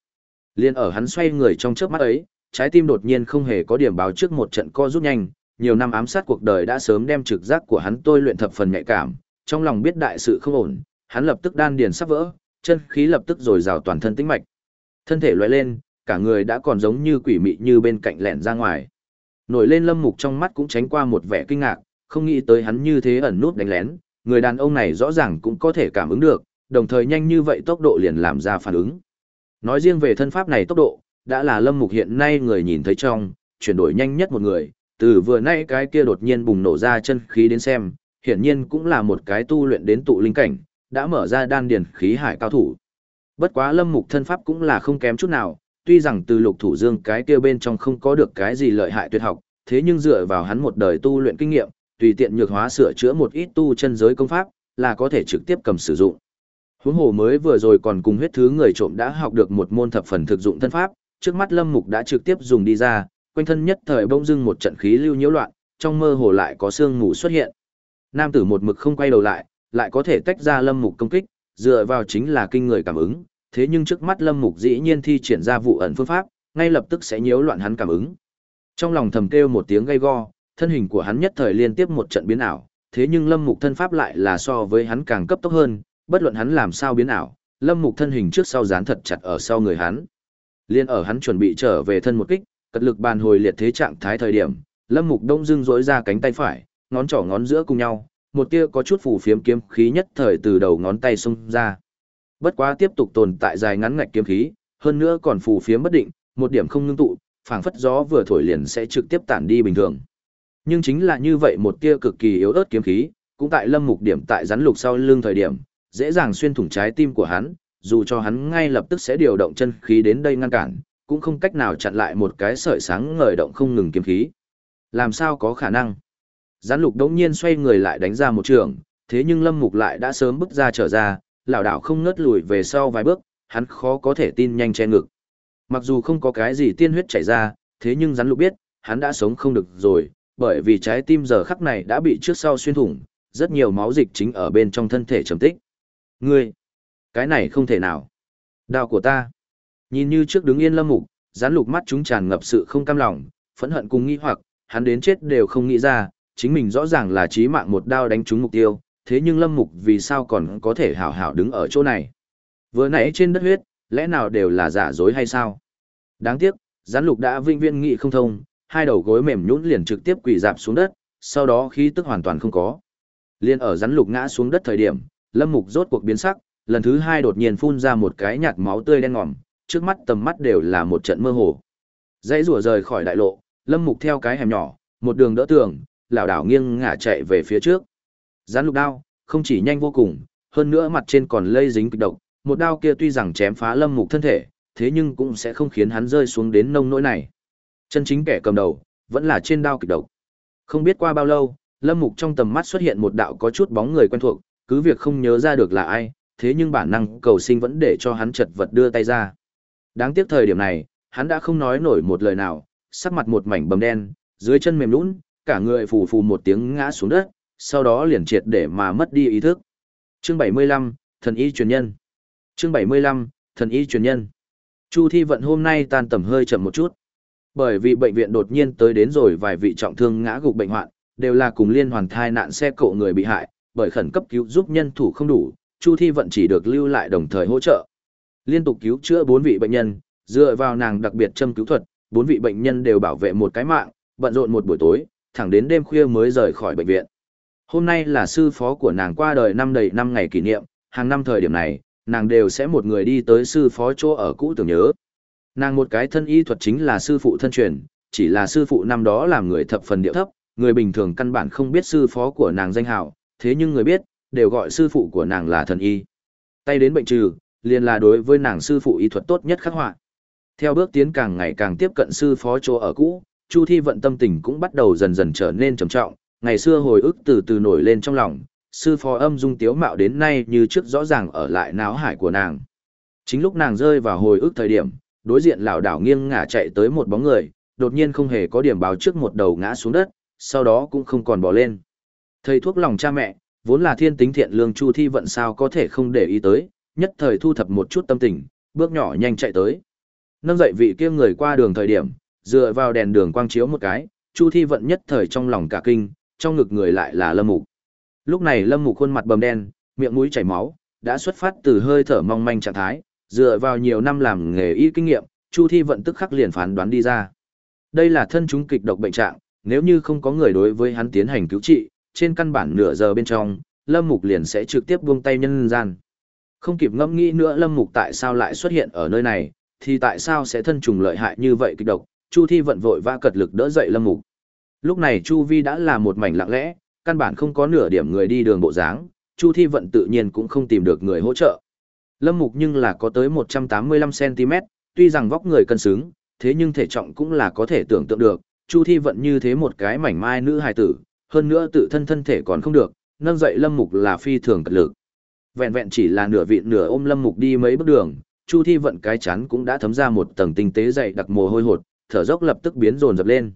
Liên ở hắn xoay người trong chớp mắt ấy, trái tim đột nhiên không hề có điểm báo trước một trận co rút nhanh, nhiều năm ám sát cuộc đời đã sớm đem trực giác của hắn tôi luyện thập phần nhạy cảm, trong lòng biết đại sự không ổn, hắn lập tức đan điền sắp vỡ, chân khí lập tức rồi rào toàn thân tĩnh mạch. Thân thể lóe lên, cả người đã còn giống như quỷ mị như bên cạnh lẹn ra ngoài. Nổi lên lâm mục trong mắt cũng tránh qua một vẻ kinh ngạc, không nghĩ tới hắn như thế ẩn nút đánh lén, người đàn ông này rõ ràng cũng có thể cảm ứng được, đồng thời nhanh như vậy tốc độ liền làm ra phản ứng. Nói riêng về thân pháp này tốc độ, đã là lâm mục hiện nay người nhìn thấy trong, chuyển đổi nhanh nhất một người, từ vừa nay cái kia đột nhiên bùng nổ ra chân khí đến xem, hiển nhiên cũng là một cái tu luyện đến tụ linh cảnh, đã mở ra đan điền khí hải cao thủ. Bất quá lâm mục thân pháp cũng là không kém chút nào, tuy rằng từ lục thủ dương cái kia bên trong không có được cái gì lợi hại tuyệt học, thế nhưng dựa vào hắn một đời tu luyện kinh nghiệm, tùy tiện nhược hóa sửa chữa một ít tu chân giới công pháp, là có thể trực tiếp cầm sử dụng. Huống hồ mới vừa rồi còn cùng huyết thứ người trộm đã học được một môn thập phần thực dụng thân pháp, trước mắt Lâm Mục đã trực tiếp dùng đi ra, quanh thân nhất thời bỗng dưng một trận khí lưu nhiễu loạn, trong mơ hồ lại có sương mù xuất hiện. Nam tử một mực không quay đầu lại, lại có thể tách ra Lâm Mục công kích, dựa vào chính là kinh người cảm ứng, thế nhưng trước mắt Lâm Mục dĩ nhiên thi triển ra vụ ẩn phương pháp, ngay lập tức sẽ nhiễu loạn hắn cảm ứng. Trong lòng thầm kêu một tiếng gay go, thân hình của hắn nhất thời liên tiếp một trận biến ảo, thế nhưng Lâm Mục thân pháp lại là so với hắn càng cấp tốc hơn, bất luận hắn làm sao biến ảo, Lâm Mục thân hình trước sau dán thật chặt ở sau người hắn. Liên ở hắn chuẩn bị trở về thân một kích, cật lực bàn hồi liệt thế trạng thái thời điểm, Lâm Mục đông dưng rỗi ra cánh tay phải, ngón trỏ ngón giữa cùng nhau, một tia có chút phù phiếm kiếm khí nhất thời từ đầu ngón tay xung ra. Bất quá tiếp tục tồn tại dài ngắn ngạch kiếm khí, hơn nữa còn phù phiếm bất định, một điểm không ngưng tụ, phảng phất gió vừa thổi liền sẽ trực tiếp tản đi bình thường. Nhưng chính là như vậy một tia cực kỳ yếu ớt kiếm khí, cũng tại Lâm Mục điểm tại rắn lục sau lưng thời điểm, dễ dàng xuyên thủng trái tim của hắn, dù cho hắn ngay lập tức sẽ điều động chân khí đến đây ngăn cản, cũng không cách nào chặn lại một cái sợi sáng ngời động không ngừng kiếm khí. Làm sao có khả năng? Gián lục đống nhiên xoay người lại đánh ra một trường, thế nhưng lâm mục lại đã sớm bước ra trở ra, lão đảo không ngớt lùi về sau vài bước, hắn khó có thể tin nhanh che ngực. Mặc dù không có cái gì tiên huyết chảy ra, thế nhưng rắn lục biết, hắn đã sống không được rồi, bởi vì trái tim giờ khắc này đã bị trước sau xuyên thủng, rất nhiều máu dịch chính ở bên trong thân thể trầm tích. Ngươi, cái này không thể nào. Đao của ta. Nhìn như trước đứng yên lâm mục, rắn lục mắt chúng tràn ngập sự không cam lòng, phẫn hận cùng nghi hoặc, hắn đến chết đều không nghĩ ra, chính mình rõ ràng là chí mạng một đao đánh trúng mục tiêu, thế nhưng lâm mục vì sao còn có thể hảo hảo đứng ở chỗ này. Vừa nãy trên đất huyết, lẽ nào đều là giả dối hay sao? Đáng tiếc, rắn lục đã vinh viên nghị không thông, hai đầu gối mềm nhũn liền trực tiếp quỳ dạp xuống đất, sau đó khí tức hoàn toàn không có. Liên ở rắn lục ngã xuống đất thời điểm, lâm mục rốt cuộc biến sắc, lần thứ hai đột nhiên phun ra một cái nhạt máu tươi đen ngòm, trước mắt tầm mắt đều là một trận mơ hồ. Dãy rùa rời khỏi đại lộ, lâm mục theo cái hẻm nhỏ, một đường đỡ tường, lảo đảo nghiêng ngả chạy về phía trước. Gián lục đao, không chỉ nhanh vô cùng, hơn nữa mặt trên còn lây dính kịch độc, một đao kia tuy rằng chém phá lâm mục thân thể, thế nhưng cũng sẽ không khiến hắn rơi xuống đến nông nỗi này. Chân chính kẻ cầm đầu, vẫn là trên đao kịch độc. Không biết qua bao lâu, Lâm Mục trong tầm mắt xuất hiện một đạo có chút bóng người quen thuộc, cứ việc không nhớ ra được là ai, thế nhưng bản năng cầu sinh vẫn để cho hắn chật vật đưa tay ra. Đáng tiếc thời điểm này, hắn đã không nói nổi một lời nào, sắc mặt một mảnh bầm đen, dưới chân mềm nhũn, cả người phù phù một tiếng ngã xuống đất, sau đó liền triệt để mà mất đi ý thức. Chương 75, Thần y truyền nhân. Chương 75, Thần y truyền nhân. Chu Thi vận hôm nay tan tầm hơi chậm một chút. Bởi vì bệnh viện đột nhiên tới đến rồi vài vị trọng thương ngã gục bệnh hoạn, đều là cùng liên hoàn thai nạn xe cộ người bị hại, bởi khẩn cấp cứu giúp nhân thủ không đủ, Chu Thi vận chỉ được lưu lại đồng thời hỗ trợ. Liên tục cứu chữa bốn vị bệnh nhân, dựa vào nàng đặc biệt châm cứu thuật, bốn vị bệnh nhân đều bảo vệ một cái mạng, bận rộn một buổi tối, thẳng đến đêm khuya mới rời khỏi bệnh viện. Hôm nay là sư phó của nàng qua đời năm đầy năm ngày kỷ niệm, hàng năm thời điểm này, nàng đều sẽ một người đi tới sư phó chỗ ở cũ tưởng nhớ. Nàng một cái thân y thuật chính là sư phụ thân truyền, chỉ là sư phụ năm đó làm người thập phần điệu thấp, người bình thường căn bản không biết sư phó của nàng danh hào, thế nhưng người biết, đều gọi sư phụ của nàng là thần y. Tay đến bệnh trừ, liền là đối với nàng sư phụ y thuật tốt nhất khắc họa. Theo bước tiến càng ngày càng tiếp cận sư phó chỗ ở cũ, Chu Thi vận tâm tình cũng bắt đầu dần dần trở nên trầm trọng, ngày xưa hồi ức từ từ nổi lên trong lòng, sư phó âm dung tiếu mạo đến nay như trước rõ ràng ở lại náo hải của nàng. Chính lúc nàng rơi vào hồi ức thời điểm, đối diện lão đảo nghiêng ngả chạy tới một bóng người, đột nhiên không hề có điểm báo trước một đầu ngã xuống đất, sau đó cũng không còn bỏ lên. Thầy thuốc lòng cha mẹ, vốn là thiên tính thiện lương Chu Thi vận sao có thể không để ý tới, nhất thời thu thập một chút tâm tình, bước nhỏ nhanh chạy tới. Nâng dậy vị kia người qua đường thời điểm, dựa vào đèn đường quang chiếu một cái, Chu Thi vận nhất thời trong lòng cả kinh, trong ngực người lại là Lâm Mục. Lúc này Lâm Mục khuôn mặt bầm đen, miệng mũi chảy máu, đã xuất phát từ hơi thở mong manh trạng thái, dựa vào nhiều năm làm nghề y kinh nghiệm, Chu Thi vận tức khắc liền phán đoán đi ra. Đây là thân chúng kịch độc bệnh trạng, nếu như không có người đối với hắn tiến hành cứu trị, trên căn bản nửa giờ bên trong, Lâm Mục liền sẽ trực tiếp buông tay nhân gian. Không kịp ngẫm nghĩ nữa Lâm Mục tại sao lại xuất hiện ở nơi này, thì tại sao sẽ thân trùng lợi hại như vậy kịch độc, Chu Thi vận vội vã cật lực đỡ dậy Lâm Mục. Lúc này Chu Vi đã là một mảnh lặng lẽ, căn bản không có nửa điểm người đi đường bộ dáng, Chu Thi vận tự nhiên cũng không tìm được người hỗ trợ. Lâm Mục nhưng là có tới 185cm, tuy rằng vóc người cân xứng, thế nhưng thể trọng cũng là có thể tưởng tượng được, Chu Thi vận như thế một cái mảnh mai nữ hài tử, hơn nữa tự thân thân thể còn không được, nâng dậy Lâm Mục là phi thường cật lực. Vẹn vẹn chỉ là nửa vịn nửa ôm Lâm Mục đi mấy bước đường, Chu Thi vận cái chắn cũng đã thấm ra một tầng tinh tế dày đặc mồ hôi hột, thở dốc lập tức biến dồn dập lên.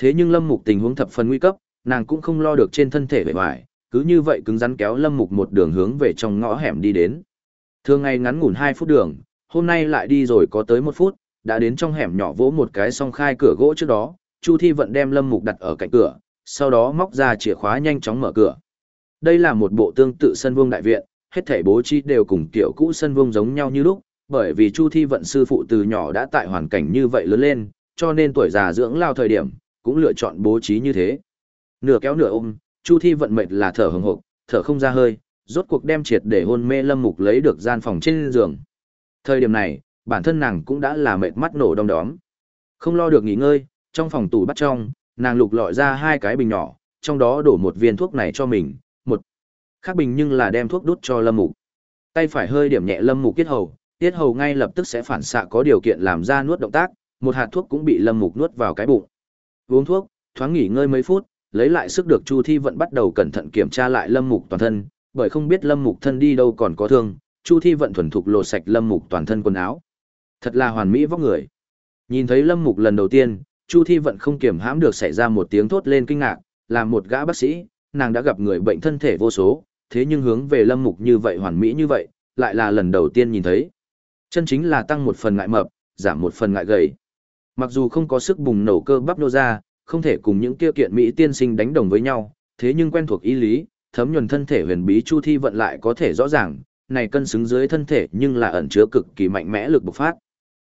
Thế nhưng Lâm Mục tình huống thập phần nguy cấp, nàng cũng không lo được trên thân thể bề vải, cứ như vậy cứng rắn kéo Lâm Mục một đường hướng về trong ngõ hẻm đi đến. Thường ngày ngắn ngủn 2 phút đường, hôm nay lại đi rồi có tới 1 phút, đã đến trong hẻm nhỏ vỗ một cái song khai cửa gỗ trước đó, Chu Thi vận đem Lâm Mục đặt ở cạnh cửa, sau đó móc ra chìa khóa nhanh chóng mở cửa. Đây là một bộ tương tự sân vương đại viện, hết thảy bố trí đều cùng tiểu cũ sân vương giống nhau như lúc, bởi vì Chu Thi vận sư phụ từ nhỏ đã tại hoàn cảnh như vậy lớn lên, cho nên tuổi già dưỡng lao thời điểm, cũng lựa chọn bố trí như thế. Nửa kéo nửa ôm, Chu Thi vận mệnh là thở hừng hực, thở không ra hơi, rốt cuộc đem triệt để hôn mê Lâm Mục lấy được gian phòng trên giường. Thời điểm này, bản thân nàng cũng đã là mệt mắt nổ đom đóm. Không lo được nghỉ ngơi, trong phòng tủ bắt trong, nàng lục lọi ra hai cái bình nhỏ, trong đó đổ một viên thuốc này cho mình, một khác bình nhưng là đem thuốc đút cho Lâm Mục. Tay phải hơi điểm nhẹ Lâm Mục kết hầu, tiết hầu ngay lập tức sẽ phản xạ có điều kiện làm ra nuốt động tác, một hạt thuốc cũng bị Lâm Mục nuốt vào cái bụng. Uống thuốc, thoáng nghỉ ngơi mấy phút, lấy lại sức được Chu Thi Vận bắt đầu cẩn thận kiểm tra lại Lâm Mục toàn thân, bởi không biết Lâm Mục thân đi đâu còn có thương, Chu Thi Vận thuần thục lột sạch Lâm Mục toàn thân quần áo. Thật là hoàn mỹ vóc người. Nhìn thấy Lâm Mục lần đầu tiên, Chu Thi Vận không kiềm hãm được xảy ra một tiếng thốt lên kinh ngạc, làm một gã bác sĩ, nàng đã gặp người bệnh thân thể vô số, thế nhưng hướng về Lâm Mục như vậy hoàn mỹ như vậy, lại là lần đầu tiên nhìn thấy. Chân chính là tăng một phần ngại mập, giảm một phần ngại gầy. Mặc dù không có sức bùng nổ cơ bắp nô ra, không thể cùng những kia kiện mỹ tiên sinh đánh đồng với nhau, thế nhưng quen thuộc ý lý, thấm nhuần thân thể huyền bí Chu Thi vận lại có thể rõ ràng, này cân xứng dưới thân thể nhưng là ẩn chứa cực kỳ mạnh mẽ lực bộc phát.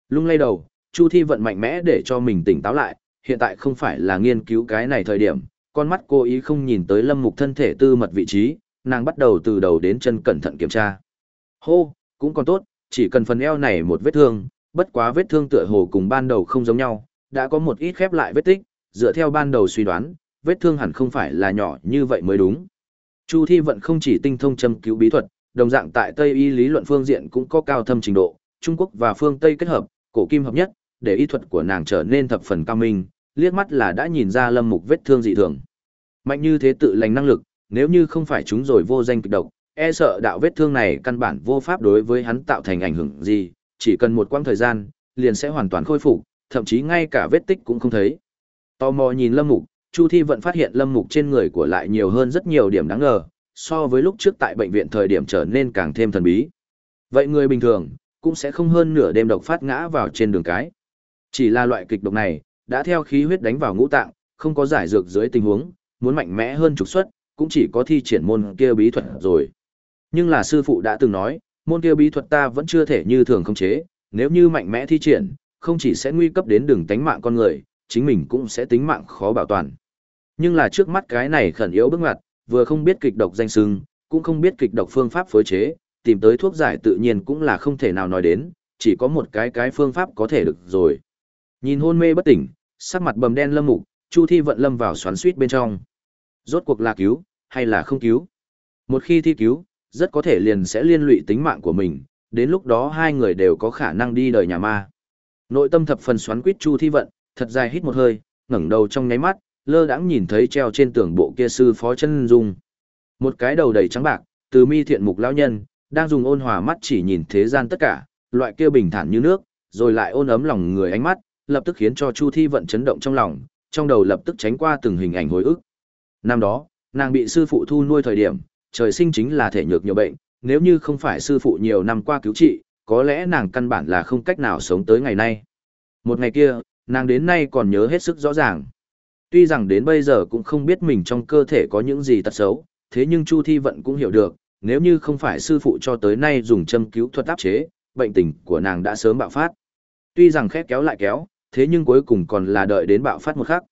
Lung lay đầu, Chu Thi vận mạnh mẽ để cho mình tỉnh táo lại, hiện tại không phải là nghiên cứu cái này thời điểm, con mắt cô ý không nhìn tới lâm mục thân thể tư mật vị trí, nàng bắt đầu từ đầu đến chân cẩn thận kiểm tra. Hô, cũng còn tốt, chỉ cần phần eo này một vết thương, bất quá vết thương tựa hồ cùng ban đầu không giống nhau, đã có một ít khép lại vết tích, dựa theo ban đầu suy đoán, vết thương hẳn không phải là nhỏ như vậy mới đúng. Chu Thi vận không chỉ tinh thông châm cứu bí thuật, đồng dạng tại Tây y lý luận phương diện cũng có cao thâm trình độ, Trung Quốc và phương Tây kết hợp, cổ kim hợp nhất, để y thuật của nàng trở nên thập phần cao minh, liếc mắt là đã nhìn ra Lâm Mục vết thương dị thường. Mạnh như thế tự lành năng lực, nếu như không phải chúng rồi vô danh kịch độc, e sợ đạo vết thương này căn bản vô pháp đối với hắn tạo thành ảnh hưởng gì, chỉ cần một quãng thời gian, liền sẽ hoàn toàn khôi phục, thậm chí ngay cả vết tích cũng không thấy. Tò mò nhìn Lâm Mục, Chu Thi vẫn phát hiện Lâm Mục trên người của lại nhiều hơn rất nhiều điểm đáng ngờ, so với lúc trước tại bệnh viện thời điểm trở nên càng thêm thần bí. Vậy người bình thường, cũng sẽ không hơn nửa đêm độc phát ngã vào trên đường cái. Chỉ là loại kịch độc này, đã theo khí huyết đánh vào ngũ tạng, không có giải dược dưới tình huống, muốn mạnh mẽ hơn trục xuất, cũng chỉ có thi triển môn kia bí thuật rồi. Nhưng là sư phụ đã từng nói, môn kia bí thuật ta vẫn chưa thể như thường khống chế, nếu như mạnh mẽ thi triển, không chỉ sẽ nguy cấp đến đường tánh mạng con người, chính mình cũng sẽ tính mạng khó bảo toàn. Nhưng là trước mắt cái này khẩn yếu bước ngoặt, vừa không biết kịch độc danh sưng, cũng không biết kịch độc phương pháp phối chế, tìm tới thuốc giải tự nhiên cũng là không thể nào nói đến, chỉ có một cái cái phương pháp có thể được rồi. Nhìn hôn mê bất tỉnh, sắc mặt bầm đen lâm mục, Chu Thi vận lâm vào xoắn suýt bên trong. Rốt cuộc là cứu, hay là không cứu? Một khi thi cứu, rất có thể liền sẽ liên lụy tính mạng của mình, đến lúc đó hai người đều có khả năng đi đời nhà ma. Nội tâm thập phần xoắn quýt Chu Thi vận, thật dài hít một hơi, ngẩng đầu trong nháy mắt, lơ đãng nhìn thấy treo trên tường bộ kia sư phó chân dung. Một cái đầu đầy trắng bạc, từ mi thiện mục lão nhân, đang dùng ôn hòa mắt chỉ nhìn thế gian tất cả, loại kia bình thản như nước, rồi lại ôn ấm lòng người ánh mắt, lập tức khiến cho Chu Thi vận chấn động trong lòng, trong đầu lập tức tránh qua từng hình ảnh hồi ức. Năm đó, nàng bị sư phụ thu nuôi thời điểm, trời sinh chính là thể nhược nhiều bệnh, nếu như không phải sư phụ nhiều năm qua cứu trị, có lẽ nàng căn bản là không cách nào sống tới ngày nay. Một ngày kia, nàng đến nay còn nhớ hết sức rõ ràng. Tuy rằng đến bây giờ cũng không biết mình trong cơ thể có những gì tật xấu, thế nhưng Chu Thi Vận cũng hiểu được, nếu như không phải sư phụ cho tới nay dùng châm cứu thuật áp chế, bệnh tình của nàng đã sớm bạo phát. Tuy rằng khét kéo lại kéo, thế nhưng cuối cùng còn là đợi đến bạo phát một khắc.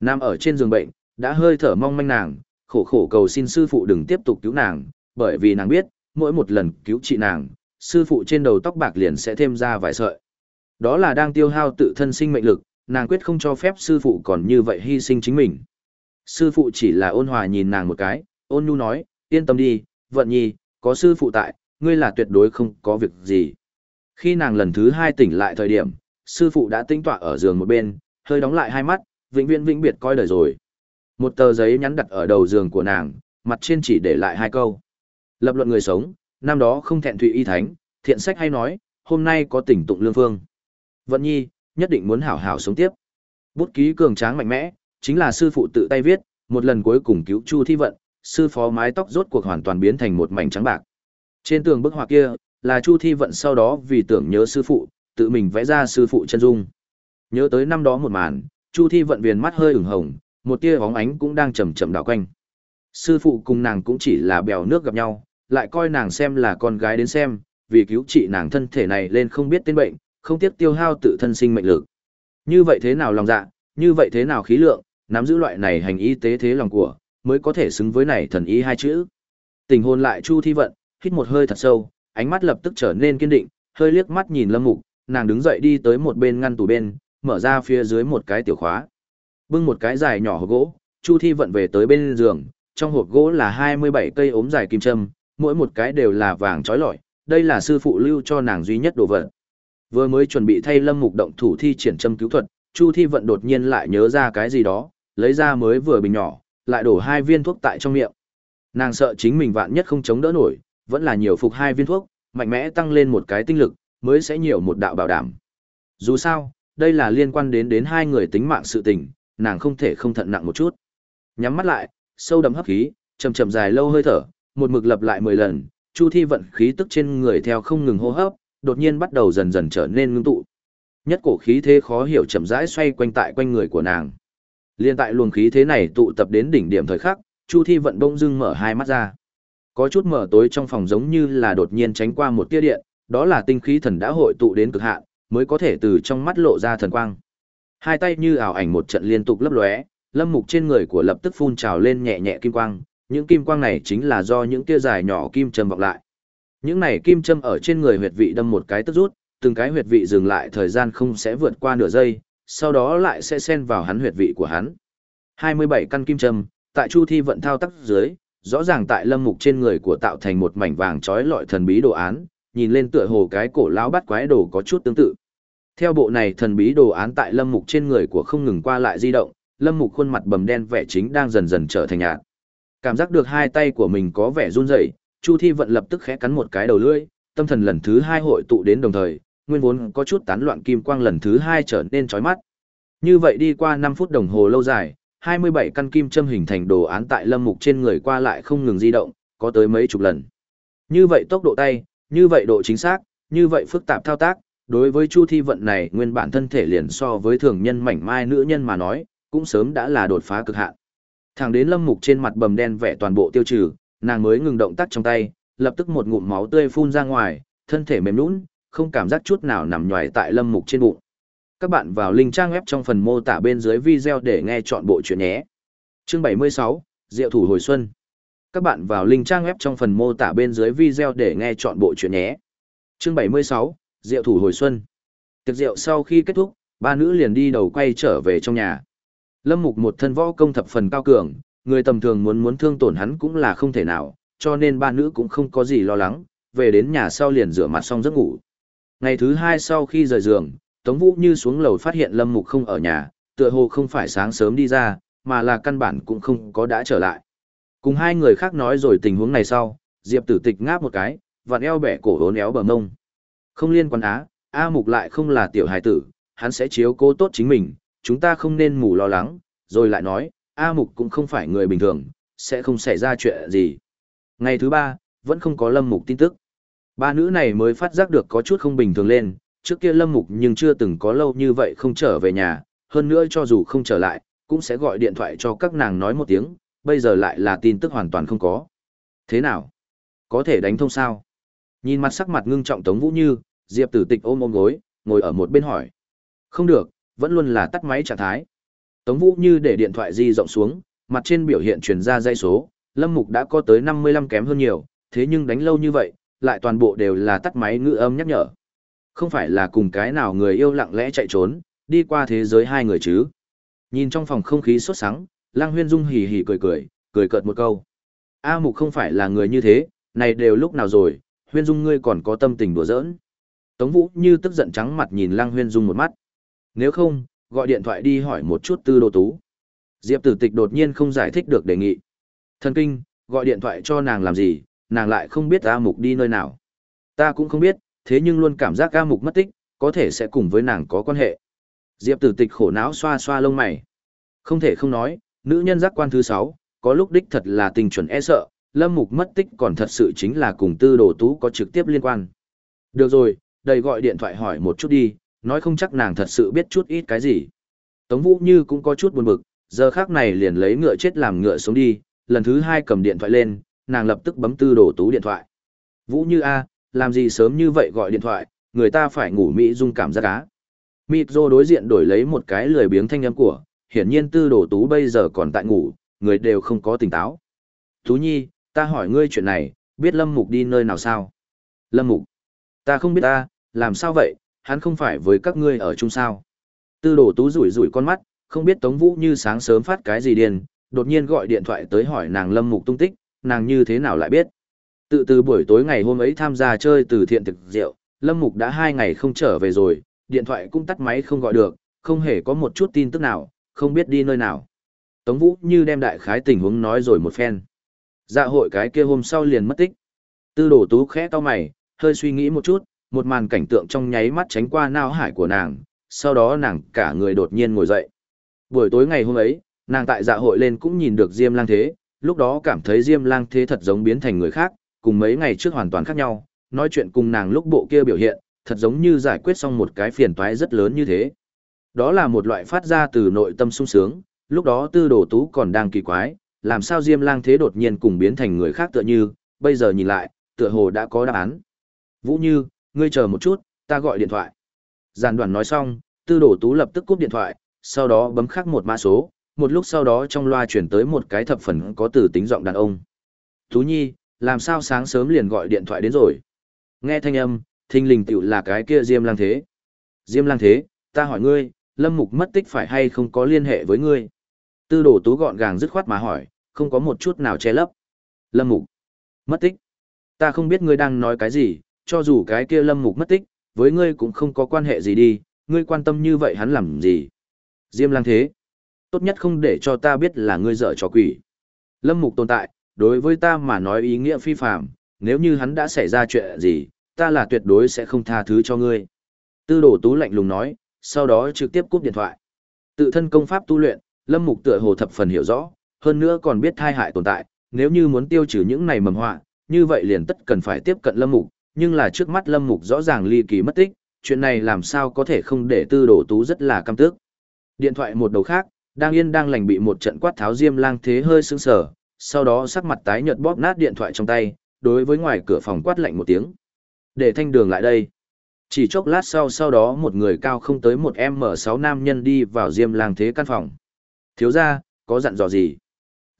Nam ở trên giường bệnh, đã hơi thở mong manh nàng, khổ khổ cầu xin sư phụ đừng tiếp tục cứu nàng, bởi vì nàng biết, mỗi một lần cứu trị nàng, sư phụ trên đầu tóc bạc liền sẽ thêm ra vài sợi. Đó là đang tiêu hao tự thân sinh mệnh lực, nàng quyết không cho phép sư phụ còn như vậy hy sinh chính mình. Sư phụ chỉ là ôn hòa nhìn nàng một cái, ôn nhu nói, yên tâm đi, vận nhi, có sư phụ tại, ngươi là tuyệt đối không có việc gì. Khi nàng lần thứ hai tỉnh lại thời điểm, sư phụ đã tinh tọa ở giường một bên, hơi đóng lại hai mắt, vĩnh viễn vĩnh biệt coi đời rồi. Một tờ giấy nhắn đặt ở đầu giường của nàng, mặt trên chỉ để lại hai câu. Lập luận người sống, năm đó không thẹn thụy y thánh, thiện sách hay nói, hôm nay có tỉnh tụng lương phương. Vận nhi, nhất định muốn hảo hảo sống tiếp. Bút ký cường tráng mạnh mẽ, chính là sư phụ tự tay viết, một lần cuối cùng cứu Chu Thi Vận, sư phó mái tóc rốt cuộc hoàn toàn biến thành một mảnh trắng bạc. Trên tường bức họa kia, là Chu Thi Vận sau đó vì tưởng nhớ sư phụ, tự mình vẽ ra sư phụ chân dung. Nhớ tới năm đó một màn, Chu Thi Vận viền mắt hơi ửng hồng, một tia bóng ánh cũng đang chậm chậm đảo quanh. Sư phụ cùng nàng cũng chỉ là bèo nước gặp nhau, lại coi nàng xem là con gái đến xem, vì cứu trị nàng thân thể này lên không biết tên bệnh, không tiếc tiêu hao tự thân sinh mệnh lực. Như vậy thế nào lòng dạ, như vậy thế nào khí lượng, nắm giữ loại này hành y tế thế lòng của, mới có thể xứng với này thần ý hai chữ. Tình hồn lại Chu Thi Vận, hít một hơi thật sâu, ánh mắt lập tức trở nên kiên định, hơi liếc mắt nhìn Lâm Mục, nàng đứng dậy đi tới một bên ngăn tủ bên, mở ra phía dưới một cái tiểu khóa. Bưng một cái dài nhỏ hộp gỗ, Chu Thi Vận về tới bên giường, trong hộp gỗ là 27 cây ốm dài kim châm, mỗi một cái đều là vàng trói lọi, đây là sư phụ lưu cho nàng duy nhất đồ vật. Vừa mới chuẩn bị thay Lâm Mục động thủ thi triển châm cứu thuật, Chu Thi Vận đột nhiên lại nhớ ra cái gì đó, lấy ra mới vừa bình nhỏ, lại đổ hai viên thuốc tại trong miệng. Nàng sợ chính mình vạn nhất không chống đỡ nổi, vẫn là nhiều phục hai viên thuốc, mạnh mẽ tăng lên một cái tinh lực, mới sẽ nhiều một đạo bảo đảm. Dù sao, đây là liên quan đến đến hai người tính mạng sự tình, nàng không thể không thận nặng một chút. Nhắm mắt lại, sâu đậm hấp khí, chậm chậm dài lâu hơi thở, một mực lặp lại 10 lần, Chu Thi vận khí tức trên người theo không ngừng hô hấp, đột nhiên bắt đầu dần dần trở nên ngưng tụ. Nhất cổ khí thế khó hiểu chậm rãi xoay quanh tại quanh người của nàng. Liên tại luồng khí thế này tụ tập đến đỉnh điểm thời khắc, Chu Thi vận bỗng dưng mở hai mắt ra. Có chút mở tối trong phòng giống như là đột nhiên tránh qua một tia điện, đó là tinh khí thần đã hội tụ đến cực hạn, mới có thể từ trong mắt lộ ra thần quang. Hai tay như ảo ảnh một trận liên tục lấp lóe, lâm mục trên người của lập tức phun trào lên nhẹ nhẹ kim quang, những kim quang này chính là do những tia dài nhỏ kim châm vọng lại. Những này kim châm ở trên người huyệt vị đâm một cái tức rút, từng cái huyệt vị dừng lại thời gian không sẽ vượt qua nửa giây, sau đó lại sẽ xen vào hắn huyệt vị của hắn. 27 căn kim châm, tại Chu Thi vận thao tác dưới, rõ ràng tại lâm mục trên người của tạo thành một mảnh vàng trói lọi thần bí đồ án, nhìn lên tựa hồ cái cổ lão bắt quái đồ có chút tương tự. Theo bộ này thần bí đồ án tại lâm mục trên người của không ngừng qua lại di động, Lâm Mục khuôn mặt bầm đen vẻ chính đang dần dần trở thành nhạt. Cảm giác được hai tay của mình có vẻ run rẩy, Chu Thi vận lập tức khẽ cắn một cái đầu lưỡi, tâm thần lần thứ hai hội tụ đến đồng thời, nguyên vốn có chút tán loạn kim quang lần thứ hai trở nên chói mắt. Như vậy đi qua 5 phút đồng hồ lâu dài, 27 căn kim châm hình thành đồ án tại Lâm Mục trên người qua lại không ngừng di động, có tới mấy chục lần. Như vậy tốc độ tay, như vậy độ chính xác, như vậy phức tạp thao tác, đối với Chu Thi vận này nguyên bản thân thể liền so với thường nhân mảnh mai nữ nhân mà nói, cũng sớm đã là đột phá cực hạn. Thẳng đến Lâm Mục trên mặt bầm đen vẻ toàn bộ tiêu trừ, nàng mới ngừng động tác trong tay, lập tức một ngụm máu tươi phun ra ngoài, thân thể mềm nhũn, không cảm giác chút nào nằm nhòi tại Lâm Mục trên bụng. Các bạn vào link trang web trong phần mô tả bên dưới video để nghe chọn bộ truyện nhé. Chương 76, Diệu thủ hồi xuân. Các bạn vào link trang web trong phần mô tả bên dưới video để nghe chọn bộ truyện nhé. Chương 76, Diệu thủ hồi xuân. Tiệc rượu sau khi kết thúc, ba nữ liền đi đầu quay trở về trong nhà. Lâm Mục một thân võ công thập phần cao cường, người tầm thường muốn muốn thương tổn hắn cũng là không thể nào, cho nên ba nữ cũng không có gì lo lắng, về đến nhà sau liền rửa mặt xong giấc ngủ. Ngày thứ hai sau khi rời giường, Tống Vũ như xuống lầu phát hiện Lâm Mục không ở nhà, tựa hồ không phải sáng sớm đi ra, mà là căn bản cũng không có đã trở lại. Cùng hai người khác nói rồi tình huống này sau, Diệp Tử Tịch ngáp một cái, vặn eo bẻ cổ hốn éo bờ mông. Không liên quan á, A Mục lại không là tiểu hài tử, hắn sẽ chiếu cố tốt chính mình, chúng ta không nên mù lo lắng, rồi lại nói, A Mục cũng không phải người bình thường, sẽ không xảy ra chuyện gì. Ngày thứ ba, vẫn không có Lâm Mục tin tức. Ba nữ này mới phát giác được có chút không bình thường lên, trước kia Lâm Mục nhưng chưa từng có lâu như vậy không trở về nhà, hơn nữa cho dù không trở lại, cũng sẽ gọi điện thoại cho các nàng nói một tiếng, bây giờ lại là tin tức hoàn toàn không có. Thế nào? Có thể đánh thông sao? Nhìn mặt sắc mặt ngưng trọng Tống Vũ Như, Diệp Tử Tịch ôm ôm gối, ngồi ở một bên hỏi. Không được, vẫn luôn là tắt máy trạng thái. Tống Vũ Như để điện thoại di rộng xuống, mặt trên biểu hiện truyền ra dây số, Lâm Mục đã có tới 55 kém hơn nhiều, thế nhưng đánh lâu như vậy, lại toàn bộ đều là tắt máy ngữ âm nhắc nhở. Không phải là cùng cái nào người yêu lặng lẽ chạy trốn, đi qua thế giới hai người chứ. Nhìn trong phòng không khí sốt sắng, Lăng Huyên Dung hì hì cười cười, cười cợt một câu. A Mục không phải là người như thế, này đều lúc nào rồi, Huyên Dung ngươi còn có tâm tình đùa giỡn. Tống Vũ như tức giận trắng mặt nhìn Lăng Huyên Dung một mắt. Nếu không, gọi điện thoại đi hỏi một chút tư Đô tú. Diệp tử tịch đột nhiên không giải thích được đề nghị. Thần kinh, gọi điện thoại cho nàng làm gì, nàng lại không biết A Mục đi nơi nào. Ta cũng không biết, thế nhưng luôn cảm giác A Mục mất tích, có thể sẽ cùng với nàng có quan hệ. Diệp tử tịch khổ não xoa xoa lông mày. Không thể không nói, nữ nhân giác quan thứ sáu, có lúc đích thật là tình chuẩn e sợ, lâm mục mất tích còn thật sự chính là cùng tư đồ tú có trực tiếp liên quan. Được rồi, đầy gọi điện thoại hỏi một chút đi, nói không chắc nàng thật sự biết chút ít cái gì. Tống Vũ Như cũng có chút buồn bực, giờ khác này liền lấy ngựa chết làm ngựa sống đi, lần thứ hai cầm điện thoại lên, nàng lập tức bấm tư đồ tú điện thoại. Vũ Như A, làm gì sớm như vậy gọi điện thoại, người ta phải ngủ Mỹ dung cảm giác cá. Mịp rô đối diện đổi lấy một cái lười biếng thanh âm của, hiển nhiên tư đồ tú bây giờ còn tại ngủ, người đều không có tỉnh táo. Tú Nhi, ta hỏi ngươi chuyện này, biết Lâm Mục đi nơi nào sao? Lâm Mục, ta không biết ta, làm sao vậy, hắn không phải với các ngươi ở chung sao? Tư đồ tú rủi rủi con mắt, không biết Tống Vũ như sáng sớm phát cái gì điên, đột nhiên gọi điện thoại tới hỏi nàng Lâm Mục tung tích, nàng như thế nào lại biết. Tự từ buổi tối ngày hôm ấy tham gia chơi từ thiện thực rượu, Lâm Mục đã hai ngày không trở về rồi, điện thoại cũng tắt máy không gọi được, không hề có một chút tin tức nào, không biết đi nơi nào. Tống Vũ như đem đại khái tình huống nói rồi một phen. Dạ hội cái kia hôm sau liền mất tích. Tư đổ tú khẽ to mày, hơi suy nghĩ một chút, một màn cảnh tượng trong nháy mắt tránh qua nao hải của nàng, sau đó nàng cả người đột nhiên ngồi dậy. Buổi tối ngày hôm ấy, nàng tại dạ hội lên cũng nhìn được Diêm Lang Thế, lúc đó cảm thấy Diêm Lang Thế thật giống biến thành người khác, cùng mấy ngày trước hoàn toàn khác nhau, nói chuyện cùng nàng lúc bộ kia biểu hiện, thật giống như giải quyết xong một cái phiền toái rất lớn như thế. Đó là một loại phát ra từ nội tâm sung sướng, lúc đó tư đồ tú còn đang kỳ quái, làm sao Diêm Lang Thế đột nhiên cùng biến thành người khác tựa như, bây giờ nhìn lại, tựa hồ đã có đáp án. Vũ Như, ngươi chờ một chút, ta gọi điện thoại. Giàn đoàn nói xong, tư đồ tú lập tức cúp điện thoại, sau đó bấm khắc một mã số, một lúc sau đó trong loa chuyển tới một cái thập phần có từ tính giọng đàn ông. Tú Nhi, làm sao sáng sớm liền gọi điện thoại đến rồi? Nghe thanh âm, thinh linh tiểu là cái kia Diêm Lang Thế. Diêm Lang Thế, ta hỏi ngươi, Lâm Mục mất tích phải hay không có liên hệ với ngươi? Tư đồ tú gọn gàng dứt khoát mà hỏi, không có một chút nào che lấp. Lâm Mục, mất tích. Ta không biết ngươi đang nói cái gì, cho dù cái kia Lâm Mục mất tích, với ngươi cũng không có quan hệ gì đi, ngươi quan tâm như vậy hắn làm gì? Diêm lang thế. Tốt nhất không để cho ta biết là ngươi dở trò quỷ. Lâm Mục tồn tại, đối với ta mà nói ý nghĩa phi phạm, nếu như hắn đã xảy ra chuyện gì, ta là tuyệt đối sẽ không tha thứ cho ngươi. Tư đồ tú lạnh lùng nói, sau đó trực tiếp cúp điện thoại. Tự thân công pháp tu luyện, Lâm Mục tựa hồ thập phần hiểu rõ, hơn nữa còn biết thai hại tồn tại, nếu như muốn tiêu trừ những này mầm họa, như vậy liền tất cần phải tiếp cận Lâm Mục, nhưng là trước mắt Lâm Mục rõ ràng ly kỳ mất tích, chuyện này làm sao có thể không để tư đồ tú rất là căm tức. Điện thoại một đầu khác, đang yên đang lành bị một trận quát tháo diêm lang thế hơi sững sờ, sau đó sắc mặt tái nhợt bóp nát điện thoại trong tay, đối với ngoài cửa phòng quát lạnh một tiếng. Để thanh đường lại đây. Chỉ chốc lát sau sau đó một người cao không tới một M6 nam nhân đi vào diêm lang thế căn phòng. Thiếu ra, có dặn dò gì?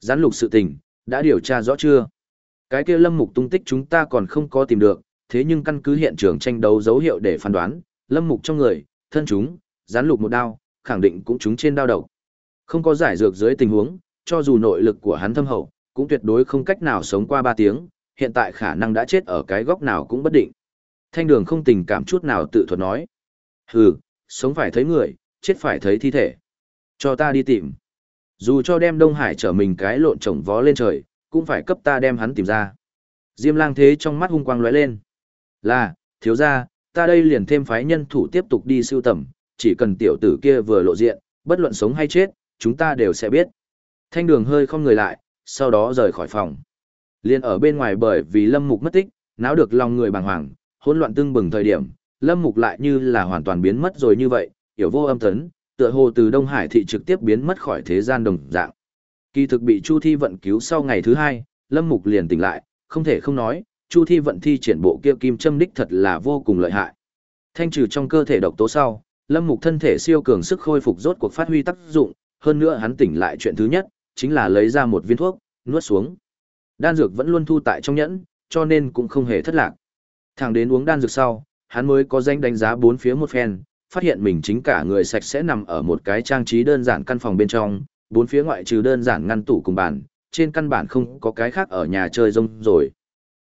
Gián lục sự tình, đã điều tra rõ chưa? Cái kia lâm mục tung tích chúng ta còn không có tìm được, thế nhưng căn cứ hiện trường tranh đấu dấu hiệu để phán đoán, lâm mục trong người, thân chúng, gián lục một đao, khẳng định cũng chúng trên đao đầu, Không có giải dược dưới tình huống, cho dù nội lực của hắn thâm hậu, cũng tuyệt đối không cách nào sống qua 3 tiếng, hiện tại khả năng đã chết ở cái góc nào cũng bất định. Thanh đường không tình cảm chút nào tự thuật nói. Hừ, sống phải thấy người, chết phải thấy thi thể. Cho ta đi tìm. Dù cho đem Đông Hải trở mình cái lộn trồng vó lên trời, cũng phải cấp ta đem hắn tìm ra. Diêm lang thế trong mắt hung quang lóe lên. Là, thiếu ra, ta đây liền thêm phái nhân thủ tiếp tục đi siêu tầm, chỉ cần tiểu tử kia vừa lộ diện, bất luận sống hay chết, chúng ta đều sẽ biết. Thanh đường hơi không người lại, sau đó rời khỏi phòng. Liên ở bên ngoài bởi vì Lâm Mục mất tích, náo được lòng người bàng hoàng, hỗn loạn tương bừng thời điểm, Lâm Mục lại như là hoàn toàn biến mất rồi như vậy, hiểu vô âm tấn, tựa hồ từ Đông Hải thị trực tiếp biến mất khỏi thế gian đồng dạng. Kỳ thực bị Chu Thi vận cứu sau ngày thứ hai, Lâm Mục liền tỉnh lại, không thể không nói, Chu Thi vận thi triển bộ kia kim châm đích thật là vô cùng lợi hại. Thanh trừ trong cơ thể độc tố sau, Lâm Mục thân thể siêu cường sức khôi phục rốt cuộc phát huy tác dụng, hơn nữa hắn tỉnh lại chuyện thứ nhất, chính là lấy ra một viên thuốc, nuốt xuống. Đan dược vẫn luôn thu tại trong nhẫn, cho nên cũng không hề thất lạc. Thẳng đến uống đan dược sau, hắn mới có danh đánh giá bốn phía một phen, phát hiện mình chính cả người sạch sẽ nằm ở một cái trang trí đơn giản căn phòng bên trong, bốn phía ngoại trừ đơn giản ngăn tủ cùng bàn, trên căn bản không có cái khác ở nhà chơi rông rồi.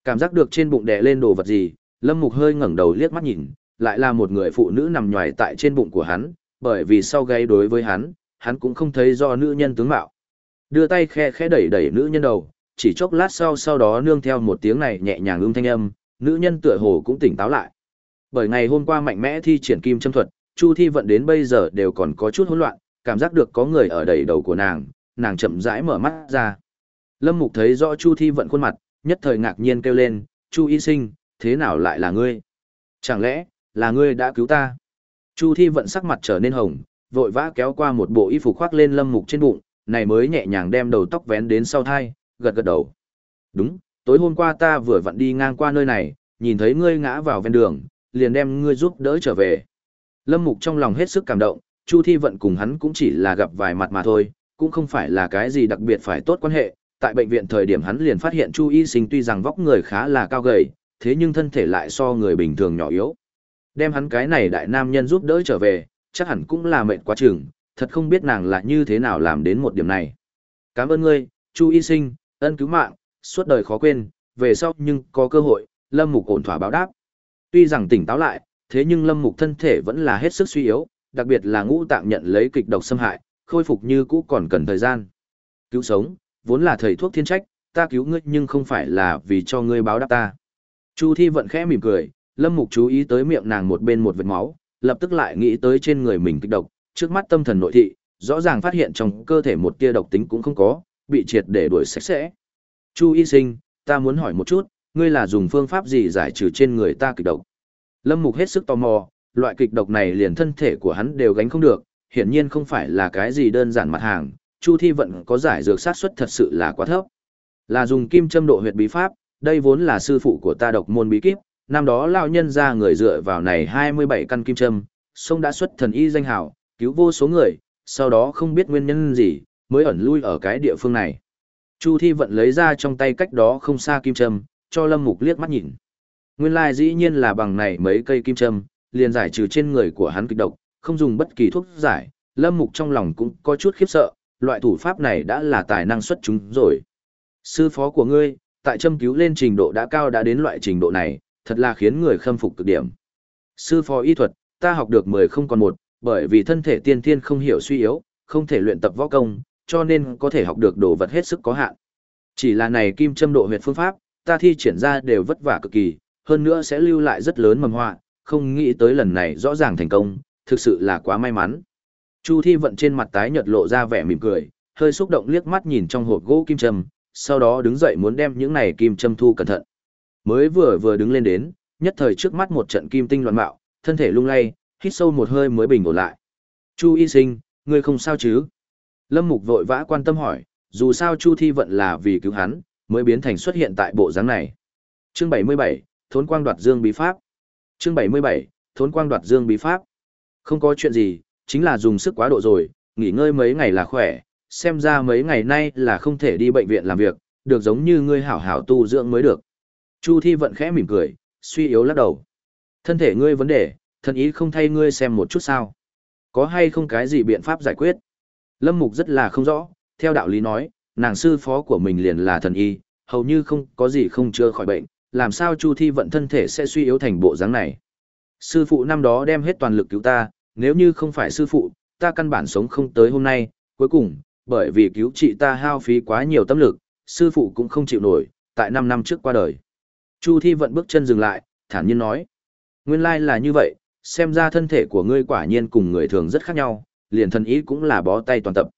Cảm giác được trên bụng đè lên đồ vật gì, Lâm Mục hơi ngẩng đầu liếc mắt nhìn, lại là một người phụ nữ nằm nhòi tại trên bụng của hắn, bởi vì sau gáy đối với hắn, hắn cũng không thấy do nữ nhân tướng mạo. Đưa tay khe khẽ đẩy đẩy nữ nhân đầu, chỉ chốc lát sau sau đó nương theo một tiếng này nhẹ nhàng ưng thanh âm, nữ nhân tựa hồ cũng tỉnh táo lại. Bởi ngày hôm qua mạnh mẽ thi triển kim châm thuật, Chu Thi vận đến bây giờ đều còn có chút hỗn loạn, cảm giác được có người ở đầy đầu của nàng, nàng chậm rãi mở mắt ra. Lâm Mục thấy rõ Chu Thi vận khuôn mặt, nhất thời ngạc nhiên kêu lên, Chu Y Sinh, thế nào lại là ngươi? Chẳng lẽ, là ngươi đã cứu ta? Chu Thi vận sắc mặt trở nên hồng, vội vã kéo qua một bộ y phục khoác lên Lâm Mục trên bụng, này mới nhẹ nhàng đem đầu tóc vén đến sau thai, gật gật đầu. Đúng, tối hôm qua ta vừa vặn đi ngang qua nơi này, nhìn thấy ngươi ngã vào ven đường, liền đem ngươi giúp đỡ trở về. Lâm Mục trong lòng hết sức cảm động, Chu Thi Vận cùng hắn cũng chỉ là gặp vài mặt mà thôi, cũng không phải là cái gì đặc biệt phải tốt quan hệ. Tại bệnh viện thời điểm hắn liền phát hiện Chu Y Sinh tuy rằng vóc người khá là cao gầy, thế nhưng thân thể lại so người bình thường nhỏ yếu. Đem hắn cái này đại nam nhân giúp đỡ trở về, chắc hẳn cũng là mệnh quá chừng, thật không biết nàng là như thế nào làm đến một điểm này. Cảm ơn ngươi, Chu Y Sinh, ân cứu mạng, suốt đời khó quên, về sau nhưng có cơ hội, Lâm Mục ổn thỏa báo đáp. Tuy rằng tỉnh táo lại, thế nhưng Lâm Mục thân thể vẫn là hết sức suy yếu, đặc biệt là ngũ tạng nhận lấy kịch độc xâm hại, khôi phục như cũ còn cần thời gian. Cứu sống, vốn là thầy thuốc thiên trách, ta cứu ngươi nhưng không phải là vì cho ngươi báo đáp ta. Chu Thi vận khẽ mỉm cười, Lâm Mục chú ý tới miệng nàng một bên một vệt máu, lập tức lại nghĩ tới trên người mình kịch độc, trước mắt tâm thần nội thị, rõ ràng phát hiện trong cơ thể một tia độc tính cũng không có, bị triệt để đuổi sạch sẽ. Chu y sinh, ta muốn hỏi một chút, ngươi là dùng phương pháp gì giải trừ trên người ta kịch độc? Lâm Mục hết sức tò mò, loại kịch độc này liền thân thể của hắn đều gánh không được, hiển nhiên không phải là cái gì đơn giản mặt hàng, Chu Thi vận có giải dược sát suất thật sự là quá thấp. Là dùng kim châm độ huyệt bí pháp, đây vốn là sư phụ của ta độc môn bí kíp, năm đó lão nhân ra người dựa vào này 27 căn kim châm, sông đã xuất thần y danh hào, cứu vô số người, sau đó không biết nguyên nhân gì, mới ẩn lui ở cái địa phương này. Chu Thi vận lấy ra trong tay cách đó không xa kim châm, cho Lâm Mục liếc mắt nhìn. Nguyên lai dĩ nhiên là bằng này mấy cây kim châm, liền giải trừ trên người của hắn kịch độc, không dùng bất kỳ thuốc giải, Lâm Mục trong lòng cũng có chút khiếp sợ, loại thủ pháp này đã là tài năng xuất chúng rồi. Sư phó của ngươi, tại châm cứu lên trình độ đã cao đã đến loại trình độ này, thật là khiến người khâm phục cực điểm. Sư phó y thuật, ta học được 10 không còn một, bởi vì thân thể tiên thiên không hiểu suy yếu, không thể luyện tập võ công, cho nên có thể học được đồ vật hết sức có hạn. Chỉ là này kim châm độ huyệt phương pháp, ta thi triển ra đều vất vả cực kỳ, hơn nữa sẽ lưu lại rất lớn mầm họa, không nghĩ tới lần này rõ ràng thành công, thực sự là quá may mắn. Chu Thi vận trên mặt tái nhợt lộ ra vẻ mỉm cười, hơi xúc động liếc mắt nhìn trong hộp gỗ kim châm, sau đó đứng dậy muốn đem những này kim châm thu cẩn thận. Mới vừa vừa đứng lên đến, nhất thời trước mắt một trận kim tinh loạn mạo, thân thể lung lay, hít sâu một hơi mới bình ổn lại. Chu y sinh, ngươi không sao chứ? Lâm Mục vội vã quan tâm hỏi, dù sao Chu Thi vận là vì cứu hắn, mới biến thành xuất hiện tại bộ dáng này. Chương 77, Thốn Quang đoạt Dương bí pháp. Chương 77, Thốn Quang đoạt Dương bí pháp. Không có chuyện gì, chính là dùng sức quá độ rồi, nghỉ ngơi mấy ngày là khỏe, xem ra mấy ngày nay là không thể đi bệnh viện làm việc, được giống như ngươi hảo hảo tu dưỡng mới được. Chu Thi vận khẽ mỉm cười, suy yếu lắc đầu. Thân thể ngươi vấn đề, thân ý không thay ngươi xem một chút sao. Có hay không cái gì biện pháp giải quyết? Lâm Mục rất là không rõ, theo đạo lý nói, nàng sư phó của mình liền là thần y, hầu như không có gì không chữa khỏi bệnh, làm sao Chu Thi vận thân thể sẽ suy yếu thành bộ dáng này. Sư phụ năm đó đem hết toàn lực cứu ta, nếu như không phải sư phụ, ta căn bản sống không tới hôm nay, cuối cùng, bởi vì cứu trị ta hao phí quá nhiều tâm lực, sư phụ cũng không chịu nổi, tại 5 năm trước qua đời. Chu Thi vận bước chân dừng lại, thản nhiên nói. Nguyên lai là như vậy, xem ra thân thể của ngươi quả nhiên cùng người thường rất khác nhau, liền thần ý cũng là bó tay toàn tập.